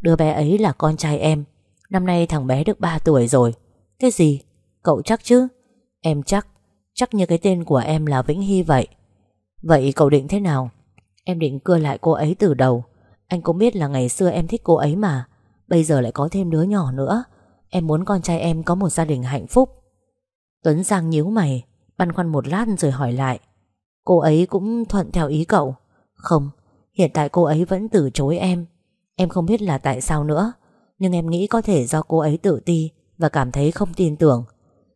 Đứa bé ấy là con trai em. Năm nay thằng bé được 3 tuổi rồi. Cái gì? Cậu chắc chứ? Em chắc. Chắc như cái tên của em là Vĩnh Hy vậy. Vậy cậu định thế nào? Em định cưa lại cô ấy từ đầu. Anh cũng biết là ngày xưa em thích cô ấy mà. Bây giờ lại có thêm đứa nhỏ nữa. Em muốn con trai em có một gia đình hạnh phúc. Tuấn Giang nhíu mày Băn khoăn một lát rồi hỏi lại. Cô ấy cũng thuận theo ý cậu. Không, hiện tại cô ấy vẫn từ chối em. Em không biết là tại sao nữa. Nhưng em nghĩ có thể do cô ấy tự ti Và cảm thấy không tin tưởng.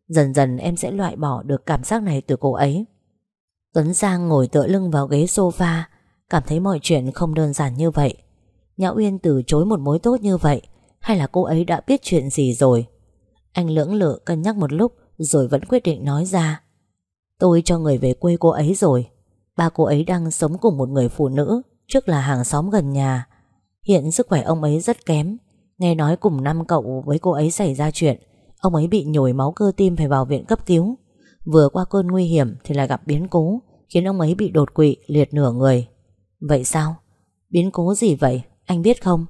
Dần dần em sẽ loại bỏ được cảm giác này từ cô ấy. Tuấn Giang ngồi tựa lưng vào ghế sofa Cảm thấy mọi chuyện không đơn giản như vậy. Nhã Uyên từ chối một mối tốt như vậy, Hay là cô ấy đã biết chuyện gì rồi? Anh lưỡng lự cân nhắc một lúc, Rồi vẫn quyết định nói ra. Tôi cho người về quê cô ấy rồi. Ba cô ấy đang sống cùng một người phụ nữ, Trước là hàng xóm gần nhà. Hiện sức khỏe ông ấy rất kém. Nghe nói cùng năm cậu với cô ấy xảy ra chuyện, Ông ấy bị nhồi máu cơ tim phải vào viện cấp cứu. Vừa qua cơn nguy hiểm thì lại gặp biến cố, Khiến ông ấy bị đột quỵ liệt nửa người. Vậy sao? Biến cố gì vậy? Anh biết không?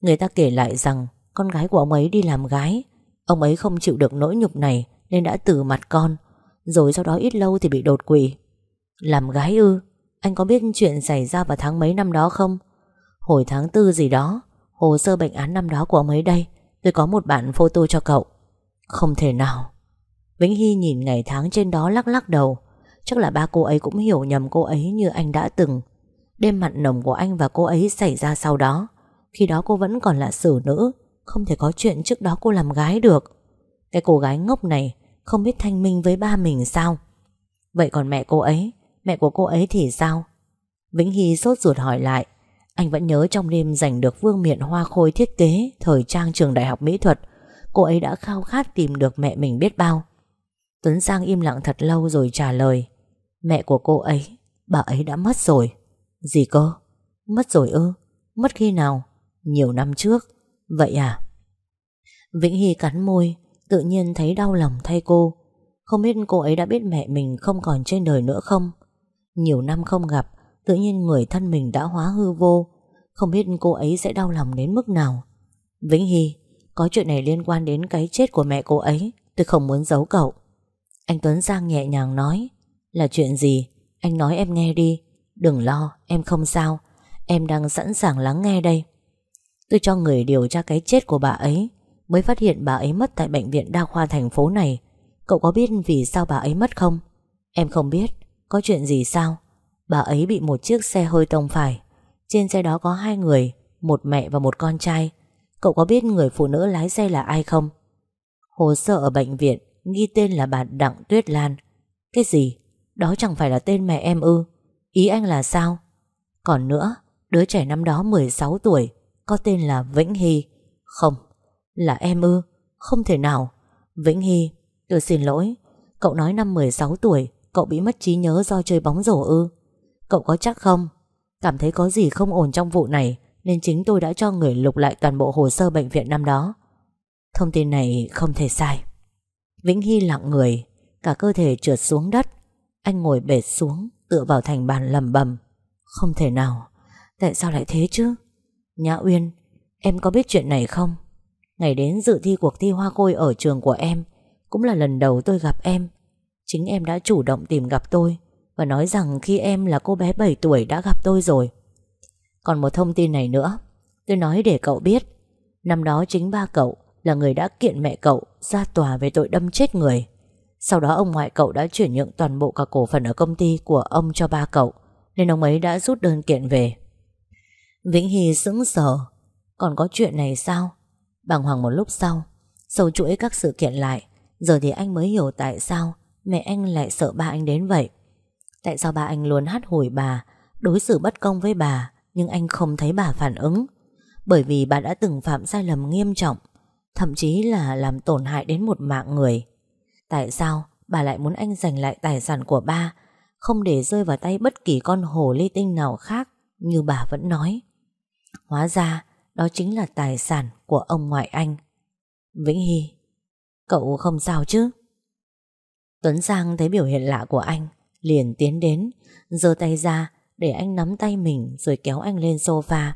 Người ta kể lại rằng con gái của ông ấy đi làm gái. Ông ấy không chịu được nỗi nhục này nên đã từ mặt con. Rồi sau đó ít lâu thì bị đột quỵ. Làm gái ư? Anh có biết chuyện xảy ra vào tháng mấy năm đó không? Hồi tháng tư gì đó, hồ sơ bệnh án năm đó của ông ấy đây. Tôi có một bản photo cho cậu. Không thể nào. Vĩnh Hy nhìn ngày tháng trên đó lắc lắc đầu. Chắc là ba cô ấy cũng hiểu nhầm cô ấy như anh đã từng. Đêm mặn nồng của anh và cô ấy xảy ra sau đó. Khi đó cô vẫn còn là xử nữ, Không thể có chuyện trước đó cô làm gái được. Cái cô gái ngốc này Không biết thanh minh với ba mình sao? Vậy còn mẹ cô ấy, Mẹ của cô ấy thì sao? Vĩnh Hy sốt ruột hỏi lại. Anh vẫn nhớ trong đêm giành được vương miện hoa khôi thiết kế Thời trang trường đại học mỹ thuật, Cô ấy đã khao khát tìm được mẹ mình biết bao. Tuấn Giang im lặng thật lâu rồi trả lời. Mẹ của cô ấy, Bà ấy đã mất rồi. Gì cơ? Mất rồi ư? Mất khi nào? Nhiều năm trước. Vậy à? Vĩnh Hy cắn môi, tự nhiên thấy đau lòng thay cô. Không biết cô ấy đã biết mẹ mình không còn trên đời nữa không? Nhiều năm không gặp, tự nhiên người thân mình đã hóa hư vô. Không biết cô ấy sẽ đau lòng đến mức nào? Vĩnh Hy, có chuyện này liên quan đến cái chết của mẹ cô ấy. Tôi không muốn giấu cậu. Anh Tuấn Giang nhẹ nhàng nói. Là chuyện gì? Anh nói em nghe đi. Đừng lo, em không sao Em đang sẵn sàng lắng nghe đây Tôi cho người điều tra cái chết của bà ấy Mới phát hiện bà ấy mất tại bệnh viện đa khoa thành phố này Cậu có biết vì sao bà ấy mất không? Em không biết Có chuyện gì sao? Bà ấy bị một chiếc xe hơi tông phải Trên xe đó có hai người Một mẹ và một con trai Cậu có biết người phụ nữ lái xe là ai không? Hồ sơ ở bệnh viện Ghi tên là bà Đặng Tuyết Lan Cái gì? Đó chẳng phải là tên mẹ em ư Ý anh là sao? Còn nữa, đứa trẻ năm đó 16 tuổi, có tên là Vĩnh Hy. Không, là em ư? Không thể nào. Vĩnh Hy, tôi xin lỗi. Cậu nói năm 16 tuổi, cậu bị mất trí nhớ do chơi bóng rổ ư? Cậu có chắc không? Cảm thấy có gì không ổn trong vụ này, nên chính tôi đã cho người lục lại toàn bộ hồ sơ bệnh viện năm đó. Thông tin này không thể sai. Vĩnh Hy lặng người, cả cơ thể trượt xuống đất. Anh ngồi bệt xuống, Tựa vào thành bàn lầm bầm Không thể nào, Tại sao lại thế chứ? Nhã Uyên, Em có biết chuyện này không? Ngày đến dự thi cuộc thi hoa khôi ở trường của em, Cũng là lần đầu tôi gặp em. Chính em đã chủ động tìm gặp tôi Và nói rằng khi em là cô bé 7 tuổi đã gặp tôi rồi. Còn một thông tin này nữa, Tôi nói để cậu biết. Năm đó chính ba cậu là người đã kiện mẹ cậu ra tòa về tội đâm chết người. Sau đó ông ngoại cậu đã chuyển nhượng toàn bộ các cổ phần ở công ty của ông cho ba cậu, Nên ông ấy đã rút đơn kiện về. Vĩnh Hy sững sờ. Còn có chuyện này sao? Bàng hoàng một lúc sau, Sâu chuỗi các sự kiện lại. Giờ thì anh mới hiểu tại sao Mẹ anh lại sợ ba anh đến vậy. Tại sao ba anh luôn hát hủi bà, Đối xử bất công với bà, Nhưng anh không thấy bà phản ứng? Bởi vì bà đã từng phạm sai lầm nghiêm trọng, Thậm chí là làm tổn hại đến một mạng người. Tại sao bà lại muốn anh giành lại tài sản của ba? Không để rơi vào tay bất kỳ con hồ ly tinh nào khác, Như bà vẫn nói. Hóa ra, đó chính là tài sản của ông ngoại anh. Vĩnh Hy, Cậu không sao chứ? Tuấn Giang thấy biểu hiện lạ của anh, Liền tiến đến, giơ tay ra để anh nắm tay mình Rồi kéo anh lên sofa.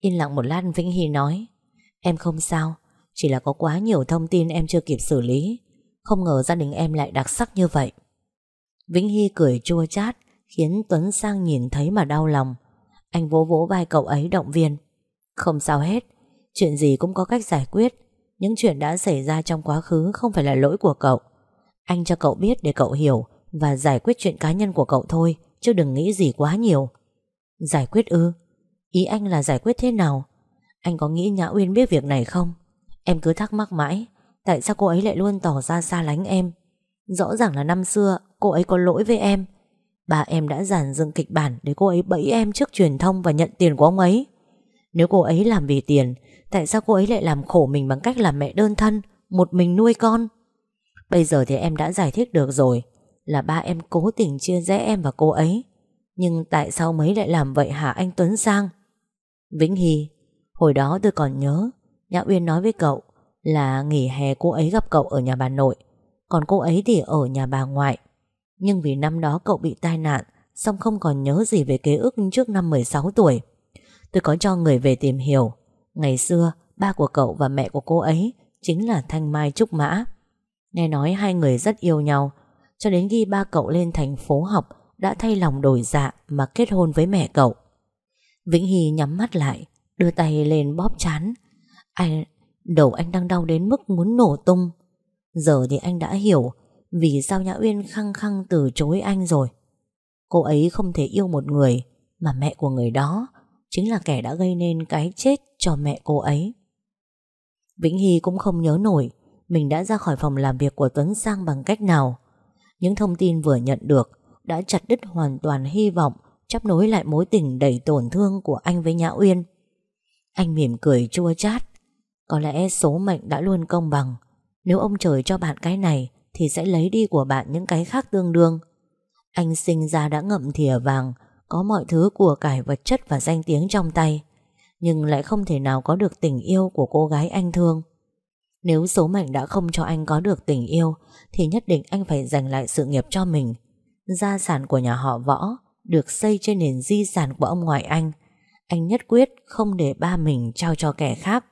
Yên lặng một lát, Vĩnh Hy nói, Em không sao, Chỉ là có quá nhiều thông tin em chưa kịp xử lý. Không ngờ gia đình em lại đặc sắc như vậy. Vĩnh Hy cười chua chát, Khiến Tuấn Sang nhìn thấy mà đau lòng. Anh vỗ vỗ vai cậu ấy động viên. Không sao hết, Chuyện gì cũng có cách giải quyết. Những chuyện đã xảy ra trong quá khứ Không phải là lỗi của cậu. Anh cho cậu biết để cậu hiểu Và giải quyết chuyện cá nhân của cậu thôi, Chứ đừng nghĩ gì quá nhiều. Giải quyết ư? Ý anh là giải quyết thế nào? Anh có nghĩ Nhã Uyên biết việc này không? Em cứ thắc mắc mãi. Tại sao cô ấy lại luôn tỏ ra xa lánh em? Rõ ràng là năm xưa, Cô ấy có lỗi với em. Bà em đã giản dựng kịch bản Để cô ấy bẫy em trước truyền thông và nhận tiền của ông ấy. Nếu cô ấy làm vì tiền, Tại sao cô ấy lại làm khổ mình Bằng cách làm mẹ đơn thân, Một mình nuôi con? Bây giờ thì em đã giải thích được rồi, Là ba em cố tình chia rẽ em và cô ấy. Nhưng tại sao mấy lại làm vậy hả anh Tuấn Sang? Vĩnh Hy, Hồi đó tôi còn nhớ, Nhã Uyên nói với cậu là nghỉ hè cô ấy gặp cậu ở nhà bà nội, còn cô ấy thì ở nhà bà ngoại. Nhưng vì năm đó cậu bị tai nạn, xong không còn nhớ gì về ký ức trước năm 16 tuổi. Tôi có cho người về tìm hiểu. Ngày xưa, ba của cậu và mẹ của cô ấy chính là Thanh Mai Trúc Mã. Nghe nói hai người rất yêu nhau, cho đến khi ba cậu lên thành phố học đã thay lòng đổi dạ mà kết hôn với mẹ cậu. Vĩnh Hy nhắm mắt lại, đưa tay lên bóp chán. Ai, Đầu anh đang đau đến mức muốn nổ tung. Giờ thì anh đã hiểu Vì sao Nhã Uyên khăng khăng từ chối anh rồi. Cô ấy không thể yêu một người Mà mẹ của người đó Chính là kẻ đã gây nên cái chết cho mẹ cô ấy. Vĩnh Hy cũng không nhớ nổi Mình đã ra khỏi phòng làm việc của Tuấn Sang bằng cách nào. Những thông tin vừa nhận được Đã chặt đứt hoàn toàn hy vọng Chấp nối lại mối tình đầy tổn thương của anh với Nhã Uyên. Anh mỉm cười chua chát. Có lẽ số mệnh đã luôn công bằng. Nếu ông trời cho bạn cái này, Thì sẽ lấy đi của bạn những cái khác tương đương. Anh sinh ra đã ngậm thìa vàng, Có mọi thứ của cải vật chất và danh tiếng trong tay, Nhưng lại không thể nào có được tình yêu của cô gái anh thương. Nếu số mệnh đã không cho anh có được tình yêu, Thì nhất định anh phải giành lại sự nghiệp cho mình. Gia sản của nhà họ võ Được xây trên nền di sản của ông ngoại anh. Anh nhất quyết không để ba mình trao cho kẻ khác.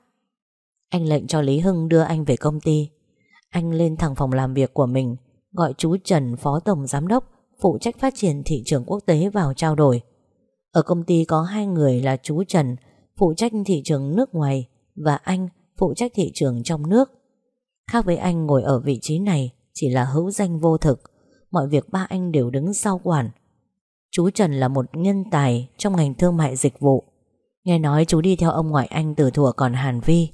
Anh lệnh cho Lý Hưng đưa anh về công ty. Anh lên thẳng phòng làm việc của mình, Gọi chú Trần, Phó Tổng Giám đốc, Phụ trách phát triển thị trường quốc tế vào trao đổi. Ở công ty có hai người là chú Trần, Phụ trách thị trường nước ngoài, Và anh, phụ trách thị trường trong nước. Khác với anh ngồi ở vị trí này, Chỉ là hữu danh vô thực. Mọi việc ba anh đều đứng sau quản. Chú Trần là một nhân tài Trong ngành thương mại dịch vụ. Nghe nói chú đi theo ông ngoại anh từ thuở còn Hàn Vi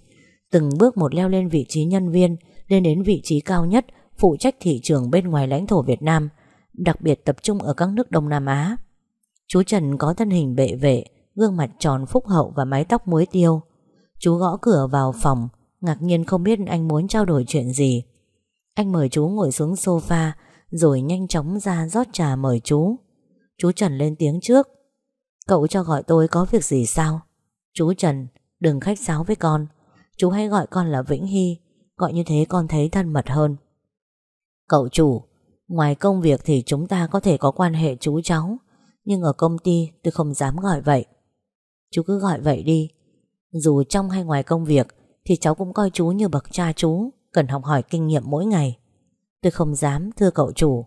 từng bước một leo lên vị trí nhân viên, lên đến vị trí cao nhất, phụ trách thị trường bên ngoài lãnh thổ Việt Nam, đặc biệt tập trung ở các nước Đông Nam Á. Chú Trần có thân hình bệ vệ, gương mặt tròn phúc hậu và mái tóc muối tiêu. Chú gõ cửa vào phòng, ngạc nhiên không biết anh muốn trao đổi chuyện gì. Anh mời chú ngồi xuống sofa, rồi nhanh chóng ra rót trà mời chú. Chú Trần lên tiếng trước. Cậu cho gọi tôi có việc gì sao? Chú Trần, đừng khách sáo với con. Chú hãy gọi con là Vĩnh Hy Gọi như thế con thấy thân mật hơn. Cậu chủ Ngoài công việc thì chúng ta có thể có quan hệ chú cháu Nhưng ở công ty tôi không dám gọi vậy. Chú cứ gọi vậy đi. Dù trong hay ngoài công việc Thì cháu cũng coi chú như bậc cha chú Cần học hỏi kinh nghiệm mỗi ngày. Tôi không dám thưa cậu chủ.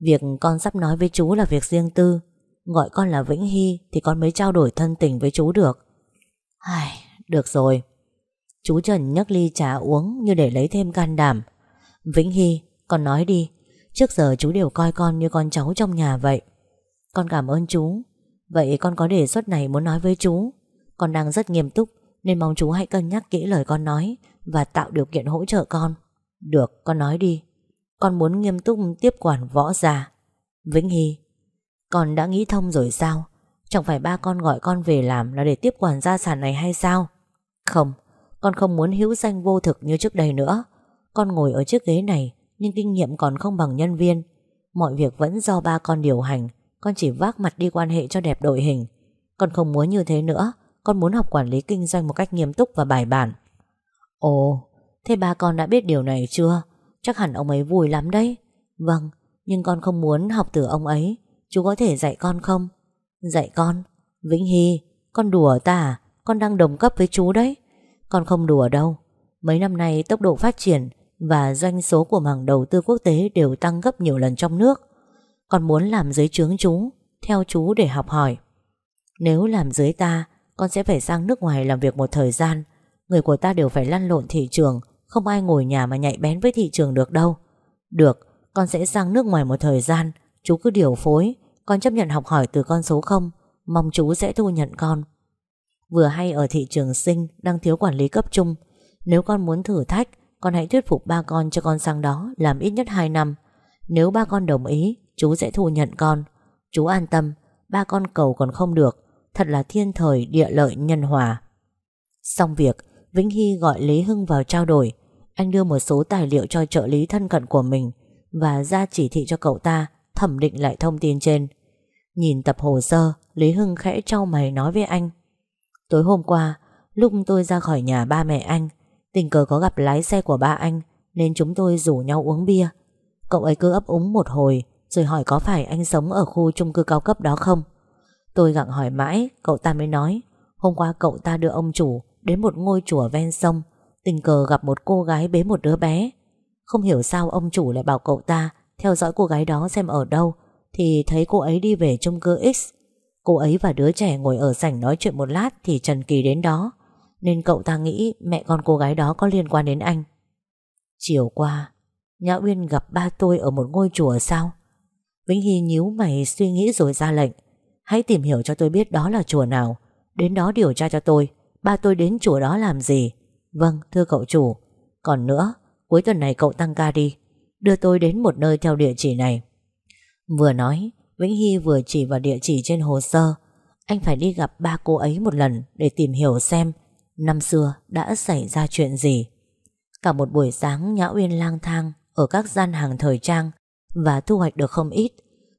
Việc con sắp nói với chú là việc riêng tư. Gọi con là Vĩnh Hy Thì con mới trao đổi thân tình với chú được. Ai, Được rồi. Chú Trần nhấc ly trà uống như để lấy thêm can đảm. Vĩnh Hy, Con nói đi, Trước giờ chú đều coi con như con cháu trong nhà vậy. Con cảm ơn chú. Vậy con có đề xuất này muốn nói với chú. Con đang rất nghiêm túc, Nên mong chú hãy cân nhắc kỹ lời con nói Và tạo điều kiện hỗ trợ con. Được, con nói đi. Con muốn nghiêm túc tiếp quản võ già Vĩnh Hy, Con đã nghĩ thông rồi sao? Chẳng phải ba con gọi con về làm là để tiếp quản gia sản này hay sao? Không. Con không muốn hữu danh vô thực như trước đây nữa. Con ngồi ở chiếc ghế này, Nhưng kinh nghiệm còn không bằng nhân viên. Mọi việc vẫn do ba con điều hành. Con chỉ vác mặt đi quan hệ cho đẹp đội hình. Con không muốn như thế nữa. Con muốn học quản lý kinh doanh một cách nghiêm túc và bài bản. Ồ, Thế ba con đã biết điều này chưa? Chắc hẳn ông ấy vui lắm đấy. Vâng Nhưng con không muốn học từ ông ấy. Chú có thể dạy con không? Dạy con? Vĩnh Hy, Con đùa ta à? Con đang đồng cấp với chú đấy. Con không đùa đâu. Mấy năm nay tốc độ phát triển Và doanh số của mảng đầu tư quốc tế Đều tăng gấp nhiều lần trong nước. Con muốn làm dưới trướng chú, Theo chú để học hỏi. Nếu làm dưới ta, Con sẽ phải sang nước ngoài làm việc một thời gian. Người của ta đều phải lăn lộn thị trường, Không ai ngồi nhà mà nhạy bén với thị trường được đâu. Được, Con sẽ sang nước ngoài một thời gian. Chú cứ điều phối, Con chấp nhận học hỏi từ con số không. Mong chú sẽ thu nhận con. Vừa hay ở thị trường sinh đang thiếu quản lý cấp trung. Nếu con muốn thử thách, con hãy thuyết phục ba con cho con sang đó làm ít nhất 2 năm. Nếu ba con đồng ý, chú sẽ thu nhận con. Chú an tâm, ba con cầu còn không được. Thật là thiên thời địa lợi nhân hòa. Xong việc, Vĩnh Hy gọi Lý Hưng vào trao đổi. Anh đưa một số tài liệu cho trợ lý thân cận của mình và ra chỉ thị cho cậu ta thẩm định lại thông tin trên. Nhìn tập hồ sơ, Lý Hưng khẽ trao mày nói với anh. Tối hôm qua, Lúc tôi ra khỏi nhà ba mẹ anh, Tình cờ có gặp lái xe của ba anh, Nên chúng tôi rủ nhau uống bia. Cậu ấy cứ ấp úng một hồi, Rồi hỏi có phải anh sống ở khu chung cư cao cấp đó không? Tôi gặng hỏi mãi, Cậu ta mới nói, Hôm qua cậu ta đưa ông chủ Đến một ngôi chùa ven sông, Tình cờ gặp một cô gái bế một đứa bé. Không hiểu sao ông chủ lại bảo cậu ta Theo dõi cô gái đó xem ở đâu, Thì thấy cô ấy đi về chung cư X. Cô ấy và đứa trẻ ngồi ở sảnh nói chuyện một lát thì Trần Kỳ đến đó, nên cậu ta nghĩ mẹ con cô gái đó có liên quan đến anh. Chiều qua, Nhã Uyên gặp ba tôi ở một ngôi chùa sao? Vĩnh Hy nhíu mày suy nghĩ rồi ra lệnh. Hãy tìm hiểu cho tôi biết đó là chùa nào. Đến đó điều tra cho tôi. Ba tôi đến chùa đó làm gì? Vâng, thưa cậu chủ. Còn nữa, cuối tuần này cậu tăng ca đi. Đưa tôi đến một nơi theo địa chỉ này. Vừa nói, Vĩnh Hy vừa chỉ vào địa chỉ trên hồ sơ. Anh phải đi gặp ba cô ấy một lần Để tìm hiểu xem Năm xưa đã xảy ra chuyện gì. Cả một buổi sáng Nhã Uyên lang thang Ở các gian hàng thời trang Và thu hoạch được không ít.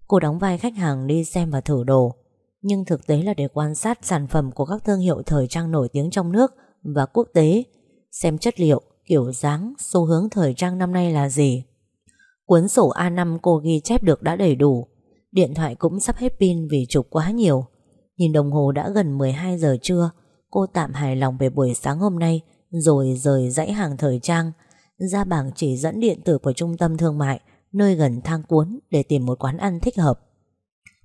Cô đóng vai khách hàng đi xem và thử đồ. Nhưng thực tế là để quan sát sản phẩm Của các thương hiệu thời trang nổi tiếng trong nước Và quốc tế Xem chất liệu, kiểu dáng, xu hướng thời trang năm nay là gì. Cuốn sổ A5 cô ghi chép được đã đầy đủ. Điện thoại cũng sắp hết pin vì chụp quá nhiều. Nhìn đồng hồ đã gần 12 giờ trưa, Cô tạm hài lòng về buổi sáng hôm nay, Rồi rời dãy hàng thời trang. Ra bảng chỉ dẫn điện tử của trung tâm thương mại, Nơi gần thang cuốn Để tìm một quán ăn thích hợp.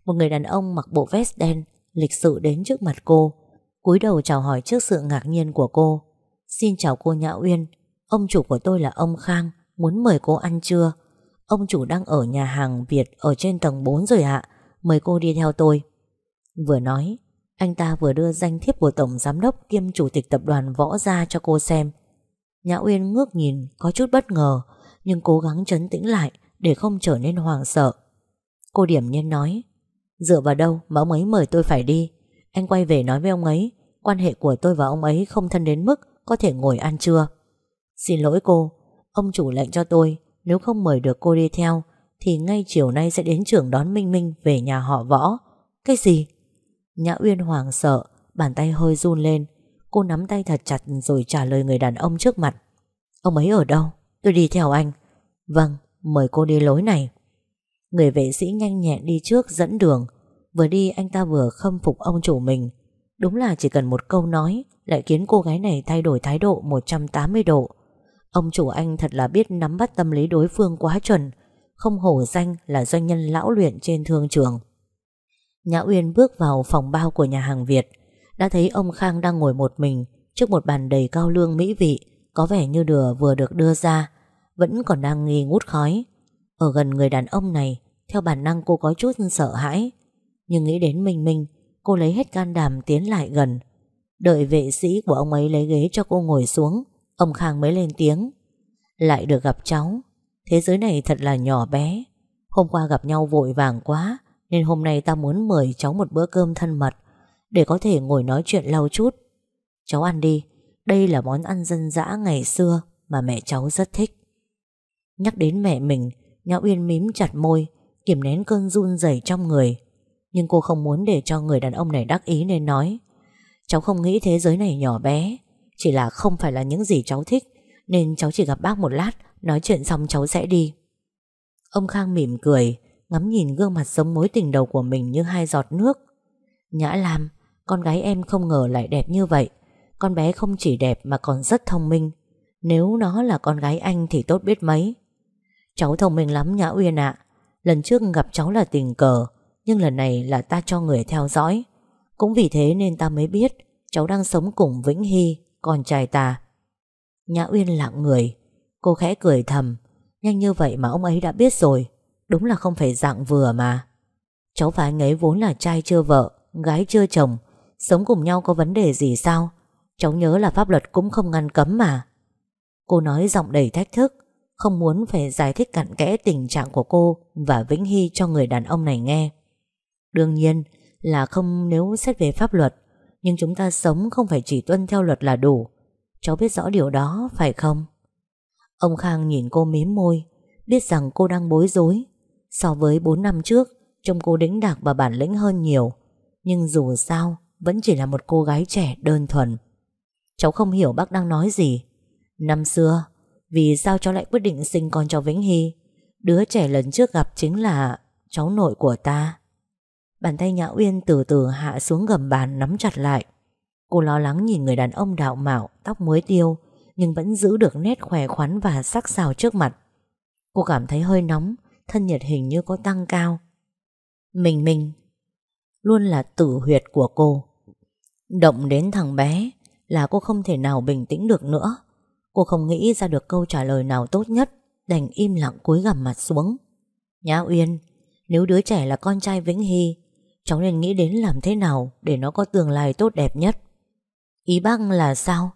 Một người đàn ông mặc bộ vest đen, Lịch sự đến trước mặt cô, cúi đầu chào hỏi trước sự ngạc nhiên của cô. Xin chào cô Nhã Uyên, Ông chủ của tôi là ông Khang, Muốn mời cô ăn trưa. Ông chủ đang ở nhà hàng Việt ở trên tầng 4 rồi ạ. Mời cô đi theo tôi. Vừa nói, anh ta vừa đưa danh thiếp của Tổng Giám đốc kiêm Chủ tịch Tập đoàn Võ ra cho cô xem. Nhã Uyên ngước nhìn có chút bất ngờ, nhưng cố gắng chấn tĩnh lại để không trở nên hoảng sợ. Cô điểm nhiên nói, dựa vào đâu mà ông ấy mời tôi phải đi. Anh quay về nói với ông ấy, quan hệ của tôi và ông ấy không thân đến mức có thể ngồi ăn trưa. Xin lỗi cô, ông chủ lệnh cho tôi nếu không mời được cô đi theo Thì ngay chiều nay sẽ đến trường đón Minh Minh Về nhà họ võ. Cái gì? Nhã Uyên hoàng sợ Bàn tay hơi run lên. Cô nắm tay thật chặt rồi trả lời người đàn ông trước mặt. Ông ấy ở đâu? Tôi đi theo anh. Vâng, mời cô đi lối này. Người vệ sĩ nhanh nhẹn đi trước dẫn đường. Vừa đi anh ta vừa khâm phục ông chủ mình. Đúng là chỉ cần một câu nói Lại khiến cô gái này thay đổi thái độ 180 độ. Ông chủ anh thật là biết nắm bắt tâm lý đối phương quá chuẩn, Không hổ danh là doanh nhân lão luyện trên thương trường. Nhã Uyên bước vào phòng bao của nhà hàng Việt, Đã thấy ông Khang đang ngồi một mình Trước một bàn đầy cao lương mỹ vị, Có vẻ như đừa vừa được đưa ra, Vẫn còn đang nghi ngút khói. Ở gần người đàn ông này, Theo bản năng cô có chút sợ hãi, Nhưng nghĩ đến Minh Minh Cô lấy hết can đảm tiến lại gần. Đợi vệ sĩ của ông ấy lấy ghế cho cô ngồi xuống Ông Khang mới lên tiếng. Lại được gặp cháu. Thế giới này thật là nhỏ bé. Hôm qua gặp nhau vội vàng quá, Nên hôm nay ta muốn mời cháu một bữa cơm thân mật, Để có thể ngồi nói chuyện lâu chút. Cháu ăn đi. Đây là món ăn dân dã ngày xưa Mà mẹ cháu rất thích. Nhắc đến mẹ mình Nhã Uyên mím chặt môi Kiểm nén cơn run rẩy trong người. Nhưng cô không muốn để cho người đàn ông này đắc ý nên nói, Cháu không nghĩ thế giới này nhỏ bé. Chỉ là không phải là những gì cháu thích, Nên cháu chỉ gặp bác một lát, Nói chuyện xong cháu sẽ đi. Ông Khang mỉm cười, Ngắm nhìn gương mặt giống mối tình đầu của mình Như hai giọt nước. Nhã Lam, Con gái em không ngờ lại đẹp như vậy. Con bé không chỉ đẹp mà còn rất thông minh. Nếu nó là con gái anh Thì tốt biết mấy. Cháu thông minh lắm Nhã Uyên ạ. Lần trước gặp cháu là tình cờ, Nhưng lần này là ta cho người theo dõi. Cũng vì thế nên ta mới biết, Cháu đang sống cùng Vĩnh Hy. Con trai ta. Nhã Uyên lặng người. Cô khẽ cười thầm. Nhanh như vậy mà ông ấy đã biết rồi. Đúng là không phải dạng vừa mà. Cháu và anh ấy vốn là trai chưa vợ, Gái chưa chồng. Sống cùng nhau có vấn đề gì sao? Cháu nhớ là pháp luật cũng không ngăn cấm mà. Cô nói giọng đầy thách thức. Không muốn phải giải thích cặn kẽ tình trạng của cô Và Vĩnh Hy cho người đàn ông này nghe. Đương nhiên là không, nếu xét về pháp luật nhưng chúng ta sống không phải chỉ tuân theo luật là đủ. Cháu biết rõ điều đó, phải không? Ông Khang nhìn cô mím môi, Biết rằng cô đang bối rối. So với 4 năm trước, Trông cô đĩnh đạc và bản lĩnh hơn nhiều. Nhưng dù sao, Vẫn chỉ là một cô gái trẻ đơn thuần. Cháu không hiểu bác đang nói gì. Năm xưa, Vì sao cháu lại quyết định sinh con cho Vĩnh Hy? Đứa trẻ lần trước gặp chính là Cháu nội của ta. Bàn tay Nhã Uyên từ từ hạ xuống gầm bàn nắm chặt lại. Cô lo lắng nhìn người đàn ông đạo mạo, Tóc muối tiêu, Nhưng vẫn giữ được nét khỏe khoắn và sắc sảo trước mặt. Cô cảm thấy hơi nóng, Thân nhiệt hình như có tăng cao. Mình mình. Luôn là tử huyệt của cô. Động đến thằng bé Là cô không thể nào bình tĩnh được nữa. Cô không nghĩ ra được câu trả lời nào tốt nhất, Đành im lặng cúi gằm mặt xuống. Nhã Uyên, Nếu đứa trẻ là con trai Vĩnh Hy cháu nên nghĩ đến làm thế nào để nó có tương lai tốt đẹp nhất. Ý bác là sao?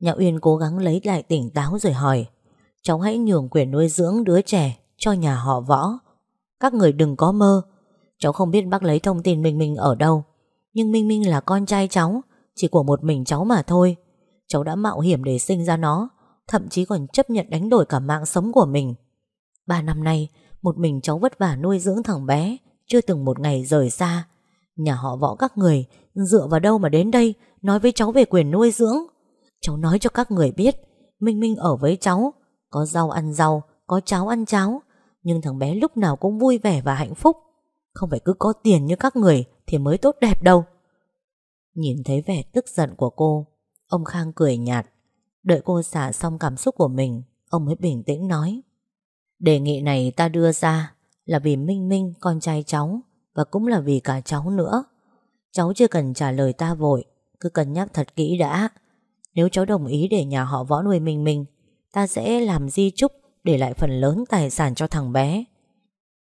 Nhã Uyên cố gắng lấy lại tỉnh táo rồi hỏi. Cháu hãy nhường quyền nuôi dưỡng đứa trẻ cho nhà họ võ. Các người đừng có mơ. Cháu không biết bác lấy thông tin Minh Minh ở đâu. Nhưng Minh Minh là con trai cháu, chỉ của một mình cháu mà thôi. Cháu đã mạo hiểm để sinh ra nó, thậm chí còn chấp nhận đánh đổi cả mạng sống của mình. Ba năm nay, một mình cháu vất vả nuôi dưỡng thằng bé chưa từng một ngày rời xa. Nhà họ võ các người dựa vào đâu mà đến đây nói với cháu về quyền nuôi dưỡng. Cháu nói cho các người biết, Minh Minh ở với cháu, có rau ăn rau, có cháo ăn cháo, nhưng thằng bé lúc nào cũng vui vẻ và hạnh phúc. Không phải cứ có tiền như các người thì mới tốt đẹp đâu. Nhìn thấy vẻ tức giận của cô, ông Khang cười nhạt. Đợi cô xả xong cảm xúc của mình, ông mới bình tĩnh nói. Đề nghị này ta đưa ra là vì Minh Minh con trai cháu và cũng là vì cả cháu nữa. Cháu chưa cần trả lời ta vội, cứ cân nhắc thật kỹ đã. Nếu cháu đồng ý để nhà họ võ nuôi Minh Minh, ta sẽ làm di chúc để lại phần lớn tài sản cho thằng bé.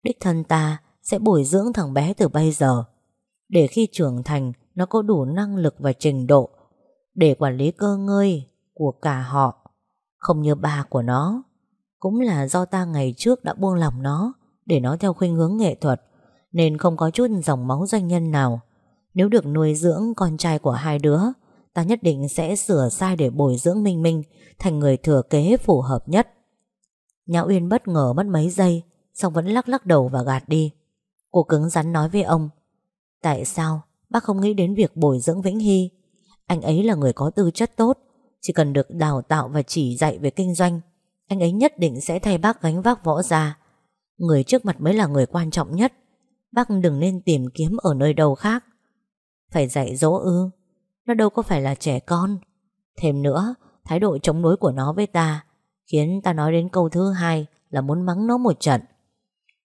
Đích thân ta sẽ bồi dưỡng thằng bé từ bây giờ, để khi trưởng thành nó có đủ năng lực và trình độ để quản lý cơ ngơi của cả họ, không như bà của nó. Cũng là do ta ngày trước đã buông lòng nó để nó theo khuynh hướng nghệ thuật nên không có chút dòng máu doanh nhân nào. Nếu được nuôi dưỡng con trai của hai đứa, ta nhất định sẽ sửa sai để bồi dưỡng Minh Minh thành người thừa kế phù hợp nhất. Nhã Uyên bất ngờ mất mấy giây, xong vẫn lắc lắc đầu và gạt đi. Cô cứng rắn nói với ông, tại sao bác không nghĩ đến việc bồi dưỡng Vĩnh Hy? Anh ấy là người có tư chất tốt, chỉ cần được đào tạo và chỉ dạy về kinh doanh, anh ấy nhất định sẽ thay bác gánh vác võ già Người trước mặt mới là người quan trọng nhất. Bác đừng nên tìm kiếm ở nơi đâu khác. Phải dạy dỗ ư. Nó đâu có phải là trẻ con. Thêm nữa, Thái độ chống đối của nó với ta Khiến ta nói đến câu thứ hai Là muốn mắng nó một trận.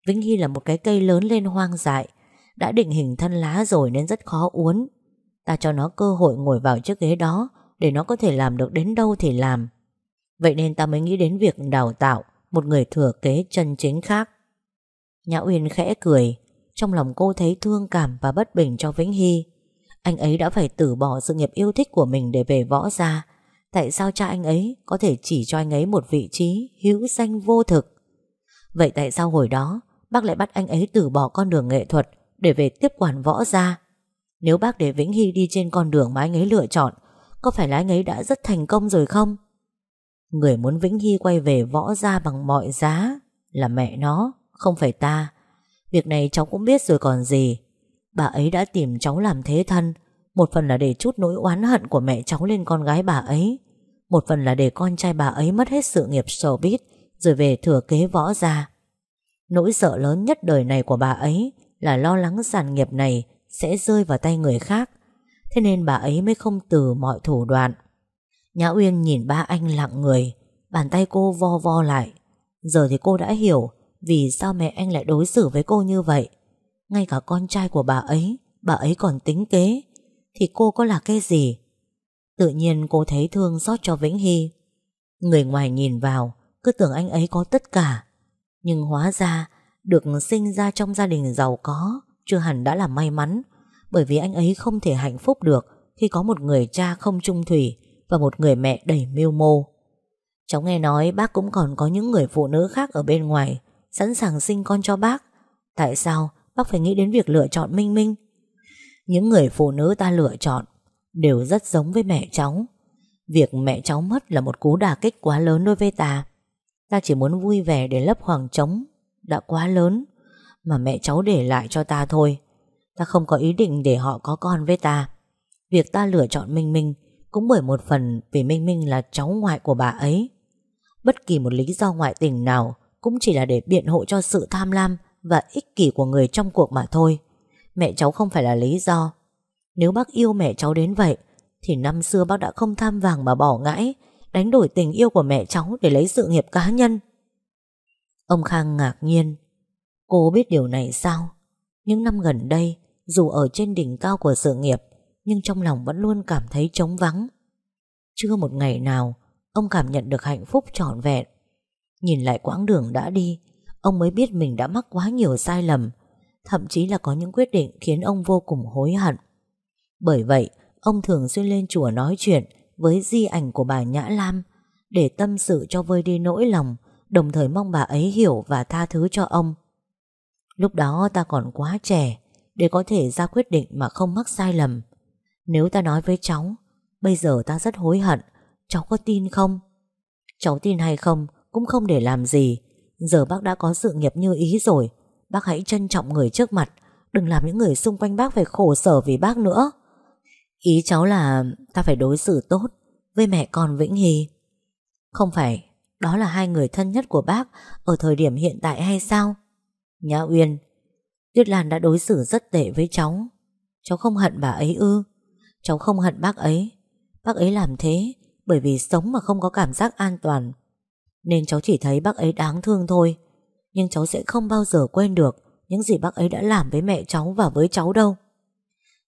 Vĩnh Hy là một cái cây lớn lên hoang dại, Đã định hình thân lá rồi Nên rất khó uốn. Ta cho nó cơ hội ngồi vào chiếc ghế đó Để nó có thể làm được đến đâu thì làm. Vậy nên ta mới nghĩ đến việc đào tạo Một người thừa kế chân chính khác. Nhã Uyên khẽ cười. Trong lòng cô thấy thương cảm và bất bình cho Vĩnh Hy. Anh ấy đã phải từ bỏ sự nghiệp yêu thích của mình để về võ gia. Tại sao cha anh ấy có thể chỉ cho anh ấy một vị trí hữu danh vô thực? Vậy tại sao hồi đó Bác lại bắt anh ấy từ bỏ con đường nghệ thuật Để về tiếp quản võ gia? Nếu bác để Vĩnh Hy đi trên con đường mà anh ấy lựa chọn, Có phải là anh ấy đã rất thành công rồi không? Người muốn Vĩnh Hy quay về võ gia bằng mọi giá Là mẹ nó. Không phải ta. Việc này cháu cũng biết rồi còn gì. Bà ấy đã tìm cháu làm thế thân. Một phần là để chút nỗi oán hận của mẹ cháu lên con gái bà ấy. Một phần là để con trai bà ấy mất hết sự nghiệp showbiz Rồi về thừa kế võ gia. Nỗi sợ lớn nhất đời này của bà ấy Là lo lắng sản nghiệp này Sẽ rơi vào tay người khác. Thế nên bà ấy mới không từ mọi thủ đoạn. Nhã Uyên nhìn ba anh lặng người, Bàn tay cô vo vo lại. Giờ thì cô đã hiểu vì sao mẹ anh lại đối xử với cô như vậy? Ngay cả con trai của bà ấy Bà ấy còn tính kế. Thì cô có là cái gì? Tự nhiên cô thấy thương xót cho Vĩnh Hy. Người ngoài nhìn vào, Cứ tưởng anh ấy có tất cả. Nhưng hóa ra, Được sinh ra trong gia đình giàu có, Chưa hẳn đã là may mắn. Bởi vì anh ấy không thể hạnh phúc được Khi có một người cha không trung thủy Và một người mẹ đầy mưu mô. Cháu nghe nói bác cũng còn có những người phụ nữ khác ở bên ngoài sẵn sàng sinh con cho bác. Tại sao bác phải nghĩ đến việc lựa chọn Minh Minh? Những người phụ nữ ta lựa chọn đều rất giống với mẹ cháu. Việc mẹ cháu mất là một cú đả kích quá lớn đối với ta. Ta chỉ muốn vui vẻ để lấp khoảng trống đã quá lớn mà mẹ cháu để lại cho ta thôi. Ta không có ý định để họ có con với ta. Việc ta lựa chọn Minh Minh cũng bởi một phần vì Minh Minh là cháu ngoại của bà ấy. Bất kỳ một lý do ngoại tình nào cũng chỉ là để biện hộ cho sự tham lam và ích kỷ của người trong cuộc mà thôi. Mẹ cháu không phải là lý do. Nếu bác yêu mẹ cháu đến vậy, thì năm xưa bác đã không tham vàng mà bỏ ngãi, đánh đổi tình yêu của mẹ cháu để lấy sự nghiệp cá nhân. Ông Khang ngạc nhiên. Cô biết điều này sao? Những năm gần đây, dù ở trên đỉnh cao của sự nghiệp, nhưng trong lòng vẫn luôn cảm thấy trống vắng. Chưa một ngày nào, ông cảm nhận được hạnh phúc trọn vẹn Nhìn lại quãng đường đã đi, ông mới biết mình đã mắc quá nhiều sai lầm, thậm chí là có những quyết định khiến ông vô cùng hối hận. Bởi vậy, ông thường xuyên lên chùa nói chuyện với di ảnh của bà Nhã Lam để tâm sự cho vơi đi nỗi lòng, đồng thời mong bà ấy hiểu và tha thứ cho ông. Lúc đó ta còn quá trẻ để có thể ra quyết định mà không mắc sai lầm. Nếu ta nói với cháu, bây giờ ta rất hối hận, cháu có tin không? Cháu tin hay không cũng không để làm gì. Giờ bác đã có sự nghiệp như ý rồi, bác hãy trân trọng người trước mặt, đừng làm những người xung quanh bác phải khổ sở vì bác nữa. Ý cháu là ta phải đối xử tốt với mẹ con Vĩnh Hy. Không phải, đó là hai người thân nhất của bác ở thời điểm hiện tại hay sao? Nhã Uyên, Tuyết Lan đã đối xử rất tệ với cháu. Cháu không hận bà ấy ư? Cháu không hận bác ấy. Bác ấy làm thế bởi vì sống mà không có cảm giác an toàn nên cháu chỉ thấy bác ấy đáng thương thôi. Nhưng cháu sẽ không bao giờ quên được Những gì bác ấy đã làm với mẹ cháu và với cháu đâu.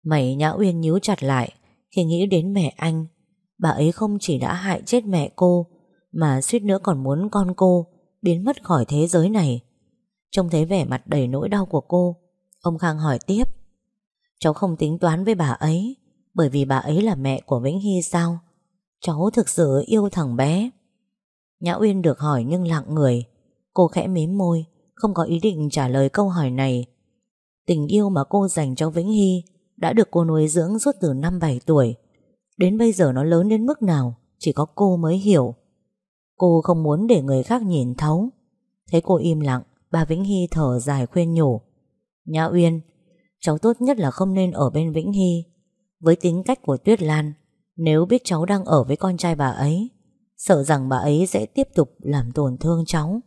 Mày Nhã Uyên nhíu chặt lại, Khi nghĩ đến mẹ anh, Bà ấy không chỉ đã hại chết mẹ cô, Mà suýt nữa còn muốn con cô Biến mất khỏi thế giới này. Trông thấy vẻ mặt đầy nỗi đau của cô, Ông Khang hỏi tiếp. Cháu không tính toán với bà ấy, Bởi vì bà ấy là mẹ của Vĩnh Hy sao? Cháu thực sự yêu thằng bé. Nhã Uyên được hỏi nhưng lặng người. Cô khẽ mím môi, Không có ý định trả lời câu hỏi này. Tình yêu mà cô dành cho Vĩnh Hy Đã được cô nuôi dưỡng suốt từ năm 7 tuổi. Đến bây giờ nó lớn đến mức nào, Chỉ có cô mới hiểu. Cô không muốn để người khác nhìn thấu. Thấy cô im lặng, Bà Vĩnh Hy thở dài khuyên nhủ. Nhã Uyên, Cháu tốt nhất là không nên ở bên Vĩnh Hy. Với tính cách của Tuyết Lan, Nếu biết cháu đang ở với con trai bà ấy Sợ rằng bà ấy sẽ tiếp tục làm tổn thương cháu.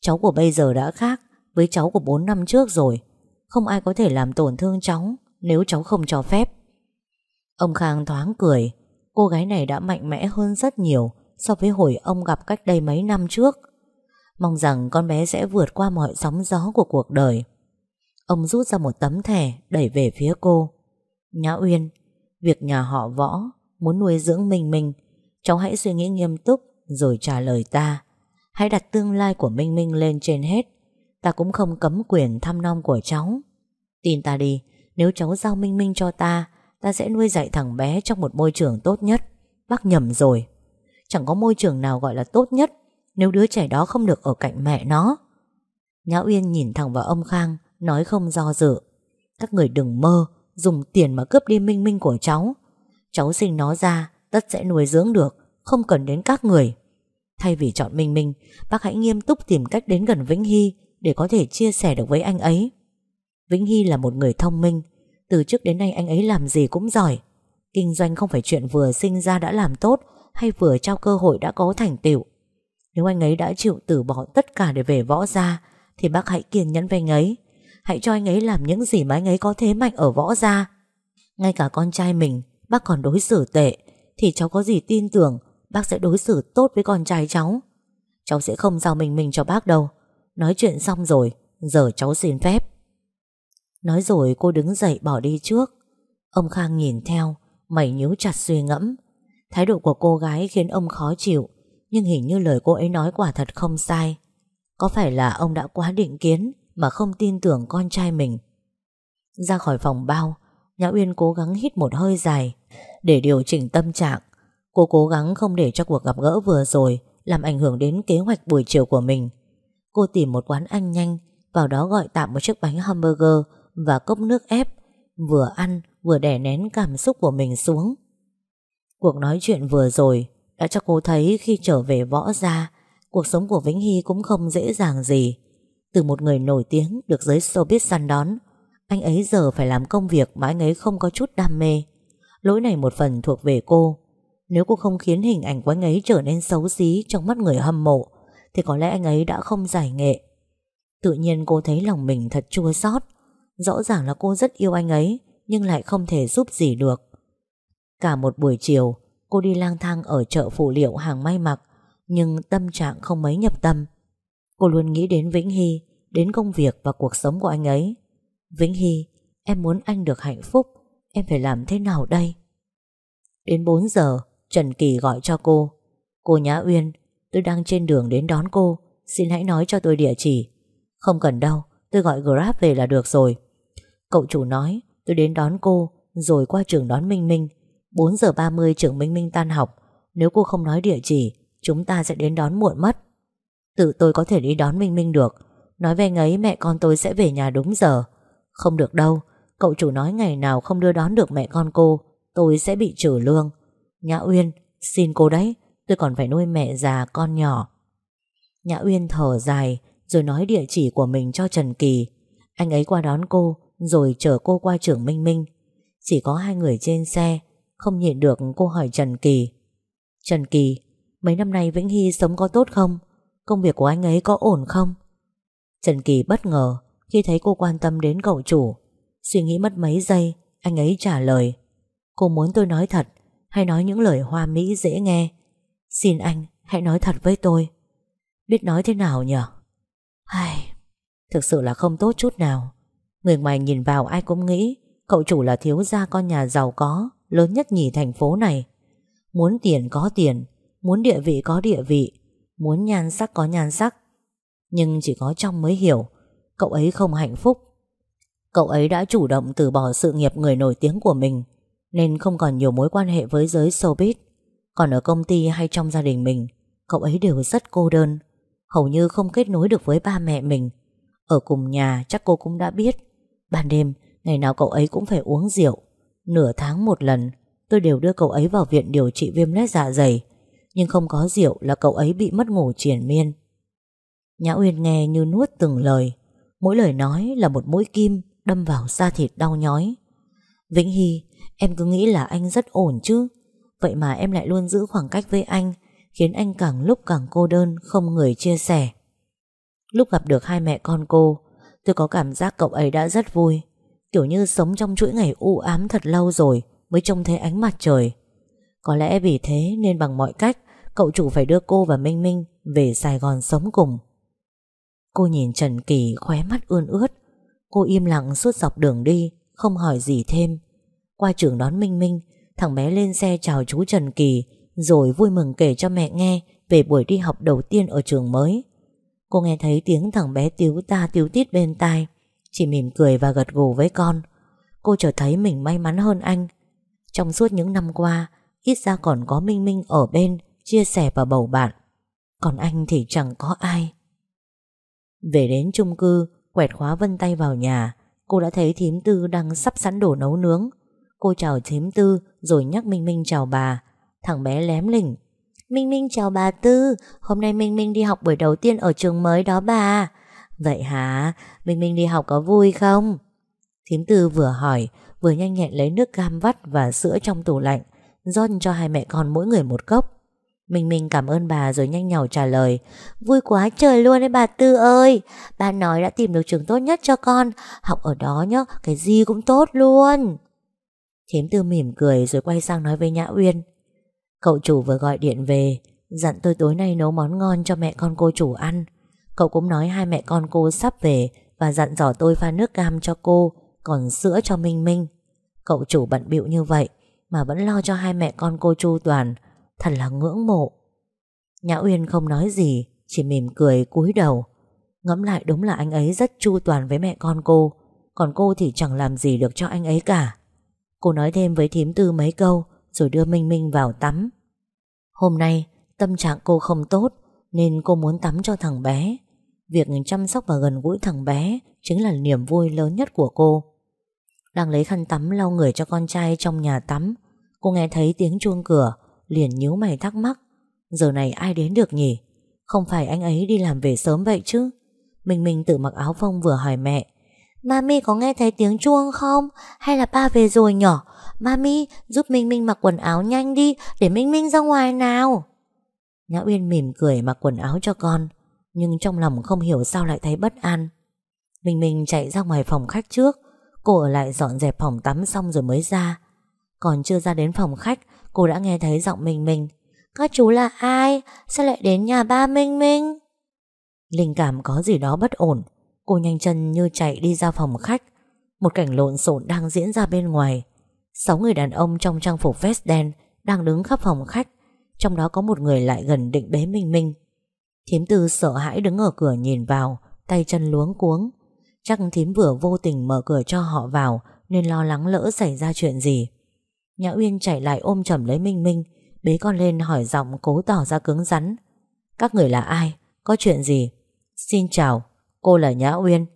Cháu của bây giờ đã khác Với cháu của 4 năm trước rồi. Không ai có thể làm tổn thương cháu Nếu cháu không cho phép. Ông Khang thoáng cười. Cô gái này đã mạnh mẽ hơn rất nhiều So với hồi ông gặp cách đây mấy năm trước. Mong rằng con bé sẽ vượt qua mọi sóng gió của cuộc đời. Ông rút ra một tấm thẻ Đẩy về phía cô. Nhã Uyên, Việc nhà họ võ Muốn nuôi dưỡng mình mình. Cháu hãy suy nghĩ nghiêm túc, Rồi trả lời ta. Hãy đặt tương lai của Minh Minh lên trên hết. Ta cũng không cấm quyền thăm nom của cháu. Tin ta đi, Nếu cháu giao Minh Minh cho ta Ta sẽ nuôi dạy thằng bé trong một môi trường tốt nhất. Bác nhầm rồi. Chẳng có môi trường nào gọi là tốt nhất Nếu đứa trẻ đó không được ở cạnh mẹ nó. Nhã Uyên nhìn thẳng vào ông Khang, Nói không do dự. Các người đừng mơ, Dùng tiền mà cướp đi minh minh của cháu. Cháu sinh nó ra, Tất sẽ nuôi dưỡng được không cần đến các người. Thay vì chọn Minh Minh, bác hãy nghiêm túc tìm cách đến gần Vĩnh Hy để có thể chia sẻ được với anh ấy. Vĩnh Hy là một người thông minh, từ trước đến nay anh ấy làm gì cũng giỏi. Kinh doanh không phải chuyện vừa sinh ra đã làm tốt hay vừa trao cơ hội đã có thành tựu. Nếu anh ấy đã chịu từ bỏ tất cả để về võ gia thì bác hãy kiên nhẫn với anh ấy. Hãy cho anh ấy làm những gì mà anh ấy có thế mạnh ở võ gia. Ngay cả con trai mình bác còn đối xử tệ thì cháu có gì tin tưởng Bác sẽ đối xử tốt với con trai cháu. Cháu sẽ không giao mình mình cho bác đâu. Nói chuyện xong rồi, Giờ cháu xin phép. Nói rồi cô đứng dậy bỏ đi trước. Ông Khang nhìn theo, Mày nhíu chặt suy ngẫm. Thái độ của cô gái khiến ông khó chịu, Nhưng hình như lời cô ấy nói quả thật không sai. Có phải là ông đã quá định kiến Mà không tin tưởng con trai mình? Ra khỏi phòng bao, Nhã Uyên cố gắng hít một hơi dài Để điều chỉnh tâm trạng. Cô cố gắng không để cho cuộc gặp gỡ vừa rồi làm ảnh hưởng đến kế hoạch buổi chiều của mình. Cô tìm một quán ăn nhanh, vào đó gọi tạm một chiếc bánh hamburger và cốc nước ép, vừa ăn vừa đè nén cảm xúc của mình xuống. Cuộc nói chuyện vừa rồi đã cho cô thấy khi trở về võ ra cuộc sống của Vĩnh Hy cũng không dễ dàng gì. Từ một người nổi tiếng được giới showbiz săn đón, anh ấy giờ phải làm công việc mà anh ấy không có chút đam mê. Lỗi này một phần thuộc về cô, nếu cô không khiến hình ảnh của anh ấy trở nên xấu xí trong mắt người hâm mộ thì có lẽ anh ấy đã không giải nghệ. Tự nhiên cô thấy lòng mình thật chua xót. Rõ ràng là cô rất yêu anh ấy nhưng lại không thể giúp gì được. Cả một buổi chiều cô đi lang thang ở chợ phụ liệu hàng may mặc nhưng tâm trạng không mấy nhập tâm. Cô luôn nghĩ đến Vĩnh Hy, đến công việc và cuộc sống của anh ấy. Vĩnh Hy, em muốn anh được hạnh phúc, em phải làm thế nào đây? Đến 4 giờ, Trần Kỳ gọi cho cô. Cô Nhã Uyên, Tôi đang trên đường đến đón cô. Xin hãy nói cho tôi địa chỉ. Không cần đâu, Tôi gọi Grab về là được rồi. Cậu chủ nói, Tôi đến đón cô, Rồi qua trường đón Minh Minh. 4 giờ 30 trường Minh Minh tan học. Nếu cô không nói địa chỉ, Chúng ta sẽ đến đón muộn mất. Tự tôi có thể đi đón Minh Minh được. Nói về ngấy mẹ con tôi sẽ về nhà đúng giờ. Không được đâu, Cậu chủ nói ngày nào không đưa đón được mẹ con cô, Tôi sẽ bị trừ lương. Nhã Uyên, xin cô đấy, tôi còn phải nuôi mẹ già con nhỏ. Nhã Uyên thở dài rồi nói địa chỉ của mình cho Trần Kỳ. Anh ấy qua đón cô rồi chở cô qua trường Minh Minh. Chỉ có hai người trên xe, không nhịn được cô hỏi Trần Kỳ. Trần Kỳ, mấy năm nay Vĩnh Hy sống có tốt không? Công việc của anh ấy có ổn không? Trần Kỳ bất ngờ khi thấy cô quan tâm đến cậu chủ. Suy nghĩ mất mấy giây, anh ấy trả lời. Cô muốn tôi nói thật, hay nói những lời hoa mỹ dễ nghe. Xin anh, hãy nói thật với tôi. Biết nói thế nào nhở? Ai... Thực sự là không tốt chút nào. Người ngoài nhìn vào ai cũng nghĩ cậu chủ là thiếu gia con nhà giàu có, lớn nhất nhì thành phố này. Muốn tiền có tiền, muốn địa vị có địa vị, muốn nhan sắc có nhan sắc. Nhưng chỉ có trong mới hiểu, cậu ấy không hạnh phúc. Cậu ấy đã chủ động từ bỏ sự nghiệp người nổi tiếng của mình nên không còn nhiều mối quan hệ với giới showbiz. Còn ở công ty hay trong gia đình mình, cậu ấy đều rất cô đơn, hầu như không kết nối được với ba mẹ mình. Ở cùng nhà chắc cô cũng đã biết, ban đêm ngày nào cậu ấy cũng phải uống rượu. Nửa tháng một lần, tôi đều đưa cậu ấy vào viện điều trị viêm lết dạ dày, nhưng không có rượu là cậu ấy bị mất ngủ triển miên. Nhã Uyên nghe như nuốt từng lời, mỗi lời nói là một mũi kim đâm vào da thịt đau nhói. Vĩnh Hy Em cứ nghĩ là anh rất ổn chứ. Vậy mà em lại luôn giữ khoảng cách với anh, Khiến anh càng lúc càng cô đơn, Không người chia sẻ. Lúc gặp được hai mẹ con cô, Tôi có cảm giác cậu ấy đã rất vui. Kiểu như sống trong chuỗi ngày u ám thật lâu rồi Mới trông thấy ánh mặt trời. Có lẽ vì thế nên bằng mọi cách, Cậu chủ phải đưa cô và Minh Minh Về Sài Gòn sống cùng. Cô nhìn Trần Kỳ khóe mắt ươn ướt. Cô im lặng suốt dọc đường đi, Không hỏi gì thêm. Qua trường đón Minh Minh, Thằng bé lên xe chào chú Trần Kỳ, Rồi vui mừng kể cho mẹ nghe Về buổi đi học đầu tiên ở trường mới. Cô nghe thấy tiếng thằng bé tiếu ta tiếu tít bên tai, Chỉ mỉm cười và gật gù với con. Cô trở thấy mình may mắn hơn anh. Trong suốt những năm qua, Ít ra còn có Minh Minh ở bên, Chia sẻ và bầu bạn. Còn anh thì chẳng có ai. Về đến chung cư, Quẹt khóa vân tay vào nhà, Cô đã thấy thím tư đang sắp sẵn đồ nấu nướng. Cô chào thím tư Rồi nhắc Minh Minh chào bà. Thằng bé lém lỉnh. Minh Minh chào bà Tư, Hôm nay Minh Minh đi học buổi đầu tiên ở trường mới đó bà. Vậy hả? Minh Minh đi học có vui không? Thím Tư vừa hỏi, Vừa nhanh nhẹn lấy nước cam vắt và sữa trong tủ lạnh, rót cho hai mẹ con mỗi người một cốc. Minh Minh cảm ơn bà rồi nhanh nhảu trả lời, Vui quá trời luôn đấy bà Tư ơi. Bà nói đã tìm được trường tốt nhất cho con, Học ở đó nhá, Cái gì cũng tốt luôn. Thiếm tư mỉm cười rồi quay sang nói với Nhã Uyên. Cậu chủ vừa gọi điện về, Dặn tôi tối nay nấu món ngon cho mẹ con cô chủ ăn. Cậu cũng nói hai mẹ con cô sắp về Và dặn dò tôi pha nước cam cho cô, Còn sữa cho Minh Minh. Cậu chủ bận bịu như vậy Mà vẫn lo cho hai mẹ con cô chu toàn, Thật là ngưỡng mộ. Nhã Uyên không nói gì, Chỉ mỉm cười cúi đầu. Ngẫm lại đúng là anh ấy rất chu toàn với mẹ con cô, Còn cô thì chẳng làm gì được cho anh ấy cả. Cô nói thêm với thím tư mấy câu, Rồi đưa Minh Minh vào tắm. Hôm nay, tâm trạng cô không tốt, Nên cô muốn tắm cho thằng bé. Việc chăm sóc và gần gũi thằng bé Chính là niềm vui lớn nhất của cô. Đang lấy khăn tắm lau người cho con trai trong nhà tắm, Cô nghe thấy tiếng chuông cửa, Liền nhíu mày thắc mắc. Giờ này ai đến được nhỉ? Không phải anh ấy đi làm về sớm vậy chứ? Minh Minh tự mặc áo phông vừa hỏi mẹ. Mami có nghe thấy tiếng chuông không? Hay là ba về rồi nhỏ? Mami, giúp Minh Minh mặc quần áo nhanh đi để Minh Minh ra ngoài nào. Nhã Uyên mỉm cười mặc quần áo cho con, nhưng trong lòng không hiểu sao lại thấy bất an. Minh Minh chạy ra ngoài phòng khách trước, cô ở lại dọn dẹp phòng tắm xong rồi mới ra. Còn chưa ra đến phòng khách, cô đã nghe thấy giọng Minh Minh. Các chú là ai? Sao lại đến nhà ba Minh Minh? Linh cảm có gì đó bất ổn, Cô nhanh chân như chạy đi ra phòng khách. Một cảnh lộn xộn đang diễn ra bên ngoài. Sáu người đàn ông trong trang phục vest đen Đang đứng khắp phòng khách. Trong đó có một người lại gần định bế Minh Minh. Thiếm tư sợ hãi đứng ở cửa nhìn vào, Tay chân luống cuống. Chắc Thiếm vừa vô tình mở cửa cho họ vào, Nên lo lắng lỡ xảy ra chuyện gì. Nhã Uyên chạy lại ôm chầm lấy Minh Minh, Bế con lên hỏi giọng cố tỏ ra cứng rắn. Các người là ai? Có chuyện gì? Xin chào. Cô là Nhã Uyên.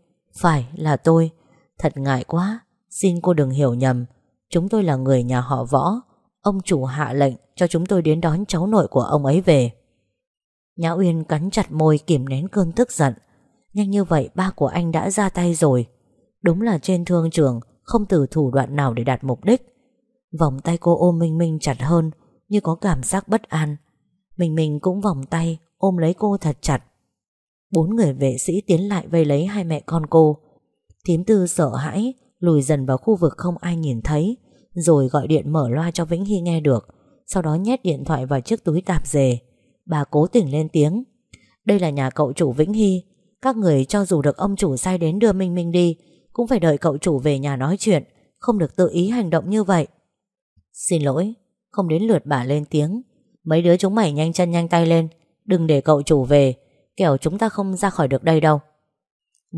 Phải là tôi. Thật ngại quá. Xin cô đừng hiểu nhầm. Chúng tôi là người nhà họ võ. Ông chủ hạ lệnh cho chúng tôi đến đón cháu nội của ông ấy về. Nhã Uyên cắn chặt môi kìm nén cơn tức giận. Nhanh như vậy, ba của anh đã ra tay rồi. Đúng là trên thương trường, Không từ thủ đoạn nào để đạt mục đích. Vòng tay cô ôm Minh Minh chặt hơn, Như có cảm giác bất an. Minh Minh cũng vòng tay, Ôm lấy cô thật chặt. Bốn người vệ sĩ tiến lại vây lấy hai mẹ con cô. Thím Tư sợ hãi, lùi dần vào khu vực không ai nhìn thấy, rồi gọi điện mở loa cho Vĩnh Hy nghe được, sau đó nhét điện thoại vào chiếc túi tạp dề. Bà cố tình lên tiếng. Đây là nhà cậu chủ Vĩnh Hy, các người cho dù được ông chủ sai đến đưa Minh Minh đi, cũng phải đợi cậu chủ về nhà nói chuyện, không được tự ý hành động như vậy. Xin lỗi, không đến lượt bà lên tiếng. Mấy đứa chúng mày nhanh chân nhanh tay lên, đừng để cậu chủ về, Kẻo chúng ta không ra khỏi được đây đâu.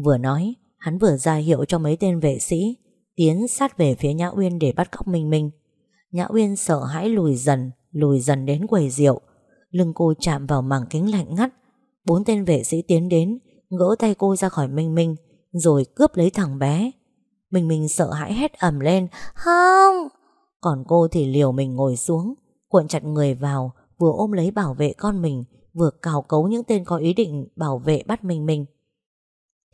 Vừa nói, Hắn vừa ra hiệu cho mấy tên vệ sĩ, Tiến sát về phía Nhã Uyên để bắt cóc Minh Minh. Nhã Uyên sợ hãi lùi dần Lùi dần đến quầy rượu. Lưng cô chạm vào mảng kính lạnh ngắt. Bốn tên vệ sĩ tiến đến, Gỡ tay cô ra khỏi Minh Minh, Rồi cướp lấy thằng bé. Minh Minh sợ hãi hét ầm lên, Không! Còn cô thì liều mình ngồi xuống, Cuộn chặt người vào, Vừa ôm lấy bảo vệ con mình vừa cào cấu những tên có ý định bảo vệ bắt mình mình.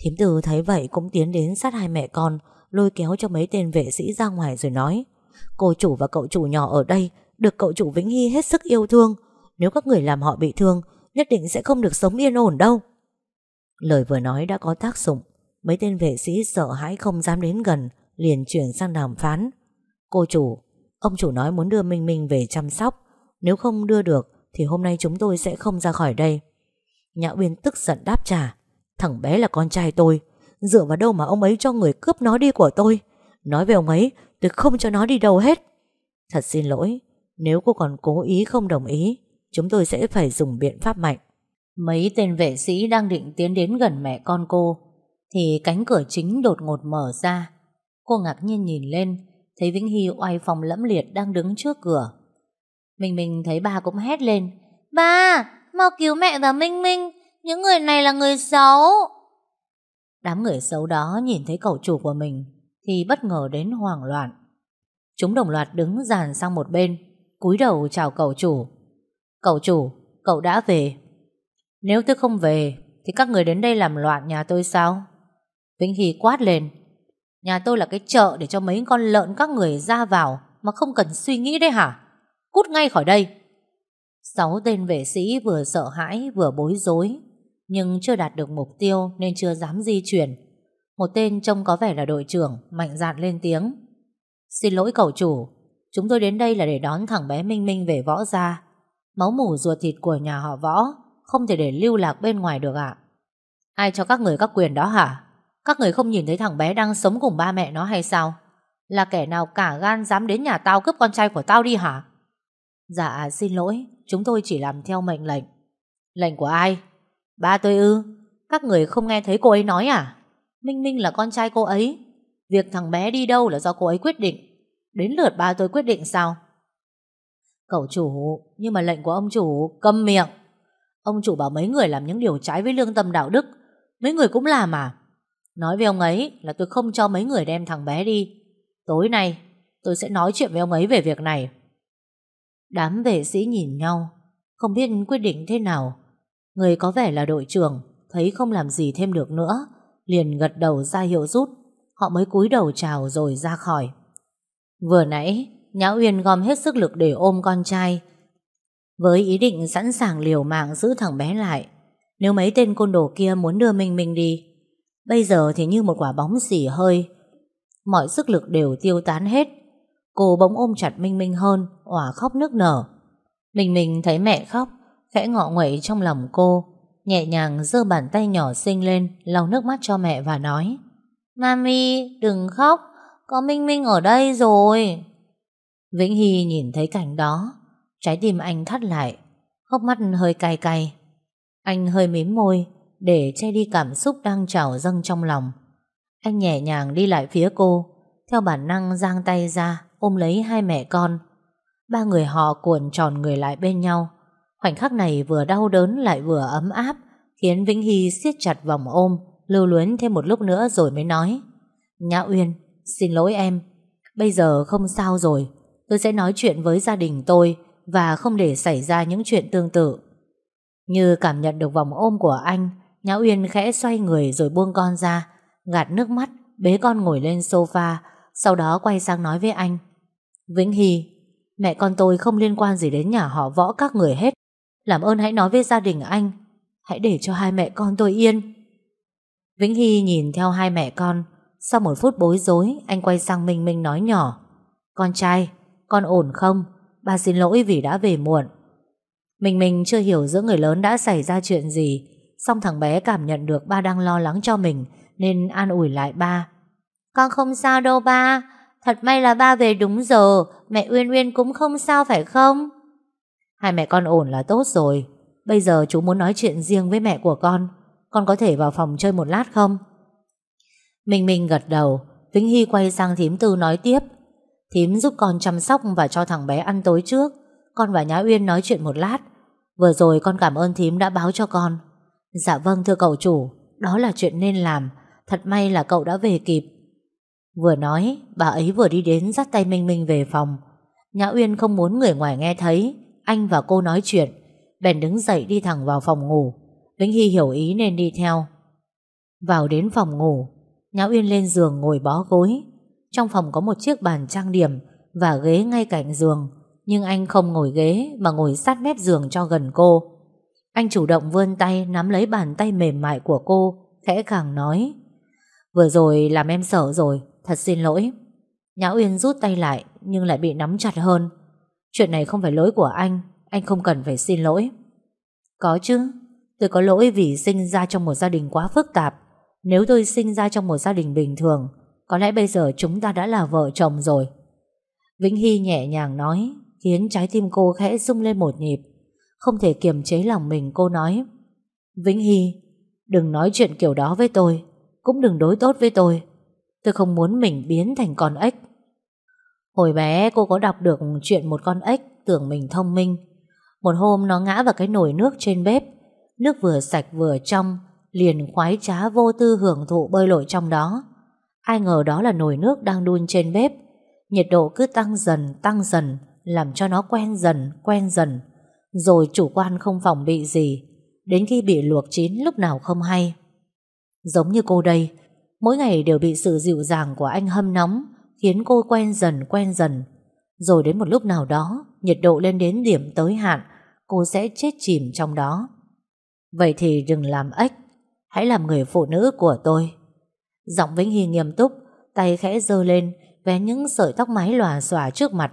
Thiếm tử thấy vậy cũng tiến đến sát hai mẹ con, lôi kéo cho mấy tên vệ sĩ ra ngoài rồi nói Cô chủ và cậu chủ nhỏ ở đây được cậu chủ Vĩnh Hy hết sức yêu thương. Nếu các người làm họ bị thương, nhất định sẽ không được sống yên ổn đâu. Lời vừa nói đã có tác dụng, mấy tên vệ sĩ sợ hãi không dám đến gần, liền chuyển sang đàm phán. Cô chủ, ông chủ nói muốn đưa Minh Minh về chăm sóc, nếu không đưa được thì hôm nay chúng tôi sẽ không ra khỏi đây. Nhã Uyên tức giận đáp trả. Thằng bé là con trai tôi. Dựa vào đâu mà ông ấy cho người cướp nó đi của tôi. Nói về ông ấy, tôi không cho nó đi đâu hết. Thật xin lỗi, nếu cô còn cố ý không đồng ý, chúng tôi sẽ phải dùng biện pháp mạnh. Mấy tên vệ sĩ đang định tiến đến gần mẹ con cô, thì cánh cửa chính đột ngột mở ra. Cô ngạc nhiên nhìn lên, thấy Vĩnh Hy oai phòng lẫm liệt đang đứng trước cửa. Minh Minh thấy ba cũng hét lên. Ba, mau cứu mẹ và Minh Minh, những người này là người xấu. Đám người xấu đó nhìn thấy cậu chủ của mình thì bất ngờ đến hoảng loạn. Chúng đồng loạt đứng dàn sang một bên, cúi đầu chào cậu chủ. Cậu chủ, cậu đã về. Nếu tôi không về, thì các người đến đây làm loạn nhà tôi sao? Vĩnh Hy quát lên. Nhà tôi là cái chợ để cho mấy con lợn các người ra vào mà không cần suy nghĩ đấy hả? Cút ngay khỏi đây. Sáu tên vệ sĩ vừa sợ hãi, vừa bối rối, Nhưng chưa đạt được mục tiêu Nên chưa dám di chuyển. Một tên trông có vẻ là đội trưởng, Mạnh dạn lên tiếng. Xin lỗi cậu chủ, Chúng tôi đến đây là để đón thằng bé Minh Minh về võ gia. Máu mủ ruột thịt của nhà họ võ, Không thể để lưu lạc bên ngoài được ạ? Ai cho các người các quyền đó hả? Các người không nhìn thấy thằng bé đang sống cùng ba mẹ nó hay sao? Là kẻ nào cả gan dám đến nhà tao cướp con trai của tao đi hả? Dạ xin lỗi, Chúng tôi chỉ làm theo mệnh lệnh. Lệnh của ai? Ba tôi ư? Các người không nghe thấy cô ấy nói à? Minh Minh là con trai cô ấy. Việc thằng bé đi đâu là do cô ấy quyết định. Đến lượt ba tôi quyết định sao? Cậu chủ, Nhưng mà lệnh của ông chủ, câm miệng. Ông chủ bảo mấy người làm những điều trái với lương tâm đạo đức. Mấy người cũng làm à? Nói với ông ấy là tôi không cho mấy người đem thằng bé đi. Tối nay, tôi sẽ nói chuyện với ông ấy về việc này. Đám vệ sĩ nhìn nhau, không biết quyết định thế nào. Người có vẻ là đội trưởng, thấy không làm gì thêm được nữa, liền gật đầu ra hiệu rút. Họ mới cúi đầu chào rồi ra khỏi. Vừa nãy, Nhã Uyên gom hết sức lực để ôm con trai. Với ý định sẵn sàng liều mạng giữ thằng bé lại, nếu mấy tên côn đồ kia muốn đưa Minh Minh đi. Bây giờ thì như một quả bóng xỉ hơi. Mọi sức lực đều tiêu tán hết, Cô bỗng ôm chặt Minh Minh hơn, òa khóc nức nở. Minh Minh thấy mẹ khóc, Khẽ ngọ nguậy trong lòng cô, Nhẹ nhàng giơ bàn tay nhỏ xinh lên, lau nước mắt cho mẹ và nói, Mami, đừng khóc, Có Minh Minh ở đây rồi. Vĩnh Hy nhìn thấy cảnh đó, Trái tim anh thắt lại, Hốc mắt hơi cay cay. Anh hơi mím môi, Để che đi cảm xúc đang trào dâng trong lòng. Anh nhẹ nhàng đi lại phía cô, Theo bản năng giang tay ra ôm lấy hai mẹ con. Ba người họ cuộn tròn người lại bên nhau. Khoảnh khắc này vừa đau đớn lại vừa ấm áp, khiến Vĩnh Hy siết chặt vòng ôm, lưu luyến thêm một lúc nữa rồi mới nói. Nhã Uyên, xin lỗi em, bây giờ không sao rồi, tôi sẽ nói chuyện với gia đình tôi và không để xảy ra những chuyện tương tự. Như cảm nhận được vòng ôm của anh, Nhã Uyên khẽ xoay người rồi buông con ra, gạt nước mắt, bế con ngồi lên sofa, sau đó quay sang nói với anh. Vĩnh Hy, mẹ con tôi không liên quan gì đến nhà họ võ các người hết. Làm ơn hãy nói với gia đình anh. Hãy để cho hai mẹ con tôi yên. Vĩnh Hy nhìn theo hai mẹ con. Sau một phút bối rối, anh quay sang Minh Minh nói nhỏ. Con trai, con ổn không? Ba xin lỗi vì đã về muộn. Minh Minh chưa hiểu giữa người lớn đã xảy ra chuyện gì Xong thằng bé cảm nhận được ba đang lo lắng cho mình Nên an ủi lại ba Con không sao đâu ba Thật may là ba về đúng giờ, mẹ Uyên Uyên cũng không sao phải không? Hai mẹ con ổn là tốt rồi. Bây giờ chú muốn nói chuyện riêng với mẹ của con. Con có thể vào phòng chơi một lát không? Minh Minh gật đầu, Vĩnh Hy quay sang thím tư nói tiếp. Thím giúp con chăm sóc và cho thằng bé ăn tối trước. Con và Nhã Uyên nói chuyện một lát. Vừa rồi con cảm ơn thím đã báo cho con. Dạ vâng thưa cậu chủ, đó là chuyện nên làm. Thật may là cậu đã về kịp. Vừa nói, bà ấy vừa đi đến dắt tay Minh Minh về phòng. Nhã Uyên không muốn người ngoài nghe thấy, anh và cô nói chuyện, bèn đứng dậy đi thẳng vào phòng ngủ. Vĩnh Hy hiểu ý nên đi theo. Vào đến phòng ngủ, Nhã Uyên lên giường ngồi bó gối. Trong phòng có một chiếc bàn trang điểm và ghế ngay cạnh giường, nhưng anh không ngồi ghế mà ngồi sát mép giường cho gần cô. Anh chủ động vươn tay nắm lấy bàn tay mềm mại của cô, khẽ khàng nói. Vừa rồi làm em sợ rồi, Thật xin lỗi. Nhã Uyên rút tay lại, Nhưng lại bị nắm chặt hơn. Chuyện này không phải lỗi của anh Anh không cần phải xin lỗi. Có chứ, Tôi có lỗi vì sinh ra trong một gia đình quá phức tạp. Nếu tôi sinh ra trong một gia đình bình thường, Có lẽ bây giờ chúng ta đã là vợ chồng rồi. Vĩnh Hy nhẹ nhàng nói, Khiến trái tim cô khẽ rung lên một nhịp. Không thể kiềm chế lòng mình, cô nói. Vĩnh Hy, Đừng nói chuyện kiểu đó với tôi, Cũng đừng đối tốt với tôi. Tôi không muốn mình biến thành con ếch. Hồi bé, cô có đọc được chuyện một con ếch tưởng mình thông minh. Một hôm, nó ngã vào cái nồi nước trên bếp. Nước vừa sạch vừa trong, Liền khoái trá vô tư hưởng thụ bơi lội trong đó. Ai ngờ đó là nồi nước đang đun trên bếp. Nhiệt độ cứ tăng dần tăng dần, Làm cho nó quen dần quen dần. Rồi chủ quan không phòng bị gì. Đến khi bị luộc chín, lúc nào không hay. Giống như cô đây Mỗi ngày đều bị sự dịu dàng của anh hâm nóng khiến cô quen dần quen dần. Rồi đến một lúc nào đó, nhiệt độ lên đến điểm tới hạn, cô sẽ chết chìm trong đó. Vậy thì đừng làm ếch, hãy làm người phụ nữ của tôi. Giọng Vĩnh Hy nghiêm túc, tay khẽ giơ lên, vé những sợi tóc mái lòa xòa trước mặt.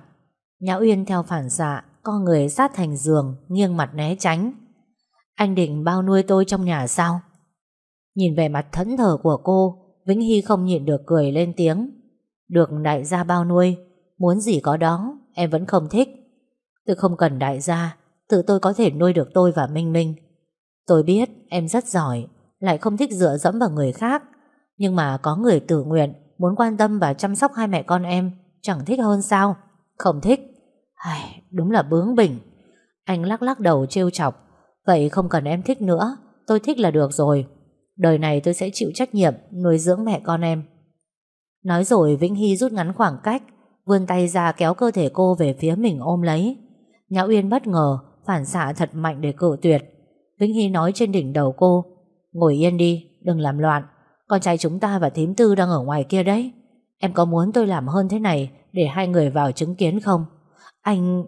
Nhã Uyên theo phản xạ, con người sát thành giường, nghiêng mặt né tránh. Anh định bao nuôi tôi trong nhà sao? Nhìn về mặt thẫn thờ của cô, Vĩnh Hy không nhịn được cười lên tiếng. Được đại gia bao nuôi, muốn gì có đó, em vẫn không thích. Tôi không cần đại gia, tự tôi có thể nuôi được tôi và Minh Minh. Tôi biết em rất giỏi, lại không thích dựa dẫm vào người khác. Nhưng mà có người tự nguyện, muốn quan tâm và chăm sóc hai mẹ con em, chẳng thích hơn sao? Không thích. Ai, đúng là bướng bỉnh. Anh lắc lắc đầu trêu chọc. Vậy không cần em thích nữa, tôi thích là được rồi. Đời này tôi sẽ chịu trách nhiệm nuôi dưỡng mẹ con em. Nói rồi Vĩnh Hy rút ngắn khoảng cách, vươn tay ra kéo cơ thể cô về phía mình ôm lấy. Nhã Uyên bất ngờ, phản xạ thật mạnh để cự tuyệt. Vĩnh Hy nói trên đỉnh đầu cô, ngồi yên đi, đừng làm loạn. Con trai chúng ta và thím tư đang ở ngoài kia đấy. Em có muốn tôi làm hơn thế này để hai người vào chứng kiến không? Anh...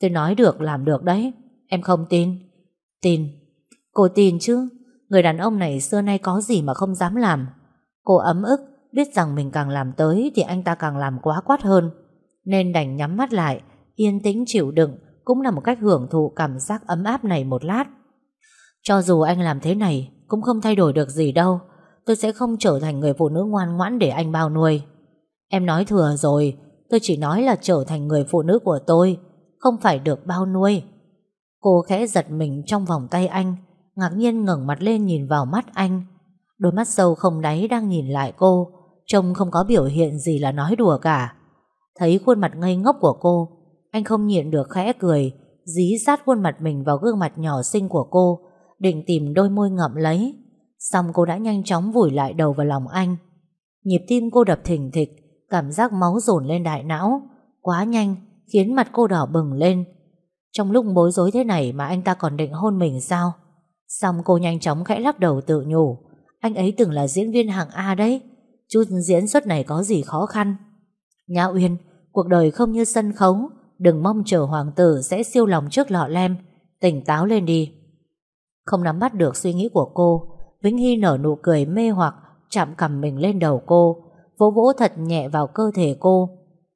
Tôi nói được làm được đấy. Em không tin. Tin. Cô tin chứ. Người đàn ông này xưa nay có gì mà không dám làm? Cô ấm ức, Biết rằng mình càng làm tới Thì anh ta càng làm quá quát hơn. Nên đành nhắm mắt lại, Yên tĩnh chịu đựng, Cũng là một cách hưởng thụ cảm giác ấm áp này một lát. Cho dù anh làm thế này, Cũng không thay đổi được gì đâu. Tôi sẽ không trở thành người phụ nữ ngoan ngoãn Để anh bao nuôi. Em nói thừa rồi, Tôi chỉ nói là trở thành người phụ nữ của tôi, Không phải được bao nuôi. Cô khẽ giật mình trong vòng tay anh ngạc nhiên ngẩng mặt lên nhìn vào mắt anh. Đôi mắt sâu không đáy đang nhìn lại cô, trông không có biểu hiện gì là nói đùa cả. Thấy khuôn mặt ngây ngốc của cô, anh không nhịn được khẽ cười, dí sát khuôn mặt mình vào gương mặt nhỏ xinh của cô, định tìm đôi môi ngậm lấy. Xong cô đã nhanh chóng vùi lại đầu vào lòng anh. Nhịp tim cô đập thình thịch, cảm giác máu dồn lên đại não. Quá nhanh, khiến mặt cô đỏ bừng lên. Trong lúc bối rối thế này mà anh ta còn định hôn mình sao? Xong cô nhanh chóng khẽ lắc đầu tự nhủ. Anh ấy từng là diễn viên hạng A đấy. Chút diễn xuất này có gì khó khăn? Nhã Uyên, Cuộc đời không như sân khấu. Đừng mong chờ hoàng tử sẽ siêu lòng trước lọ lem. Tỉnh táo lên đi. Không nắm bắt được suy nghĩ của cô, Vĩnh Hy nở nụ cười mê hoặc, Chạm cầm mình lên đầu cô. Vỗ vỗ thật nhẹ vào cơ thể cô.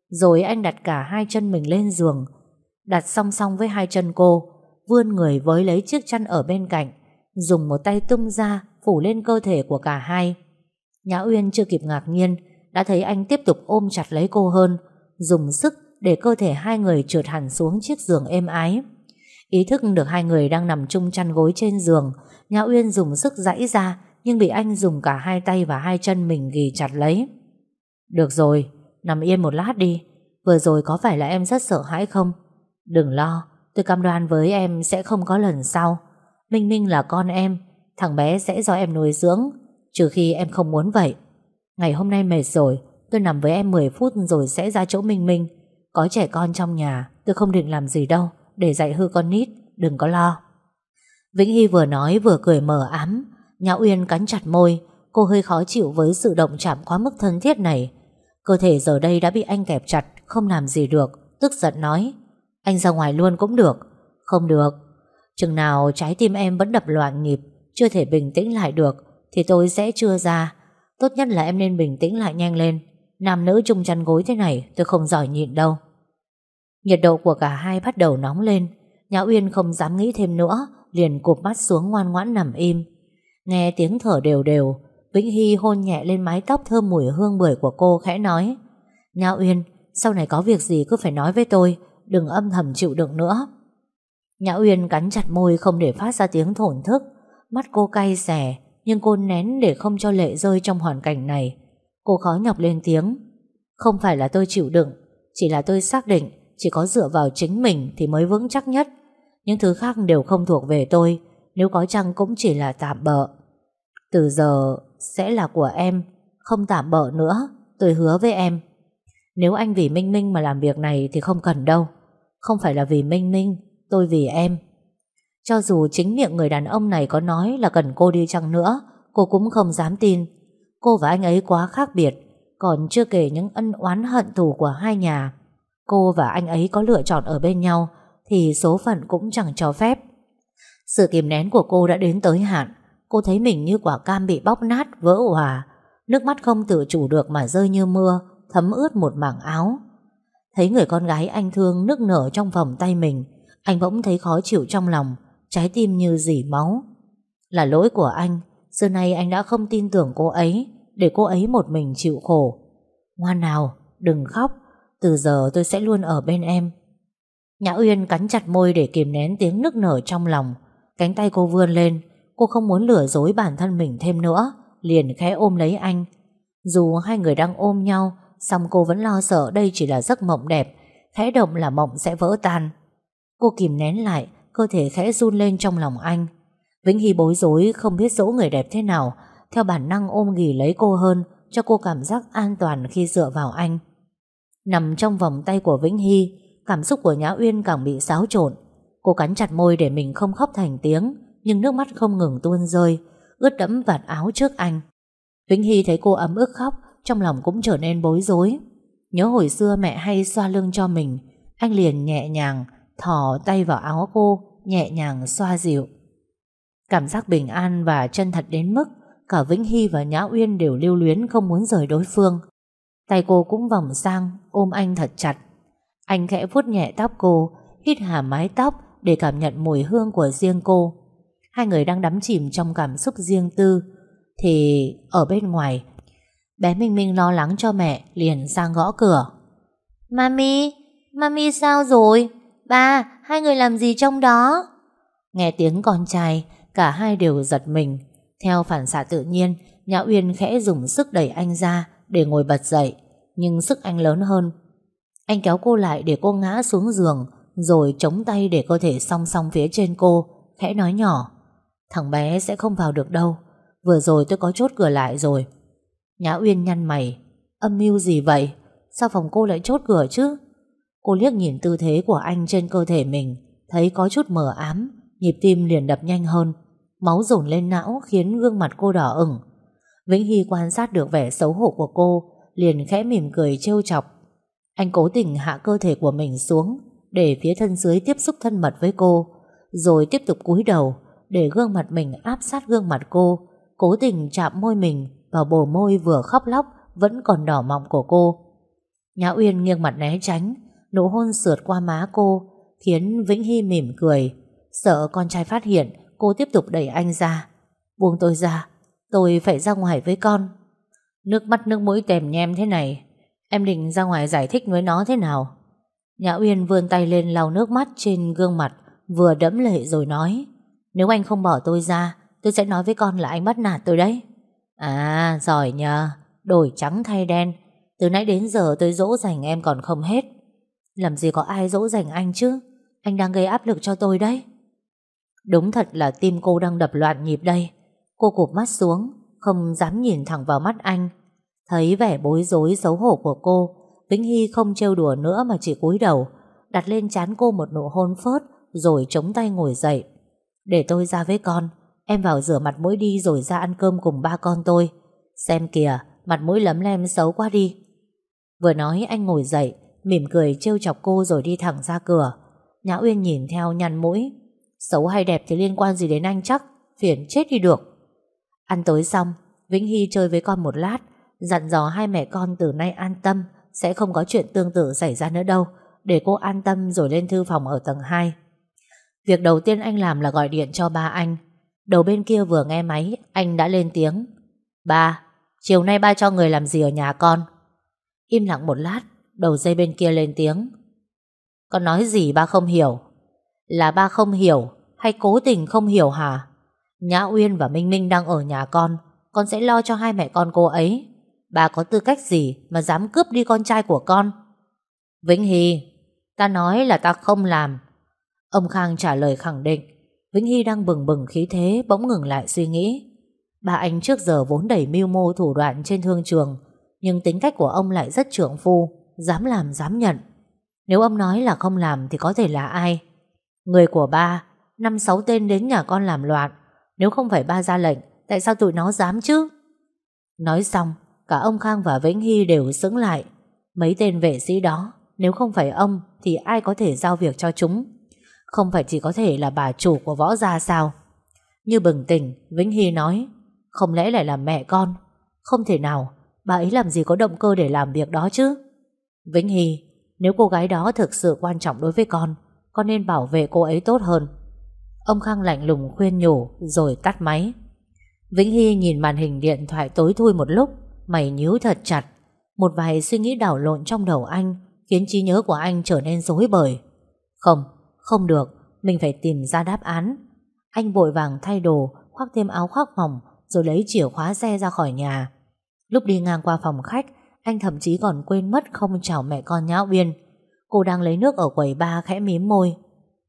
Rồi anh đặt cả hai chân mình lên giường. Đặt song song với hai chân cô. Vươn người với lấy chiếc chăn ở bên cạnh dùng một tay tung ra phủ lên cơ thể của cả hai. Nhã Uyên chưa kịp ngạc nhiên, đã thấy anh tiếp tục ôm chặt lấy cô hơn, dùng sức để cơ thể hai người trượt hẳn xuống chiếc giường êm ái. Ý thức được hai người đang nằm chung chăn gối trên giường, Nhã Uyên dùng sức giãy ra nhưng bị anh dùng cả hai tay và hai chân mình ghì chặt lấy. Được rồi, nằm yên một lát đi. Vừa rồi có phải là em rất sợ hãi không? Đừng lo, tôi cam đoan với em sẽ không có lần sau. Minh Minh là con em, Thằng bé sẽ do em nuôi dưỡng, Trừ khi em không muốn vậy. Ngày hôm nay mệt rồi, Tôi nằm với em 10 phút rồi sẽ ra chỗ Minh Minh. Có trẻ con trong nhà, Tôi không định làm gì đâu, Để dạy hư con nít, Đừng có lo. Vĩnh Hy vừa nói vừa cười mờ ám, Nhã Uyên cắn chặt môi, Cô hơi khó chịu với sự động chạm quá mức thân thiết này. Cơ thể giờ đây đã bị anh kẹp chặt, Không làm gì được, Tức giận nói, Anh ra ngoài luôn cũng được. Không được Chừng nào trái tim em vẫn đập loạn nhịp, chưa thể bình tĩnh lại được, thì tôi sẽ chưa ra. Tốt nhất là em nên bình tĩnh lại nhanh lên. Nam nữ chung chăn gối thế này tôi không giỏi nhịn đâu. Nhiệt độ của cả hai bắt đầu nóng lên. Nhã Uyên không dám nghĩ thêm nữa, liền cụp mắt xuống ngoan ngoãn nằm im. Nghe tiếng thở đều đều, Vĩnh Hy hôn nhẹ lên mái tóc thơm mùi hương bưởi của cô khẽ nói. Nhã Uyên, sau này có việc gì cứ phải nói với tôi, đừng âm thầm chịu đựng nữa. Nhã Uyên cắn chặt môi không để phát ra tiếng thổn thức. Mắt cô cay xẻ Nhưng cô nén để không cho lệ rơi trong hoàn cảnh này. Cô khó nhọc lên tiếng. Không phải là tôi chịu đựng, Chỉ là tôi xác định Chỉ có dựa vào chính mình thì mới vững chắc nhất. Những thứ khác đều không thuộc về tôi, Nếu có chăng cũng chỉ là tạm bợ. Từ giờ sẽ là của em, Không tạm bợ nữa, Tôi hứa với em. Nếu anh vì Minh Minh mà làm việc này thì không cần đâu. Không phải là vì Minh Minh Tôi vì em. Cho dù chính miệng người đàn ông này có nói là cần cô đi chăng nữa, Cô cũng không dám tin. Cô và anh ấy quá khác biệt, Còn chưa kể những ân oán hận thù của hai nhà. Cô và anh ấy có lựa chọn ở bên nhau, Thì số phận cũng chẳng cho phép. Sự kìm nén của cô đã đến tới hạn. Cô thấy mình như quả cam bị bóc nát, vỡ hòa Nước mắt không tự chủ được mà rơi như mưa, Thấm ướt một mảng áo. Thấy người con gái anh thương nức nở trong vòng tay mình anh bỗng thấy khó chịu trong lòng Trái tim như dỉ máu. Là lỗi của anh Xưa nay anh đã không tin tưởng cô ấy Để cô ấy một mình chịu khổ. Ngoan nào, đừng khóc Từ giờ tôi sẽ luôn ở bên em. Nhã Uyên cắn chặt môi để kìm nén tiếng nức nở trong lòng. Cánh tay cô vươn lên Cô không muốn lừa dối bản thân mình thêm nữa Liền khẽ ôm lấy anh. Dù hai người đang ôm nhau Xong cô vẫn lo sợ đây chỉ là giấc mộng đẹp Khẽ động là mộng sẽ vỡ tan. Cô kìm nén lại, Cơ thể khẽ run lên trong lòng anh. Vĩnh Hy bối rối, không biết dỗ người đẹp thế nào. Theo bản năng ôm ghì lấy cô hơn, Cho cô cảm giác an toàn khi dựa vào anh. Nằm trong vòng tay của Vĩnh Hy, Cảm xúc của Nhã Uyên càng bị xáo trộn. Cô cắn chặt môi để mình không khóc thành tiếng, Nhưng nước mắt không ngừng tuôn rơi, Ướt đẫm vạt áo trước anh. Vĩnh Hy thấy cô ấm ức khóc, Trong lòng cũng trở nên bối rối. Nhớ hồi xưa mẹ hay xoa lưng cho mình, Anh liền nhẹ nhàng thò tay vào áo cô, nhẹ nhàng xoa dịu. Cảm giác bình an và chân thật đến mức cả Vĩnh Hy và Nhã Uyên đều lưu luyến không muốn rời đối phương. Tay cô cũng vòng sang, ôm anh thật chặt. Anh khẽ vuốt nhẹ tóc cô, hít hà mái tóc để cảm nhận mùi hương của riêng cô. Hai người đang đắm chìm trong cảm xúc riêng tư. Thì ở bên ngoài, bé Minh Minh lo lắng cho mẹ liền sang gõ cửa. Mami, mami sao rồi? Ba, hai người làm gì trong đó? Nghe tiếng con trai, cả hai đều giật mình. Theo phản xạ tự nhiên, Nhã Uyên khẽ dùng sức đẩy anh ra để ngồi bật dậy, nhưng sức anh lớn hơn. Anh kéo cô lại để cô ngã xuống giường, rồi chống tay để cơ thể song song phía trên cô, khẽ nói nhỏ. Thằng bé sẽ không vào được đâu, vừa rồi tôi có chốt cửa lại rồi. Nhã Uyên nhăn mày, âm mưu gì vậy? Sao phòng cô lại chốt cửa chứ? Cô liếc nhìn tư thế của anh trên cơ thể mình, Thấy có chút mờ ám, Nhịp tim liền đập nhanh hơn, Máu dồn lên não khiến gương mặt cô đỏ ửng. Vĩnh Hy quan sát được vẻ xấu hổ của cô, Liền khẽ mỉm cười trêu chọc. Anh cố tình hạ cơ thể của mình xuống, Để phía thân dưới tiếp xúc thân mật với cô, Rồi tiếp tục cúi đầu, Để gương mặt mình áp sát gương mặt cô, Cố tình chạm môi mình Vào bồ môi vừa khóc lóc Vẫn còn đỏ mọng của cô. Nhã Uyên nghiêng mặt né tránh nụ hôn sượt qua má cô, khiến Vĩnh Hy mỉm cười. Sợ con trai phát hiện, cô tiếp tục đẩy anh ra. Buông tôi ra, tôi phải ra ngoài với con. Nước mắt nước mũi tèm nhem thế này, em định ra ngoài giải thích với nó thế nào? Nhã Uyên vươn tay lên lau nước mắt trên gương mặt, vừa đẫm lệ rồi nói. Nếu anh không bỏ tôi ra, tôi sẽ nói với con là anh bắt nạt tôi đấy. À, giỏi nhờ, đổi trắng thay đen. Từ nãy đến giờ tôi dỗ dành em còn không hết. Làm gì có ai dỗ dành anh chứ? Anh đang gây áp lực cho tôi đấy. Đúng thật là tim cô đang đập loạn nhịp đây. Cô cụp mắt xuống, Không dám nhìn thẳng vào mắt anh. Thấy vẻ bối rối xấu hổ của cô, Vĩnh Hy không trêu đùa nữa Mà chỉ cúi đầu, Đặt lên chán cô một nụ hôn phớt, Rồi chống tay ngồi dậy. Để tôi ra với con, Em vào rửa mặt mũi đi rồi ra ăn cơm cùng ba con tôi. Xem kìa, Mặt mũi lấm lem xấu quá đi. Vừa nói anh ngồi dậy mỉm cười trêu chọc cô rồi đi thẳng ra cửa. Nhã Uyên nhìn theo nhăn mũi. Xấu hay đẹp thì liên quan gì đến anh chắc, phiền chết đi được. Ăn tối xong, Vĩnh Hy chơi với con một lát, dặn dò hai mẹ con từ nay an tâm, sẽ không có chuyện tương tự xảy ra nữa đâu, để cô an tâm rồi lên thư phòng ở tầng 2. Việc đầu tiên anh làm là gọi điện cho ba anh. Đầu bên kia vừa nghe máy, anh đã lên tiếng. Ba, chiều nay ba cho người làm gì ở nhà con? Im lặng một lát, Đầu dây bên kia lên tiếng. Con nói gì ba không hiểu? Là ba không hiểu, Hay cố tình không hiểu hả? Nhã Uyên và Minh Minh đang ở nhà con Con sẽ lo cho hai mẹ con cô ấy. Bà có tư cách gì Mà dám cướp đi con trai của con? Vĩnh Hy, Ta nói là ta không làm. Ông Khang trả lời khẳng định. Vĩnh Hy đang bừng bừng khí thế, Bỗng ngừng lại suy nghĩ. Bà anh trước giờ vốn đẩy mưu mô thủ đoạn trên thương trường, Nhưng tính cách của ông lại rất trưởng phu. Dám làm, dám nhận. Nếu ông nói là không làm thì có thể là ai? Người của ba, Năm sáu tên đến nhà con làm loạn. Nếu không phải ba ra lệnh, Tại sao tụi nó dám chứ? Nói xong, Cả ông Khang và Vĩnh Hy đều sững lại. Mấy tên vệ sĩ đó, Nếu không phải ông Thì ai có thể giao việc cho chúng? Không phải chỉ có thể là bà chủ của võ gia sao? Như bừng tỉnh, Vĩnh Hy nói, Không lẽ lại là mẹ con? Không thể nào, Bà ấy làm gì có động cơ để làm việc đó chứ? Vĩnh Hy, nếu cô gái đó thực sự quan trọng đối với con, con nên bảo vệ cô ấy tốt hơn. Ông Khang lạnh lùng khuyên nhủ rồi tắt máy. Vĩnh Hy nhìn màn hình điện thoại tối thui một lúc, mày nhíu thật chặt. Một vài suy nghĩ đảo lộn trong đầu anh khiến trí nhớ của anh trở nên rối bời. Không, không được, mình phải tìm ra đáp án. Anh vội vàng thay đồ, khoác thêm áo khoác mỏng rồi lấy chìa khóa xe ra khỏi nhà. Lúc đi ngang qua phòng khách, anh thậm chí còn quên mất không chào mẹ con Nhã Uyên. Cô đang lấy nước ở quầy ba khẽ mím môi.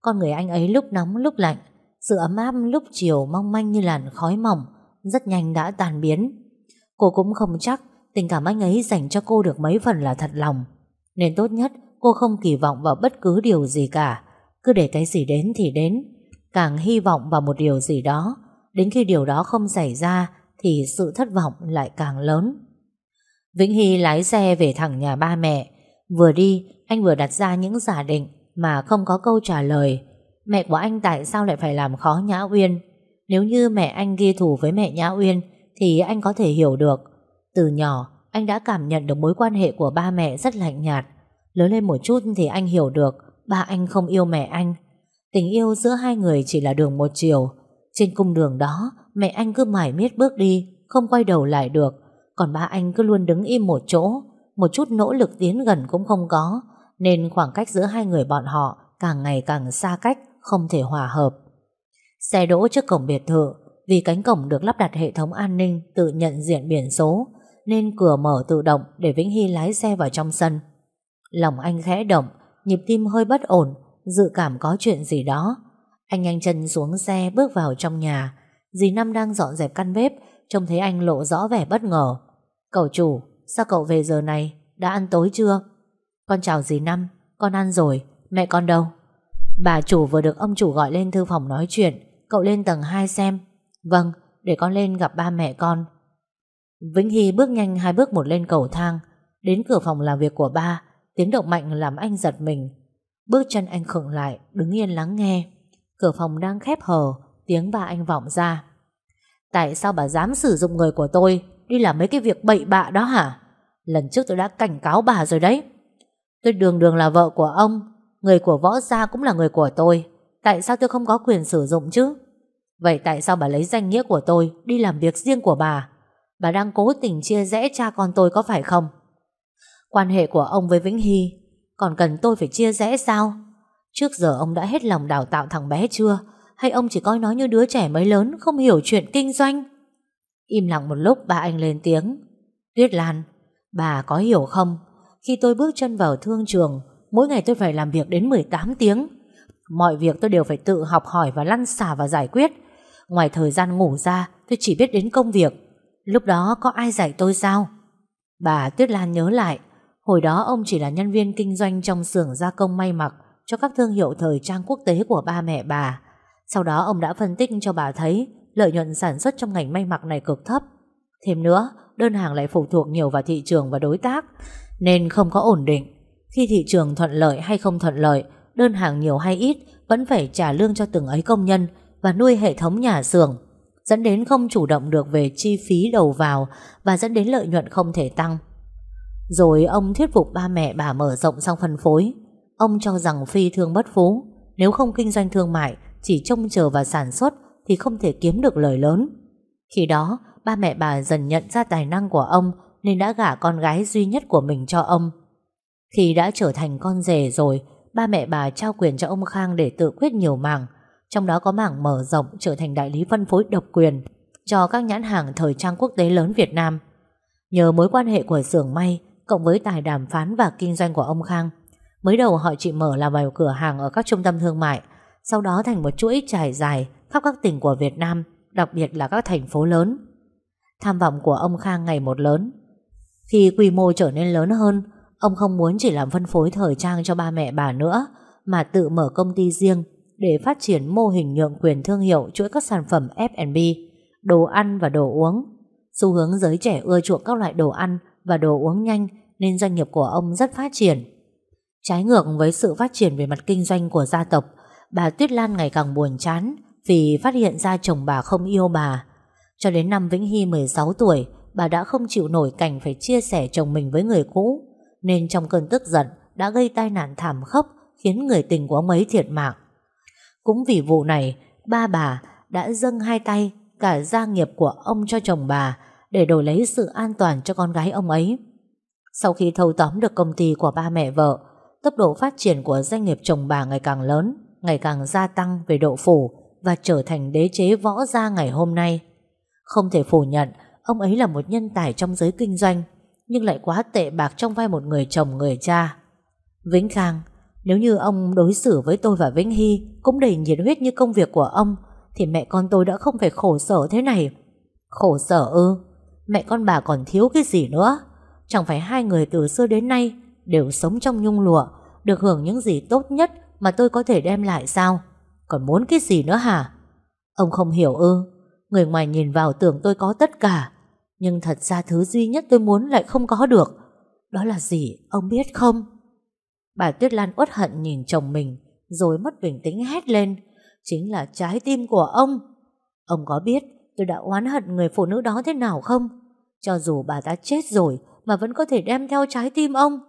Con người anh ấy lúc nóng lúc lạnh, sự ấm áp lúc chiều mong manh như làn khói mỏng, rất nhanh đã tàn biến. Cô cũng không chắc tình cảm anh ấy dành cho cô được mấy phần là thật lòng. Nên tốt nhất cô không kỳ vọng vào bất cứ điều gì cả. Cứ để cái gì đến thì đến. Càng hy vọng vào một điều gì đó, đến khi điều đó không xảy ra thì sự thất vọng lại càng lớn. Vĩnh Hy lái xe về thẳng nhà ba mẹ. Vừa đi, anh vừa đặt ra những giả định mà không có câu trả lời. Mẹ của anh tại sao lại phải làm khó Nhã Uyên? Nếu như mẹ anh ghi thù với mẹ Nhã Uyên thì anh có thể hiểu được. Từ nhỏ, anh đã cảm nhận được mối quan hệ của ba mẹ rất lạnh nhạt. Lớn lên một chút thì anh hiểu được ba anh không yêu mẹ anh. Tình yêu giữa hai người chỉ là đường một chiều. Trên cung đường đó, mẹ anh cứ mải miết bước đi, không quay đầu lại được còn ba anh cứ luôn đứng im một chỗ, Một chút nỗ lực tiến gần cũng không có, Nên khoảng cách giữa hai người bọn họ Càng ngày càng xa cách, Không thể hòa hợp. Xe đỗ trước cổng biệt thự, Vì cánh cổng được lắp đặt hệ thống an ninh Tự nhận diện biển số, Nên cửa mở tự động để Vĩnh Hy lái xe vào trong sân. Lòng anh khẽ động, Nhịp tim hơi bất ổn, Dự cảm có chuyện gì đó. Anh nhanh chân xuống xe bước vào trong nhà, Dì Năm đang dọn dẹp căn bếp, Trông thấy anh lộ rõ vẻ bất ngờ. Cậu chủ, sao cậu về giờ này? Đã ăn tối chưa? Con chào dì Năm, con ăn rồi, mẹ con đâu? Bà chủ vừa được ông chủ gọi lên thư phòng nói chuyện, cậu lên tầng 2 xem. Vâng, để con lên gặp ba mẹ con. Vĩnh Hy bước nhanh hai bước một lên cầu thang, đến cửa phòng làm việc của ba, tiếng động mạnh làm anh giật mình. Bước chân anh khựng lại, đứng yên lắng nghe. Cửa phòng đang khép hờ, tiếng ba anh vọng ra. Tại sao bà dám sử dụng người của tôi Đi làm mấy cái việc bậy bạ đó hả? Lần trước tôi đã cảnh cáo bà rồi đấy. Tôi đường đường là vợ của ông, Người của võ gia cũng là người của tôi. Tại sao tôi không có quyền sử dụng chứ? Vậy tại sao bà lấy danh nghĩa của tôi Đi làm việc riêng của bà? Bà đang cố tình chia rẽ cha con tôi có phải không? Quan hệ của ông với Vĩnh Hy, Còn cần tôi phải chia rẽ sao? Trước giờ ông đã hết lòng đào tạo thằng bé chưa? Hay ông chỉ coi nó như đứa trẻ mới lớn, Không hiểu chuyện kinh doanh? Im lặng một lúc bà anh lên tiếng. Tuyết Lan, Bà có hiểu không? Khi tôi bước chân vào thương trường, Mỗi ngày tôi phải làm việc đến 18 tiếng. Mọi việc tôi đều phải tự học hỏi và lăn xả và giải quyết. Ngoài thời gian ngủ ra, Tôi chỉ biết đến công việc. Lúc đó có ai dạy tôi sao? Bà Tuyết Lan nhớ lại, Hồi đó ông chỉ là nhân viên kinh doanh trong xưởng gia công may mặc cho các thương hiệu thời trang quốc tế của ba mẹ bà. Sau đó ông đã phân tích cho bà thấy lợi nhuận sản xuất trong ngành may mặc này cực thấp. Thêm nữa, đơn hàng lại phụ thuộc nhiều vào thị trường và đối tác, nên không có ổn định. Khi thị trường thuận lợi hay không thuận lợi, đơn hàng nhiều hay ít vẫn phải trả lương cho từng ấy công nhân và nuôi hệ thống nhà xưởng, dẫn đến không chủ động được về chi phí đầu vào và dẫn đến lợi nhuận không thể tăng. Rồi ông thuyết phục ba mẹ bà mở rộng sang phân phối. Ông cho rằng phi thương bất phú, nếu không kinh doanh thương mại, chỉ trông chờ vào sản xuất thì không thể kiếm được lời lớn. Khi đó, ba mẹ bà dần nhận ra tài năng của ông nên đã gả con gái duy nhất của mình cho ông. Khi đã trở thành con rể rồi, ba mẹ bà trao quyền cho ông Khang để tự quyết nhiều mảng, trong đó có mảng mở rộng trở thành đại lý phân phối độc quyền cho các nhãn hàng thời trang quốc tế lớn Việt Nam. Nhờ mối quan hệ của xưởng may cộng với tài đàm phán và kinh doanh của ông Khang, mới đầu họ chỉ mở là vài cửa hàng ở các trung tâm thương mại, sau đó thành một chuỗi trải dài khắp các tỉnh của Việt Nam, đặc biệt là các thành phố lớn. Tham vọng của ông Khang ngày một lớn. Khi quy mô trở nên lớn hơn, ông không muốn chỉ làm phân phối thời trang cho ba mẹ bà nữa, mà tự mở công ty riêng để phát triển mô hình nhượng quyền thương hiệu chuỗi các sản phẩm F&B, đồ ăn và đồ uống. Xu hướng giới trẻ ưa chuộng các loại đồ ăn và đồ uống nhanh nên doanh nghiệp của ông rất phát triển. Trái ngược với sự phát triển về mặt kinh doanh của gia tộc, bà Tuyết Lan ngày càng buồn chán vì phát hiện ra chồng bà không yêu bà. Cho đến năm Vĩnh Hy 16 tuổi, bà đã không chịu nổi cảnh phải chia sẻ chồng mình với người cũ, nên trong cơn tức giận đã gây tai nạn thảm khốc khiến người tình của ông ấy thiệt mạng. Cũng vì vụ này, ba bà đã dâng hai tay cả gia nghiệp của ông cho chồng bà để đổi lấy sự an toàn cho con gái ông ấy. Sau khi thâu tóm được công ty của ba mẹ vợ, tốc độ phát triển của doanh nghiệp chồng bà ngày càng lớn, ngày càng gia tăng về độ phủ và trở thành đế chế võ gia ngày hôm nay. Không thể phủ nhận, ông ấy là một nhân tài trong giới kinh doanh, nhưng lại quá tệ bạc trong vai một người chồng người cha. Vĩnh Khang, nếu như ông đối xử với tôi và Vĩnh Hy cũng đầy nhiệt huyết như công việc của ông, thì mẹ con tôi đã không phải khổ sở thế này. Khổ sở ư, mẹ con bà còn thiếu cái gì nữa. Chẳng phải hai người từ xưa đến nay đều sống trong nhung lụa, được hưởng những gì tốt nhất mà tôi có thể đem lại sao? Còn muốn cái gì nữa hả? Ông không hiểu ư? Người ngoài nhìn vào tưởng tôi có tất cả. Nhưng thật ra thứ duy nhất tôi muốn lại không có được. Đó là gì, ông biết không? Bà Tuyết Lan uất hận nhìn chồng mình, rồi mất bình tĩnh hét lên. Chính là trái tim của ông. Ông có biết tôi đã oán hận người phụ nữ đó thế nào không? Cho dù bà ta chết rồi mà vẫn có thể đem theo trái tim ông.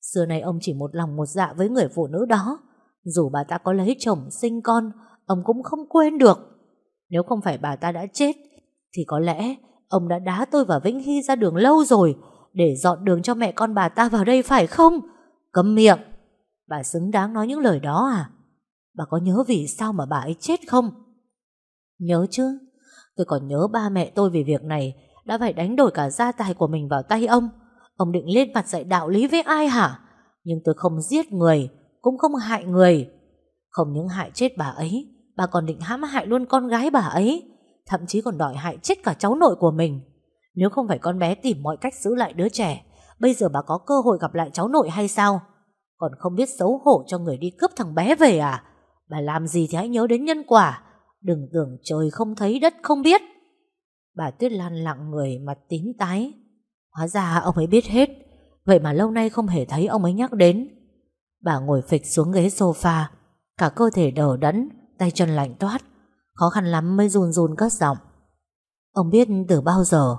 Xưa này ông chỉ một lòng một dạ với người phụ nữ đó dù bà ta có lấy chồng, sinh con, Ông cũng không quên được. Nếu không phải bà ta đã chết, Thì có lẽ ông đã đá tôi và Vĩnh Hy ra đường lâu rồi Để dọn đường cho mẹ con bà ta vào đây, phải không? Cấm miệng. Bà xứng đáng nói những lời đó à? Bà có nhớ vì sao mà bà ấy chết không? Nhớ chứ. Tôi còn nhớ ba mẹ tôi vì việc này Đã phải đánh đổi cả gia tài của mình vào tay ông. Ông định lên mặt dạy đạo lý với ai hả? Nhưng tôi không giết người cũng không hại người. Không những hại chết bà ấy, bà còn định hãm hại luôn con gái bà ấy, thậm chí còn đòi hại chết cả cháu nội của mình. Nếu không phải con bé tìm mọi cách giữ lại đứa trẻ, bây giờ bà có cơ hội gặp lại cháu nội hay sao? Còn không biết xấu hổ cho người đi cướp thằng bé về à? Bà làm gì thì hãy nhớ đến nhân quả, đừng tưởng trời không thấy đất không biết. Bà Tuyết Lan lặng người mặt tím tái. Hóa ra ông ấy biết hết, vậy mà lâu nay không hề thấy ông ấy nhắc đến. Bà ngồi phịch xuống ghế sofa, Cả cơ thể đờ đẫn, Tay chân lạnh toát, Khó khăn lắm mới run run cất giọng. Ông biết từ bao giờ?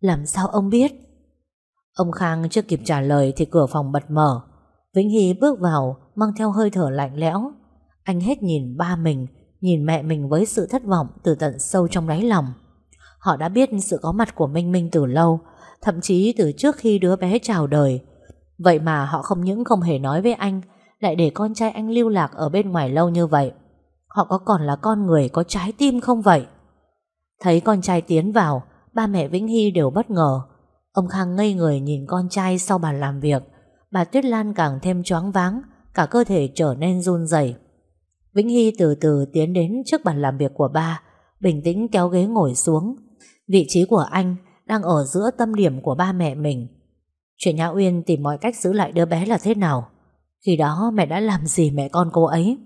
Làm sao ông biết? Ông Khang chưa kịp trả lời Thì cửa phòng bật mở. Vĩnh Hy bước vào, Mang theo hơi thở lạnh lẽo. Anh hết nhìn ba mình, Nhìn mẹ mình với sự thất vọng Từ tận sâu trong đáy lòng. Họ đã biết sự có mặt của Minh Minh từ lâu, Thậm chí từ trước khi đứa bé chào đời. Vậy mà họ không những không hề nói với anh, Lại để con trai anh lưu lạc ở bên ngoài lâu như vậy. Họ có còn là con người có trái tim không vậy? Thấy con trai tiến vào, Ba mẹ Vĩnh Hy đều bất ngờ. Ông Khang ngây người nhìn con trai sau bàn làm việc. Bà Tuyết Lan càng thêm choáng váng, Cả cơ thể trở nên run rẩy. Vĩnh Hy từ từ tiến đến trước bàn làm việc của ba, Bình tĩnh kéo ghế ngồi xuống. Vị trí của anh đang ở giữa tâm điểm của ba mẹ mình. Chuyện Nhã Uyên tìm mọi cách giữ lại đứa bé là thế nào? Khi đó mẹ đã làm gì mẹ con cô ấy?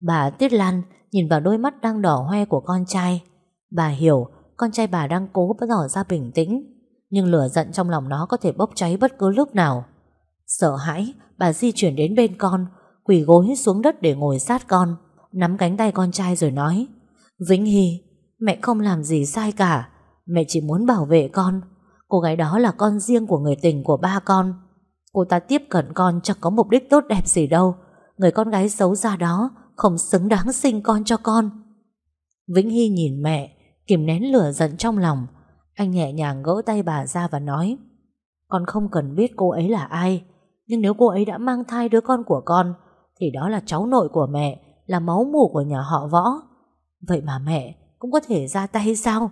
Bà Tiết Lan nhìn vào đôi mắt đang đỏ hoe của con trai. Bà hiểu con trai bà đang cố tỏ ra bình tĩnh, Nhưng lửa giận trong lòng nó có thể bốc cháy bất cứ lúc nào. Sợ hãi, bà di chuyển đến bên con, Quỳ gối xuống đất để ngồi sát con, Nắm cánh tay con trai rồi nói, Vĩnh Hy, Mẹ không làm gì sai cả. Mẹ chỉ muốn bảo vệ con Cô gái đó là con riêng của người tình của ba con. Cô ta tiếp cận con chẳng có mục đích tốt đẹp gì đâu. Người con gái xấu xa đó Không xứng đáng sinh con cho con. Vĩnh Hy nhìn mẹ, Kìm nén lửa giận trong lòng. Anh nhẹ nhàng gỡ tay bà ra và nói, Con không cần biết cô ấy là ai, Nhưng nếu cô ấy đã mang thai đứa con của con, Thì đó là cháu nội của mẹ, Là máu mủ của nhà họ võ. Vậy mà mẹ cũng có thể ra tay sao?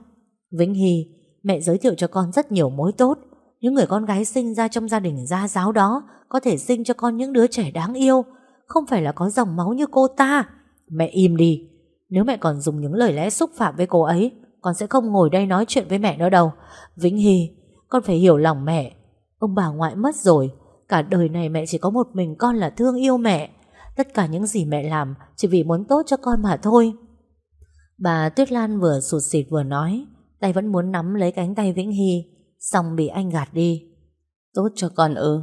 Vĩnh Hy Mẹ giới thiệu cho con rất nhiều mối tốt. Những người con gái sinh ra trong gia đình gia giáo đó Có thể sinh cho con những đứa trẻ đáng yêu. Không phải là có dòng máu như cô ta. Mẹ im đi. Nếu mẹ còn dùng những lời lẽ xúc phạm với cô ấy, Con sẽ không ngồi đây nói chuyện với mẹ nữa đâu. Vĩnh Hy, Con phải hiểu lòng mẹ. Ông bà ngoại mất rồi. Cả đời này mẹ chỉ có một mình con là thương yêu mẹ. Tất cả những gì mẹ làm Chỉ vì muốn tốt cho con mà thôi. Bà Tuyết Lan vừa sụt sịt vừa nói tay vẫn muốn nắm lấy cánh tay Vĩnh Hy, xong bị anh gạt đi. Tốt cho con ư.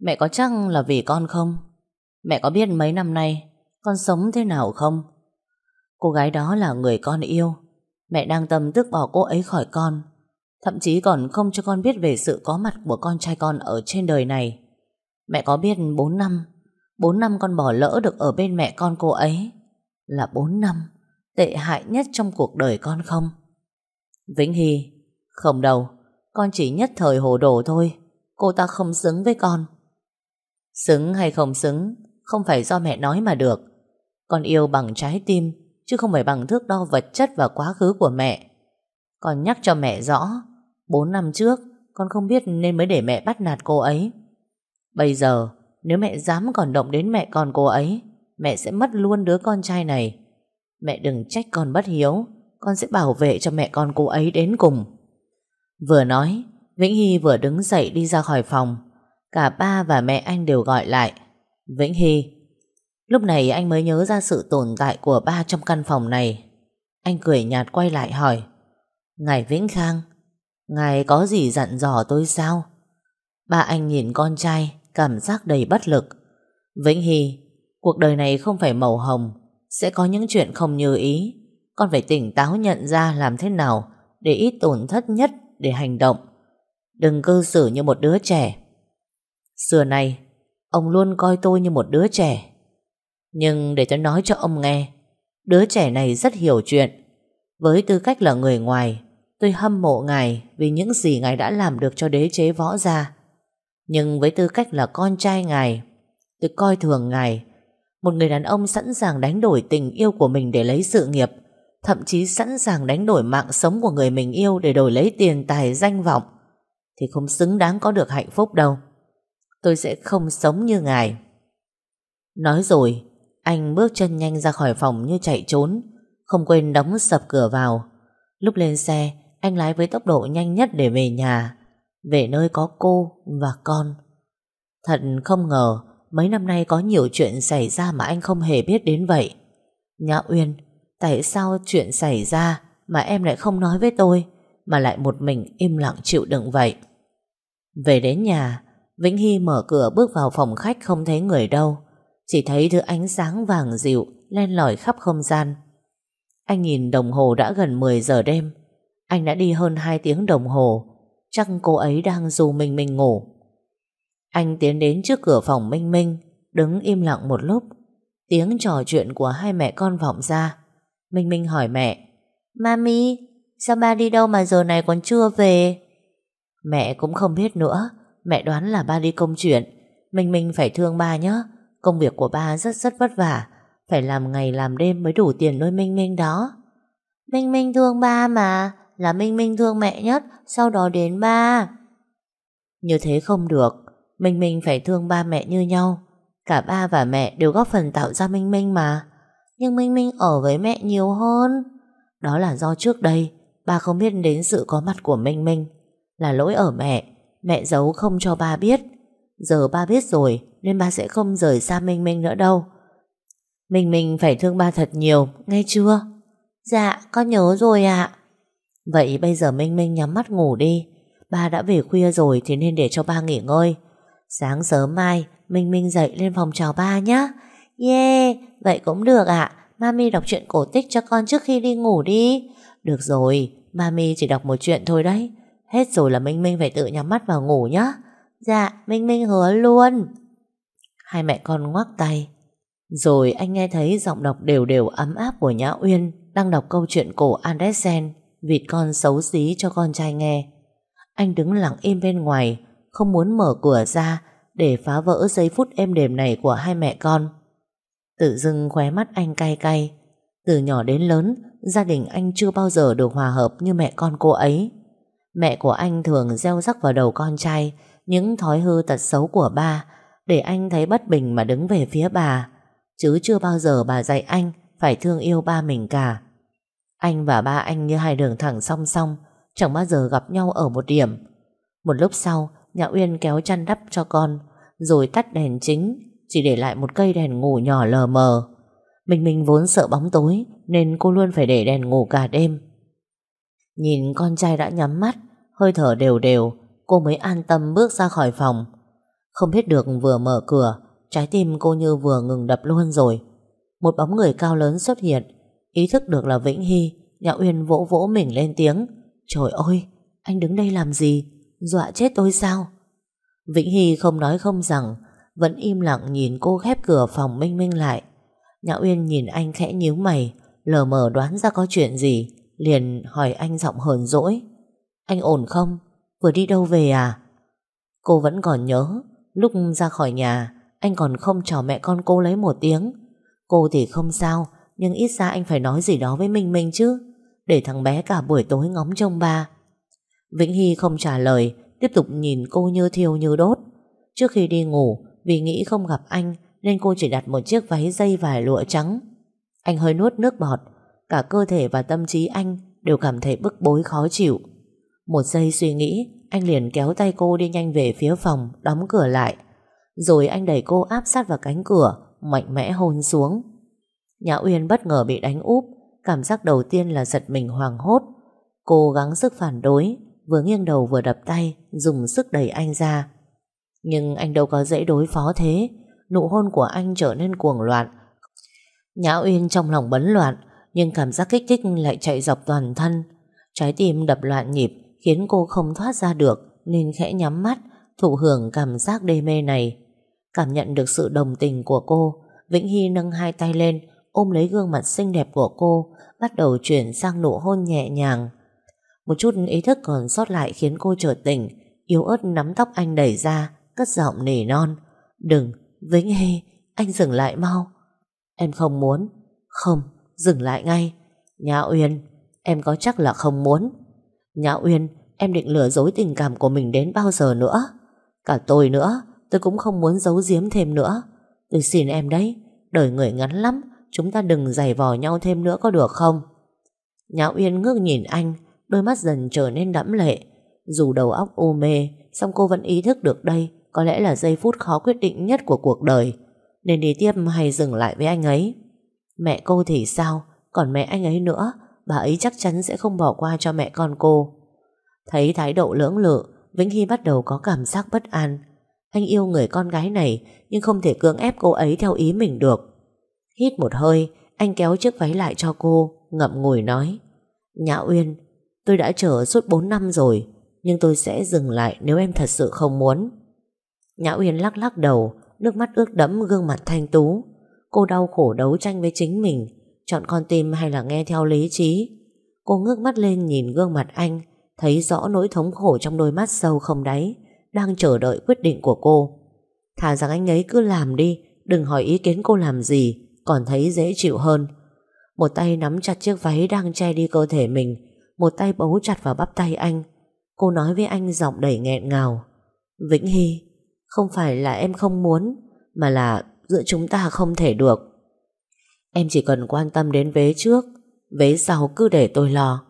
Mẹ có chắc là vì con không? Mẹ có biết mấy năm nay con sống thế nào không? Cô gái đó là người con yêu. Mẹ đang tâm tức bỏ cô ấy khỏi con. Thậm chí còn không cho con biết về sự có mặt của con trai con ở trên đời này. Mẹ có biết 4 năm, 4 năm con bỏ lỡ được ở bên mẹ con cô ấy. Là 4 năm, tệ hại nhất trong cuộc đời con không? Vĩnh Hy, không đâu, con chỉ nhất thời hồ đồ thôi, cô ta không xứng với con. Xứng hay không xứng, không phải do mẹ nói mà được. Con yêu bằng trái tim, chứ không phải bằng thước đo vật chất và quá khứ của mẹ. Con nhắc cho mẹ rõ, 4 năm trước, con không biết nên mới để mẹ bắt nạt cô ấy. Bây giờ, nếu mẹ dám còn động đến mẹ con cô ấy, mẹ sẽ mất luôn đứa con trai này. Mẹ đừng trách con bất hiếu. Con sẽ bảo vệ cho mẹ con cô ấy đến cùng. Vừa nói, Vĩnh Hy vừa đứng dậy đi ra khỏi phòng. Cả ba và mẹ anh đều gọi lại, Vĩnh Hy. Lúc này anh mới nhớ ra sự tồn tại của ba trong căn phòng này. Anh cười nhạt quay lại hỏi, Ngài Vĩnh Khang, Ngài có gì dặn dò tôi sao? Ba anh nhìn con trai, Cảm giác đầy bất lực. Vĩnh Hy, Cuộc đời này không phải màu hồng, Sẽ có những chuyện không như ý. Con phải tỉnh táo nhận ra làm thế nào để ít tổn thất nhất để hành động. Đừng cư xử như một đứa trẻ. Xưa nay, ông luôn coi tôi như một đứa trẻ. Nhưng để tôi nói cho ông nghe, đứa trẻ này rất hiểu chuyện. Với tư cách là người ngoài, tôi hâm mộ ngài vì những gì ngài đã làm được cho đế chế võ gia. Nhưng với tư cách là con trai ngài, tôi coi thường ngài. Một người đàn ông sẵn sàng đánh đổi tình yêu của mình để lấy sự nghiệp – thậm chí sẵn sàng đánh đổi mạng sống của người mình yêu để đổi lấy tiền tài danh vọng, thì không xứng đáng có được hạnh phúc đâu. Tôi sẽ không sống như ngài. Nói rồi, anh bước chân nhanh ra khỏi phòng như chạy trốn, không quên đóng sập cửa vào. Lúc lên xe, anh lái với tốc độ nhanh nhất để về nhà, về nơi có cô và con. Thật không ngờ, mấy năm nay có nhiều chuyện xảy ra mà anh không hề biết đến vậy. Nhã Uyên Tại sao chuyện xảy ra Mà em lại không nói với tôi, Mà lại một mình im lặng chịu đựng vậy? Về đến nhà, Vĩnh Hy mở cửa bước vào phòng khách Không thấy người đâu. Chỉ thấy thứ ánh sáng vàng dịu, Len lỏi khắp không gian. Anh nhìn đồng hồ đã gần 10 giờ đêm. Anh đã đi hơn 2 tiếng đồng hồ. Chắc cô ấy đang dù mình mình ngủ. Anh tiến đến trước cửa phòng Minh Minh, Đứng im lặng một lúc. Tiếng trò chuyện của hai mẹ con vọng ra. Minh Minh hỏi mẹ. Mami, sao ba đi đâu mà giờ này còn chưa về? Mẹ cũng không biết nữa. Mẹ đoán là ba đi công chuyện. Minh Minh phải thương ba nhé Công việc của ba rất rất vất vả. Phải làm ngày làm đêm mới đủ tiền nuôi Minh Minh đó. Minh Minh thương ba mà. Là Minh Minh thương mẹ nhất. Sau đó đến ba. Như thế không được. Minh Minh phải thương ba mẹ như nhau. Cả ba và mẹ đều góp phần tạo ra Minh Minh mà nhưng Minh Minh ở với mẹ nhiều hơn. Đó là do trước đây ba không biết đến sự có mặt của Minh Minh. Là lỗi ở mẹ, mẹ giấu không cho ba biết. Giờ ba biết rồi nên ba sẽ không rời xa Minh Minh nữa đâu. Minh Minh phải thương ba thật nhiều, nghe chưa? Dạ, con nhớ rồi ạ. Vậy bây giờ Minh Minh nhắm mắt ngủ đi. Ba đã về khuya rồi thì nên để cho ba nghỉ ngơi. Sáng sớm mai, Minh Minh dậy lên phòng chào ba nhé. Yeah, vậy cũng được ạ. À. Mami đọc chuyện cổ tích cho con trước khi đi ngủ đi. Được rồi, Mami chỉ đọc một chuyện thôi đấy. Hết rồi là Minh Minh phải tự nhắm mắt vào ngủ nhá. Dạ, Minh Minh hứa luôn. Hai mẹ con ngoắc tay. Rồi anh nghe thấy giọng đọc đều đều ấm áp của Nhã Uyên đang đọc câu chuyện cổ Andersen, vịt con xấu xí cho con trai nghe. Anh đứng lặng im bên ngoài, không muốn mở cửa ra để phá vỡ giây phút êm đềm này của hai mẹ con. Tự dưng khóe mắt anh cay cay. Từ nhỏ đến lớn, Gia đình anh chưa bao giờ được hòa hợp như mẹ con cô ấy. Mẹ của anh thường gieo rắc vào đầu con trai Những thói hư tật xấu của ba, Để anh thấy bất bình mà đứng về phía bà. Chứ chưa bao giờ bà dạy anh Phải thương yêu ba mình cả. Anh và ba anh như hai đường thẳng song song, Chẳng bao giờ gặp nhau ở một điểm. Một lúc sau, Nhã Uyên kéo chăn đắp cho con, Rồi tắt đèn chính chỉ để lại một cây đèn ngủ nhỏ lờ mờ. mình mình vốn sợ bóng tối nên cô luôn phải để đèn ngủ cả đêm. Nhìn con trai đã nhắm mắt, hơi thở đều đều, cô mới an tâm bước ra khỏi phòng. Không biết được vừa mở cửa, trái tim cô như vừa ngừng đập luôn rồi. Một bóng người cao lớn xuất hiện, ý thức được là Vĩnh Hy, Nhã Uyên vỗ vỗ mình lên tiếng. Trời ơi, anh đứng đây làm gì? Dọa chết tôi sao? Vĩnh Hy không nói không rằng, vẫn im lặng nhìn cô khép cửa phòng Minh Minh lại. Nhã Uyên nhìn anh khẽ nhíu mày, lờ mờ đoán ra có chuyện gì, liền hỏi anh giọng hờn dỗi. Anh ổn không? Vừa đi đâu về à? Cô vẫn còn nhớ, lúc ra khỏi nhà, anh còn không chào mẹ con cô lấy một tiếng. Cô thì không sao, nhưng ít ra anh phải nói gì đó với Minh Minh chứ, để thằng bé cả buổi tối ngóng trông ba. Vĩnh Hy không trả lời, tiếp tục nhìn cô như thiêu như đốt. Trước khi đi ngủ, vì nghĩ không gặp anh nên cô chỉ đặt một chiếc váy dây vải lụa trắng. Anh hơi nuốt nước bọt, cả cơ thể và tâm trí anh đều cảm thấy bức bối khó chịu. Một giây suy nghĩ, anh liền kéo tay cô đi nhanh về phía phòng, đóng cửa lại. Rồi anh đẩy cô áp sát vào cánh cửa, mạnh mẽ hôn xuống. Nhã Uyên bất ngờ bị đánh úp, cảm giác đầu tiên là giật mình hoàng hốt. Cô gắng sức phản đối, vừa nghiêng đầu vừa đập tay, dùng sức đẩy anh ra. Nhưng anh đâu có dễ đối phó thế. Nụ hôn của anh trở nên cuồng loạn. Nhã Uyên trong lòng bấn loạn, Nhưng cảm giác kích thích lại chạy dọc toàn thân. Trái tim đập loạn nhịp, Khiến cô không thoát ra được, Nên khẽ nhắm mắt, Thụ hưởng cảm giác đê mê này. Cảm nhận được sự đồng tình của cô, Vĩnh Hy nâng hai tay lên, Ôm lấy gương mặt xinh đẹp của cô, Bắt đầu chuyển sang nụ hôn nhẹ nhàng. Một chút ý thức còn sót lại Khiến cô trở tỉnh, Yếu ớt nắm tóc anh đẩy ra cất giọng nỉ non. Đừng, Vĩnh Hy, anh dừng lại mau. Em không muốn. Không, dừng lại ngay. Nhã Uyên, em có chắc là không muốn. Nhã Uyên, em định lừa dối tình cảm của mình đến bao giờ nữa? Cả tôi nữa, tôi cũng không muốn giấu giếm thêm nữa. Tôi xin em đấy, đời người ngắn lắm, chúng ta đừng giày vò nhau thêm nữa có được không? Nhã Uyên ngước nhìn anh, đôi mắt dần trở nên đẫm lệ. Dù đầu óc u mê, song cô vẫn ý thức được đây có lẽ là giây phút khó quyết định nhất của cuộc đời, Nên đi tiếp hay dừng lại với anh ấy. Mẹ cô thì sao? Còn mẹ anh ấy nữa, Bà ấy chắc chắn sẽ không bỏ qua cho mẹ con cô. Thấy thái độ lưỡng lự, Vĩnh Hy bắt đầu có cảm giác bất an. Anh yêu người con gái này, Nhưng không thể cưỡng ép cô ấy theo ý mình được. Hít một hơi, Anh kéo chiếc váy lại cho cô, Ngậm ngùi nói, Nhã Uyên, Tôi đã chờ suốt 4 năm rồi, Nhưng tôi sẽ dừng lại nếu em thật sự không muốn. Nhã Uyên lắc lắc đầu, nước mắt ướt đẫm gương mặt thanh tú. Cô đau khổ đấu tranh với chính mình, chọn con tim hay là nghe theo lý trí. Cô ngước mắt lên nhìn gương mặt anh, thấy rõ nỗi thống khổ trong đôi mắt sâu không đáy, đang chờ đợi quyết định của cô. Thà rằng anh ấy cứ làm đi, đừng hỏi ý kiến cô làm gì, còn thấy dễ chịu hơn. Một tay nắm chặt chiếc váy đang che đi cơ thể mình, một tay bấu chặt vào bắp tay anh. Cô nói với anh giọng đầy nghẹn ngào. Vĩnh Hy, không phải là em không muốn, Mà là giữa chúng ta không thể được. Em chỉ cần quan tâm đến vế trước, Vế sau cứ để tôi lo.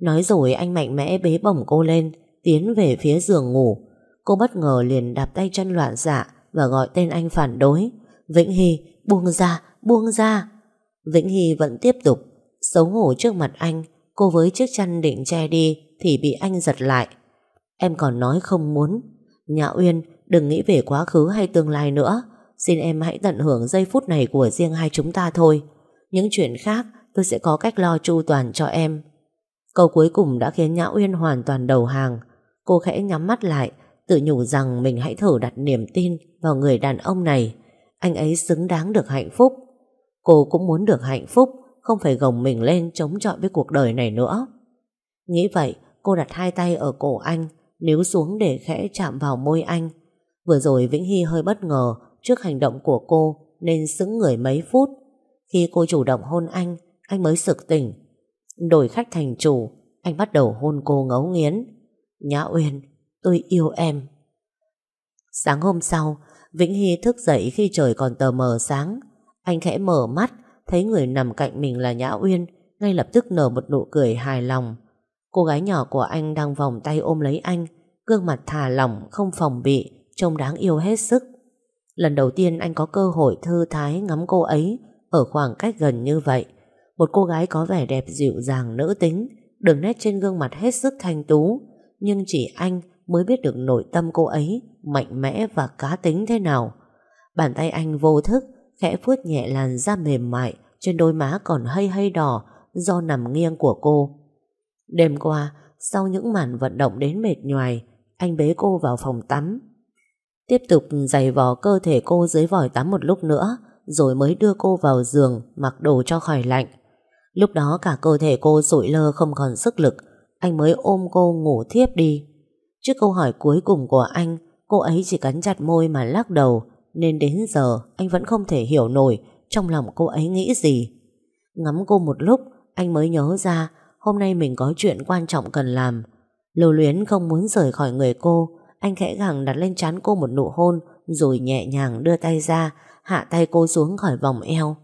Nói rồi anh mạnh mẽ bế bổng cô lên, Tiến về phía giường ngủ. Cô bất ngờ liền đạp tay chân loạn dạ Và gọi tên anh phản đối. Vĩnh Hy, buông ra buông ra. Vĩnh Hy vẫn tiếp tục, Xấu hổ trước mặt anh. Cô với chiếc chăn định che đi Thì bị anh giật lại. Em còn nói không muốn. Nhã Uyên Đừng nghĩ về quá khứ hay tương lai nữa. Xin em hãy tận hưởng giây phút này của riêng hai chúng ta thôi. Những chuyện khác tôi sẽ có cách lo chu toàn cho em. Câu cuối cùng đã khiến Nhã Uyên hoàn toàn đầu hàng. Cô khẽ nhắm mắt lại, Tự nhủ rằng mình hãy thử đặt niềm tin vào người đàn ông này. Anh ấy xứng đáng được hạnh phúc. Cô cũng muốn được hạnh phúc, Không phải gồng mình lên chống chọi với cuộc đời này nữa. Nghĩ vậy, cô đặt hai tay ở cổ anh, Níu xuống để khẽ chạm vào môi anh. Vừa rồi Vĩnh Hy hơi bất ngờ trước hành động của cô nên sững người mấy phút. Khi cô chủ động hôn anh, anh mới sực tỉnh. Đổi khách thành chủ, anh bắt đầu hôn cô ngấu nghiến. Nhã Uyên, tôi yêu em. Sáng hôm sau, Vĩnh Hy thức dậy khi trời còn tờ mờ sáng. Anh khẽ mở mắt, thấy người nằm cạnh mình là Nhã Uyên, ngay lập tức nở một nụ cười hài lòng. Cô gái nhỏ của anh đang vòng tay ôm lấy anh, gương mặt thà lỏng, không phòng bị, trông đáng yêu hết sức. Lần đầu tiên anh có cơ hội thư thái ngắm cô ấy ở khoảng cách gần như vậy. Một cô gái có vẻ đẹp dịu dàng nữ tính, đường nét trên gương mặt hết sức thanh tú, nhưng chỉ anh mới biết được nội tâm cô ấy mạnh mẽ và cá tính thế nào. Bàn tay anh vô thức khẽ vuốt nhẹ làn da mềm mại trên đôi má còn hơi hơi đỏ do nằm nghiêng của cô. Đêm qua, sau những màn vận động đến mệt nhoài, anh bế cô vào phòng tắm Tiếp tục giày vò cơ thể cô dưới vòi tắm một lúc nữa, Rồi mới đưa cô vào giường, Mặc đồ cho khỏi lạnh. Lúc đó cả cơ thể cô sụi lơ không còn sức lực, Anh mới ôm cô ngủ thiếp đi. Trước câu hỏi cuối cùng của anh, Cô ấy chỉ cắn chặt môi mà lắc đầu, Nên đến giờ anh vẫn không thể hiểu nổi Trong lòng cô ấy nghĩ gì. Ngắm cô một lúc, Anh mới nhớ ra Hôm nay mình có chuyện quan trọng cần làm. Lưu luyến không muốn rời khỏi người cô anh khẽ gẳng đặt lên trán cô một nụ hôn, Rồi nhẹ nhàng đưa tay ra, Hạ tay cô xuống khỏi vòng eo.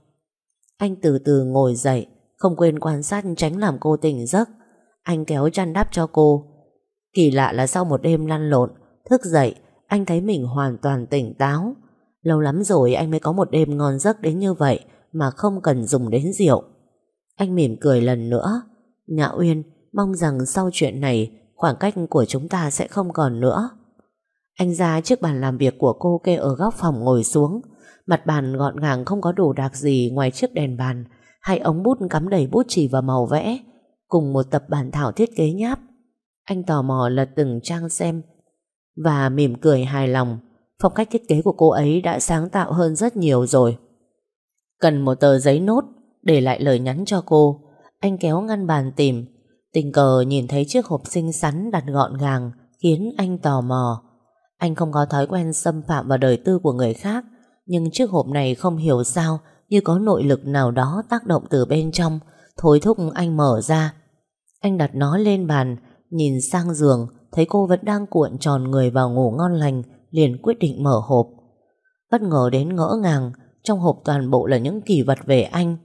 Anh từ từ ngồi dậy, Không quên quan sát tránh làm cô tỉnh giấc. Anh kéo chăn đắp cho cô. Kỳ lạ là sau một đêm lăn lộn, Thức dậy, Anh thấy mình hoàn toàn tỉnh táo. Lâu lắm rồi anh mới có một đêm ngon giấc đến như vậy Mà không cần dùng đến rượu. Anh mỉm cười lần nữa. Nhã Uyên, Mong rằng sau chuyện này, Khoảng cách của chúng ta sẽ không còn nữa. Anh ra trước bàn làm việc của cô kê ở góc phòng ngồi xuống. Mặt bàn gọn gàng không có đồ đạc gì ngoài chiếc đèn bàn, hai ống bút cắm đầy bút chì và màu vẽ, cùng một tập bản thảo thiết kế nháp. Anh tò mò lật từng trang xem và mỉm cười hài lòng. Phong cách thiết kế của cô ấy đã sáng tạo hơn rất nhiều rồi. Cần một tờ giấy nốt để lại lời nhắn cho cô. Anh kéo ngăn bàn tìm. Tình cờ nhìn thấy chiếc hộp xinh xắn đặt gọn gàng khiến anh tò mò. Anh không có thói quen xâm phạm vào đời tư của người khác, Nhưng chiếc hộp này không hiểu sao Như có nội lực nào đó tác động từ bên trong. Thối thúc anh mở ra. Anh đặt nó lên bàn, Nhìn sang giường, Thấy cô vẫn đang cuộn tròn người vào ngủ ngon lành, Liền quyết định mở hộp. Bất ngờ đến ngỡ ngàng, Trong hộp toàn bộ là những kỷ vật về anh,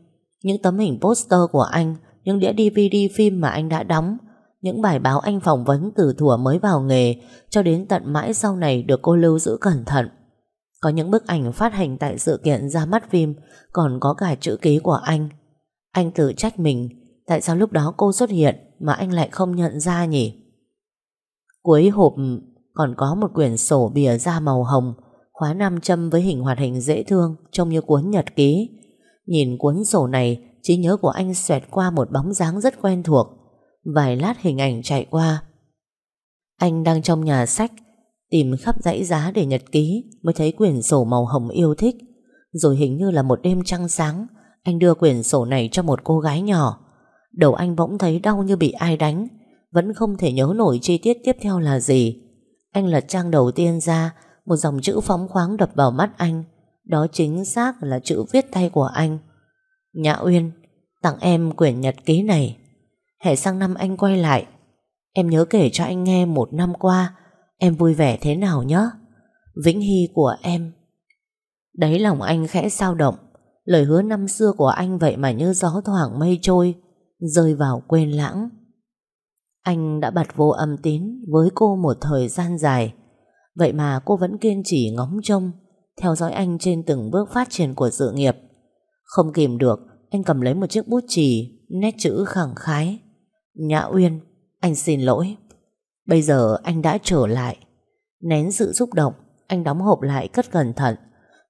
Những tấm hình poster của anh, Những đĩa DVD phim mà anh đã đóng những bài báo anh phỏng vấn từ thủa mới vào nghề, cho đến tận mãi sau này được cô lưu giữ cẩn thận. Có những bức ảnh phát hành tại sự kiện ra mắt phim, còn có cả chữ ký của anh. Anh tự trách mình, tại sao lúc đó cô xuất hiện mà anh lại không nhận ra nhỉ? Cuối hộp, còn có một quyển sổ bìa da màu hồng, khóa nam châm với hình hoạt hình dễ thương, trông như cuốn nhật ký. Nhìn cuốn sổ này, trí nhớ của anh xoẹt qua một bóng dáng rất quen thuộc Vài lát hình ảnh chạy qua. Anh đang trong nhà sách, Tìm khắp dãy giá để nhật ký, Mới thấy quyển sổ màu hồng yêu thích. Rồi hình như là một đêm trăng sáng, Anh đưa quyển sổ này cho một cô gái nhỏ. Đầu anh bỗng thấy đau như bị ai đánh, Vẫn không thể nhớ nổi chi tiết tiếp theo là gì. Anh lật trang đầu tiên ra, Một dòng chữ phóng khoáng đập vào mắt anh. Đó chính xác là chữ viết tay của anh. Nhã Uyên, Tặng em quyển nhật ký này. Hè sang năm anh quay lại. Em nhớ kể cho anh nghe một năm qua, Em vui vẻ thế nào nhé Vĩnh Hy của em. Đấy lòng anh khẽ sao động. Lời hứa năm xưa của anh vậy mà như gió thoảng mây trôi, Rơi vào quên lãng. Anh đã bật vô âm tín Với cô một thời gian dài. Vậy mà cô vẫn kiên trì ngóng trông, Theo dõi anh trên từng bước phát triển của sự nghiệp. Không kìm được, Anh cầm lấy một chiếc bút chì, Nét chữ khẳng khái. Nhã Uyên, anh xin lỗi. Bây giờ anh đã trở lại. Nén sự xúc động, anh đóng hộp lại cất cẩn thận.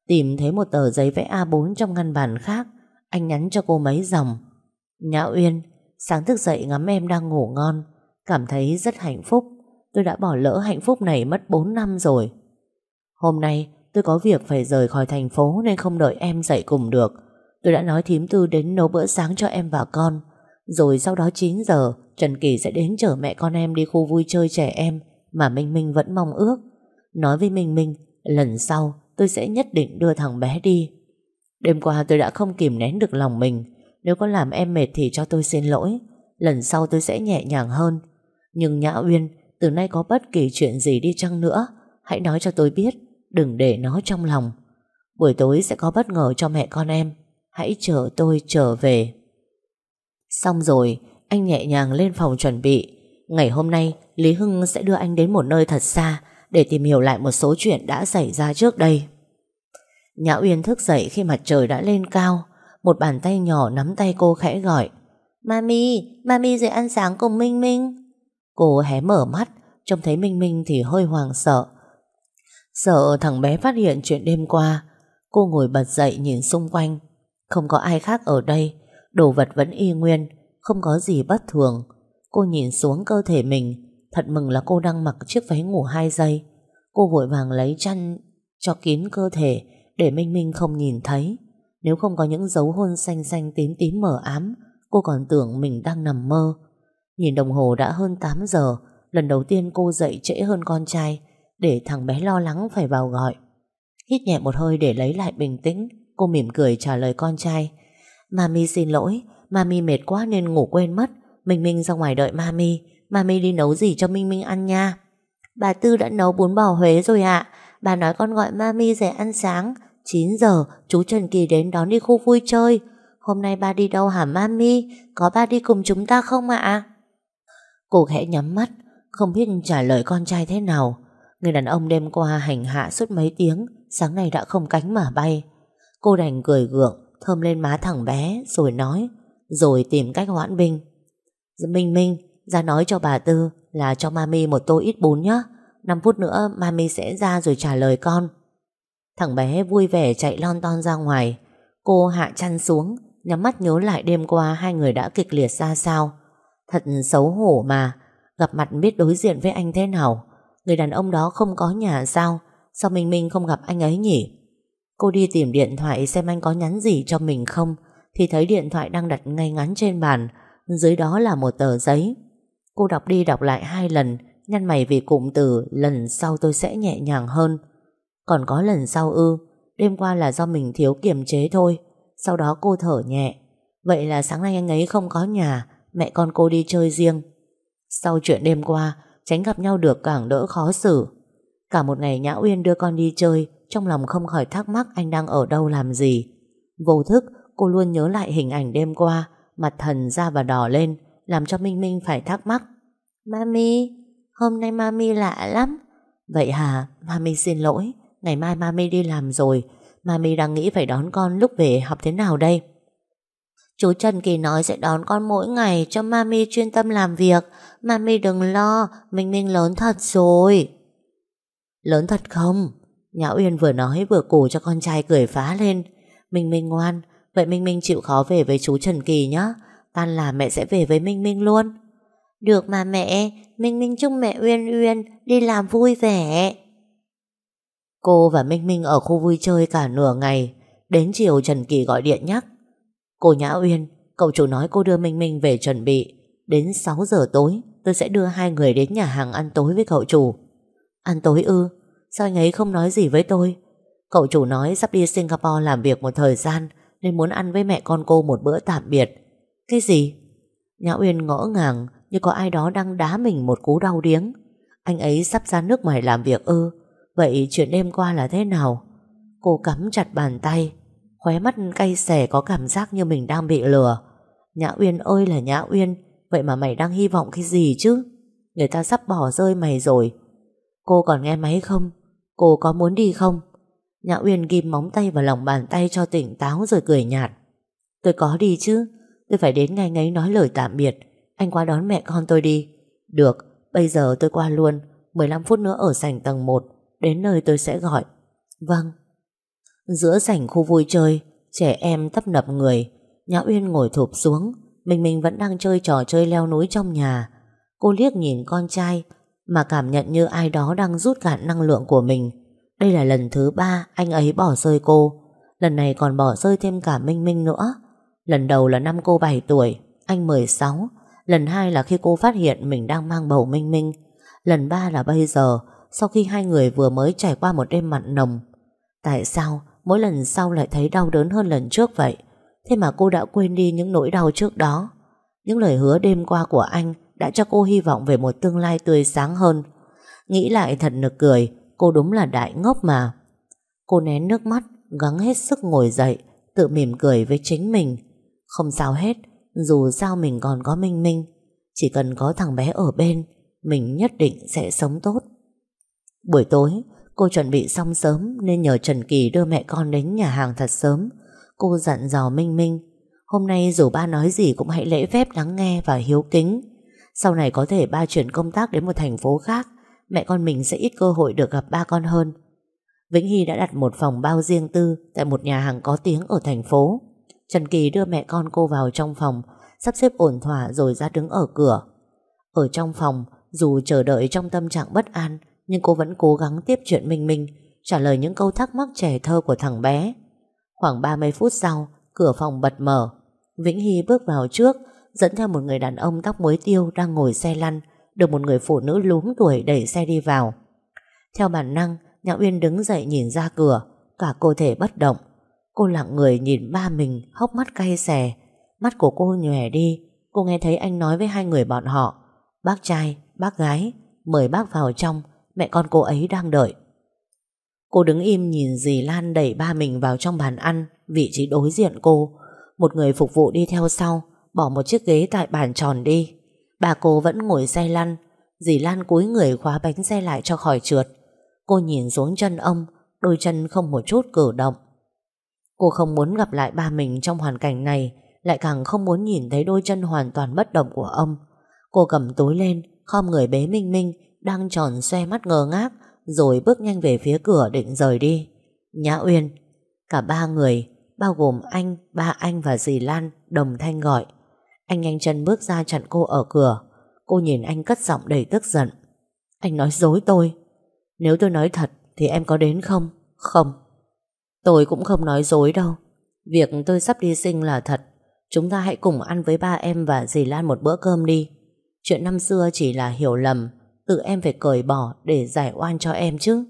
Tìm thấy một tờ giấy vẽ A4 trong ngăn bàn khác, anh nhắn cho cô mấy dòng. Nhã Uyên, sáng thức dậy ngắm em đang ngủ ngon, cảm thấy rất hạnh phúc. Tôi đã bỏ lỡ hạnh phúc này mất 4 năm rồi. Hôm nay tôi có việc phải rời khỏi thành phố nên không đợi em dậy cùng được. Tôi đã nói thím tư đến nấu bữa sáng cho em và con. Rồi sau đó 9 giờ, Trần Kỳ sẽ đến chở mẹ con em đi khu vui chơi trẻ em Mà Minh Minh vẫn mong ước. Nói với Minh Minh, Lần sau tôi sẽ nhất định đưa thằng bé đi. Đêm qua tôi đã không kìm nén được lòng mình. Nếu có làm em mệt thì cho tôi xin lỗi. Lần sau tôi sẽ nhẹ nhàng hơn. Nhưng Nhã Uyên, Từ nay có bất kỳ chuyện gì đi chăng nữa, Hãy nói cho tôi biết, Đừng để nó trong lòng. Buổi tối sẽ có bất ngờ cho mẹ con em. Hãy chờ tôi trở về. Xong rồi, anh nhẹ nhàng lên phòng chuẩn bị. Ngày hôm nay, Lý Hưng sẽ đưa anh đến một nơi thật xa để tìm hiểu lại một số chuyện đã xảy ra trước đây. Nhã Uyên thức dậy khi mặt trời đã lên cao. Một bàn tay nhỏ nắm tay cô khẽ gọi. Mami, Mami dậy ăn sáng cùng Minh Minh. Cô hé mở mắt, trông thấy Minh Minh thì hơi hoàng sợ. Sợ thằng bé phát hiện chuyện đêm qua. Cô ngồi bật dậy nhìn xung quanh. Không có ai khác ở đây Đồ vật vẫn y nguyên, không có gì bất thường. Cô nhìn xuống cơ thể mình, thật mừng là cô đang mặc chiếc váy ngủ 2 giây. Cô vội vàng lấy chăn cho kín cơ thể để Minh Minh không nhìn thấy. Nếu không có những dấu hôn xanh xanh tím tím mờ ám, cô còn tưởng mình đang nằm mơ. Nhìn đồng hồ đã hơn 8 giờ, lần đầu tiên cô dậy trễ hơn con trai, để thằng bé lo lắng phải vào gọi. Hít nhẹ một hơi để lấy lại bình tĩnh, cô mỉm cười trả lời con trai, Mami xin lỗi, Mami mệt quá nên ngủ quên mất. Minh Minh ra ngoài đợi Mami, Mami đi nấu gì cho Minh Minh ăn nha. Bà Tư đã nấu bún bò Huế rồi ạ. Bà nói con gọi Mami dậy ăn sáng. 9 giờ, chú Trần Kỳ đến đón đi khu vui chơi. Hôm nay ba đi đâu hả Mami? Có ba đi cùng chúng ta không ạ? Cô khẽ nhắm mắt, không biết trả lời con trai thế nào. Người đàn ông đêm qua hành hạ suốt mấy tiếng, sáng nay đã không cánh mà bay. Cô đành cười gượng, thơm lên má thằng bé rồi nói, rồi tìm cách hoãn Minh. Minh Minh, ra nói cho bà Tư là cho mami một tô ít bún nhá. 5 phút nữa mami sẽ ra rồi trả lời con. Thằng bé vui vẻ chạy lon ton ra ngoài. Cô hạ chăn xuống, nhắm mắt nhớ lại đêm qua hai người đã kịch liệt ra sao. Thật xấu hổ mà, gặp mặt biết đối diện với anh thế nào. Người đàn ông đó không có nhà sao, sao Minh Minh không gặp anh ấy nhỉ? Cô đi tìm điện thoại xem anh có nhắn gì cho mình không, Thì thấy điện thoại đang đặt ngay ngắn trên bàn, Dưới đó là một tờ giấy. Cô đọc đi đọc lại hai lần, Nhăn mày vì cụm từ Lần sau tôi sẽ nhẹ nhàng hơn Còn có lần sau ư Đêm qua là do mình thiếu kiềm chế thôi. Sau đó cô thở nhẹ. Vậy là sáng nay anh ấy không có nhà, Mẹ con cô đi chơi riêng Sau chuyện đêm qua, Tránh gặp nhau được càng đỡ khó xử. Cả một ngày Nhã Uyên đưa con đi chơi trong lòng không khỏi thắc mắc anh đang ở đâu làm gì. Vô thức cô luôn nhớ lại hình ảnh đêm qua Mặt thần ra và đỏ lên Làm cho Minh Minh phải thắc mắc. Mami, hôm nay mami lạ lắm. Vậy hả, mami xin lỗi. Ngày mai mami đi làm rồi. Mami đang nghĩ phải đón con lúc về học thế nào đây? Chú Trần Kỳ nói sẽ đón con mỗi ngày cho mami chuyên tâm làm việc. Mami đừng lo, Minh Minh lớn thật rồi. Lớn thật không? Nhã Uyên vừa nói vừa cổ cho con trai cười phá lên. Minh Minh ngoan, vậy Minh Minh chịu khó về với chú Trần Kỳ nhá Tan là mẹ sẽ về với Minh Minh luôn. Được mà mẹ, Minh Minh chúc mẹ Uyên Uyên đi làm vui vẻ. Cô và Minh Minh ở khu vui chơi cả nửa ngày. Đến chiều Trần Kỳ gọi điện nhắc. Cô Nhã Uyên, cậu chủ nói cô đưa Minh Minh về chuẩn bị. Đến 6 giờ tối, tôi sẽ đưa hai người đến nhà hàng ăn tối với cậu chủ. Ăn tối ư? Sao anh ấy không nói gì với tôi? Cậu chủ nói sắp đi Singapore làm việc một thời gian, Nên muốn ăn với mẹ con cô một bữa tạm biệt. Cái gì? Nhã Uyên ngỡ ngàng Như có ai đó đang đá mình một cú đau điếng. Anh ấy sắp ra nước ngoài làm việc ư? Vậy chuyện đêm qua là thế nào? Cô cắm chặt bàn tay, Khóe mắt cay xẻ có cảm giác như mình đang bị lừa. Nhã Uyên ơi là Nhã Uyên, Vậy mà mày đang hy vọng cái gì chứ? Người ta sắp bỏ rơi mày rồi. Cô còn nghe máy không? Cô có muốn đi không? Nhã Uyên ghim móng tay vào lòng bàn tay cho tỉnh táo rồi cười nhạt. Tôi có đi chứ. Tôi phải đến ngay ngay nói lời tạm biệt. Anh qua đón mẹ con tôi đi. Được, bây giờ tôi qua luôn. 15 phút nữa ở sảnh tầng 1. Đến nơi tôi sẽ gọi. Vâng. Giữa sảnh khu vui chơi, trẻ em tấp nập người. Nhã Uyên ngồi thụp xuống. Mình mình vẫn đang chơi trò chơi leo núi trong nhà. Cô liếc nhìn con trai mà cảm nhận như ai đó đang rút cạn năng lượng của mình. Đây là lần thứ ba anh ấy bỏ rơi cô, lần này còn bỏ rơi thêm cả Minh Minh nữa. Lần đầu là năm cô 7 tuổi, anh 16, lần hai là khi cô phát hiện mình đang mang bầu Minh Minh, lần ba là bây giờ, sau khi hai người vừa mới trải qua một đêm mặn nồng. Tại sao mỗi lần sau lại thấy đau đớn hơn lần trước vậy? Thế mà cô đã quên đi những nỗi đau trước đó. Những lời hứa đêm qua của anh đã cho cô hy vọng về một tương lai tươi sáng hơn. Nghĩ lại thật nực cười, cô đúng là đại ngốc mà. Cô nén nước mắt, gắng hết sức ngồi dậy, tự mỉm cười với chính mình. Không sao hết, dù sao mình còn có Minh Minh, chỉ cần có thằng bé ở bên, mình nhất định sẽ sống tốt. Buổi tối, cô chuẩn bị xong sớm nên nhờ Trần Kỳ đưa mẹ con đến nhà hàng thật sớm. Cô dặn dò Minh Minh, hôm nay dù ba nói gì cũng hãy lễ phép lắng nghe và hiếu kính. Sau này có thể ba chuyển công tác đến một thành phố khác, Mẹ con mình sẽ ít cơ hội được gặp ba con hơn. Vĩnh Hy đã đặt một phòng bao riêng tư Tại một nhà hàng có tiếng ở thành phố. Trần Kỳ đưa mẹ con cô vào trong phòng, Sắp xếp ổn thỏa rồi ra đứng ở cửa. Ở trong phòng, Dù chờ đợi trong tâm trạng bất an, Nhưng cô vẫn cố gắng tiếp chuyện Minh Minh Trả lời những câu thắc mắc trẻ thơ của thằng bé. Khoảng 30 phút sau, Cửa phòng bật mở. Vĩnh Hy bước vào trước dẫn theo một người đàn ông tóc muối tiêu đang ngồi xe lăn, được một người phụ nữ lúm tuổi đẩy xe đi vào. Theo bản năng, Nhã Uyên đứng dậy nhìn ra cửa, cả cơ thể bất động. Cô lặng người nhìn ba mình hốc mắt cay xè, mắt của cô nhòe đi. Cô nghe thấy anh nói với hai người bọn họ, bác trai, bác gái, mời bác vào trong, mẹ con cô ấy đang đợi. Cô đứng im nhìn dì Lan đẩy ba mình vào trong bàn ăn, vị trí đối diện cô. Một người phục vụ đi theo sau, bỏ một chiếc ghế tại bàn tròn đi. Bà cô vẫn ngồi xe lăn, dì Lan cúi người khóa bánh xe lại cho khỏi trượt. Cô nhìn xuống chân ông, đôi chân không một chút cử động. Cô không muốn gặp lại ba mình trong hoàn cảnh này, lại càng không muốn nhìn thấy đôi chân hoàn toàn bất động của ông. Cô cầm túi lên, khom người bế Minh Minh, đang tròn xoe mắt ngơ ngác, rồi bước nhanh về phía cửa định rời đi. Nhã Uyên, cả ba người, bao gồm anh, ba anh và dì Lan, đồng thanh gọi. Anh nhanh chân bước ra chặn cô ở cửa. Cô nhìn anh cất giọng đầy tức giận. Anh nói dối tôi. Nếu tôi nói thật thì em có đến không? Không. Tôi cũng không nói dối đâu. Việc tôi sắp đi sinh là thật. Chúng ta hãy cùng ăn với ba em và dì Lan một bữa cơm đi. Chuyện năm xưa chỉ là hiểu lầm. Tự em phải cởi bỏ để giải oan cho em chứ.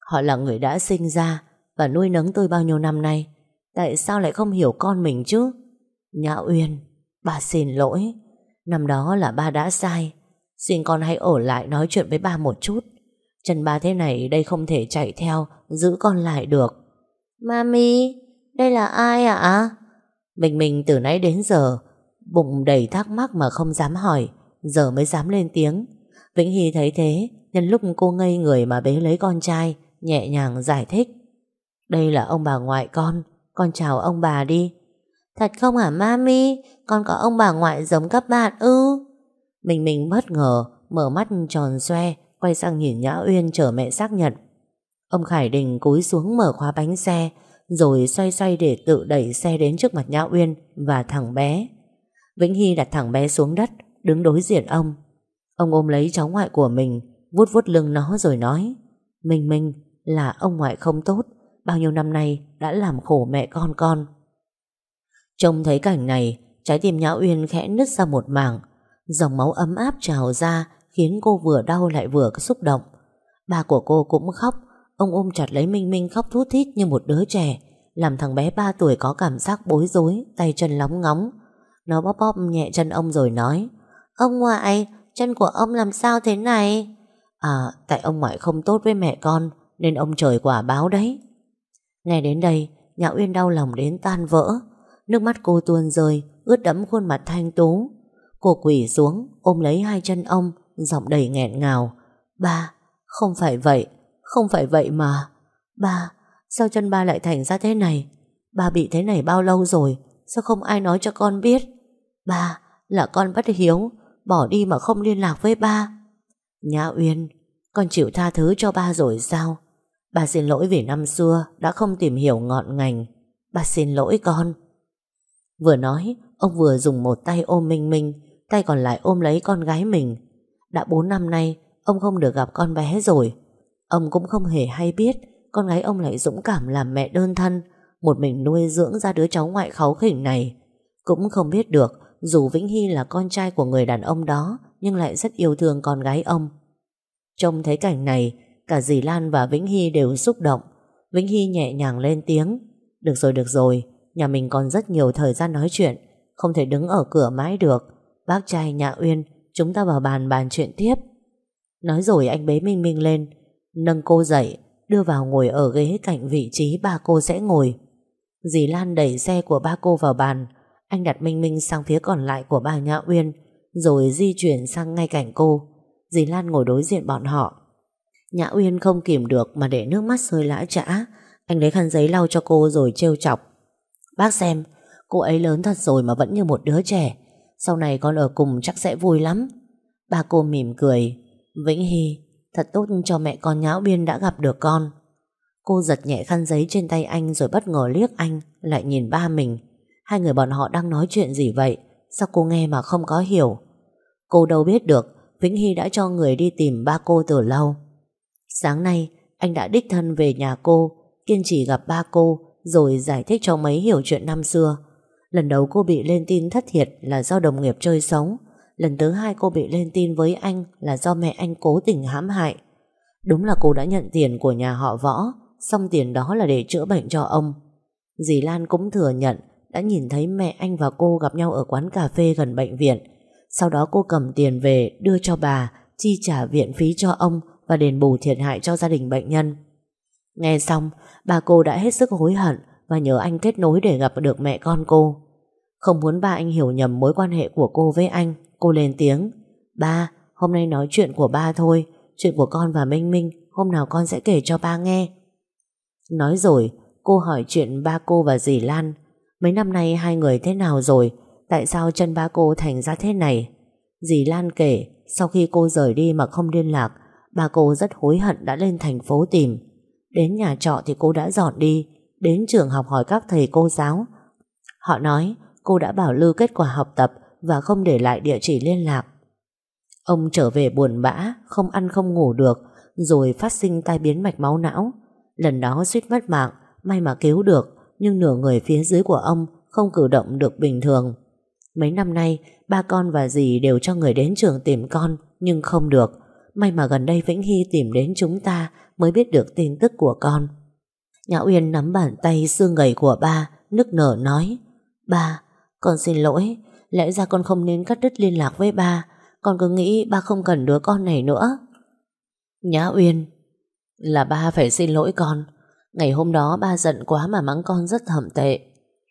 Họ là người đã sinh ra Và nuôi nấng tôi bao nhiêu năm nay. Tại sao lại không hiểu con mình chứ? Nhã Uyên Ba xin lỗi. Năm đó là ba đã sai. Xin con hãy ở lại nói chuyện với ba một chút. Chân ba thế này đây không thể chạy theo Giữ con lại được. Mami Đây là ai ạ? À? Mình mình từ nãy đến giờ Bụng đầy thắc mắc mà không dám hỏi Giờ mới dám lên tiếng. Vĩnh Hy thấy thế Nhân lúc cô ngây người mà bế lấy con trai Nhẹ nhàng giải thích. Đây là ông bà ngoại con Con chào ông bà đi. Thật không hả mami? Con có ông bà ngoại giống các bạn ư? Mình mình bất ngờ, Mở mắt tròn xoe, Quay sang nhìn Nhã Uyên chờ mẹ xác nhận. Ông Khải Đình cúi xuống mở khóa bánh xe, Rồi xoay xoay để tự đẩy xe đến trước mặt Nhã Uyên Và thằng bé. Vĩnh Hy đặt thằng bé xuống đất, Đứng đối diện ông. Ông ôm lấy cháu ngoại của mình, vuốt vuốt lưng nó rồi nói, mình mình, là ông ngoại không tốt, Bao nhiêu năm nay đã làm khổ mẹ con con. Trông thấy cảnh này Trái tim Nhã Uyên khẽ nứt ra một mảng. Dòng máu ấm áp trào ra Khiến cô vừa đau lại vừa xúc động. Ba của cô cũng khóc. Ông ôm chặt lấy Minh Minh khóc thút thít như một đứa trẻ, Làm thằng bé 3 tuổi có cảm giác bối rối, Tay chân lóng ngóng. Nó bóp bóp nhẹ chân ông rồi nói, Ông ngoại, Chân của ông làm sao thế này? À tại ông ngoại không tốt với mẹ con, Nên ông trời quả báo đấy. Nghe đến đây, Nhã Uyên đau lòng đến tan vỡ. Nước mắt cô tuôn rơi ướt đẫm khuôn mặt thanh tú. Cô quỳ xuống, ôm lấy hai chân ông, giọng đầy nghẹn ngào. Ba, không phải vậy, không phải vậy mà. Ba, sao chân ba lại thành ra thế này? Ba bị thế này bao lâu rồi, sao không ai nói cho con biết? Ba, là con bất hiếu, bỏ đi mà không liên lạc với ba. Nhã Uyên, con chịu tha thứ cho ba rồi sao? Ba xin lỗi vì năm xưa đã không tìm hiểu ngọn ngành. Ba xin lỗi con. Vừa nói, Ông vừa dùng một tay ôm Minh Minh, Tay còn lại ôm lấy con gái mình. Đã 4 năm nay, Ông không được gặp con bé rồi. Ông cũng không hề hay biết, Con gái ông lại dũng cảm làm mẹ đơn thân, Một mình nuôi dưỡng ra đứa cháu ngoại kháu khỉnh này. Cũng không biết được, Dù Vĩnh Hy là con trai của người đàn ông đó, Nhưng lại rất yêu thương con gái ông. Trông thấy cảnh này, Cả dì Lan và Vĩnh Hy đều xúc động. Vĩnh Hy nhẹ nhàng lên tiếng, Được rồi được rồi, Nhà mình còn rất nhiều thời gian nói chuyện không thể đứng ở cửa mãi được. Bác trai nhà Uyên, Chúng ta vào bàn bàn chuyện tiếp. Nói rồi anh bế Minh Minh lên, Nâng cô dậy, Đưa vào ngồi ở ghế cạnh vị trí ba cô sẽ ngồi. Dì Lan đẩy xe của ba cô vào bàn, Anh đặt Minh Minh sang phía còn lại của bà Nhã Uyên, Rồi di chuyển sang ngay cạnh cô. Dì Lan ngồi đối diện bọn họ. Nhã Uyên không kìm được Mà để nước mắt rơi lã trã Anh lấy khăn giấy lau cho cô rồi trêu chọc. Bác xem Cô ấy lớn thật rồi mà vẫn như một đứa trẻ. Sau này con ở cùng chắc sẽ vui lắm. Ba cô mỉm cười. Vĩnh Hy, Thật tốt cho mẹ con nháo biên đã gặp được con. Cô giật nhẹ khăn giấy trên tay anh Rồi bất ngờ liếc anh, Lại nhìn ba mình. Hai người bọn họ đang nói chuyện gì vậy? Sao cô nghe mà không có hiểu? Cô đâu biết được, Vĩnh Hy đã cho người đi tìm ba cô từ lâu. Sáng nay, Anh đã đích thân về nhà cô, Kiên trì gặp ba cô, Rồi giải thích cho mấy hiểu chuyện năm xưa. Lần đầu cô bị lên tin thất thiệt là do đồng nghiệp chơi xấu. Lần thứ hai cô bị lên tin với anh là do mẹ anh cố tình hãm hại. Đúng là cô đã nhận tiền của nhà họ võ, xong tiền đó là để chữa bệnh cho ông. Dì Lan cũng thừa nhận đã nhìn thấy mẹ anh và cô gặp nhau ở quán cà phê gần bệnh viện. Sau đó cô cầm tiền về đưa cho bà, chi trả viện phí cho ông và đền bù thiệt hại cho gia đình bệnh nhân. Nghe xong, bà cô đã hết sức hối hận và nhờ anh kết nối để gặp được mẹ con cô. Không muốn ba anh hiểu nhầm mối quan hệ của cô với anh, cô lên tiếng. Ba, hôm nay nói chuyện của ba thôi, chuyện của con và Minh Minh, hôm nào con sẽ kể cho ba nghe. Nói rồi, cô hỏi chuyện ba cô và dì Lan. Mấy năm nay hai người thế nào rồi? Tại sao chân ba cô thành ra thế này? Dì Lan kể, sau khi cô rời đi mà không liên lạc, ba cô rất hối hận đã lên thành phố tìm. Đến nhà trọ thì cô đã dọn đi, đến trường học hỏi các thầy cô giáo. Họ nói cô đã bảo lưu kết quả học tập và không để lại địa chỉ liên lạc. Ông trở về buồn bã, không ăn không ngủ được, rồi phát sinh tai biến mạch máu não. Lần đó suýt mất mạng, may mà cứu được, nhưng nửa người phía dưới của ông không cử động được bình thường. Mấy năm nay, ba con và dì đều cho người đến trường tìm con, nhưng không được. May mà gần đây Vĩnh Hy tìm đến chúng ta mới biết được tin tức của con. Nhã Uyên nắm bàn tay xương gầy của ba, nức nở nói. Ba, con xin lỗi, lẽ ra con không nên cắt đứt liên lạc với ba, con cứ nghĩ ba không cần đứa con này nữa. Nhã Uyên, là ba phải xin lỗi con. Ngày hôm đó ba giận quá mà mắng con rất thầm tệ.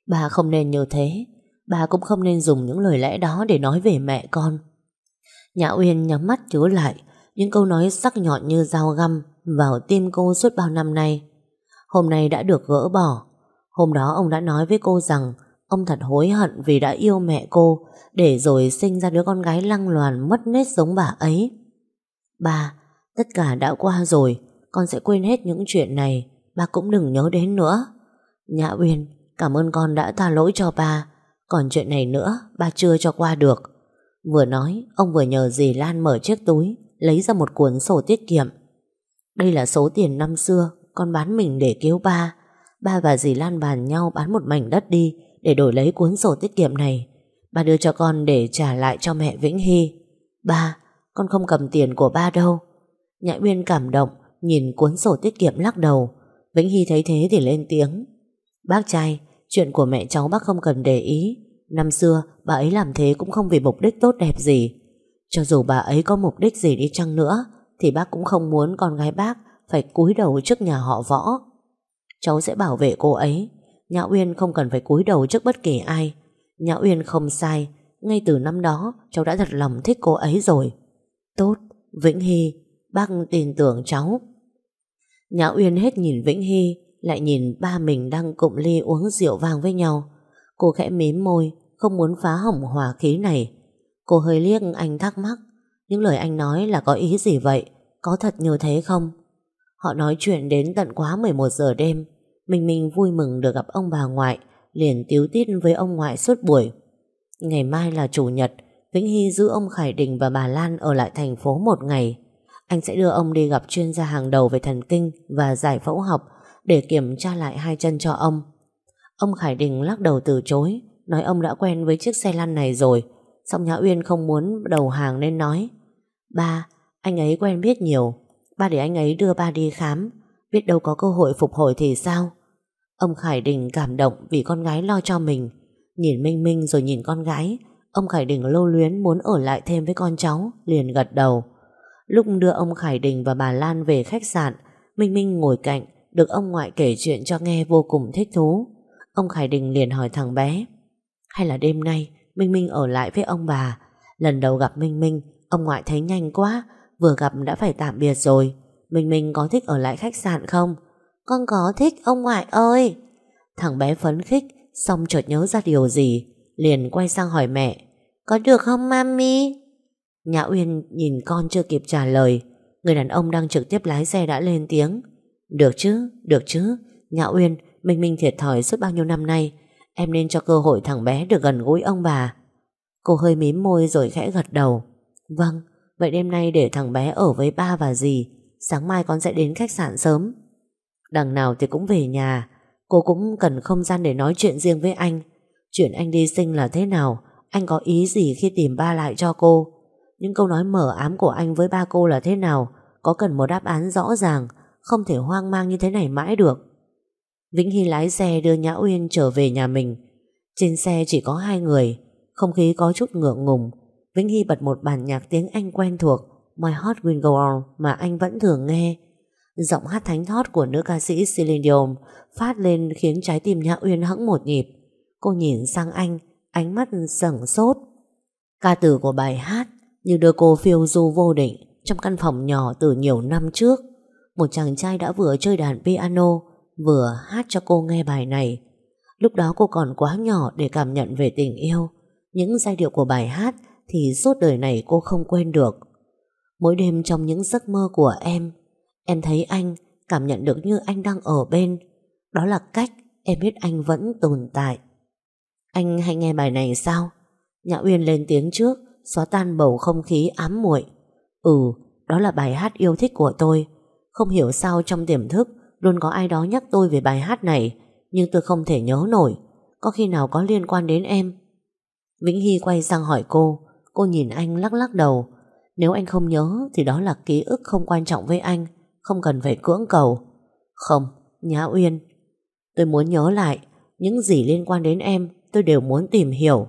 Ba không nên như thế, ba cũng không nên dùng những lời lẽ đó để nói về mẹ con. Nhã Uyên nhắm mắt chứa lại, những câu nói sắc nhọn như dao găm vào tim cô suốt bao năm nay hôm nay đã được gỡ bỏ. Hôm đó ông đã nói với cô rằng ông thật hối hận vì đã yêu mẹ cô để rồi sinh ra đứa con gái lăng loàn mất nết giống bà ấy. Ba, tất cả đã qua rồi, con sẽ quên hết những chuyện này, ba cũng đừng nhớ đến nữa. Nhã Uyên, cảm ơn con đã tha lỗi cho ba, còn chuyện này nữa ba chưa cho qua được. Vừa nói, ông vừa nhờ dì Lan mở chiếc túi, lấy ra một cuốn sổ tiết kiệm. Đây là số tiền năm xưa con bán mình để cứu ba. Ba và dì Lan bàn nhau bán một mảnh đất đi Để đổi lấy cuốn sổ tiết kiệm này. Ba đưa cho con để trả lại cho mẹ Vĩnh Hy. Ba, Con không cầm tiền của ba đâu. Nhã Uyên cảm động, Nhìn cuốn sổ tiết kiệm lắc đầu. Vĩnh Hy thấy thế thì lên tiếng. Bác trai, Chuyện của mẹ cháu bác không cần để ý. Năm xưa, bà ấy làm thế cũng không vì mục đích tốt đẹp gì. Cho dù bà ấy có mục đích gì đi chăng nữa, Thì bác cũng không muốn con gái bác phải cúi đầu trước nhà họ võ. Cháu sẽ bảo vệ cô ấy. Nhã Uyên không cần phải cúi đầu trước bất kỳ ai. Nhã Uyên không sai. Ngay từ năm đó, cháu đã thật lòng thích cô ấy rồi. Tốt, Vĩnh Hy, bác tin tưởng cháu. Nhã Uyên hết nhìn Vĩnh Hy, lại nhìn ba mình đang cụm ly uống rượu vang với nhau. Cô khẽ mím môi, không muốn phá hỏng hòa khí này. Cô hơi liếc anh thắc mắc, những lời anh nói là có ý gì vậy? Có thật như thế không? Họ nói chuyện đến tận quá 11 giờ đêm. Minh Minh vui mừng được gặp ông bà ngoại, liền tiếu tít với ông ngoại suốt buổi. Ngày mai là chủ nhật, Vĩnh Hy giữ ông Khải Đình và bà Lan ở lại thành phố một ngày. Anh sẽ đưa ông đi gặp chuyên gia hàng đầu về thần kinh và giải phẫu học để kiểm tra lại hai chân cho ông. Ông Khải Đình lắc đầu từ chối, nói ông đã quen với chiếc xe lăn này rồi. Xong Nhã Uyên không muốn đầu hàng nên nói Ba, anh ấy quen biết nhiều Ba để anh ấy đưa ba đi khám. Biết đâu có cơ hội phục hồi thì sao? Ông Khải Đình cảm động Vì con gái lo cho mình. Nhìn Minh Minh rồi nhìn con gái, Ông Khải Đình lâu luyến muốn ở lại thêm với con cháu, Liền gật đầu. Lúc đưa ông Khải Đình và bà Lan về khách sạn, Minh Minh ngồi cạnh, Được ông ngoại kể chuyện cho nghe vô cùng thích thú. Ông Khải Đình liền hỏi thằng bé, Hay là đêm nay Minh Minh ở lại với ông bà? Lần đầu gặp Minh Minh, Ông ngoại thấy nhanh quá Vừa gặp đã phải tạm biệt rồi. Mình mình có thích ở lại khách sạn không? Con có thích ông ngoại ơi. Thằng bé phấn khích Xong chợt nhớ ra điều gì Liền quay sang hỏi mẹ. Có được không mami? Nhã Uyên nhìn con chưa kịp trả lời. Người đàn ông đang trực tiếp lái xe đã lên tiếng. Được chứ, được chứ. Nhã Uyên, Minh Minh thiệt thòi suốt bao nhiêu năm nay. Em nên cho cơ hội thằng bé được gần gũi ông bà. Cô hơi mím môi rồi khẽ gật đầu. Vâng Vậy đêm nay để thằng bé ở với ba và dì, Sáng mai con sẽ đến khách sạn sớm. Đằng nào thì cũng về nhà, Cô cũng cần không gian để nói chuyện riêng với anh. Chuyện anh đi sinh là thế nào, Anh có ý gì khi tìm ba lại cho cô? Những câu nói mở ám của anh với ba cô là thế nào, Có cần một đáp án rõ ràng, Không thể hoang mang như thế này mãi được. Vĩnh Hy lái xe đưa Nhã Uyên trở về nhà mình. Trên xe chỉ có hai người, Không khí có chút ngượng ngùng Vĩnh Hy bật một bản nhạc tiếng Anh quen thuộc My Heart Will Go On mà anh vẫn thường nghe. Giọng hát thánh thót của nữ ca sĩ Celine Dion phát lên khiến trái tim Nhã Uyên hững một nhịp. Cô nhìn sang anh, ánh mắt sẩn sốt. Ca từ của bài hát như đưa cô phiêu du vô định trong căn phòng nhỏ từ nhiều năm trước. Một chàng trai đã vừa chơi đàn piano, vừa hát cho cô nghe bài này. Lúc đó cô còn quá nhỏ để cảm nhận về tình yêu. Những giai điệu của bài hát thì suốt đời này cô không quên được. Mỗi đêm trong những giấc mơ của em, em thấy anh, cảm nhận được như anh đang ở bên. Đó là cách em biết anh vẫn tồn tại. Anh hay nghe bài này sao? Nhã Uyên lên tiếng trước, xóa tan bầu không khí ám muội. Ừ, đó là bài hát yêu thích của tôi. Không hiểu sao trong tiềm thức luôn có ai đó nhắc tôi về bài hát này, nhưng tôi không thể nhớ nổi. Có khi nào có liên quan đến em? Vĩnh Hy quay sang hỏi cô, Cô nhìn anh lắc lắc đầu. Nếu anh không nhớ thì đó là ký ức không quan trọng với anh Không cần phải cưỡng cầu. Không, Nhã Uyên. Tôi muốn nhớ lại Những gì liên quan đến em tôi đều muốn tìm hiểu.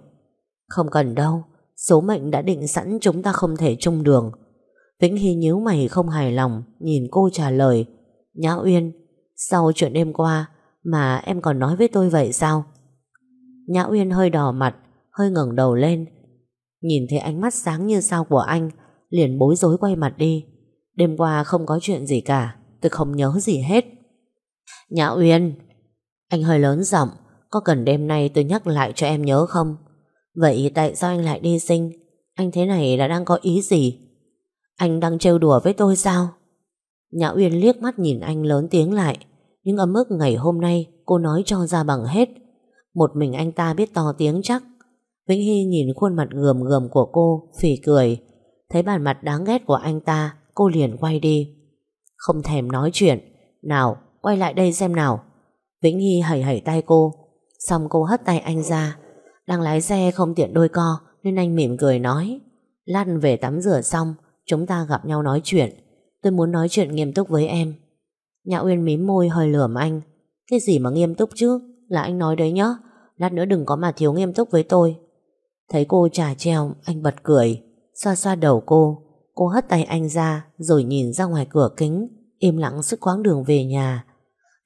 Không cần đâu Số mệnh đã định sẵn chúng ta không thể chung đường. Vĩnh Hy nhíu mày không hài lòng Nhìn cô trả lời. Nhã Uyên Sau chuyện đêm qua Mà em còn nói với tôi vậy sao? Nhã Uyên hơi đỏ mặt Hơi ngẩng đầu lên. Nhìn thấy ánh mắt sáng như sao của anh, Liền bối rối quay mặt đi. Đêm qua không có chuyện gì cả, Tôi không nhớ gì hết. Nhã Uyên, Anh hơi lớn giọng, Có cần đêm nay tôi nhắc lại cho em nhớ không? Vậy tại sao anh lại đi sinh? Anh thế này là đang có ý gì? Anh đang trêu đùa với tôi sao? Nhã Uyên liếc mắt nhìn anh lớn tiếng lại Những ấm ức ngày hôm nay Cô nói cho ra bằng hết. Một mình anh ta biết to tiếng chắc. Vĩnh Hy nhìn khuôn mặt gườm gườm của cô, phỉ cười. Thấy bàn mặt đáng ghét của anh ta, cô liền quay đi. Không thèm nói chuyện. Nào, quay lại đây xem nào. Vĩnh Hy hẩy hẩy tay cô. Xong cô hất tay anh ra. Đang lái xe không tiện đôi co, nên anh mỉm cười nói. Lát về tắm rửa xong, chúng ta gặp nhau nói chuyện. Tôi muốn nói chuyện nghiêm túc với em. Nhã Uyên mím môi hơi lườm anh. Cái gì mà nghiêm túc chứ? Là anh nói đấy nhá. Lát nữa đừng có mà thiếu nghiêm túc với tôi. Thấy cô trà treo, anh bật cười, xoa xoa đầu cô. Cô hất tay anh ra, rồi nhìn ra ngoài cửa kính, im lặng sức quãng đường về nhà.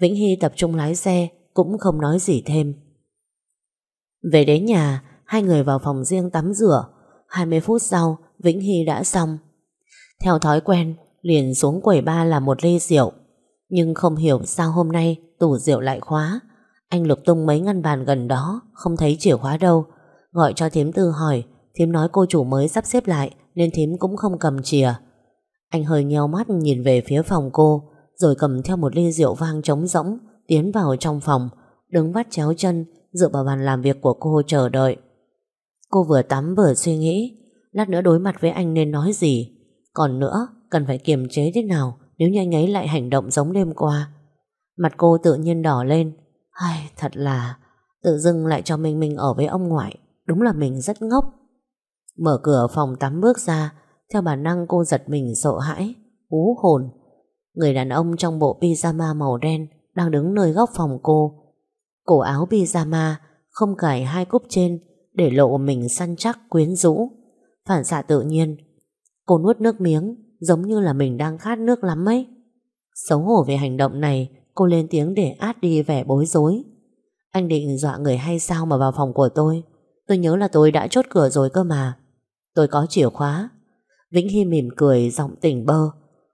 Vĩnh Hy tập trung lái xe, cũng không nói gì thêm. Về đến nhà, hai người vào phòng riêng tắm rửa. 20 phút sau, Vĩnh Hy đã xong. Theo thói quen, liền xuống quầy ba là một ly rượu. Nhưng không hiểu sao hôm nay tủ rượu lại khóa. Anh lục tung mấy ngăn bàn gần đó, không thấy chìa khóa đâu. Gọi cho thím tư hỏi. Thím nói cô chủ mới sắp xếp lại, Nên thím cũng không cầm chìa. Anh hơi nheo mắt nhìn về phía phòng cô, Rồi cầm theo một ly rượu vang trống rỗng, Tiến vào trong phòng, Đứng vắt chéo chân, Dựa vào bàn làm việc của cô chờ đợi. Cô vừa tắm vừa suy nghĩ, Lát nữa đối mặt với anh nên nói gì? Còn nữa, cần phải kiềm chế thế nào Nếu như anh ấy lại hành động giống đêm qua? Mặt cô tự nhiên đỏ lên. Ai, thật là, Tự dưng lại cho mình mình ở với ông ngoại. Đúng là mình rất ngốc. Mở cửa phòng tắm bước ra, Theo bản năng cô giật mình sợ hãi Ú hồn. Người đàn ông trong bộ pyjama màu đen Đang đứng nơi góc phòng cô. Cổ áo pyjama Không cài hai cúp trên Để lộ mình săn chắc, quyến rũ. Phản xạ tự nhiên, Cô nuốt nước miếng Giống như là mình đang khát nước lắm ấy. Xấu hổ về hành động này, Cô lên tiếng để át đi vẻ bối rối. Anh định dọa người hay sao mà vào phòng của tôi? Tôi nhớ là tôi đã chốt cửa rồi cơ mà. Tôi có chìa khóa. Vĩnh Hy mỉm cười giọng tỉnh bơ.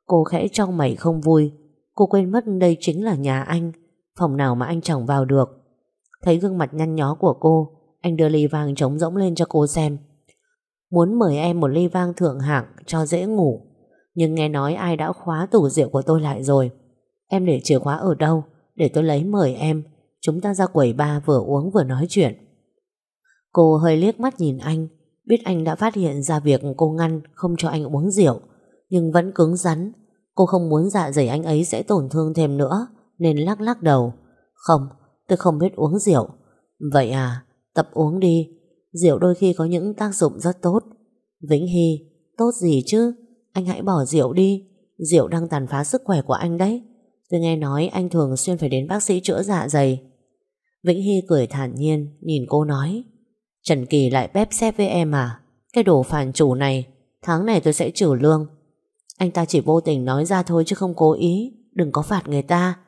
Cô khẽ trong mày không vui. Cô quên mất đây chính là nhà anh. Phòng nào mà anh chẳng vào được. Thấy gương mặt nhăn nhó của cô, anh đưa ly vang trống rỗng lên cho cô xem. Muốn mời em một ly vang thượng hạng cho dễ ngủ. Nhưng nghe nói ai đã khóa tủ rượu của tôi lại rồi. Em để chìa khóa ở đâu? Để tôi lấy mời em. Chúng ta ra quầy ba vừa uống vừa nói chuyện. Cô hơi liếc mắt nhìn anh, biết anh đã phát hiện ra việc cô ngăn không cho anh uống rượu, nhưng vẫn cứng rắn. Cô không muốn dạ dày anh ấy sẽ tổn thương thêm nữa, nên lắc lắc đầu. Không, tôi không biết uống rượu. Vậy à, tập uống đi. Rượu đôi khi có những tác dụng rất tốt. Vĩnh Hy, tốt gì chứ? Anh hãy bỏ rượu đi. Rượu đang tàn phá sức khỏe của anh đấy. Tôi nghe nói anh thường xuyên phải đến bác sĩ chữa dạ dày. Vĩnh Hy cười thản nhiên, nhìn cô nói. Trần Kỳ lại bếp xếp với em à? Cái đồ phản chủ này, Tháng này tôi sẽ trừ lương. Anh ta chỉ vô tình nói ra thôi chứ không cố ý. Đừng có phạt người ta.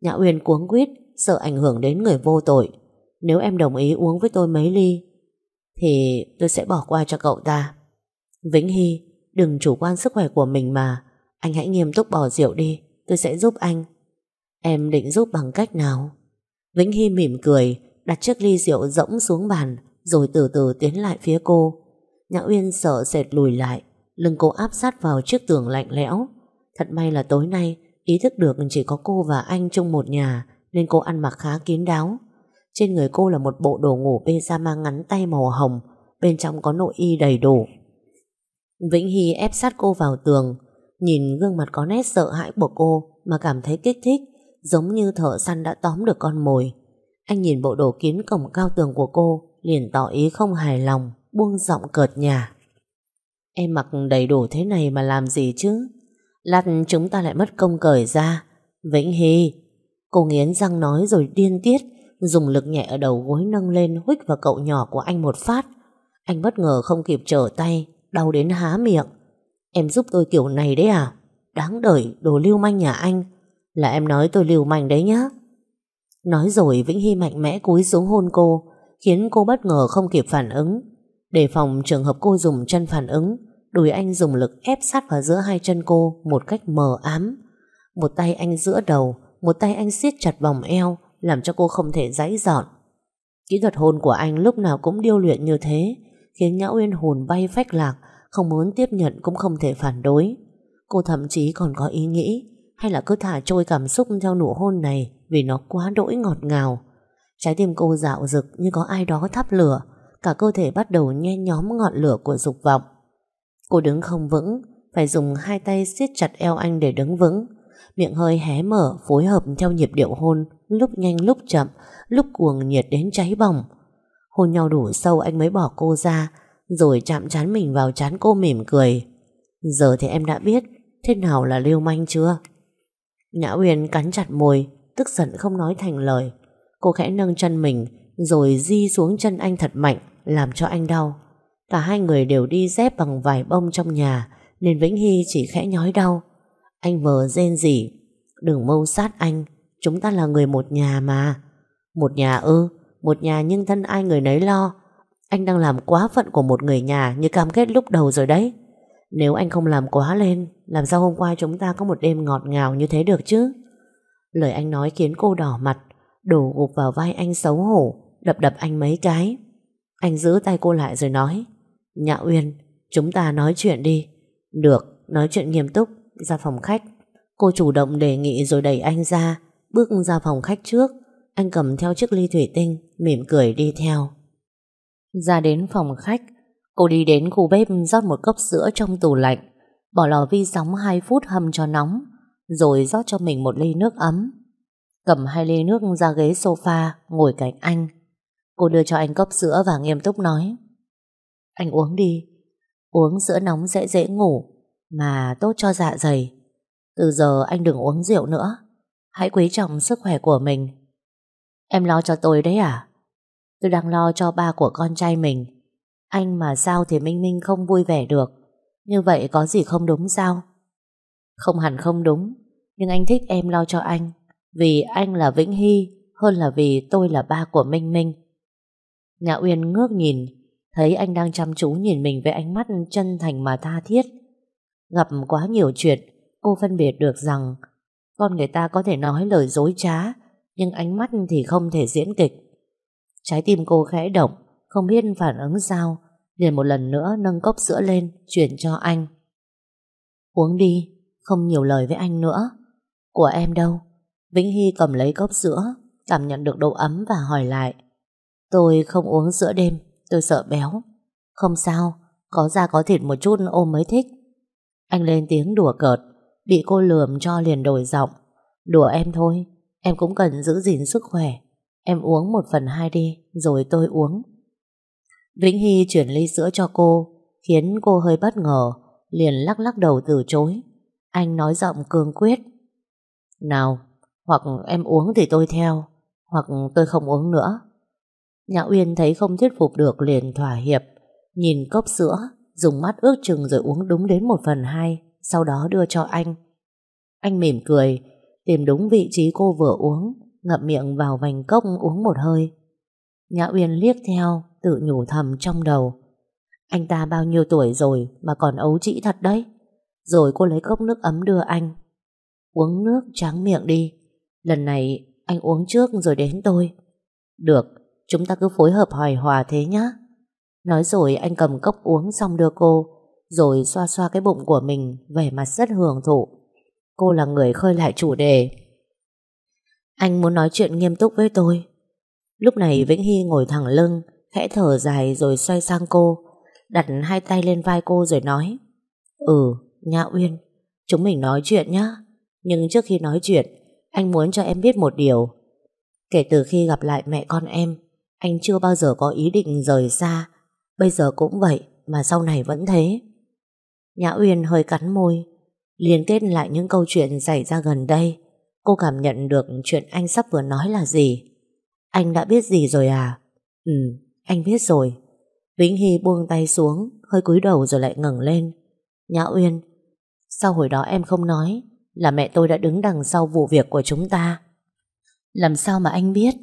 Nhã Uyên cuống quýt, Sợ ảnh hưởng đến người vô tội. Nếu em đồng ý uống với tôi mấy ly, Thì tôi sẽ bỏ qua cho cậu ta. Vĩnh Hy, Đừng chủ quan sức khỏe của mình mà. Anh hãy nghiêm túc bỏ rượu đi, Tôi sẽ giúp anh. Em định giúp bằng cách nào? Vĩnh Hy mỉm cười, Đặt chiếc ly rượu rỗng xuống bàn rồi từ từ tiến lại phía cô. Nhã Uyên sợ sệt lùi lại, lưng cô áp sát vào chiếc tường lạnh lẽo. Thật may là tối nay, ý thức được chỉ có cô và anh trong một nhà, nên cô ăn mặc khá kín đáo. Trên người cô là một bộ đồ ngủ pyjama ngắn tay màu hồng, bên trong có nội y đầy đủ. Vĩnh Hy ép sát cô vào tường, nhìn gương mặt có nét sợ hãi của cô mà cảm thấy kích thích, giống như thợ săn đã tóm được con mồi. Anh nhìn bộ đồ kín cổng cao tường của cô liền tỏ ý không hài lòng, buông giọng cợt nhà. Em mặc đầy đủ thế này mà làm gì chứ? Lát chúng ta lại mất công cởi ra. Vĩnh Hy, cô nghiến răng nói rồi điên tiết, dùng lực nhẹ ở đầu gối nâng lên huých vào cậu nhỏ của anh một phát. Anh bất ngờ không kịp trở tay, đau đến há miệng. Em giúp tôi kiểu này đấy à? Đáng đời đồ lưu manh nhà anh. Là em nói tôi lưu manh đấy nhá. Nói rồi Vĩnh Hy mạnh mẽ cúi xuống hôn cô, khiến cô bất ngờ không kịp phản ứng. Để phòng trường hợp cô dùng chân phản ứng, đùi anh dùng lực ép sát vào giữa hai chân cô một cách mờ ám. Một tay anh giữa đầu, một tay anh siết chặt vòng eo, làm cho cô không thể giãy dọn. Kỹ thuật hôn của anh lúc nào cũng điêu luyện như thế, khiến Nhã Uyên hồn bay phách lạc, không muốn tiếp nhận cũng không thể phản đối. Cô thậm chí còn có ý nghĩ, hay là cứ thả trôi cảm xúc theo nụ hôn này vì nó quá đỗi ngọt ngào. Trái tim cô dạo rực như có ai đó thắp lửa. Cả cơ thể bắt đầu nhen nhóm ngọn lửa của dục vọng. Cô đứng không vững, Phải dùng hai tay siết chặt eo anh để đứng vững. Miệng hơi hé mở, phối hợp theo nhịp điệu hôn, Lúc nhanh lúc chậm, Lúc cuồng nhiệt đến cháy bỏng. Hôn nhau đủ sâu anh mới bỏ cô ra, Rồi chạm chán mình vào chán cô mỉm cười. Giờ thì em đã biết Thế nào là lưu manh chưa? Nhã Uyên cắn chặt môi, Tức giận không nói thành lời. Cô khẽ nâng chân mình, Rồi di xuống chân anh thật mạnh, Làm cho anh đau. Cả hai người đều đi dép bằng vải bông trong nhà, Nên Vĩnh Hy chỉ khẽ nhói đau. Anh vờ rên rỉ, Đừng mâu sát anh, Chúng ta là người một nhà mà. Một nhà ư? Một nhà nhưng thân ai người nấy lo. Anh đang làm quá phận của một người nhà Như cam kết lúc đầu rồi đấy. Nếu anh không làm quá lên, Làm sao hôm qua chúng ta có một đêm ngọt ngào như thế được chứ? Lời anh nói khiến cô đỏ mặt Đổ gục vào vai anh xấu hổ Đập đập anh mấy cái. Anh giữ tay cô lại rồi nói Nhã Uyên, chúng ta nói chuyện đi. Được, nói chuyện nghiêm túc Ra phòng khách. Cô chủ động đề nghị rồi đẩy anh ra Bước ra phòng khách trước. Anh cầm theo chiếc ly thủy tinh Mỉm cười đi theo. Ra đến phòng khách Cô đi đến khu bếp rót một cốc sữa trong tủ lạnh Bỏ lò vi sóng 2 phút hâm cho nóng Rồi rót cho mình một ly nước ấm cầm hai ly nước ra ghế sofa, ngồi cạnh anh. Cô đưa cho anh cốc sữa và nghiêm túc nói. Anh uống đi, uống sữa nóng sẽ dễ ngủ, mà tốt cho dạ dày. Từ giờ anh đừng uống rượu nữa, hãy quý trọng sức khỏe của mình. Em lo cho tôi đấy à? Tôi đang lo cho ba của con trai mình. Anh mà sao thì Minh Minh không vui vẻ được. Như vậy có gì không đúng sao? Không hẳn không đúng, nhưng anh thích em lo cho anh vì anh là Vĩnh Hy hơn là vì tôi là ba của Minh Minh. Nhã Uyên ngước nhìn, thấy anh đang chăm chú nhìn mình với ánh mắt chân thành mà tha thiết. Gặp quá nhiều chuyện, cô phân biệt được rằng con người ta có thể nói lời dối trá, nhưng ánh mắt thì không thể diễn kịch. Trái tim cô khẽ động, không biết phản ứng sao, liền một lần nữa nâng cốc sữa lên, chuyển cho anh. Uống đi, không nhiều lời với anh nữa. Của em đâu? Vĩnh Hy cầm lấy cốc sữa, cảm nhận được độ ấm và hỏi lại. Tôi không uống sữa đêm, tôi sợ béo. Không sao, có da có thịt một chút ôm mới thích. Anh lên tiếng đùa cợt, bị cô lườm cho liền đổi giọng. Đùa em thôi, em cũng cần giữ gìn sức khỏe. Em uống một phần hai đi, rồi tôi uống. Vĩnh Hy chuyển ly sữa cho cô, khiến cô hơi bất ngờ, liền lắc lắc đầu từ chối. Anh nói giọng cương quyết. Nào, hoặc em uống thì tôi theo, Hoặc tôi không uống nữa. Nhã Uyên thấy không thuyết phục được liền thỏa hiệp, Nhìn cốc sữa, Dùng mắt ước chừng rồi uống đúng đến một phần hai, Sau đó đưa cho anh. Anh mỉm cười, Tìm đúng vị trí cô vừa uống, Ngậm miệng vào vành cốc uống một hơi. Nhã Uyên liếc theo, Tự nhủ thầm trong đầu. Anh ta bao nhiêu tuổi rồi Mà còn ấu trĩ thật đấy? Rồi cô lấy cốc nước ấm đưa anh. Uống nước tráng miệng đi. Lần này anh uống trước rồi đến tôi. Được Chúng ta cứ phối hợp hoài hòa thế nhá. Nói rồi anh cầm cốc uống xong đưa cô Rồi xoa xoa cái bụng của mình Vẻ mặt rất hưởng thụ. Cô là người khơi lại chủ đề. Anh muốn nói chuyện nghiêm túc với tôi. Lúc này Vĩnh Hy ngồi thẳng lưng Khẽ thở dài rồi xoay sang cô Đặt hai tay lên vai cô rồi nói Ừ, Nhã Uyên Chúng mình nói chuyện nhá. Nhưng trước khi nói chuyện anh muốn cho em biết một điều. Kể từ khi gặp lại mẹ con em, anh chưa bao giờ có ý định rời xa. Bây giờ cũng vậy, mà sau này vẫn thế. Nhã Uyên hơi cắn môi, liên kết lại những câu chuyện xảy ra gần đây. Cô cảm nhận được chuyện anh sắp vừa nói là gì. Anh đã biết gì rồi à? Ừ, anh biết rồi. Vĩnh Hy buông tay xuống, hơi cúi đầu rồi lại ngẩng lên. Nhã Uyên, sao hồi đó em không nói? là mẹ tôi đã đứng đằng sau vụ việc của chúng ta. Làm sao mà anh biết?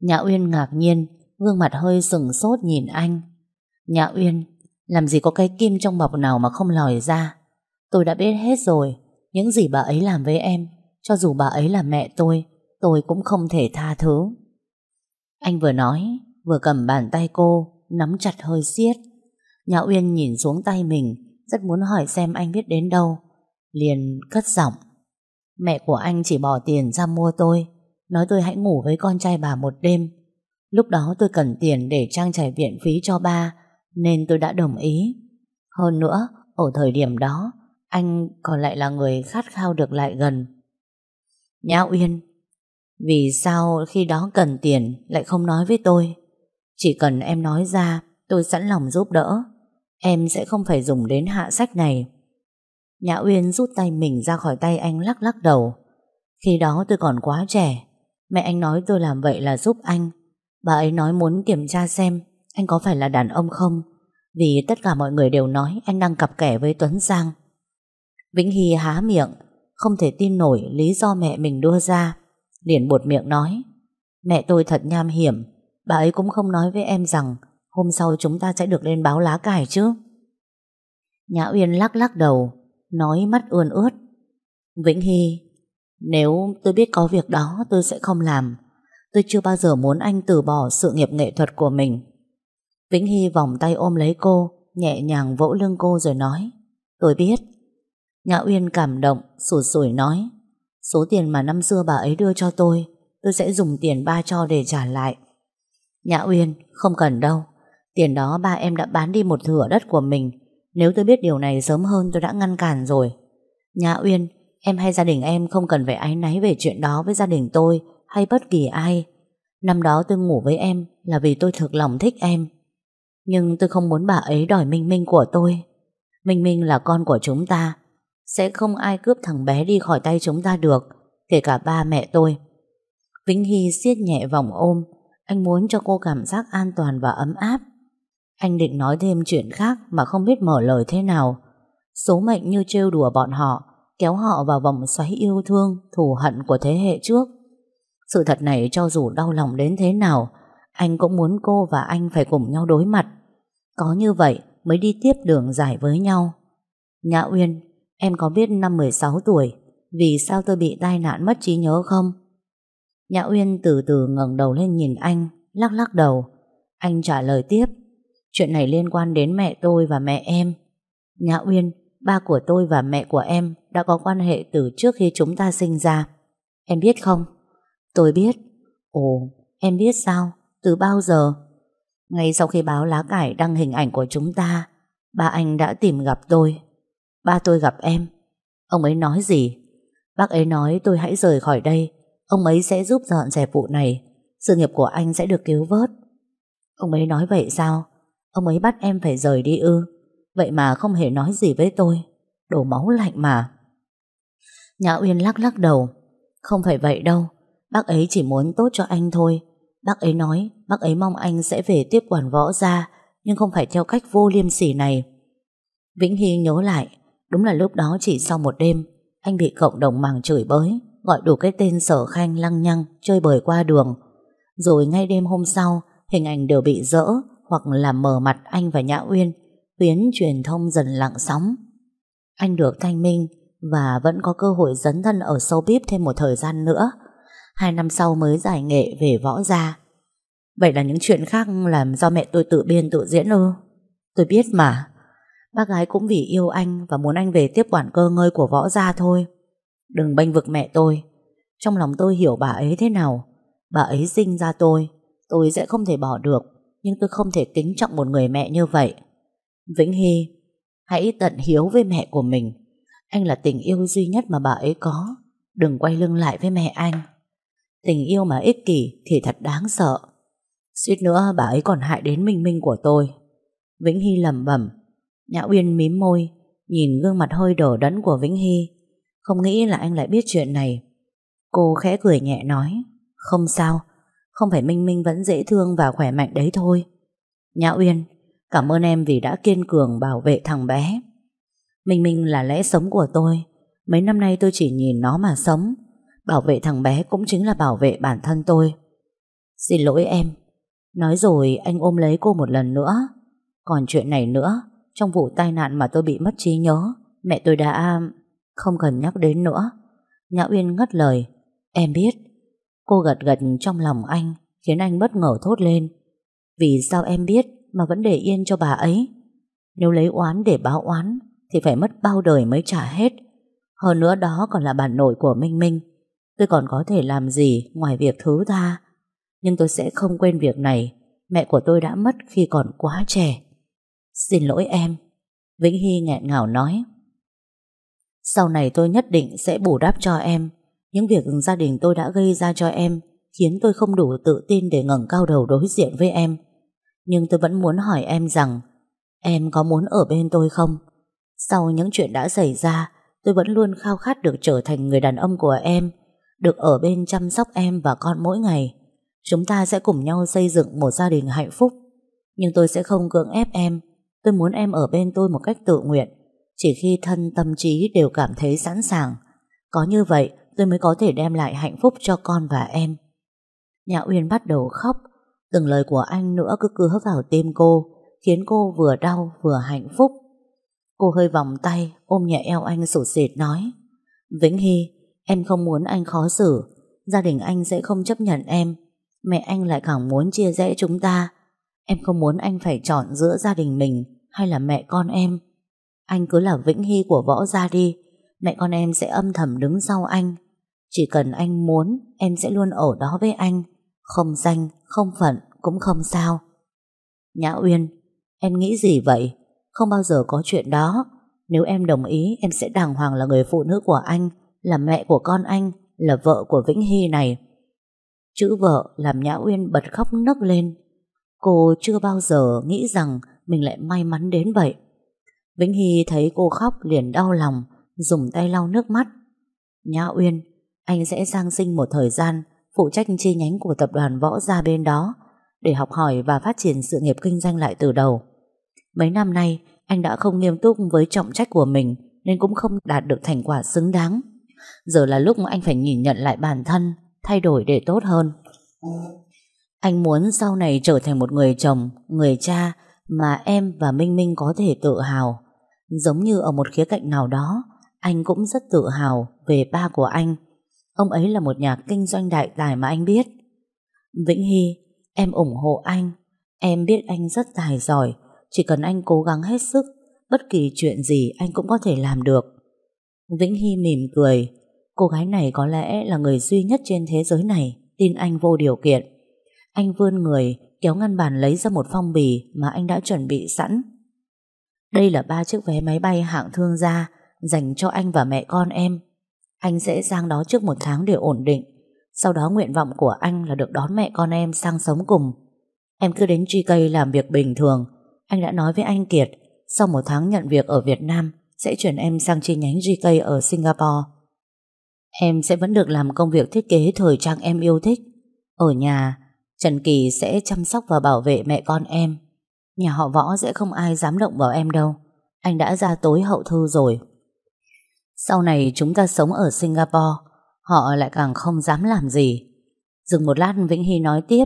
Nhã Uyên ngạc nhiên, gương mặt hơi sừng sốt nhìn anh. Nhã Uyên, làm gì có cái kim trong bọc nào mà không lòi ra? Tôi đã biết hết rồi, những gì bà ấy làm với em, cho dù bà ấy là mẹ tôi, tôi cũng không thể tha thứ. Anh vừa nói, vừa cầm bàn tay cô, nắm chặt hơi xiết. Nhã Uyên nhìn xuống tay mình, rất muốn hỏi xem anh biết đến đâu. Liền cất giọng. Mẹ của anh chỉ bỏ tiền ra mua tôi, Nói tôi hãy ngủ với con trai bà một đêm. Lúc đó tôi cần tiền để trang trải viện phí cho ba, Nên tôi đã đồng ý. Hơn nữa, Ở thời điểm đó, Anh còn lại là người khát khao được lại gần. Nhã Uyên, Vì sao khi đó cần tiền Lại không nói với tôi? Chỉ cần em nói ra, Tôi sẵn lòng giúp đỡ. Em sẽ không phải dùng đến hạ sách này. Nhã Uyên rút tay mình ra khỏi tay anh lắc lắc đầu. Khi đó tôi còn quá trẻ. Mẹ anh nói tôi làm vậy là giúp anh. Bà ấy nói muốn kiểm tra xem anh có phải là đàn ông không. Vì tất cả mọi người đều nói anh đang cặp kẻ với Tuấn Giang. Vĩnh Hy há miệng, không thể tin nổi lý do mẹ mình đưa ra. Liền buột miệng nói, mẹ tôi thật nham hiểm, bà ấy cũng không nói với em rằng hôm sau chúng ta sẽ được lên báo lá cải chứ. Nhã Uyên lắc lắc đầu, nói mắt ươn ướt. Vĩnh Hy, nếu tôi biết có việc đó tôi sẽ không làm. Tôi chưa bao giờ muốn anh từ bỏ sự nghiệp nghệ thuật của mình. Vĩnh Hy vòng tay ôm lấy cô, nhẹ nhàng vỗ lưng cô rồi nói. Tôi biết. Nhã Uyên cảm động, sủi sủi nói. Số tiền mà năm xưa bà ấy đưa cho tôi, tôi sẽ dùng tiền ba cho để trả lại. Nhã Uyên, không cần đâu. Tiền đó ba em đã bán đi một thửa đất của mình nếu tôi biết điều này sớm hơn tôi đã ngăn cản rồi nhà Uyên Em hay gia đình em không cần phải ái náy về chuyện đó với gia đình tôi hay bất kỳ ai. Năm đó tôi ngủ với em là vì tôi thực lòng thích em. Nhưng tôi không muốn bà ấy đòi Minh Minh của tôi. Minh Minh là con của chúng ta. Sẽ không ai cướp thằng bé đi khỏi tay chúng ta được, kể cả ba mẹ tôi. Vĩnh Hy siết nhẹ vòng ôm. Anh muốn cho cô cảm giác an toàn và ấm áp. Anh định nói thêm chuyện khác mà không biết mở lời thế nào. Số mệnh như trêu đùa bọn họ, kéo họ vào vòng xoáy yêu thương, thù hận của thế hệ trước. Sự thật này cho dù đau lòng đến thế nào, anh cũng muốn cô và anh phải cùng nhau đối mặt. Có như vậy mới đi tiếp đường dài với nhau. Nhã Uyên, em có biết năm 16 tuổi, vì sao tôi bị tai nạn mất trí nhớ không? Nhã Uyên từ từ ngẩng đầu lên nhìn anh, lắc lắc đầu. Anh trả lời tiếp. Chuyện này liên quan đến mẹ tôi và mẹ em. Nhã Uyên, ba của tôi và mẹ của em đã có quan hệ từ trước khi chúng ta sinh ra. Em biết không? Tôi biết. Ồ, em biết sao? Từ bao giờ? Ngay sau khi báo lá cải đăng hình ảnh của chúng ta, ba anh đã tìm gặp tôi. Ba tôi gặp em. Ông ấy nói gì? Bác ấy nói tôi hãy rời khỏi đây. Ông ấy sẽ giúp dọn dẹp vụ này. Sự nghiệp của anh sẽ được cứu vớt. Ông ấy nói vậy sao? Ông ấy bắt em phải rời đi ư? Vậy mà không hề nói gì với tôi. Đổ máu lạnh mà. Nhã Uyên lắc lắc đầu. Không phải vậy đâu. Bác ấy chỉ muốn tốt cho anh thôi. Bác ấy nói, bác ấy mong anh sẽ về tiếp quản võ ra Nhưng không phải theo cách vô liêm sỉ này. Vĩnh Hy nhớ lại, Đúng là lúc đó chỉ sau một đêm, Anh bị cộng đồng mạng chửi bới, Gọi đủ cái tên sở khanh lăng nhăng Chơi bời qua đường. Rồi ngay đêm hôm sau, Hình ảnh đều bị rỡ hoặc là mờ mặt anh và Nhã Uyên khiến truyền thông dần lặng sóng. Anh được thanh minh và vẫn có cơ hội dấn thân ở sâu bíp thêm một thời gian nữa. Hai năm sau mới giải nghệ về võ gia. Vậy là những chuyện khác làm do mẹ tôi tự biên tự diễn ư? Tôi biết mà. Bác gái cũng vì yêu anh và muốn anh về tiếp quản cơ ngơi của võ gia thôi. Đừng bênh vực mẹ tôi. Trong lòng tôi hiểu bà ấy thế nào. Bà ấy sinh ra tôi, tôi sẽ không thể bỏ được nhưng tôi không thể kính trọng một người mẹ như vậy. Vĩnh Hy, hãy tận hiếu với mẹ của mình. Anh là tình yêu duy nhất mà bà ấy có. Đừng quay lưng lại với mẹ anh. Tình yêu mà ích kỷ thì thật đáng sợ. Suýt nữa bà ấy còn hại đến minh minh của tôi. Vĩnh Hy lẩm bẩm. Nhã Uyên mím môi, nhìn gương mặt hơi đổ đẫn của Vĩnh Hy. Không nghĩ là anh lại biết chuyện này. Cô khẽ cười nhẹ nói. Không sao, không phải Minh Minh vẫn dễ thương và khỏe mạnh đấy thôi. Nhã Uyên, Cảm ơn em vì đã kiên cường bảo vệ thằng bé. Minh Minh là lẽ sống của tôi. Mấy năm nay tôi chỉ nhìn nó mà sống. Bảo vệ thằng bé cũng chính là bảo vệ bản thân tôi. Xin lỗi em. Nói rồi anh ôm lấy cô một lần nữa. Còn chuyện này nữa, Trong vụ tai nạn mà tôi bị mất trí nhớ, Mẹ tôi đã... Không cần nhắc đến nữa. Nhã Uyên ngắt lời. Em biết Cô gật gật trong lòng anh, khiến anh bất ngờ thốt lên. Vì sao em biết mà vẫn để yên cho bà ấy? Nếu lấy oán để báo oán, thì phải mất bao đời mới trả hết. Hơn nữa đó còn là bản nội của Minh Minh. Tôi còn có thể làm gì ngoài việc thứ tha. Nhưng tôi sẽ không quên việc này. Mẹ của tôi đã mất khi còn quá trẻ. Xin lỗi em. Vĩnh Hy nghẹn ngào nói. Sau này tôi nhất định sẽ bù đắp cho em những việc gia đình tôi đã gây ra cho em khiến tôi không đủ tự tin để ngẩng cao đầu đối diện với em. Nhưng tôi vẫn muốn hỏi em rằng, em có muốn ở bên tôi không? Sau những chuyện đã xảy ra, tôi vẫn luôn khao khát được trở thành người đàn ông của em, được ở bên chăm sóc em và con mỗi ngày. Chúng ta sẽ cùng nhau xây dựng một gia đình hạnh phúc. Nhưng tôi sẽ không cưỡng ép em. Tôi muốn em ở bên tôi một cách tự nguyện. Chỉ khi thân tâm trí đều cảm thấy sẵn sàng. Có như vậy tôi mới có thể đem lại hạnh phúc cho con và em. Nhã Uyên bắt đầu khóc, từng lời của anh nữa cứ cứa vào tim cô, khiến cô vừa đau vừa hạnh phúc. Cô hơi vòng tay, ôm nhẹ eo anh sụt sệt nói, Vĩnh Hy, em không muốn anh khó xử, gia đình anh sẽ không chấp nhận em, mẹ anh lại càng muốn chia rẽ chúng ta. Em không muốn anh phải chọn giữa gia đình mình hay là mẹ con em. Anh cứ là Vĩnh Hy của võ gia đi, mẹ con em sẽ âm thầm đứng sau anh chỉ cần anh muốn, em sẽ luôn ở đó với anh. Không danh, không phận, cũng không sao. Nhã Uyên, em nghĩ gì vậy? Không bao giờ có chuyện đó. Nếu em đồng ý, em sẽ đàng hoàng là người phụ nữ của anh, là mẹ của con anh, là vợ của Vĩnh Hy này. Chữ vợ làm Nhã Uyên bật khóc nấc lên. Cô chưa bao giờ nghĩ rằng mình lại may mắn đến vậy. Vĩnh Hy thấy cô khóc liền đau lòng, dùng tay lau nước mắt. Nhã Uyên, anh sẽ sang sinh một thời gian phụ trách chi nhánh của tập đoàn võ gia bên đó để học hỏi và phát triển sự nghiệp kinh doanh lại từ đầu. Mấy năm nay, anh đã không nghiêm túc với trọng trách của mình nên cũng không đạt được thành quả xứng đáng. Giờ là lúc anh phải nhìn nhận lại bản thân, thay đổi để tốt hơn. Anh muốn sau này trở thành một người chồng, người cha mà em và Minh Minh có thể tự hào. Giống như ở một khía cạnh nào đó, anh cũng rất tự hào về ba của anh Ông ấy là một nhà kinh doanh đại tài mà anh biết. Vĩnh Hy, em ủng hộ anh. Em biết anh rất tài giỏi. Chỉ cần anh cố gắng hết sức, bất kỳ chuyện gì anh cũng có thể làm được. Vĩnh Hy mỉm cười. Cô gái này có lẽ là người duy nhất trên thế giới này tin anh vô điều kiện. Anh vươn người, kéo ngăn bàn lấy ra một phong bì mà anh đã chuẩn bị sẵn. Đây là ba chiếc vé máy bay hạng thương gia dành cho anh và mẹ con em anh sẽ sang đó trước một tháng để ổn định. Sau đó nguyện vọng của anh là được đón mẹ con em sang sống cùng. Em cứ đến GK làm việc bình thường. Anh đã nói với anh Kiệt, Sau một tháng nhận việc ở Việt Nam, Sẽ chuyển em sang chi nhánh GK ở Singapore. Em sẽ vẫn được làm công việc thiết kế thời trang em yêu thích. Ở nhà, Trần Kỳ sẽ chăm sóc và bảo vệ mẹ con em. Nhà họ võ sẽ không ai dám động vào em đâu. Anh đã ra tối hậu thư rồi. Sau này chúng ta sống ở Singapore, họ lại càng không dám làm gì. Dừng một lát Vĩnh Hy nói tiếp,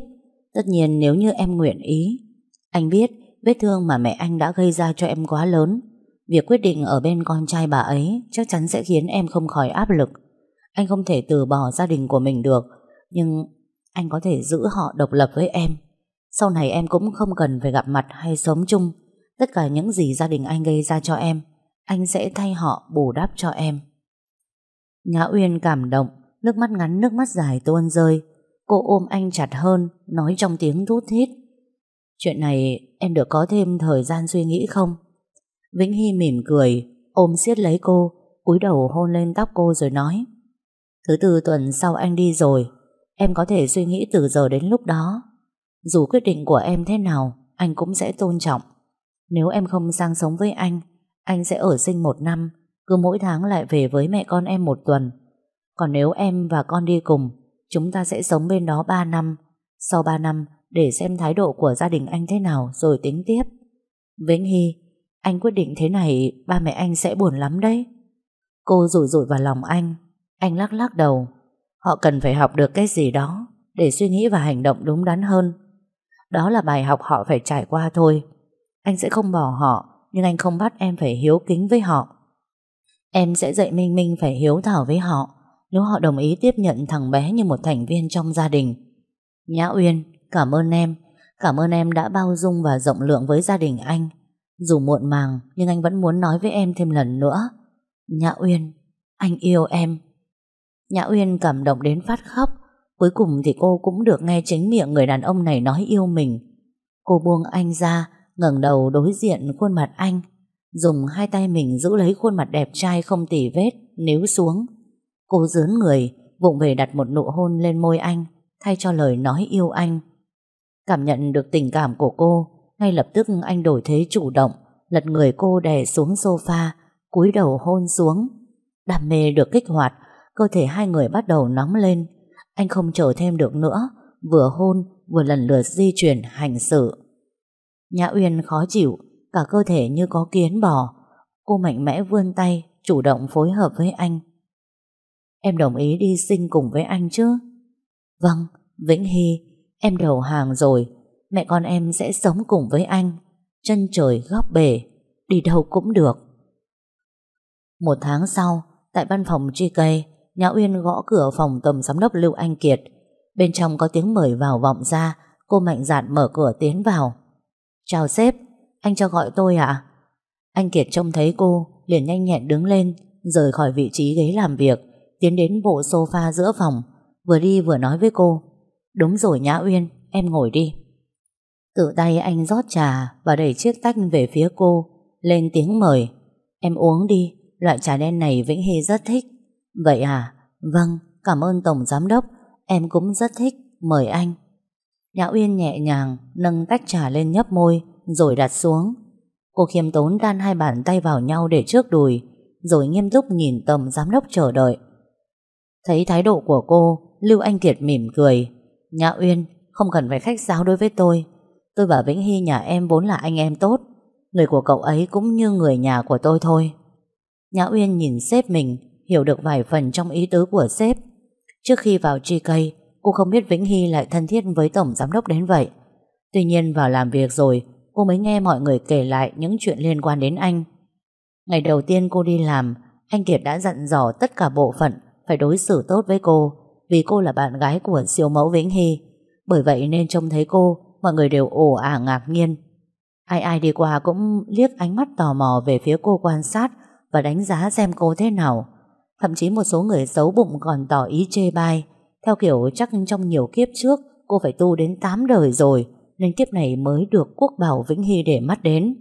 tất nhiên nếu như em nguyện ý. Anh biết vết thương mà mẹ anh đã gây ra cho em quá lớn. Việc quyết định ở bên con trai bà ấy chắc chắn sẽ khiến em không khỏi áp lực. Anh không thể từ bỏ gia đình của mình được, nhưng anh có thể giữ họ độc lập với em. Sau này em cũng không cần phải gặp mặt hay sống chung. Tất cả những gì gia đình anh gây ra cho em anh sẽ thay họ bù đắp cho em. Nhã Uyên cảm động, Nước mắt ngắn, nước mắt dài tuôn rơi. Cô ôm anh chặt hơn, Nói trong tiếng thút thít. Chuyện này em được có thêm thời gian suy nghĩ không? Vĩnh Hy mỉm cười, Ôm siết lấy cô, cúi đầu hôn lên tóc cô rồi nói. Thứ tư tuần sau anh đi rồi, Em có thể suy nghĩ từ giờ đến lúc đó. Dù quyết định của em thế nào, Anh cũng sẽ tôn trọng. Nếu em không sang sống với anh anh sẽ ở sinh một năm, Cứ mỗi tháng lại về với mẹ con em một tuần. Còn nếu em và con đi cùng, Chúng ta sẽ sống bên đó ba năm. Sau ba năm, Để xem thái độ của gia đình anh thế nào Rồi tính tiếp. Vĩnh Hy, Anh quyết định thế này, Ba mẹ anh sẽ buồn lắm đấy. Cô rủi rủi vào lòng anh. Anh lắc lắc đầu. Họ cần phải học được cái gì đó, Để suy nghĩ và hành động đúng đắn hơn. Đó là bài học họ phải trải qua thôi. Anh sẽ không bỏ họ nhưng anh không bắt em phải hiếu kính với họ. Em sẽ dạy Minh Minh phải hiếu thảo với họ nếu họ đồng ý tiếp nhận thằng bé như một thành viên trong gia đình. Nhã Uyên, cảm ơn em. Cảm ơn em đã bao dung và rộng lượng với gia đình anh. Dù muộn màng, nhưng anh vẫn muốn nói với em thêm lần nữa. Nhã Uyên, anh yêu em. Nhã Uyên cảm động đến phát khóc. Cuối cùng thì cô cũng được nghe chính miệng người đàn ông này nói yêu mình. Cô buông anh ra, ngẩng đầu đối diện khuôn mặt anh, dùng hai tay mình giữ lấy khuôn mặt đẹp trai không tỉ vết, nếu xuống. Cô dướn người, vụng về đặt một nụ hôn lên môi anh, thay cho lời nói yêu anh. Cảm nhận được tình cảm của cô, ngay lập tức anh đổi thế chủ động, lật người cô đè xuống sofa, cúi đầu hôn xuống. Đam mê được kích hoạt, cơ thể hai người bắt đầu nóng lên. Anh không chờ thêm được nữa, vừa hôn vừa lần lượt di chuyển hành sự. Nhã Uyên khó chịu, cả cơ thể như có kiến bò. Cô mạnh mẽ vươn tay, chủ động phối hợp với anh. Em đồng ý đi sinh cùng với anh chứ? Vâng, Vĩnh Hy, em đầu hàng rồi. Mẹ con em sẽ sống cùng với anh. Chân trời góc bể, đi đâu cũng được. Một tháng sau, tại văn phòng GK, Nhã Uyên gõ cửa phòng tổng giám đốc Lưu Anh Kiệt. Bên trong có tiếng mời vào vọng ra, cô mạnh dạn mở cửa tiến vào. Chào sếp, anh cho gọi tôi à? Anh Kiệt trông thấy cô, liền nhanh nhẹn đứng lên, rời khỏi vị trí ghế làm việc, tiến đến bộ sofa giữa phòng, vừa đi vừa nói với cô. Đúng rồi Nhã Uyên, em ngồi đi. Tự tay anh rót trà và đẩy chiếc tách về phía cô, lên tiếng mời. Em uống đi, loại trà đen này Vĩnh Hy rất thích. Vậy à? Vâng, cảm ơn Tổng Giám Đốc, em cũng rất thích, mời anh. Nhã Uyên nhẹ nhàng nâng tách trà lên nhấp môi rồi đặt xuống. Cô khiêm tốn đan hai bàn tay vào nhau để trước đùi rồi nghiêm túc nhìn tầm giám đốc chờ đợi. Thấy thái độ của cô, Lưu Anh Kiệt mỉm cười. Nhã Uyên, không cần phải khách sáo đối với tôi. Tôi và Vĩnh Hy nhà em vốn là anh em tốt. Người của cậu ấy cũng như người nhà của tôi thôi. Nhã Uyên nhìn sếp mình, hiểu được vài phần trong ý tứ của sếp. Trước khi vào GK, Cô không biết Vĩnh Hy lại thân thiết với Tổng Giám đốc đến vậy. Tuy nhiên vào làm việc rồi, Cô mới nghe mọi người kể lại những chuyện liên quan đến anh. Ngày đầu tiên cô đi làm, Anh Kiệt đã dặn dò tất cả bộ phận Phải đối xử tốt với cô, Vì cô là bạn gái của siêu mẫu Vĩnh Hy. Bởi vậy nên trông thấy cô, Mọi người đều ồ ả à ngạc nhiên. Ai ai đi qua cũng liếc ánh mắt tò mò Về phía cô quan sát Và đánh giá xem cô thế nào. Thậm chí một số người xấu bụng còn tỏ ý chê bai. Theo kiểu chắc trong nhiều kiếp trước, cô phải tu đến 8 đời rồi, nên kiếp này mới được quốc bảo Vĩnh Hy để mắt đến.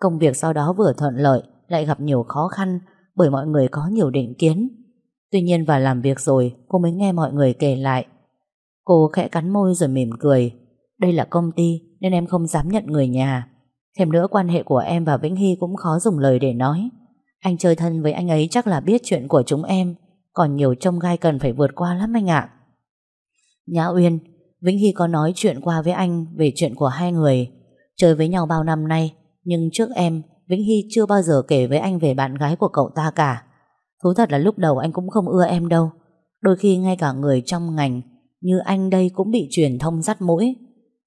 Công việc sau đó vừa thuận lợi, lại gặp nhiều khó khăn, bởi mọi người có nhiều định kiến. Tuy nhiên vào làm việc rồi, cô mới nghe mọi người kể lại. Cô khẽ cắn môi rồi mỉm cười. Đây là công ty, nên em không dám nhận người nhà. Thêm nữa quan hệ của em và Vĩnh Hy cũng khó dùng lời để nói. Anh chơi thân với anh ấy chắc là biết chuyện của chúng em còn nhiều trông gai cần phải vượt qua lắm anh ạ. Nhã Uyên, Vĩnh Hy có nói chuyện qua với anh về chuyện của hai người. Chơi với nhau bao năm nay, nhưng trước em, Vĩnh Hy chưa bao giờ kể với anh về bạn gái của cậu ta cả. Thú thật là lúc đầu anh cũng không ưa em đâu. Đôi khi ngay cả người trong ngành như anh đây cũng bị truyền thông dắt mũi.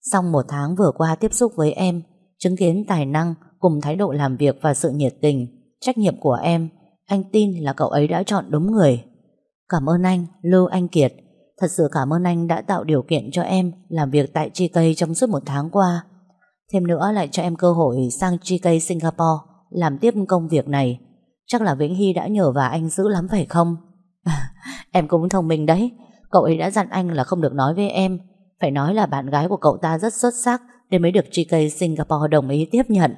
Xong một tháng vừa qua tiếp xúc với em, chứng kiến tài năng cùng thái độ làm việc và sự nhiệt tình, trách nhiệm của em, anh tin là cậu ấy đã chọn đúng người. Cảm ơn anh, Lưu Anh Kiệt. Thật sự cảm ơn anh đã tạo điều kiện cho em làm việc tại GK trong suốt một tháng qua. Thêm nữa lại cho em cơ hội sang GK Singapore làm tiếp công việc này. Chắc là Vĩnh Hy đã nhờ và anh giữ lắm phải không? em cũng thông minh đấy. Cậu ấy đã dặn anh là không được nói với em. Phải nói là bạn gái của cậu ta rất xuất sắc để mới được GK Singapore đồng ý tiếp nhận.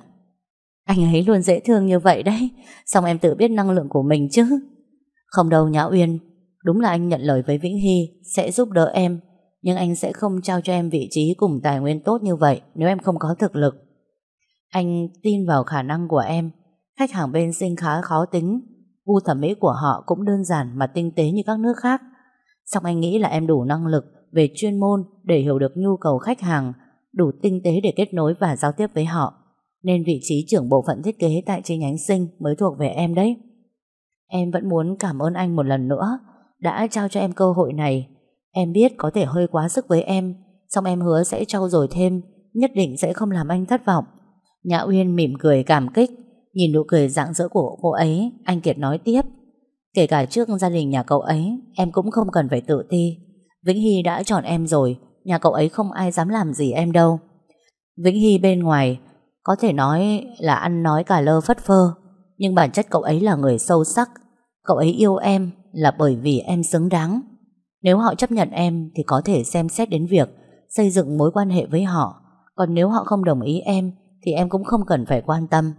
Anh ấy luôn dễ thương như vậy đấy. Xong em tự biết năng lượng của mình chứ. Không đâu Nhã Uyên, Đúng là anh nhận lời với Vĩnh Hy sẽ giúp đỡ em, nhưng anh sẽ không trao cho em vị trí cùng tài nguyên tốt như vậy nếu em không có thực lực. Anh tin vào khả năng của em, khách hàng bên sinh khá khó tính, gu thẩm mỹ của họ cũng đơn giản mà tinh tế như các nước khác. Song anh nghĩ là em đủ năng lực về chuyên môn để hiểu được nhu cầu khách hàng, đủ tinh tế để kết nối và giao tiếp với họ. Nên vị trí trưởng bộ phận thiết kế tại chi nhánh sinh mới thuộc về em đấy. Em vẫn muốn cảm ơn anh một lần nữa đã trao cho em cơ hội này. Em biết có thể hơi quá sức với em, song em hứa sẽ trau dồi thêm, nhất định sẽ không làm anh thất vọng. Nhã Uyên mỉm cười cảm kích, nhìn nụ cười rạng rỡ của cô ấy, anh Kiệt nói tiếp. Kể cả trước gia đình nhà cậu ấy, em cũng không cần phải tự ti. Vĩnh Hy đã chọn em rồi, nhà cậu ấy không ai dám làm gì em đâu. Vĩnh Hy bên ngoài, có thể nói là ăn nói cả lơ phất phơ, nhưng bản chất cậu ấy là người sâu sắc. Cậu ấy yêu em, là bởi vì em xứng đáng. Nếu họ chấp nhận em thì có thể xem xét đến việc xây dựng mối quan hệ với họ. Còn nếu họ không đồng ý em thì em cũng không cần phải quan tâm.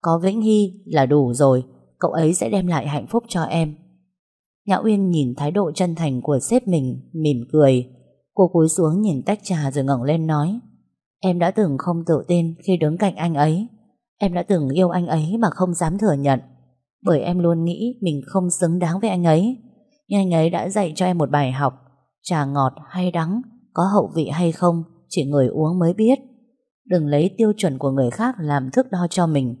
Có Vĩnh Hy là đủ rồi, cậu ấy sẽ đem lại hạnh phúc cho em. Nhã Uyên nhìn thái độ chân thành của sếp mình, mỉm cười. Cô cúi xuống nhìn tách trà rồi ngẩng lên nói. Em đã từng không tự tin khi đứng cạnh anh ấy. Em đã từng yêu anh ấy mà không dám thừa nhận bởi em luôn nghĩ mình không xứng đáng với anh ấy. Nhưng anh ấy đã dạy cho em một bài học, trà ngọt hay đắng, có hậu vị hay không, chỉ người uống mới biết. Đừng lấy tiêu chuẩn của người khác làm thước đo cho mình.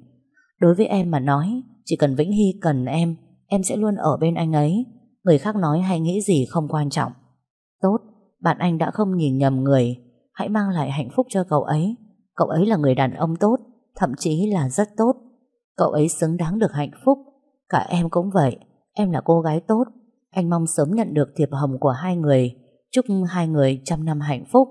Đối với em mà nói, chỉ cần Vĩnh Hy cần em, em sẽ luôn ở bên anh ấy. Người khác nói hay nghĩ gì không quan trọng. Tốt, bạn anh đã không nhìn nhầm người. Hãy mang lại hạnh phúc cho cậu ấy. Cậu ấy là người đàn ông tốt, thậm chí là rất tốt. Cậu ấy xứng đáng được hạnh phúc Cả em cũng vậy. Em là cô gái tốt. Anh mong sớm nhận được thiệp hồng của hai người. Chúc hai người trăm năm hạnh phúc.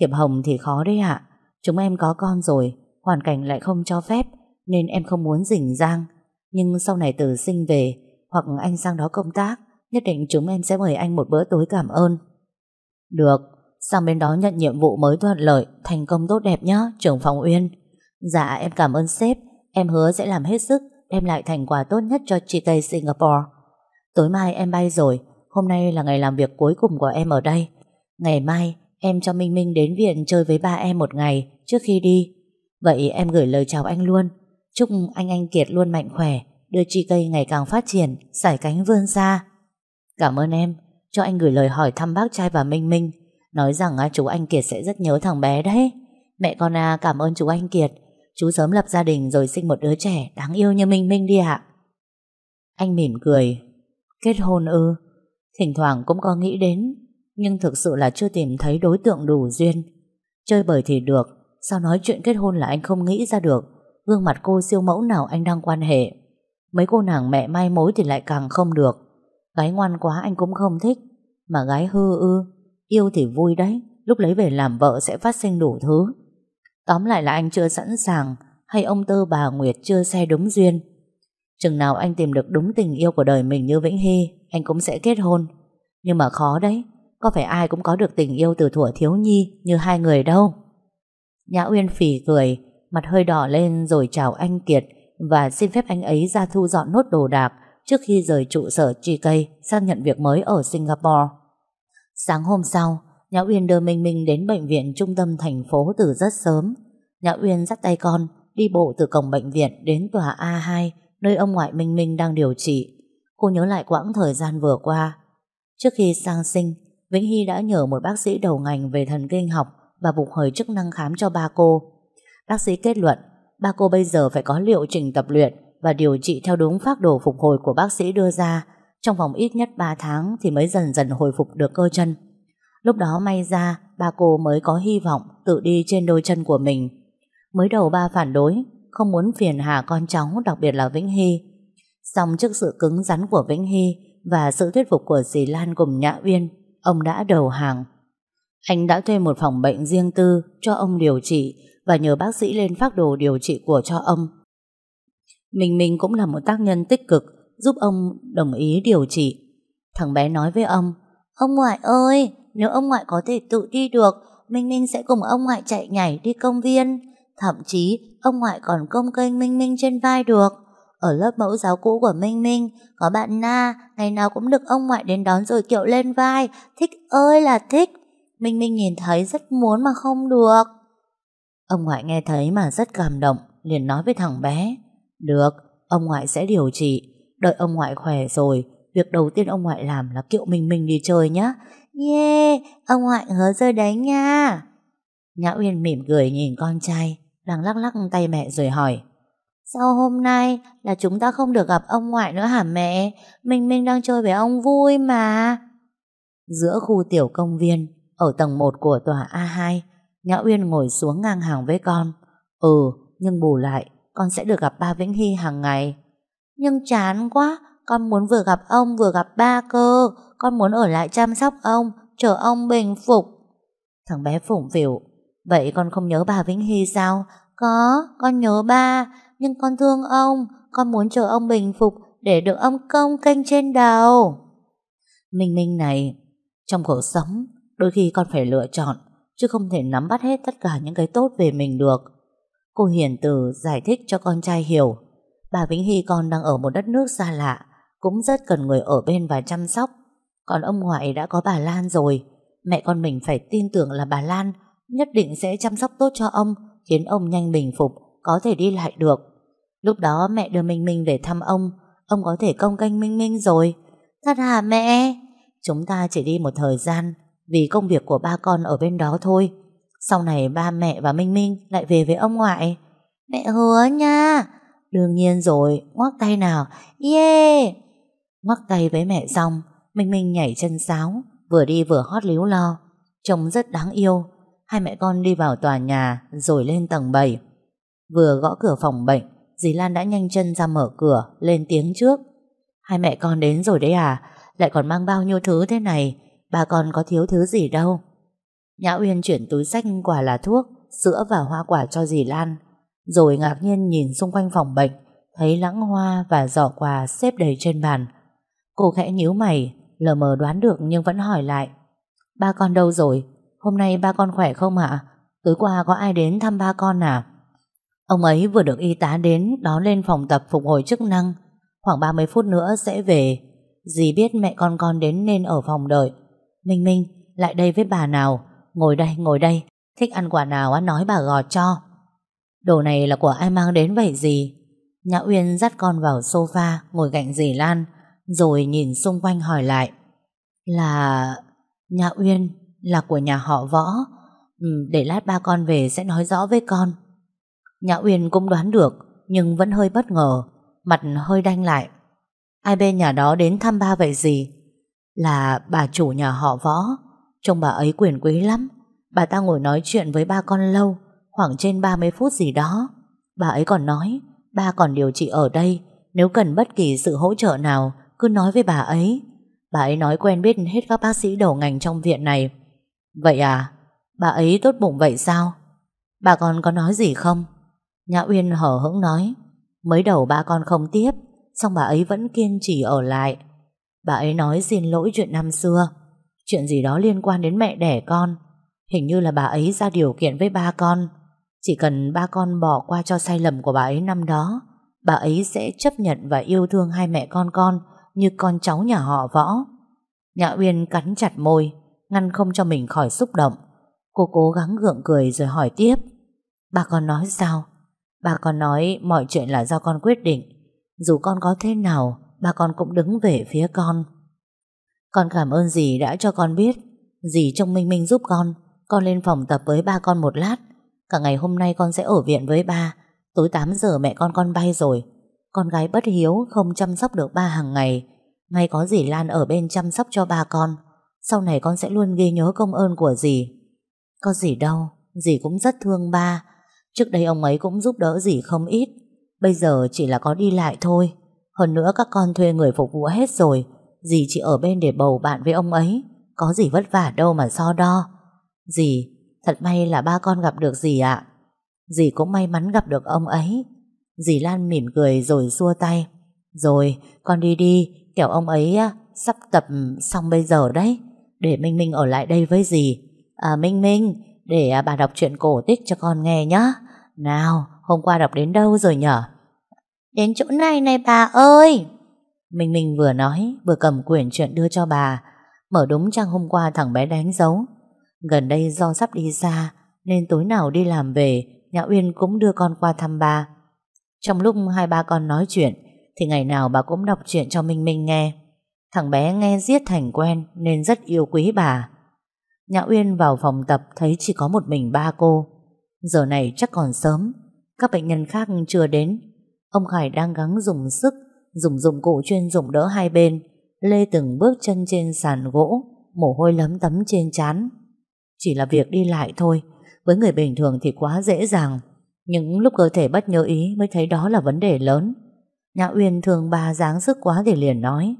Thiệp hồng thì khó đấy ạ. Chúng em có con rồi, Hoàn cảnh lại không cho phép, Nên em không muốn rỉnh giang Nhưng sau này từ sinh về, Hoặc anh sang đó công tác, Nhất định chúng em sẽ mời anh một bữa tối cảm ơn. Được, Sang bên đó nhận nhiệm vụ mới thuận lợi, Thành công tốt đẹp nhé trưởng phòng Uyên. Dạ em cảm ơn sếp. Em hứa sẽ làm hết sức đem lại thành quả tốt nhất cho chị Chitay Singapore. Tối mai em bay rồi, hôm nay là ngày làm việc cuối cùng của em ở đây. Ngày mai em cho Minh Minh đến viện chơi với ba em một ngày trước khi đi. Vậy em gửi lời chào anh luôn. Chúc anh anh Kiệt luôn mạnh khỏe, đưa chị cây ngày càng phát triển, sải cánh vươn xa. Cảm ơn em, cho anh gửi lời hỏi thăm bác trai và Minh Minh. Nói rằng chú anh Kiệt sẽ rất nhớ thằng bé đấy. Mẹ con à cảm ơn chú anh Kiệt Chú sớm lập gia đình rồi sinh một đứa trẻ Đáng yêu như Minh Minh đi ạ. Anh mỉm cười. Kết hôn ư? Thỉnh thoảng cũng có nghĩ đến, Nhưng thực sự là chưa tìm thấy đối tượng đủ duyên. Chơi bời thì được, Sao nói chuyện kết hôn là anh không nghĩ ra được. Gương mặt cô siêu mẫu nào anh đang quan hệ. Mấy cô nàng mẹ mai mối thì lại càng không được. Gái ngoan quá anh cũng không thích, Mà gái hư ư. Yêu thì vui đấy, Lúc lấy về làm vợ sẽ phát sinh đủ thứ. Tóm lại là anh chưa sẵn sàng hay ông Tơ bà Nguyệt chưa xe đúng duyên. Chừng nào anh tìm được đúng tình yêu của đời mình như Vĩnh Hy, anh cũng sẽ kết hôn. Nhưng mà khó đấy, có phải ai cũng có được tình yêu từ thuở thiếu nhi như hai người đâu. Nhã Uyên phỉ cười, mặt hơi đỏ lên rồi chào anh Kiệt và xin phép anh ấy ra thu dọn nốt đồ đạc trước khi rời trụ sở GK sang nhận việc mới ở Singapore. Sáng hôm sau, Nhã Uyên đưa Minh Minh đến bệnh viện trung tâm thành phố từ rất sớm. Nhã Uyên dắt tay con, đi bộ từ cổng bệnh viện đến tòa A2, nơi ông ngoại Minh Minh đang điều trị. Cô nhớ lại quãng thời gian vừa qua. Trước khi sang sinh, Vĩnh Hy đã nhờ một bác sĩ đầu ngành về thần kinh học và phục hồi chức năng khám cho ba cô. Bác sĩ kết luận, ba cô bây giờ phải có liệu trình tập luyện và điều trị theo đúng phác đồ phục hồi của bác sĩ đưa ra trong vòng ít nhất 3 tháng thì mới dần dần hồi phục được cơ chân. Lúc đó may ra ba cô mới có hy vọng tự đi trên đôi chân của mình. Mới đầu ba phản đối, không muốn phiền hà con cháu đặc biệt là Vĩnh Hy. Xong trước sự cứng rắn của Vĩnh Hy và sự thuyết phục của dì Lan cùng Nhã Uyên, ông đã đầu hàng. Anh đã thuê một phòng bệnh riêng tư cho ông điều trị và nhờ bác sĩ lên phác đồ điều trị của cho ông. Mình mình cũng là một tác nhân tích cực giúp ông đồng ý điều trị. Thằng bé nói với ông, ông ngoại ơi, nếu ông ngoại có thể tự đi được, Minh Minh sẽ cùng ông ngoại chạy nhảy đi công viên. Thậm chí, ông ngoại còn công kênh Minh Minh trên vai được. Ở lớp mẫu giáo cũ của Minh Minh, có bạn Na, ngày nào cũng được ông ngoại đến đón rồi kiệu lên vai. Thích ơi là thích. Minh Minh nhìn thấy rất muốn mà không được. Ông ngoại nghe thấy mà rất cảm động, liền nói với thằng bé. Được, ông ngoại sẽ điều trị. Đợi ông ngoại khỏe rồi, việc đầu tiên ông ngoại làm là kiệu Minh Minh đi chơi nhé. Yeah, ông ngoại hứa rơi đấy nha. Nhã Uyên mỉm cười nhìn con trai, đang lắc lắc tay mẹ rồi hỏi. Sao hôm nay là chúng ta không được gặp ông ngoại nữa hả mẹ? Minh Minh đang chơi với ông vui mà. Giữa khu tiểu công viên, ở tầng 1 của tòa A2, Nhã Uyên ngồi xuống ngang hàng với con. Ừ, nhưng bù lại, con sẽ được gặp ba Vĩnh Hy hàng ngày. Nhưng chán quá, con muốn vừa gặp ông vừa gặp ba cơ, con muốn ở lại chăm sóc ông, chờ ông bình phục. Thằng bé phủng phỉu, vậy con không nhớ bà Vĩnh Hy sao? Có, con nhớ ba, nhưng con thương ông, con muốn chờ ông bình phục để được ông công canh trên đầu. Minh Minh này, trong cuộc sống, đôi khi con phải lựa chọn, chứ không thể nắm bắt hết tất cả những cái tốt về mình được. Cô Hiền Từ giải thích cho con trai hiểu, bà Vĩnh Hy con đang ở một đất nước xa lạ, cũng rất cần người ở bên và chăm sóc. Còn ông ngoại đã có bà Lan rồi, mẹ con mình phải tin tưởng là bà Lan nhất định sẽ chăm sóc tốt cho ông, khiến ông nhanh bình phục, có thể đi lại được. Lúc đó mẹ đưa Minh Minh về thăm ông, ông có thể công canh Minh Minh rồi. Thật hả mẹ? Chúng ta chỉ đi một thời gian vì công việc của ba con ở bên đó thôi. Sau này ba mẹ và Minh Minh lại về với ông ngoại. Mẹ hứa nha. Đương nhiên rồi, ngoác tay nào. Yeah! Ngoắc tay với mẹ xong, Minh Minh nhảy chân sáo, Vừa đi vừa hót líu lo. Trông rất đáng yêu. Hai mẹ con đi vào tòa nhà, Rồi lên tầng 7 Vừa gõ cửa phòng bệnh, Dì Lan đã nhanh chân ra mở cửa, Lên tiếng trước. Hai mẹ con đến rồi đấy à? Lại còn mang bao nhiêu thứ thế này? Bà con có thiếu thứ gì đâu. Nhã Uyên chuyển túi sách quả là thuốc, Sữa và hoa quả cho dì Lan. Rồi ngạc nhiên nhìn xung quanh phòng bệnh, Thấy lãng hoa và giỏ quà xếp đầy trên bàn. Cô khẽ nhíu mày, lờ mờ đoán được nhưng vẫn hỏi lại. Ba con đâu rồi? Hôm nay ba con khỏe không ạ? Tối qua có ai đến thăm ba con à? Ông ấy vừa được y tá đến đón lên phòng tập phục hồi chức năng. Khoảng 30 phút nữa sẽ về. Dì biết mẹ con con đến nên ở phòng đợi. Minh Minh, lại đây với bà nào. Ngồi đây, ngồi đây. Thích ăn quả nào nói bà gọt cho. Đồ này là của ai mang đến vậy gì? Nhã Uyên dắt con vào sofa ngồi cạnh dì Lan rồi nhìn xung quanh hỏi lại. Là... Nhà Uyên là của nhà họ Võ. Ừ, để lát ba con về sẽ nói rõ với con. Nhà Uyên cũng đoán được, nhưng vẫn hơi bất ngờ, mặt hơi đanh lại. Ai bên nhà đó đến thăm ba vậy gì? Là bà chủ nhà họ Võ. Trông bà ấy quyền quý lắm. Bà ta ngồi nói chuyện với ba con lâu, khoảng trên 30 phút gì đó. Bà ấy còn nói, ba còn điều trị ở đây, nếu cần bất kỳ sự hỗ trợ nào cứ nói với bà ấy. Bà ấy nói quen biết hết các bác sĩ đầu ngành trong viện này. Vậy à Bà ấy tốt bụng vậy sao? Bà con có nói gì không? Nhã Uyên hở hững nói, Mới đầu ba con không tiếp, Xong bà ấy vẫn kiên trì ở lại. Bà ấy nói xin lỗi chuyện năm xưa, Chuyện gì đó liên quan đến mẹ đẻ con. Hình như là bà ấy ra điều kiện với ba con. Chỉ cần ba con bỏ qua cho sai lầm của bà ấy năm đó, Bà ấy sẽ chấp nhận và yêu thương hai mẹ con con như con cháu nhà họ võ. Nhã Uyên cắn chặt môi, ngăn không cho mình khỏi xúc động. Cô cố gắng gượng cười rồi hỏi tiếp. Bà con nói sao? Bà con nói mọi chuyện là do con quyết định. Dù con có thế nào, bà con cũng đứng về phía con. Con cảm ơn dì đã cho con biết. Dì trông Minh Minh giúp con. Con lên phòng tập với ba con một lát. Cả ngày hôm nay con sẽ ở viện với ba. Tối 8 giờ mẹ con con bay rồi. Con gái bất hiếu không chăm sóc được ba hàng ngày. May có dì Lan ở bên chăm sóc cho ba con. Sau này con sẽ luôn ghi nhớ công ơn của dì. Có gì đâu Dì cũng rất thương ba. Trước đây ông ấy cũng giúp đỡ dì không ít. Bây giờ chỉ là có đi lại thôi. Hơn nữa các con thuê người phục vụ hết rồi. Dì chỉ ở bên để bầu bạn với ông ấy. Có gì vất vả đâu mà so đo. Dì, Thật may là ba con gặp được dì ạ. Dì cũng may mắn gặp được ông ấy. Dì Lan mỉm cười rồi xua tay. Rồi, con đi đi Kẻo ông ấy sắp tập xong bây giờ đấy. Để Minh Minh ở lại đây với dì. À Minh Minh, Để à, bà đọc chuyện cổ tích cho con nghe nhá. Nào, hôm qua đọc đến đâu rồi nhở? Đến chỗ này này bà ơi! Minh Minh vừa nói, Vừa cầm quyển truyện đưa cho bà. Mở đúng trang hôm qua thằng bé đánh dấu. Gần đây do sắp đi xa, Nên tối nào đi làm về Nhã Uyên cũng đưa con qua thăm bà. Trong lúc hai ba con nói chuyện thì ngày nào bà cũng đọc chuyện cho Minh Minh nghe. Thằng bé nghe giết thành quen nên rất yêu quý bà. Nhã Uyên vào phòng tập thấy chỉ có một mình ba cô. Giờ này chắc còn sớm, các bệnh nhân khác chưa đến. Ông Khải đang gắng dùng sức, dùng dụng cụ chuyên dụng đỡ hai bên, lê từng bước chân trên sàn gỗ, mồ hôi lấm tấm trên chán. Chỉ là việc đi lại thôi, với người bình thường thì quá dễ dàng. Những lúc cơ thể bất nhớ ý mới thấy đó là vấn đề lớn. Nhã Uyên thương ba dáng sức quá thì liền nói.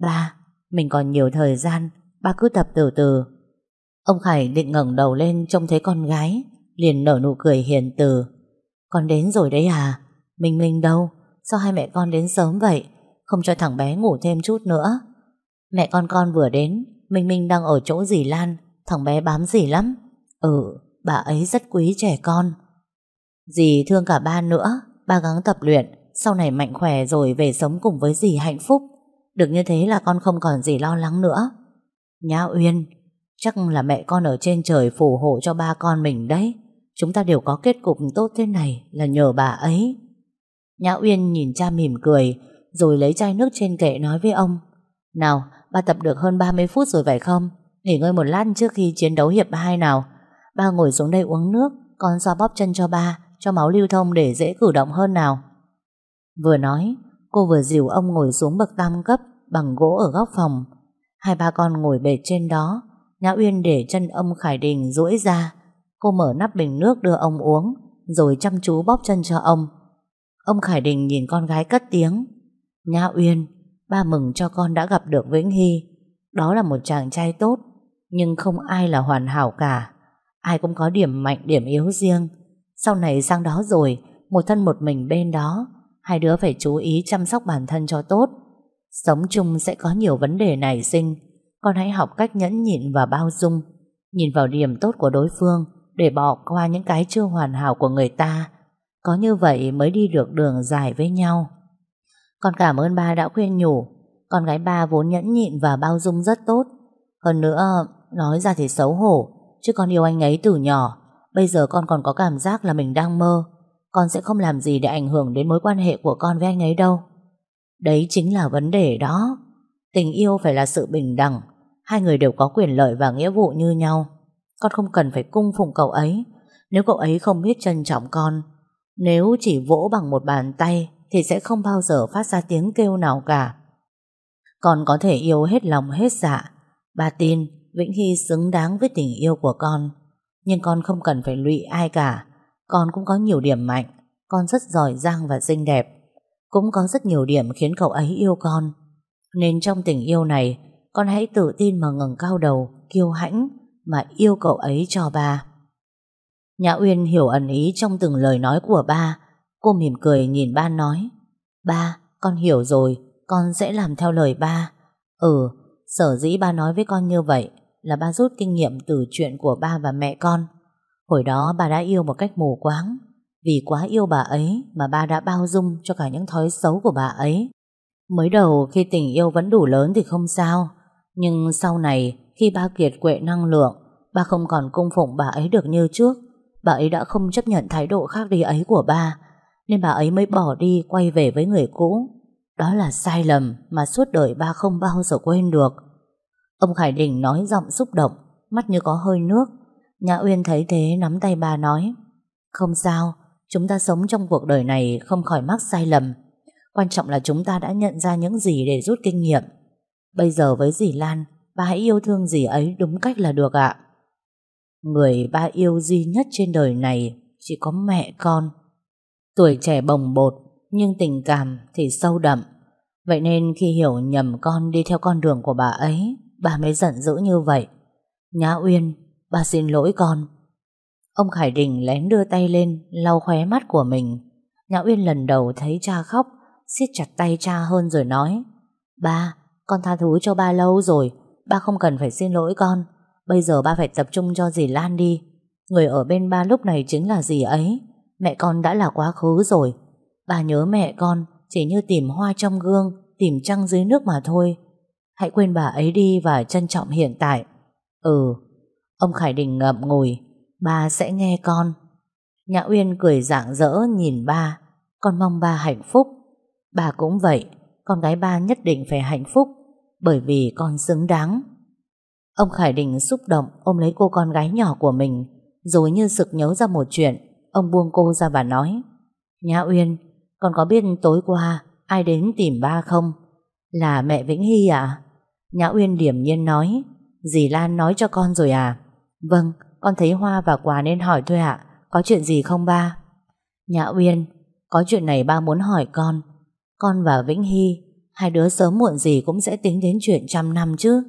Ba, mình còn nhiều thời gian, ba cứ tập từ từ. Ông Khải định ngẩng đầu lên trông thấy con gái, liền nở nụ cười hiền từ. Con đến rồi đấy à? Minh Minh đâu? Sao hai mẹ con đến sớm vậy? Không cho thằng bé ngủ thêm chút nữa. Mẹ con con vừa đến, Minh Minh đang ở chỗ dì Lan, thằng bé bám dì lắm. Ừ, bà ấy rất quý trẻ con. Dì thương cả ba nữa, ba gắng tập luyện, sau này mạnh khỏe rồi về sống cùng với dì hạnh phúc. Được như thế là con không còn gì lo lắng nữa. Nhã Uyên, chắc là mẹ con ở trên trời phù hộ cho ba con mình đấy. Chúng ta đều có kết cục tốt thế này là nhờ bà ấy. Nhã Uyên nhìn cha mỉm cười, rồi lấy chai nước trên kệ nói với ông. Nào, ba tập được hơn 30 phút rồi phải không? Nghỉ ngơi một lát trước khi chiến đấu hiệp 2 nào. Ba ngồi xuống đây uống nước, con xoa bóp chân cho ba, cho máu lưu thông để dễ cử động hơn nào. Vừa nói, cô vừa dìu ông ngồi xuống bậc tam cấp bằng gỗ ở góc phòng. Hai ba con ngồi bệt trên đó, Nhã Uyên để chân ông Khải Đình duỗi ra. Cô mở nắp bình nước đưa ông uống, rồi chăm chú bóp chân cho ông. Ông Khải Đình nhìn con gái cất tiếng. Nhã Uyên, ba mừng cho con đã gặp được Vĩnh Hy. Đó là một chàng trai tốt, nhưng không ai là hoàn hảo cả. Ai cũng có điểm mạnh, điểm yếu riêng. Sau này sang đó rồi, một thân một mình bên đó, hai đứa phải chú ý chăm sóc bản thân cho tốt. Sống chung sẽ có nhiều vấn đề nảy sinh, con hãy học cách nhẫn nhịn và bao dung, nhìn vào điểm tốt của đối phương để bỏ qua những cái chưa hoàn hảo của người ta. Có như vậy mới đi được đường dài với nhau. Con cảm ơn ba đã khuyên nhủ, con gái ba vốn nhẫn nhịn và bao dung rất tốt. Hơn nữa, nói ra thì xấu hổ, chứ con yêu anh ấy từ nhỏ, Bây giờ con còn có cảm giác là mình đang mơ. Con sẽ không làm gì để ảnh hưởng đến mối quan hệ của con với anh ấy đâu. Đấy chính là vấn đề đó. Tình yêu phải là sự bình đẳng. Hai người đều có quyền lợi và nghĩa vụ như nhau. Con không cần phải cung phụng cậu ấy. Nếu cậu ấy không biết trân trọng con, Nếu chỉ vỗ bằng một bàn tay Thì sẽ không bao giờ phát ra tiếng kêu nào cả. Con có thể yêu hết lòng hết dạ. Bà tin, Vĩnh Hy xứng đáng với tình yêu của con. Nhưng con không cần phải lụy ai cả. Con cũng có nhiều điểm mạnh. Con rất giỏi giang và xinh đẹp. Cũng có rất nhiều điểm khiến cậu ấy yêu con. Nên trong tình yêu này Con hãy tự tin mà ngẩng cao đầu Kiêu hãnh Mà yêu cậu ấy cho ba. Nhã Uyên hiểu ẩn ý trong từng lời nói của ba. Cô mỉm cười nhìn ba nói Ba, con hiểu rồi. Con sẽ làm theo lời ba. Ừ, sở dĩ ba nói với con như vậy là ba rút kinh nghiệm từ chuyện của ba và mẹ con. Hồi đó ba đã yêu một cách mù quáng. Vì quá yêu bà ấy mà ba đã bao dung cho cả những thói xấu của bà ấy. Mới đầu khi tình yêu vẫn đủ lớn thì không sao. Nhưng sau này khi ba kiệt quệ năng lượng, ba không còn cung phụng bà ấy được như trước. Bà ấy đã không chấp nhận thái độ khác đi ấy của ba. Nên bà ấy mới bỏ đi quay về với người cũ. Đó là sai lầm mà suốt đời ba không bao giờ quên được. Ông Khải Đình nói giọng xúc động, mắt như có hơi nước. Nhã Uyên thấy thế nắm tay bà nói, không sao, chúng ta sống trong cuộc đời này không khỏi mắc sai lầm. Quan trọng là chúng ta đã nhận ra những gì để rút kinh nghiệm. Bây giờ với dì Lan, bà hãy yêu thương dì ấy đúng cách là được ạ. Người ba yêu duy nhất trên đời này chỉ có mẹ con. Tuổi trẻ bồng bột, nhưng tình cảm thì sâu đậm. Vậy nên khi hiểu nhầm con đi theo con đường của bà ấy, bà mới giận dữ như vậy. Nhã Uyên, bà xin lỗi con. Ông Khải Đình lén đưa tay lên, lau khóe mắt của mình. Nhã Uyên lần đầu thấy cha khóc, siết chặt tay cha hơn rồi nói. Ba, con tha thứ cho ba lâu rồi, ba không cần phải xin lỗi con. Bây giờ ba phải tập trung cho dì Lan đi. Người ở bên ba lúc này chính là dì ấy. Mẹ con đã là quá khứ rồi. Ba nhớ mẹ con, chỉ như tìm hoa trong gương, tìm trăng dưới nước mà thôi. Hãy quên bà ấy đi và trân trọng hiện tại. Ừ, ông Khải Đình ngậm ngùi, ba sẽ nghe con. Nhã Uyên cười rạng rỡ nhìn ba, con mong ba hạnh phúc. Bà cũng vậy, con gái ba nhất định phải hạnh phúc, bởi vì con xứng đáng. Ông Khải Đình xúc động ôm lấy cô con gái nhỏ của mình, rồi như sực nhớ ra một chuyện, ông buông cô ra và nói, Nhã Uyên, con có biết tối qua ai đến tìm ba không? Là mẹ Vĩnh Hy ạ? À? Nhã Uyên điểm nhiên nói Dì Lan nói cho con rồi à? Vâng, con thấy hoa và quà nên hỏi thôi ạ. Có chuyện gì không ba? Nhã Uyên Có chuyện này ba muốn hỏi con. Con và Vĩnh Hy Hai đứa sớm muộn gì cũng sẽ tính đến chuyện trăm năm chứ.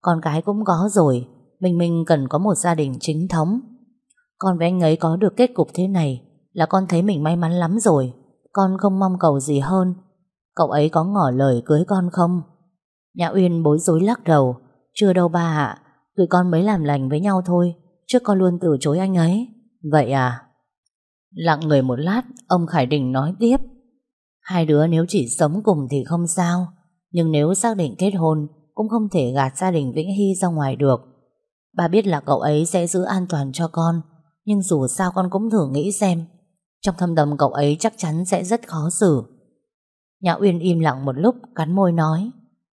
Con cái cũng có rồi mình mình cần có một gia đình chính thống. Con với anh ấy có được kết cục thế này Là con thấy mình may mắn lắm rồi. Con không mong cầu gì hơn. Cậu ấy có ngỏ lời cưới con không? Nhã Uyên bối rối lắc đầu. Chưa đâu ba ạ. Tụi con mới làm lành với nhau thôi Trước con luôn từ chối anh ấy. Vậy à? Lặng người một lát, Ông Khải Đình nói tiếp. Hai đứa nếu chỉ sống cùng thì không sao, Nhưng nếu xác định kết hôn, Cũng không thể gạt gia đình Vĩnh Hy ra ngoài được. Ba biết là cậu ấy sẽ giữ an toàn cho con, Nhưng dù sao con cũng thử nghĩ xem. Trong thâm tâm cậu ấy chắc chắn sẽ rất khó xử. Nhã Uyên im lặng một lúc, Cắn môi nói.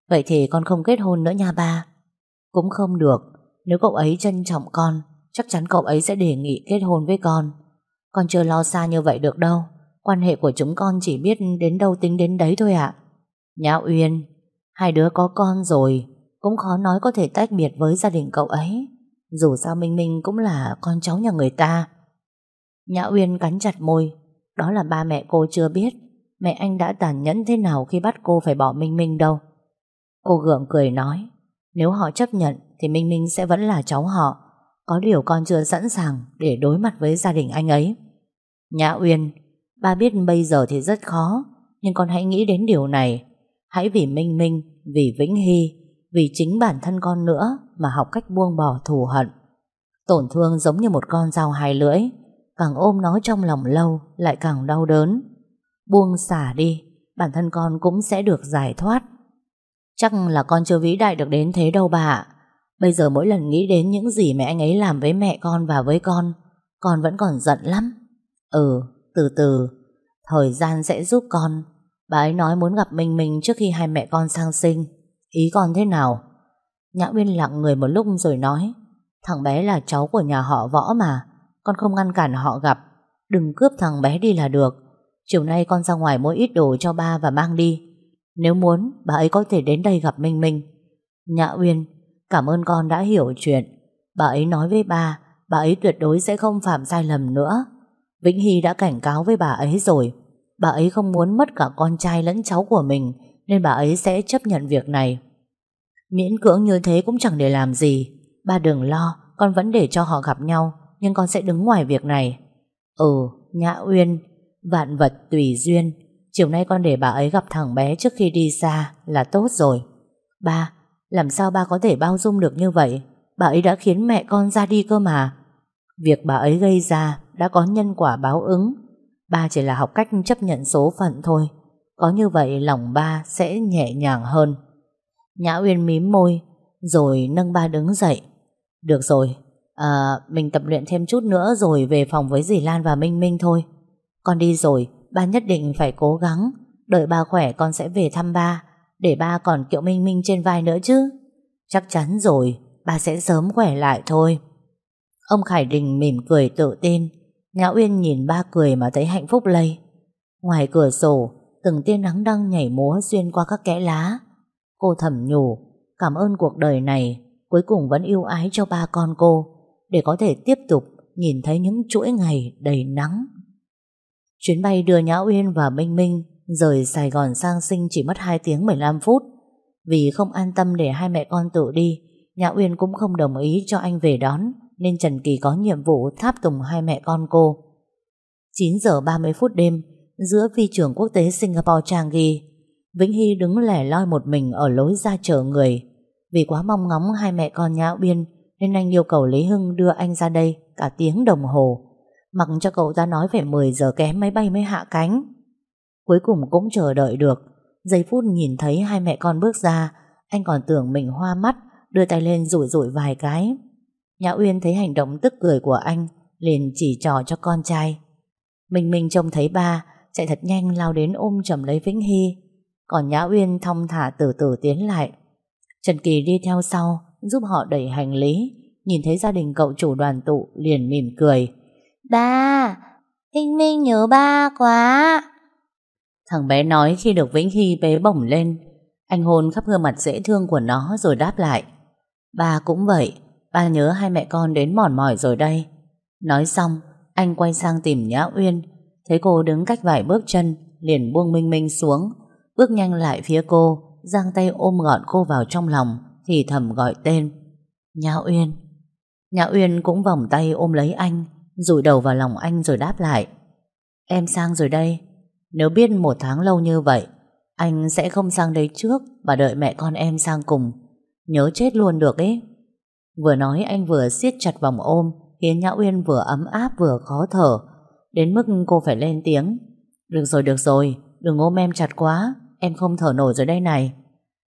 Vậy thì con không kết hôn nữa nha ba. Cũng không được. Nếu cậu ấy trân trọng con, Chắc chắn cậu ấy sẽ đề nghị kết hôn với con. Con chưa lo xa như vậy được đâu. Quan hệ của chúng con chỉ biết Đến đâu tính đến đấy thôi ạ. Nhã Uyên, Hai đứa có con rồi, Cũng khó nói có thể tách biệt với gia đình cậu ấy. Dù sao Minh Minh cũng là con cháu nhà người ta. Nhã Uyên cắn chặt môi. Đó là ba mẹ cô chưa biết. Mẹ anh đã tàn nhẫn thế nào khi bắt cô phải bỏ Minh Minh đâu. Cô gượng cười nói Nếu họ chấp nhận thì Minh Minh sẽ vẫn là cháu họ. Có điều con chưa sẵn sàng Để đối mặt với gia đình anh ấy. Nhã Uyên Ba biết bây giờ thì rất khó Nhưng con hãy nghĩ đến điều này. Hãy vì Minh Minh, vì Vĩnh Hy Vì chính bản thân con nữa Mà học cách buông bỏ thù hận. Tổn thương giống như một con dao hai lưỡi Càng ôm nó trong lòng lâu Lại càng đau đớn. Buông xả đi Bản thân con cũng sẽ được giải thoát. Chắc là con chưa vĩ đại được đến thế đâu bà. Bây giờ mỗi lần nghĩ đến những gì mẹ anh ấy làm với mẹ con và với con, con vẫn còn giận lắm. Ừ, từ từ, thời gian sẽ giúp con. Bà ấy nói muốn gặp mình mình trước khi hai mẹ con sang sinh. Ý con thế nào? Nhã Uyên lặng người một lúc rồi nói, thằng bé là cháu của nhà họ võ mà, con không ngăn cản họ gặp, đừng cướp thằng bé đi là được. Chiều nay con ra ngoài mua ít đồ cho ba và mang đi, nếu muốn, bà ấy có thể đến đây gặp Minh Minh. Nhã Uyên, cảm ơn con đã hiểu chuyện. Bà ấy nói với bà, bà ấy tuyệt đối sẽ không phạm sai lầm nữa. Vĩnh Hy đã cảnh cáo với bà ấy rồi. Bà ấy không muốn mất cả con trai lẫn cháu của mình, nên bà ấy sẽ chấp nhận việc này. Miễn cưỡng như thế cũng chẳng để làm gì. Ba đừng lo, con vẫn để cho họ gặp nhau, nhưng con sẽ đứng ngoài việc này. Ừ, Nhã Uyên, vạn vật tùy duyên, Chiều nay con để bà ấy gặp thằng bé trước khi đi xa là tốt rồi. Ba, làm sao ba có thể bao dung được như vậy? Bà ấy đã khiến mẹ con ra đi cơ mà. Việc bà ấy gây ra đã có nhân quả báo ứng. Ba chỉ là học cách chấp nhận số phận thôi. Có như vậy lòng ba sẽ nhẹ nhàng hơn. Nhã Uyên mím môi, rồi nâng ba đứng dậy. Được rồi, à, mình tập luyện thêm chút nữa rồi về phòng với dì Lan và Minh Minh thôi. Con đi rồi, ba nhất định phải cố gắng. Đợi ba khỏe con sẽ về thăm ba, để ba còn kiệu minh minh trên vai nữa chứ. Chắc chắn rồi, ba sẽ sớm khỏe lại thôi. Ông Khải Đình mỉm cười tự tin, Nhã Uyên nhìn ba cười mà thấy hạnh phúc lây. Ngoài cửa sổ, từng tia nắng đang nhảy múa xuyên qua các kẽ lá. Cô thầm nhủ, cảm ơn cuộc đời này, cuối cùng vẫn yêu ái cho ba con cô, để có thể tiếp tục nhìn thấy những chuỗi ngày đầy nắng Chuyến bay đưa Nhã Uyên và Minh Minh rời Sài Gòn sang sinh chỉ mất 2 tiếng 15 phút. Vì không an tâm để hai mẹ con tự đi, Nhã Uyên cũng không đồng ý cho anh về đón, nên Trần Kỳ có nhiệm vụ tháp tùng hai mẹ con cô. 9 giờ 30 phút đêm, giữa phi trường quốc tế Singapore Changi, Vĩnh Hy đứng lẻ loi một mình ở lối ra chờ người. Vì quá mong ngóng hai mẹ con Nhã Uyên, nên anh yêu cầu Lý Hưng đưa anh ra đây cả tiếng đồng hồ. Mặc cho cậu ta nói phải 10 giờ kém máy bay mới hạ cánh. Cuối cùng cũng chờ đợi được. Giây phút nhìn thấy hai mẹ con bước ra, Anh còn tưởng mình hoa mắt, Đưa tay lên rủi rủi vài cái. Nhã Uyên thấy hành động tức cười của anh, Liền chỉ trò cho con trai. Minh Minh trông thấy ba, Chạy thật nhanh lao đến ôm chầm lấy Vĩnh Hy. Còn Nhã Uyên thong thả từ từ tiến lại. Trần Kỳ đi theo sau, Giúp họ đẩy hành lý. Nhìn thấy gia đình cậu chủ đoàn tụ, Liền mỉm cười. Ba, Minh Minh nhớ ba quá. Thằng bé nói khi được Vĩnh Hy bế bổng lên. Anh hôn khắp gương mặt dễ thương của nó rồi đáp lại. Ba cũng vậy, ba nhớ hai mẹ con đến mòn mỏi rồi đây. Nói xong, anh quay sang tìm Nhã Uyên. Thấy cô đứng cách vài bước chân, liền buông Minh Minh xuống. Bước nhanh lại phía cô, giang tay ôm gọn cô vào trong lòng, thì thầm gọi tên. Nhã Uyên. Nhã Uyên cũng vòng tay ôm lấy anh, rụi đầu vào lòng anh rồi đáp lại. Em sang rồi đây. Nếu biết một tháng lâu như vậy, Anh sẽ không sang đây trước Và đợi mẹ con em sang cùng. Nhớ chết luôn được ấy Vừa nói anh vừa siết chặt vòng ôm, Khiến Nhã Uyên vừa ấm áp vừa khó thở, Đến mức cô phải lên tiếng. Được rồi được rồi, Đừng ôm em chặt quá, Em không thở nổi rồi đây này.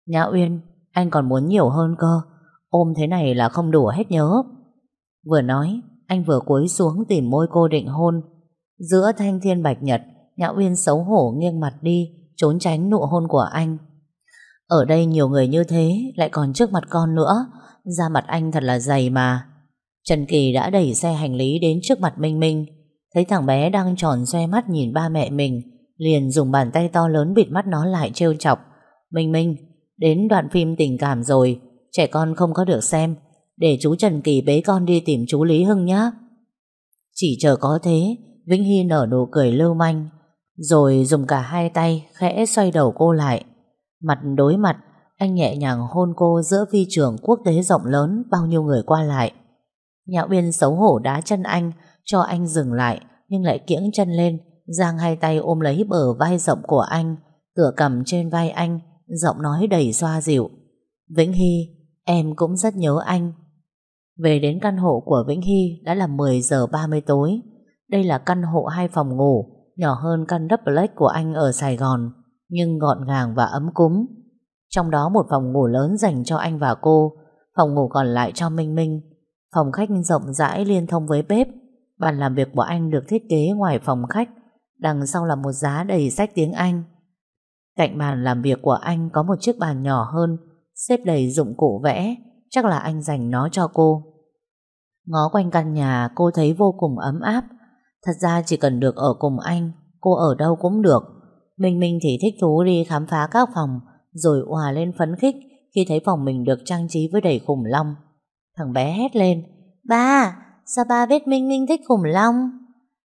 Nhã Uyên, Anh còn muốn nhiều hơn cơ, Ôm thế này là không đủ hết nhớ. Vừa nói anh vừa cúi xuống tìm môi cô định hôn. Giữa thanh thiên bạch nhật, Nhã Uyên xấu hổ nghiêng mặt đi, trốn tránh nụ hôn của anh. Ở đây nhiều người như thế, lại còn trước mặt con nữa. Da mặt anh thật là dày mà. Trần Kỳ đã đẩy xe hành lý đến trước mặt Minh Minh. Thấy thằng bé đang tròn xoe mắt nhìn ba mẹ mình, liền dùng bàn tay to lớn bịt mắt nó lại trêu chọc. Minh Minh, đến đoạn phim tình cảm rồi, trẻ con không có được xem, để chú Trần Kỳ bế con đi tìm chú Lý Hưng nhé. Chỉ chờ có thế, Vĩnh Hy nở nụ cười lưu manh, rồi dùng cả hai tay khẽ xoay đầu cô lại. Mặt đối mặt, anh nhẹ nhàng hôn cô giữa phi trường quốc tế rộng lớn bao nhiêu người qua lại. Nhã Uyên xấu hổ đá chân anh, cho anh dừng lại, nhưng lại kiễng chân lên, giang hai tay ôm lấy bờ vai rộng của anh, tựa cầm trên vai anh, giọng nói đầy xoa dịu. Vĩnh Hy, em cũng rất nhớ anh. Về đến căn hộ của Vĩnh Hy đã là 10 giờ 30 tối. Đây là căn hộ hai phòng ngủ, nhỏ hơn căn duplex của anh ở Sài Gòn, nhưng gọn gàng và ấm cúng. Trong đó một phòng ngủ lớn dành cho anh và cô, phòng ngủ còn lại cho Minh Minh. Phòng khách rộng rãi liên thông với bếp, bàn làm việc của anh được thiết kế ngoài phòng khách, đằng sau là một giá đầy sách tiếng Anh. Cạnh bàn làm việc của anh có một chiếc bàn nhỏ hơn, xếp đầy dụng cụ vẽ, Chắc là anh dành nó cho cô. Ngó quanh căn nhà cô thấy vô cùng ấm áp. Thật ra chỉ cần được ở cùng anh Cô ở đâu cũng được. Minh Minh thì thích thú đi khám phá các phòng Rồi hòa lên phấn khích Khi thấy phòng mình được trang trí với đầy khủng long. Thằng bé hét lên Ba, sao ba biết Minh Minh thích khủng long?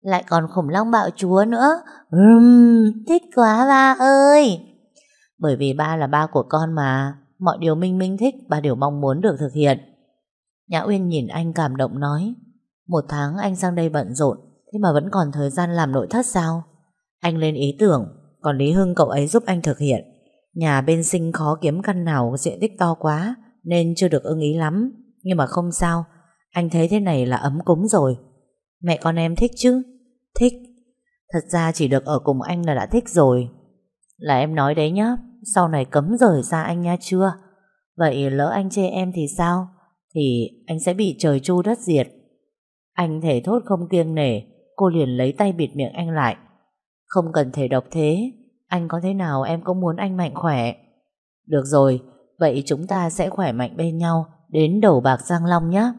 Lại còn khủng long bạo chúa nữa. Ừm, thích quá ba ơi. Bởi vì ba là ba của con mà mọi điều Minh Minh thích bà đều mong muốn được thực hiện. Nhã Uyên nhìn anh cảm động nói, một tháng anh sang đây bận rộn, thế mà vẫn còn thời gian làm nội thất sao? Anh lên ý tưởng, còn Lý Hưng cậu ấy giúp anh thực hiện. Nhà bên sinh khó kiếm căn nào diện tích to quá, nên chưa được ưng ý lắm. Nhưng mà không sao, anh thấy thế này là ấm cúng rồi. Mẹ con em thích chứ? Thích. Thật ra chỉ được ở cùng anh là đã thích rồi. Là em nói đấy nhá, sau này cấm rời xa anh nha chưa? Vậy lỡ anh chê em thì sao? Thì anh sẽ bị trời chu đất diệt. Anh thể thốt không kiêng nể, cô liền lấy tay bịt miệng anh lại. Không cần thể độc thế, anh có thế nào em cũng muốn anh mạnh khỏe. Được rồi, vậy chúng ta sẽ khỏe mạnh bên nhau đến đầu bạc Giang Long nhé.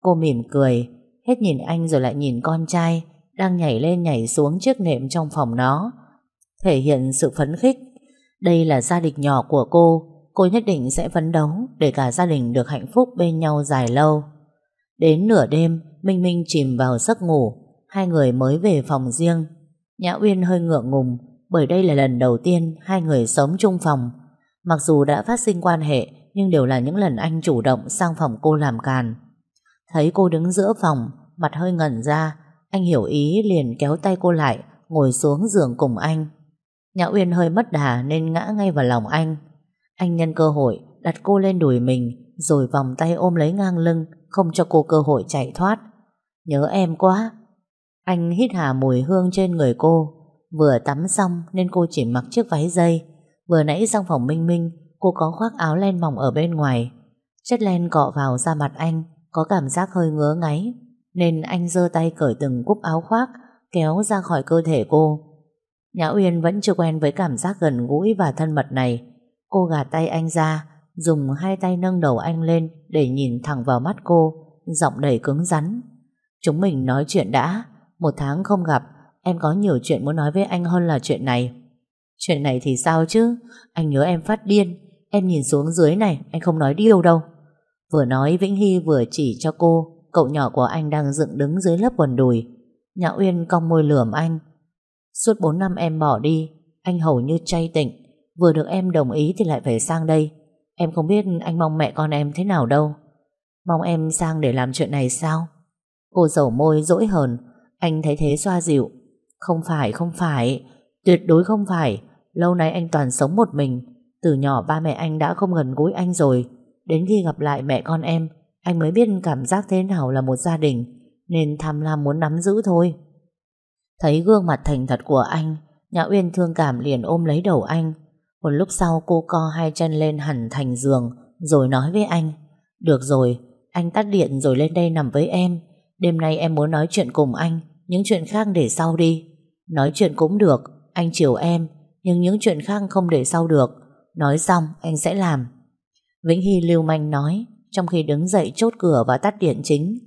Cô mỉm cười, hết nhìn anh rồi lại nhìn con trai, đang nhảy lên nhảy xuống chiếc nệm trong phòng nó, thể hiện sự phấn khích đây là gia đình nhỏ của cô, cô nhất định sẽ phấn đấu để cả gia đình được hạnh phúc bên nhau dài lâu. Đến nửa đêm, Minh Minh chìm vào giấc ngủ, hai người mới về phòng riêng. Nhã Uyên hơi ngượng ngùng bởi đây là lần đầu tiên hai người sống chung phòng. Mặc dù đã phát sinh quan hệ nhưng đều là những lần anh chủ động sang phòng cô làm càn. Thấy cô đứng giữa phòng, mặt hơi ngẩn ra, anh hiểu ý liền kéo tay cô lại, ngồi xuống giường cùng anh. Nhã Uyên hơi mất đà nên ngã ngay vào lòng anh. Anh nhân cơ hội, đặt cô lên đùi mình, rồi vòng tay ôm lấy ngang lưng, không cho cô cơ hội chạy thoát. Nhớ em quá. Anh hít hà mùi hương trên người cô. Vừa tắm xong nên cô chỉ mặc chiếc váy dây. Vừa nãy trong phòng Minh Minh, cô có khoác áo len mỏng ở bên ngoài. Chất len cọ vào da mặt anh, có cảm giác hơi ngứa ngáy nên anh giơ tay cởi từng cúc áo khoác, kéo ra khỏi cơ thể cô. Nhã Uyên vẫn chưa quen với cảm giác gần gũi và thân mật này. Cô gạt tay anh ra, dùng hai tay nâng đầu anh lên để nhìn thẳng vào mắt cô, giọng đầy cứng rắn. Chúng mình nói chuyện đã, một tháng không gặp, em có nhiều chuyện muốn nói với anh hơn là chuyện này. Chuyện này thì sao chứ, anh nhớ em phát điên, em nhìn xuống dưới này, anh không nói điêu đâu. Vừa nói Vĩnh Hy vừa chỉ cho cô, cậu nhỏ của anh đang dựng đứng dưới lớp quần đùi. Nhã Uyên cong môi lườm anh, Suốt 4 năm em bỏ đi, anh hầu như chay tịnh. Vừa được em đồng ý thì lại về sang đây. Em không biết anh mong mẹ con em thế nào đâu. Mong em sang để làm chuyện này sao? Cô dầu môi dỗi hờn, anh thấy thế xoa dịu. Không phải, không phải, tuyệt đối không phải. Lâu nay anh toàn sống một mình. Từ nhỏ ba mẹ anh đã không gần gũi anh rồi. Đến khi gặp lại mẹ con em, anh mới biết cảm giác thế nào là một gia đình. Nên tham lam muốn nắm giữ thôi. Thấy gương mặt thành thật của anh, Nhã Uyên thương cảm liền ôm lấy đầu anh. Một lúc sau cô co hai chân lên hẳn thành giường, rồi nói với anh. Được rồi, anh tắt điện rồi lên đây nằm với em. Đêm nay em muốn nói chuyện cùng anh, những chuyện khác để sau đi. Nói chuyện cũng được, anh chiều em, nhưng những chuyện khác không để sau được. Nói xong, anh sẽ làm. Vĩnh Hy lưu manh nói, trong khi đứng dậy chốt cửa và tắt điện chính.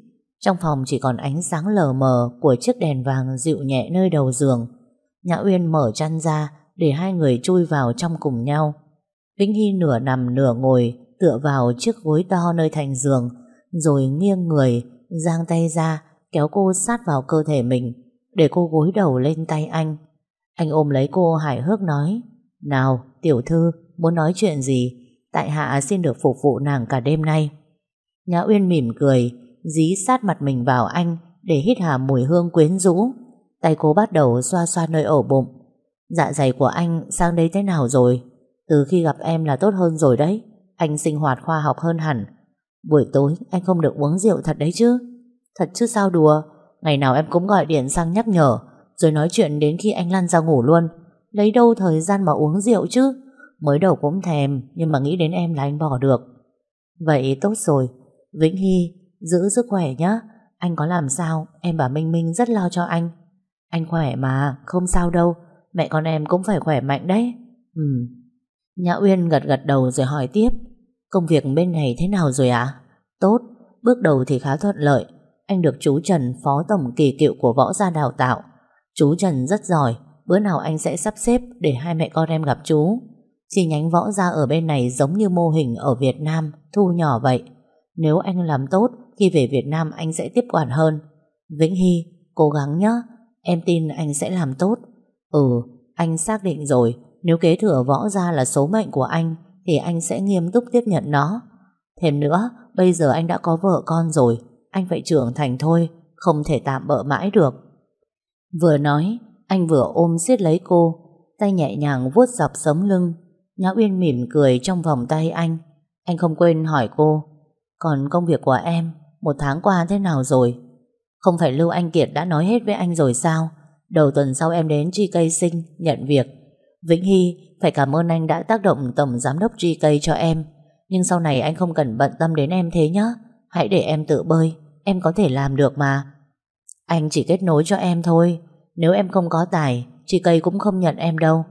Trong phòng chỉ còn ánh sáng lờ mờ của chiếc đèn vàng dịu nhẹ nơi đầu giường. Nhã Uyên mở chăn ra để hai người chui vào trong cùng nhau. Vĩnh Hy nửa nằm nửa ngồi, tựa vào chiếc gối to nơi thành giường, rồi nghiêng người, giang tay ra, kéo cô sát vào cơ thể mình, để cô gối đầu lên tay anh. Anh ôm lấy cô hài hước nói, Nào, tiểu thư, muốn nói chuyện gì tại hạ xin được phục vụ nàng cả đêm nay. Nhã Uyên mỉm cười dí sát mặt mình vào anh để hít hà mùi hương quyến rũ. Tay cô bắt đầu xoa xoa nơi ổ bụng. Dạ dày của anh sang đây thế nào rồi? Từ khi gặp em là tốt hơn rồi đấy. Anh sinh hoạt khoa học hơn hẳn. Buổi tối anh không được uống rượu thật đấy chứ? Thật chứ sao đùa? Ngày nào em cũng gọi điện sang nhắc nhở, rồi nói chuyện đến khi anh lăn ra ngủ luôn. Lấy đâu thời gian mà uống rượu chứ? Mới đầu cũng thèm, nhưng mà nghĩ đến em là anh bỏ được. Vậy tốt rồi. Vĩnh Hy Giữ sức khỏe nhé Anh có làm sao? Em và Minh Minh rất lo cho anh. Anh khỏe mà Không sao đâu. Mẹ con em cũng phải khỏe mạnh đấy. Ừ. Nhã Uyên gật gật đầu rồi hỏi tiếp. Công việc bên này thế nào rồi ạ? À? Tốt. Bước đầu thì khá thuận lợi. Anh được chú Trần phó tổng kỳ cựu của võ gia đào tạo. Chú Trần rất giỏi. Bữa nào anh sẽ sắp xếp để hai mẹ con em gặp chú. Chi nhánh võ gia ở bên này giống như mô hình ở Việt Nam, thu nhỏ vậy. Nếu anh làm tốt, khi về Việt Nam anh sẽ tiếp quản hơn. Vĩnh Hy, cố gắng nhé, em tin anh sẽ làm tốt. Ừ, anh xác định rồi, nếu kế thừa võ ra là số mệnh của anh, thì anh sẽ nghiêm túc tiếp nhận nó. Thêm nữa, bây giờ anh đã có vợ con rồi, anh phải trưởng thành thôi, không thể tạm bỡ mãi được. Vừa nói, anh vừa ôm siết lấy cô, tay nhẹ nhàng vuốt dọc sống lưng. Nhã Uyên mỉm cười trong vòng tay anh. Anh không quên hỏi cô, còn công việc của em một tháng qua thế nào rồi? Không phải Lưu Anh Kiệt đã nói hết với anh rồi sao? Đầu tuần sau em đến GK Sinh nhận việc. Vĩnh Hy phải cảm ơn anh đã tác động tổng giám đốc GK cho em. Nhưng sau này anh không cần bận tâm đến em thế nhé. Hãy để em tự bơi. Em có thể làm được mà. Anh chỉ kết nối cho em thôi. Nếu em không có tài, GK cũng không nhận em đâu.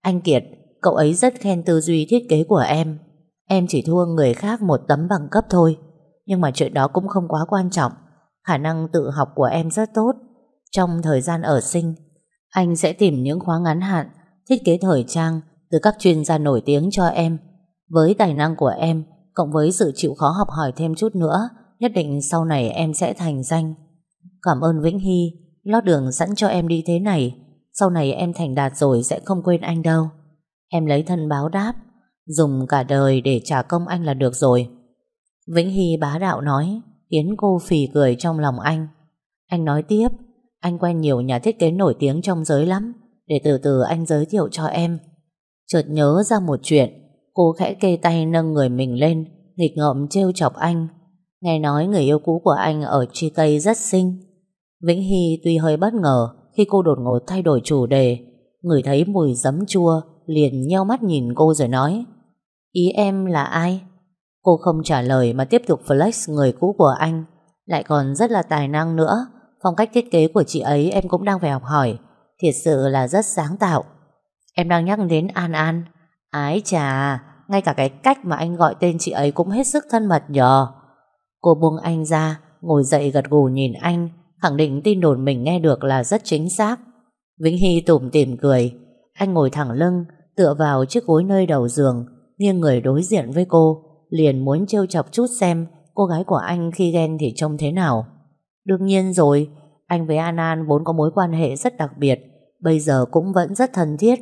Anh Kiệt, cậu ấy rất khen tư duy thiết kế của em. Em chỉ thua người khác một tấm bằng cấp thôi. Nhưng mà chuyện đó cũng không quá quan trọng. Khả năng tự học của em rất tốt. Trong thời gian ở sinh, Anh sẽ tìm những khóa ngắn hạn, Thiết kế thời trang Từ các chuyên gia nổi tiếng cho em. Với tài năng của em, Cộng với sự chịu khó học hỏi thêm chút nữa, Nhất định sau này em sẽ thành danh. Cảm ơn Vĩnh Hy, Lót đường sẵn cho em đi thế này. Sau này em thành đạt rồi sẽ không quên anh đâu. Em lấy thân báo đáp, Dùng cả đời để trả công anh là được rồi. Vĩnh Hy bá đạo nói, khiến cô phì cười trong lòng anh. Anh nói tiếp, anh quen nhiều nhà thiết kế nổi tiếng trong giới lắm, để từ từ anh giới thiệu cho em. Chợt nhớ ra một chuyện, cô khẽ kê tay nâng người mình lên, nghịch ngợm trêu chọc anh. Nghe nói người yêu cũ của anh ở Chica rất xinh. Vĩnh Hy tuy hơi bất ngờ khi cô đột ngột thay đổi chủ đề, người thấy mùi giấm chua liền nheo mắt nhìn cô rồi nói Ý em là ai? Cô không trả lời mà tiếp tục flex người cũ của anh. Lại còn rất là tài năng nữa. Phong cách thiết kế của chị ấy em cũng đang phải học hỏi. Thiệt sự là rất sáng tạo. Em đang nhắc đến An An. Ái chà, Ngay cả cái cách mà anh gọi tên chị ấy cũng hết sức thân mật nhờ. Cô buông anh ra, Ngồi dậy gật gù nhìn anh, Khẳng định tin đồn mình nghe được là rất chính xác. Vĩnh Hy tủm tỉm cười. Anh ngồi thẳng lưng, Tựa vào chiếc gối nơi đầu giường, Nghiêng người đối diện với cô liền muốn trêu chọc chút xem cô gái của anh khi ghen thì trông thế nào. Đương nhiên rồi, anh với An An vốn có mối quan hệ rất đặc biệt, bây giờ cũng vẫn rất thân thiết.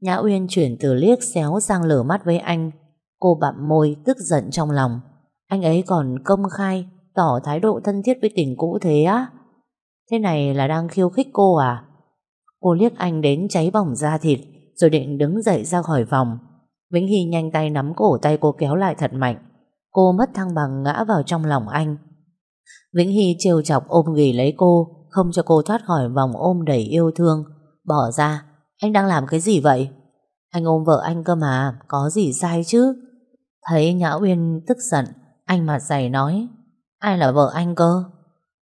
Nhã Uyên chuyển từ liếc xéo sang lửa mắt với anh. Cô bặm môi, tức giận trong lòng. Anh ấy còn công khai, tỏ thái độ thân thiết với tình cũ thế á. Thế này là đang khiêu khích cô à? Cô liếc anh đến cháy bỏng da thịt, rồi định đứng dậy ra khỏi phòng. Vĩnh Hy nhanh tay nắm cổ tay cô kéo lại thật mạnh. Cô mất thăng bằng ngã vào trong lòng anh. Vĩnh Hy trêu chọc ôm ghì lấy cô, không cho cô thoát khỏi vòng ôm đầy yêu thương. Bỏ ra, anh đang làm cái gì vậy? Anh ôm vợ anh cơ mà, có gì sai chứ? Thấy Nhã Uyên tức giận, anh mặt dày nói, ai là vợ anh cơ?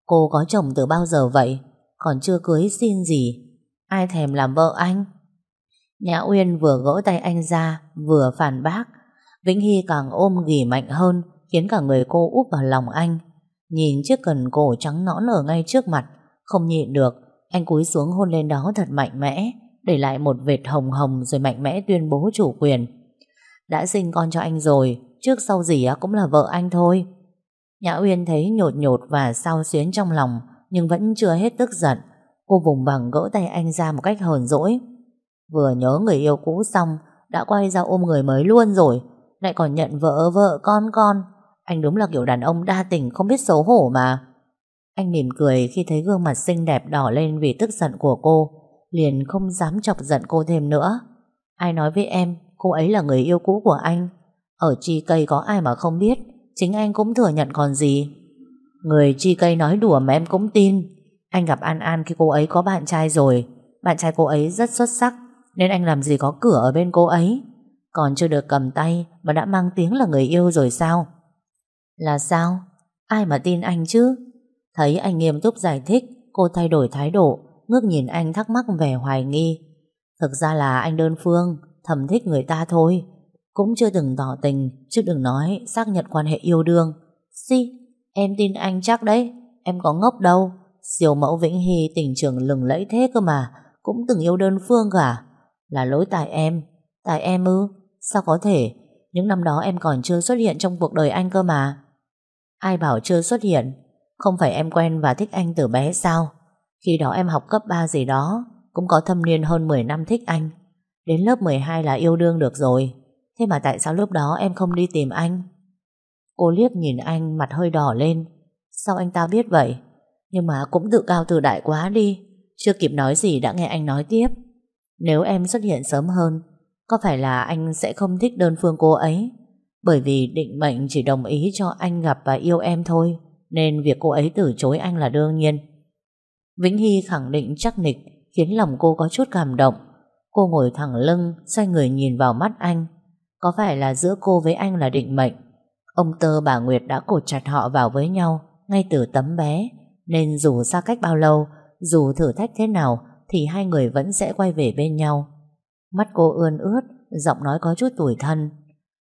Cô có chồng từ bao giờ vậy? Còn chưa cưới xin gì? Ai thèm làm vợ anh? Nhã Uyên vừa gỡ tay anh ra, Vừa phản bác. Vĩnh Hy càng ôm ghì mạnh hơn, Khiến cả người cô úp vào lòng anh. Nhìn chiếc cần cổ trắng nõn ở ngay trước mặt, Không nhịn được, Anh cúi xuống hôn lên đó thật mạnh mẽ, Để lại một vệt hồng hồng Rồi mạnh mẽ tuyên bố chủ quyền. Đã sinh con cho anh rồi, Trước sau gì cũng là vợ anh thôi. Nhã Uyên thấy nhột nhột và sao xuyến trong lòng, Nhưng vẫn chưa hết tức giận. Cô vùng vằng gỡ tay anh ra một cách hờn dỗi. Vừa nhớ người yêu cũ xong, Đã quay ra ôm người mới luôn rồi, Lại còn nhận vợ vợ, con con. Anh đúng là kiểu đàn ông đa tình, Không biết xấu hổ mà. Anh mỉm cười khi thấy gương mặt xinh đẹp đỏ lên Vì tức giận của cô, Liền không dám chọc giận cô thêm nữa. Ai nói với em, Cô ấy là người yêu cũ của anh. Ở chi cây có ai mà không biết, Chính anh cũng thừa nhận còn gì. Người chi cây nói đùa mà em cũng tin. Anh gặp An An khi cô ấy có bạn trai rồi. Bạn trai cô ấy rất xuất sắc. Nên anh làm gì có cửa ở bên cô ấy? Còn chưa được cầm tay Mà đã mang tiếng là người yêu rồi sao? Là sao? Ai mà tin anh chứ? Thấy anh nghiêm túc giải thích, Cô thay đổi thái độ, Ngước nhìn anh thắc mắc vẻ hoài nghi. Thực ra là anh đơn phương, Thầm thích người ta thôi. Cũng chưa từng tỏ tình, Chứ đừng nói xác nhận quan hệ yêu đương. Si em tin anh chắc đấy. Em có ngốc đâu. Siêu mẫu Vĩnh Hy tình trường lừng lẫy thế cơ mà, Cũng từng yêu đơn phương cả. Là lỗi tại em. Tại em ư? Sao có thể? Những năm đó em còn chưa xuất hiện trong cuộc đời anh cơ mà. Ai bảo chưa xuất hiện? Không phải em quen và thích anh từ bé sao? Khi đó em học cấp 3 gì đó, Cũng có thâm niên hơn 10 năm thích anh. Đến lớp 12 là yêu đương được rồi. Thế mà tại sao lúc đó em không đi tìm anh? Cô liếc nhìn anh, mặt hơi đỏ lên. Sao anh ta biết vậy? Nhưng mà cũng tự cao tự đại quá đi. Chưa kịp nói gì đã nghe anh nói tiếp. Nếu em xuất hiện sớm hơn, Có phải là anh sẽ không thích đơn phương cô ấy? Bởi vì định mệnh chỉ đồng ý cho anh gặp và yêu em thôi, Nên việc cô ấy từ chối anh là đương nhiên. Vĩnh Hy khẳng định chắc nịch, Khiến lòng cô có chút cảm động. Cô ngồi thẳng lưng, Xoay người nhìn vào mắt anh. Có phải là giữa cô với anh là định mệnh? Ông Tơ, bà Nguyệt đã cột chặt họ vào với nhau Ngay từ tấm bé, Nên dù xa cách bao lâu, Dù thử thách thế nào thì hai người vẫn sẽ quay về bên nhau. Mắt cô ươn ướt, giọng nói có chút tủi thân.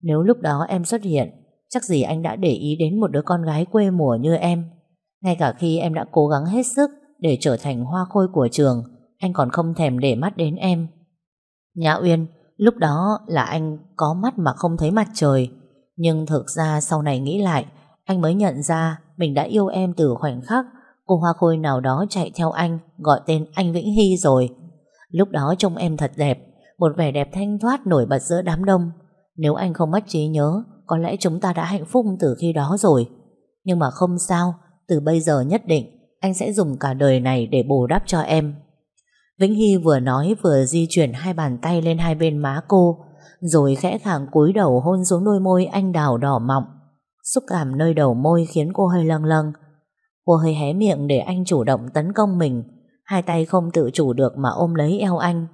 Nếu lúc đó em xuất hiện, chắc gì anh đã để ý đến một đứa con gái quê mùa như em. Ngay cả khi em đã cố gắng hết sức để trở thành hoa khôi của trường, anh còn không thèm để mắt đến em. Nhã Uyên, lúc đó là anh có mắt mà không thấy mặt trời. Nhưng thực ra sau này nghĩ lại, anh mới nhận ra mình đã yêu em từ khoảnh khắc Cô Hoa Khôi nào đó chạy theo anh Gọi tên anh Vĩnh Hy rồi. Lúc đó trông em thật đẹp Một vẻ đẹp thanh thoát nổi bật giữa đám đông. Nếu anh không mất trí nhớ Có lẽ chúng ta đã hạnh phúc từ khi đó rồi. Nhưng mà không sao Từ bây giờ nhất định Anh sẽ dùng cả đời này để bù đắp cho em. Vĩnh Hy vừa nói vừa di chuyển hai bàn tay lên hai bên má cô, rồi khẽ khàng cúi đầu hôn xuống đôi môi anh đào đỏ mọng. Xúc cảm nơi đầu môi khiến cô hơi lâng lâng, Cô hơi hé miệng để anh chủ động tấn công mình. Hai tay không tự chủ được mà ôm lấy eo anh.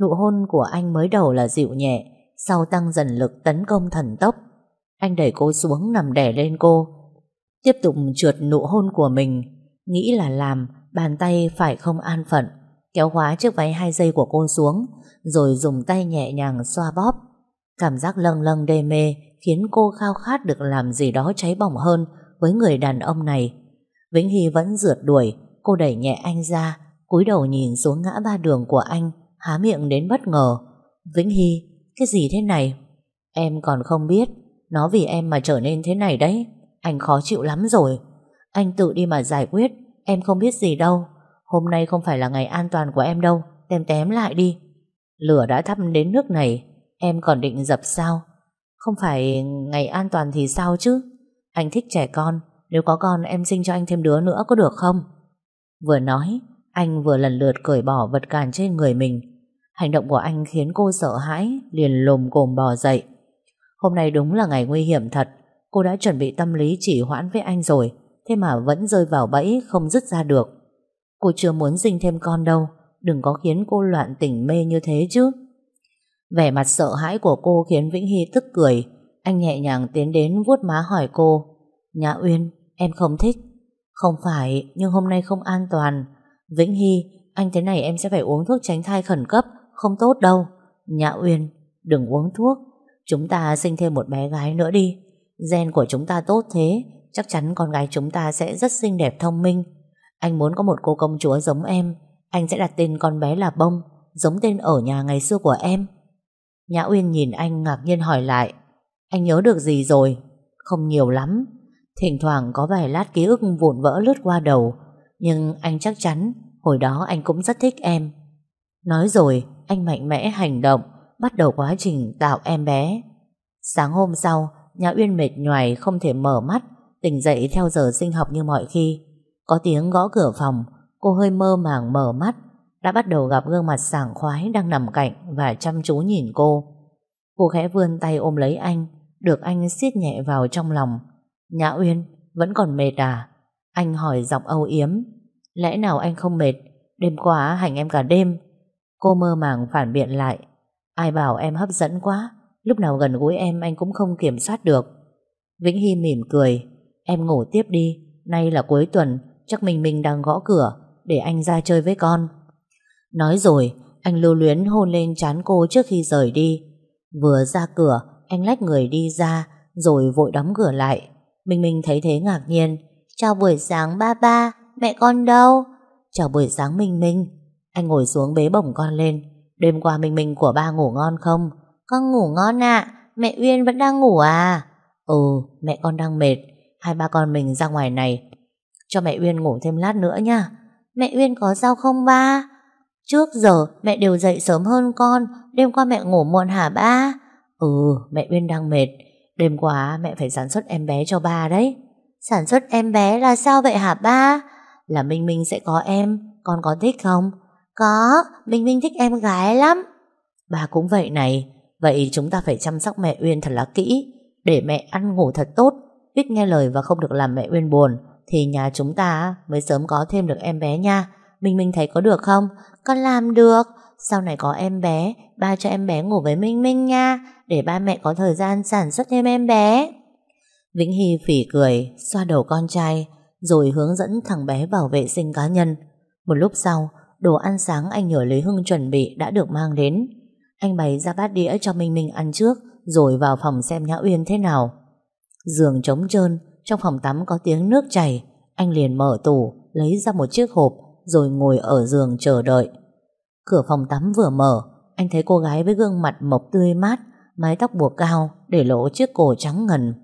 Nụ hôn của anh mới đầu là dịu nhẹ, Sau tăng dần lực tấn công thần tốc. Anh đẩy cô xuống nằm đè lên cô. Tiếp tục trượt nụ hôn của mình. Nghĩ là làm, Bàn tay phải không an phận, Kéo khóa chiếc váy hai giây của cô xuống, Rồi dùng tay nhẹ nhàng xoa bóp. Cảm giác lâng lâng đê mê Khiến cô khao khát được làm gì đó cháy bỏng hơn Với người đàn ông này. Vĩnh Hy vẫn rượt đuổi, cô đẩy nhẹ anh ra, cúi đầu nhìn xuống ngã ba đường của anh, há miệng đến bất ngờ. Vĩnh Hy, cái gì thế này? Em còn không biết, nó vì em mà trở nên thế này đấy. Anh khó chịu lắm rồi. Anh tự đi mà giải quyết, em không biết gì đâu. Hôm nay không phải là ngày an toàn của em đâu, tém tém lại đi. Lửa đã thắp đến nước này, em còn định dập sao? Không phải ngày an toàn thì sao chứ? Anh thích trẻ con, nếu có con em sinh cho anh thêm đứa nữa có được không? Vừa nói, anh vừa lần lượt cởi bỏ vật cản trên người mình. Hành động của anh khiến cô sợ hãi, liền lồm cồm bò dậy. Hôm nay đúng là ngày nguy hiểm thật. Cô đã chuẩn bị tâm lý chỉ hoãn với anh rồi, thế mà vẫn rơi vào bẫy không dứt ra được. Cô chưa muốn sinh thêm con đâu, đừng có khiến cô loạn tỉnh mê như thế chứ. Vẻ mặt sợ hãi của cô khiến Vĩnh Hy tức cười. Anh nhẹ nhàng tiến đến vuốt má hỏi cô. Nhã Uyên, Em không thích. Không phải, nhưng hôm nay không an toàn. Vĩnh Hy, anh thế này em sẽ phải uống thuốc tránh thai khẩn cấp. Không tốt đâu. Nhã Uyên, đừng uống thuốc. Chúng ta sinh thêm một bé gái nữa đi. Gen của chúng ta tốt thế, chắc chắn con gái chúng ta sẽ rất xinh đẹp thông minh. Anh muốn có một cô công chúa giống em, anh sẽ đặt tên con bé là Bông, giống tên ở nhà ngày xưa của em. Nhã Uyên nhìn anh ngạc nhiên hỏi lại, anh nhớ được gì rồi? Không nhiều lắm, Thỉnh thoảng có vài lát ký ức vụn vỡ lướt qua đầu, Nhưng anh chắc chắn Hồi đó anh cũng rất thích em. Nói rồi, anh mạnh mẽ hành động, Bắt đầu quá trình tạo em bé. Sáng hôm sau, Nhà Uyên mệt nhoài không thể mở mắt, Tỉnh dậy theo giờ sinh học như mọi khi. Có tiếng gõ cửa phòng, Cô hơi mơ màng mở mắt, Đã bắt đầu gặp gương mặt sảng khoái Đang nằm cạnh và chăm chú nhìn cô. Cô khẽ vươn tay ôm lấy anh, Được anh siết nhẹ vào trong lòng. Nhã Uyên, vẫn còn mệt à? Anh hỏi giọng âu yếm. Lẽ nào anh không mệt? Đêm qua hành em cả đêm. Cô mơ màng phản biện lại. Ai bảo em hấp dẫn quá, lúc nào gần gũi em anh cũng không kiểm soát được. Vĩnh Hy mỉm cười. Em ngủ tiếp đi, nay là cuối tuần, chắc mình mình đang gõ cửa, để anh ra chơi với con. Nói rồi, anh lưu luyến hôn lên chán cô trước khi rời đi. Vừa ra cửa, anh lách người đi ra, rồi vội đóng cửa lại. Minh Minh thấy thế ngạc nhiên. Chào buổi sáng, ba ba. Mẹ con đâu? Chào buổi sáng Minh Minh Anh ngồi xuống bế bổng con lên. Đêm qua Minh Minh của ba ngủ ngon không? Con ngủ ngon ạ. Mẹ Uyên vẫn đang ngủ à? Ừ mẹ con đang mệt. Hai ba con mình ra ngoài này. Cho mẹ Uyên ngủ thêm lát nữa nha. Mẹ Uyên có sao không ba? Trước giờ mẹ đều dậy sớm hơn con. Đêm qua mẹ ngủ muộn hả ba? Ừ mẹ Uyên đang mệt. Đêm qua mẹ phải sản xuất em bé cho ba đấy Sản xuất em bé là sao vậy hả ba? Là Minh Minh sẽ có em Con có thích không? Có, Minh Minh thích em gái lắm Ba cũng vậy này Vậy chúng ta phải chăm sóc mẹ Uyên thật là kỹ Để mẹ ăn ngủ thật tốt Biết nghe lời và không được làm mẹ Uyên buồn Thì nhà chúng ta mới sớm có thêm được em bé nha Minh Minh thấy có được không? Con làm được sau này có em bé, ba cho em bé ngủ với Minh Minh nha, để ba mẹ có thời gian sản xuất thêm em bé. Vĩnh Hy phỉ cười, xoa đầu con trai, rồi hướng dẫn thằng bé vào vệ sinh cá nhân. Một lúc sau, đồ ăn sáng anh nhờ Lý Hưng chuẩn bị đã được mang đến. Anh bày ra bát đĩa cho Minh Minh ăn trước, rồi vào phòng xem Nhã Uyên thế nào. Giường trống trơn, trong phòng tắm có tiếng nước chảy. Anh liền mở tủ, lấy ra một chiếc hộp, rồi ngồi ở giường chờ đợi. Cửa phòng tắm vừa mở, anh thấy cô gái với gương mặt mộc tươi mát, mái tóc buộc cao để lộ chiếc cổ trắng ngần.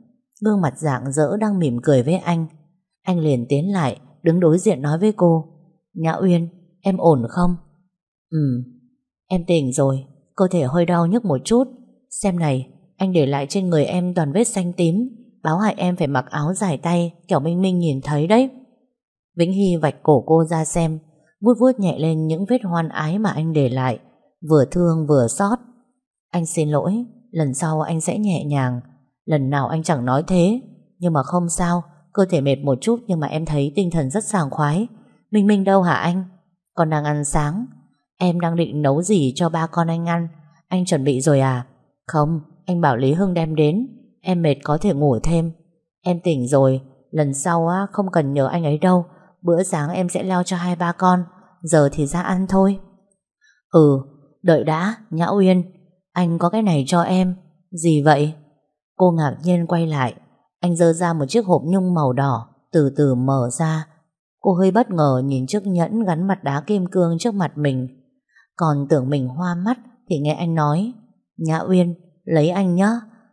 Gương mặt dạng dỡ đang mỉm cười với anh. Anh liền tiến lại, đứng đối diện nói với cô. Nhã Uyên, em ổn không? Ừ, em tỉnh rồi, cơ thể hơi đau nhức một chút. Xem này, anh để lại trên người em toàn vết xanh tím, báo hại em phải mặc áo dài tay, kẻo Minh Minh nhìn thấy đấy. Vĩnh Hy vạch cổ cô ra xem, vuốt vuốt nhẹ lên những vết hoan ái mà anh để lại, vừa thương vừa xót. Anh xin lỗi, lần sau anh sẽ nhẹ nhàng. Lần nào anh chẳng nói thế, nhưng mà không sao, cơ thể mệt một chút nhưng mà em thấy tinh thần rất sảng khoái. Minh Minh đâu hả anh? còn đang ăn sáng. Em đang định nấu gì cho ba con anh ăn. Anh chuẩn bị rồi à? Không, anh bảo Lý Hưng đem đến. Em mệt có thể ngủ thêm. Em tỉnh rồi, lần sau á không cần nhớ anh ấy đâu. Bữa sáng em sẽ lo cho hai ba con giờ thì ra ăn thôi. Ừ, đợi đã, Nhã Uyên, anh có cái này cho em. Gì vậy? Cô ngạc nhiên quay lại, anh dơ ra một chiếc hộp nhung màu đỏ, từ từ mở ra. Cô hơi bất ngờ nhìn chiếc nhẫn gắn mặt đá kim cương trước mặt mình. Còn tưởng mình hoa mắt thì nghe anh nói, Nhã Uyên, lấy anh nhé,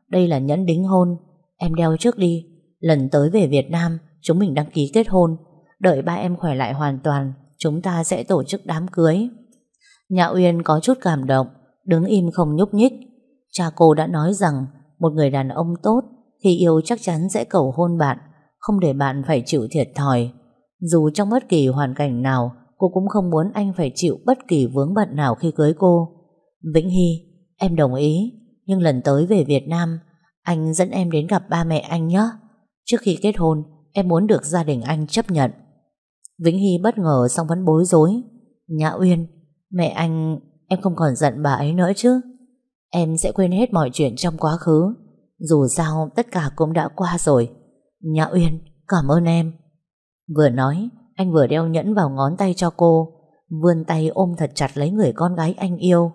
đây là nhẫn đính hôn, em đeo trước đi, lần tới về Việt Nam chúng mình đăng ký kết hôn, đợi ba em khỏe lại hoàn toàn Chúng ta sẽ tổ chức đám cưới. Nhã Uyên có chút cảm động, Đứng im không nhúc nhích. Cha cô đã nói rằng Một người đàn ông tốt thì yêu chắc chắn sẽ cầu hôn bạn, Không để bạn phải chịu thiệt thòi. Dù trong bất kỳ hoàn cảnh nào, Cô cũng không muốn anh phải chịu bất kỳ vướng bận nào khi cưới cô. Vĩnh Hy, Em đồng ý, Nhưng lần tới về Việt Nam, Anh dẫn em đến gặp ba mẹ anh nhé. Trước khi kết hôn, Em muốn được gia đình anh chấp nhận. Vĩnh Hy bất ngờ xong vẫn bối rối. Nhã Uyên, mẹ anh, em không còn giận bà ấy nữa chứ. Em sẽ quên hết mọi chuyện trong quá khứ. Dù sao tất cả cũng đã qua rồi. Nhã Uyên, cảm ơn em. Vừa nói, anh vừa đeo nhẫn vào ngón tay cho cô, vươn tay ôm thật chặt lấy người con gái anh yêu.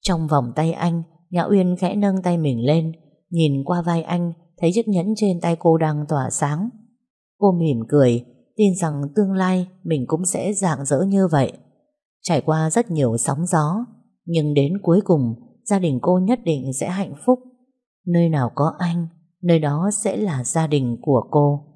Trong vòng tay anh, Nhã Uyên khẽ nâng tay mình lên, nhìn qua vai anh, thấy chiếc nhẫn trên tay cô đang tỏa sáng. Cô mỉm cười, tin rằng tương lai mình cũng sẽ rạng rỡ như vậy. Trải qua rất nhiều sóng gió, nhưng đến cuối cùng gia đình cô nhất định sẽ hạnh phúc. Nơi nào có anh, nơi đó sẽ là gia đình của cô.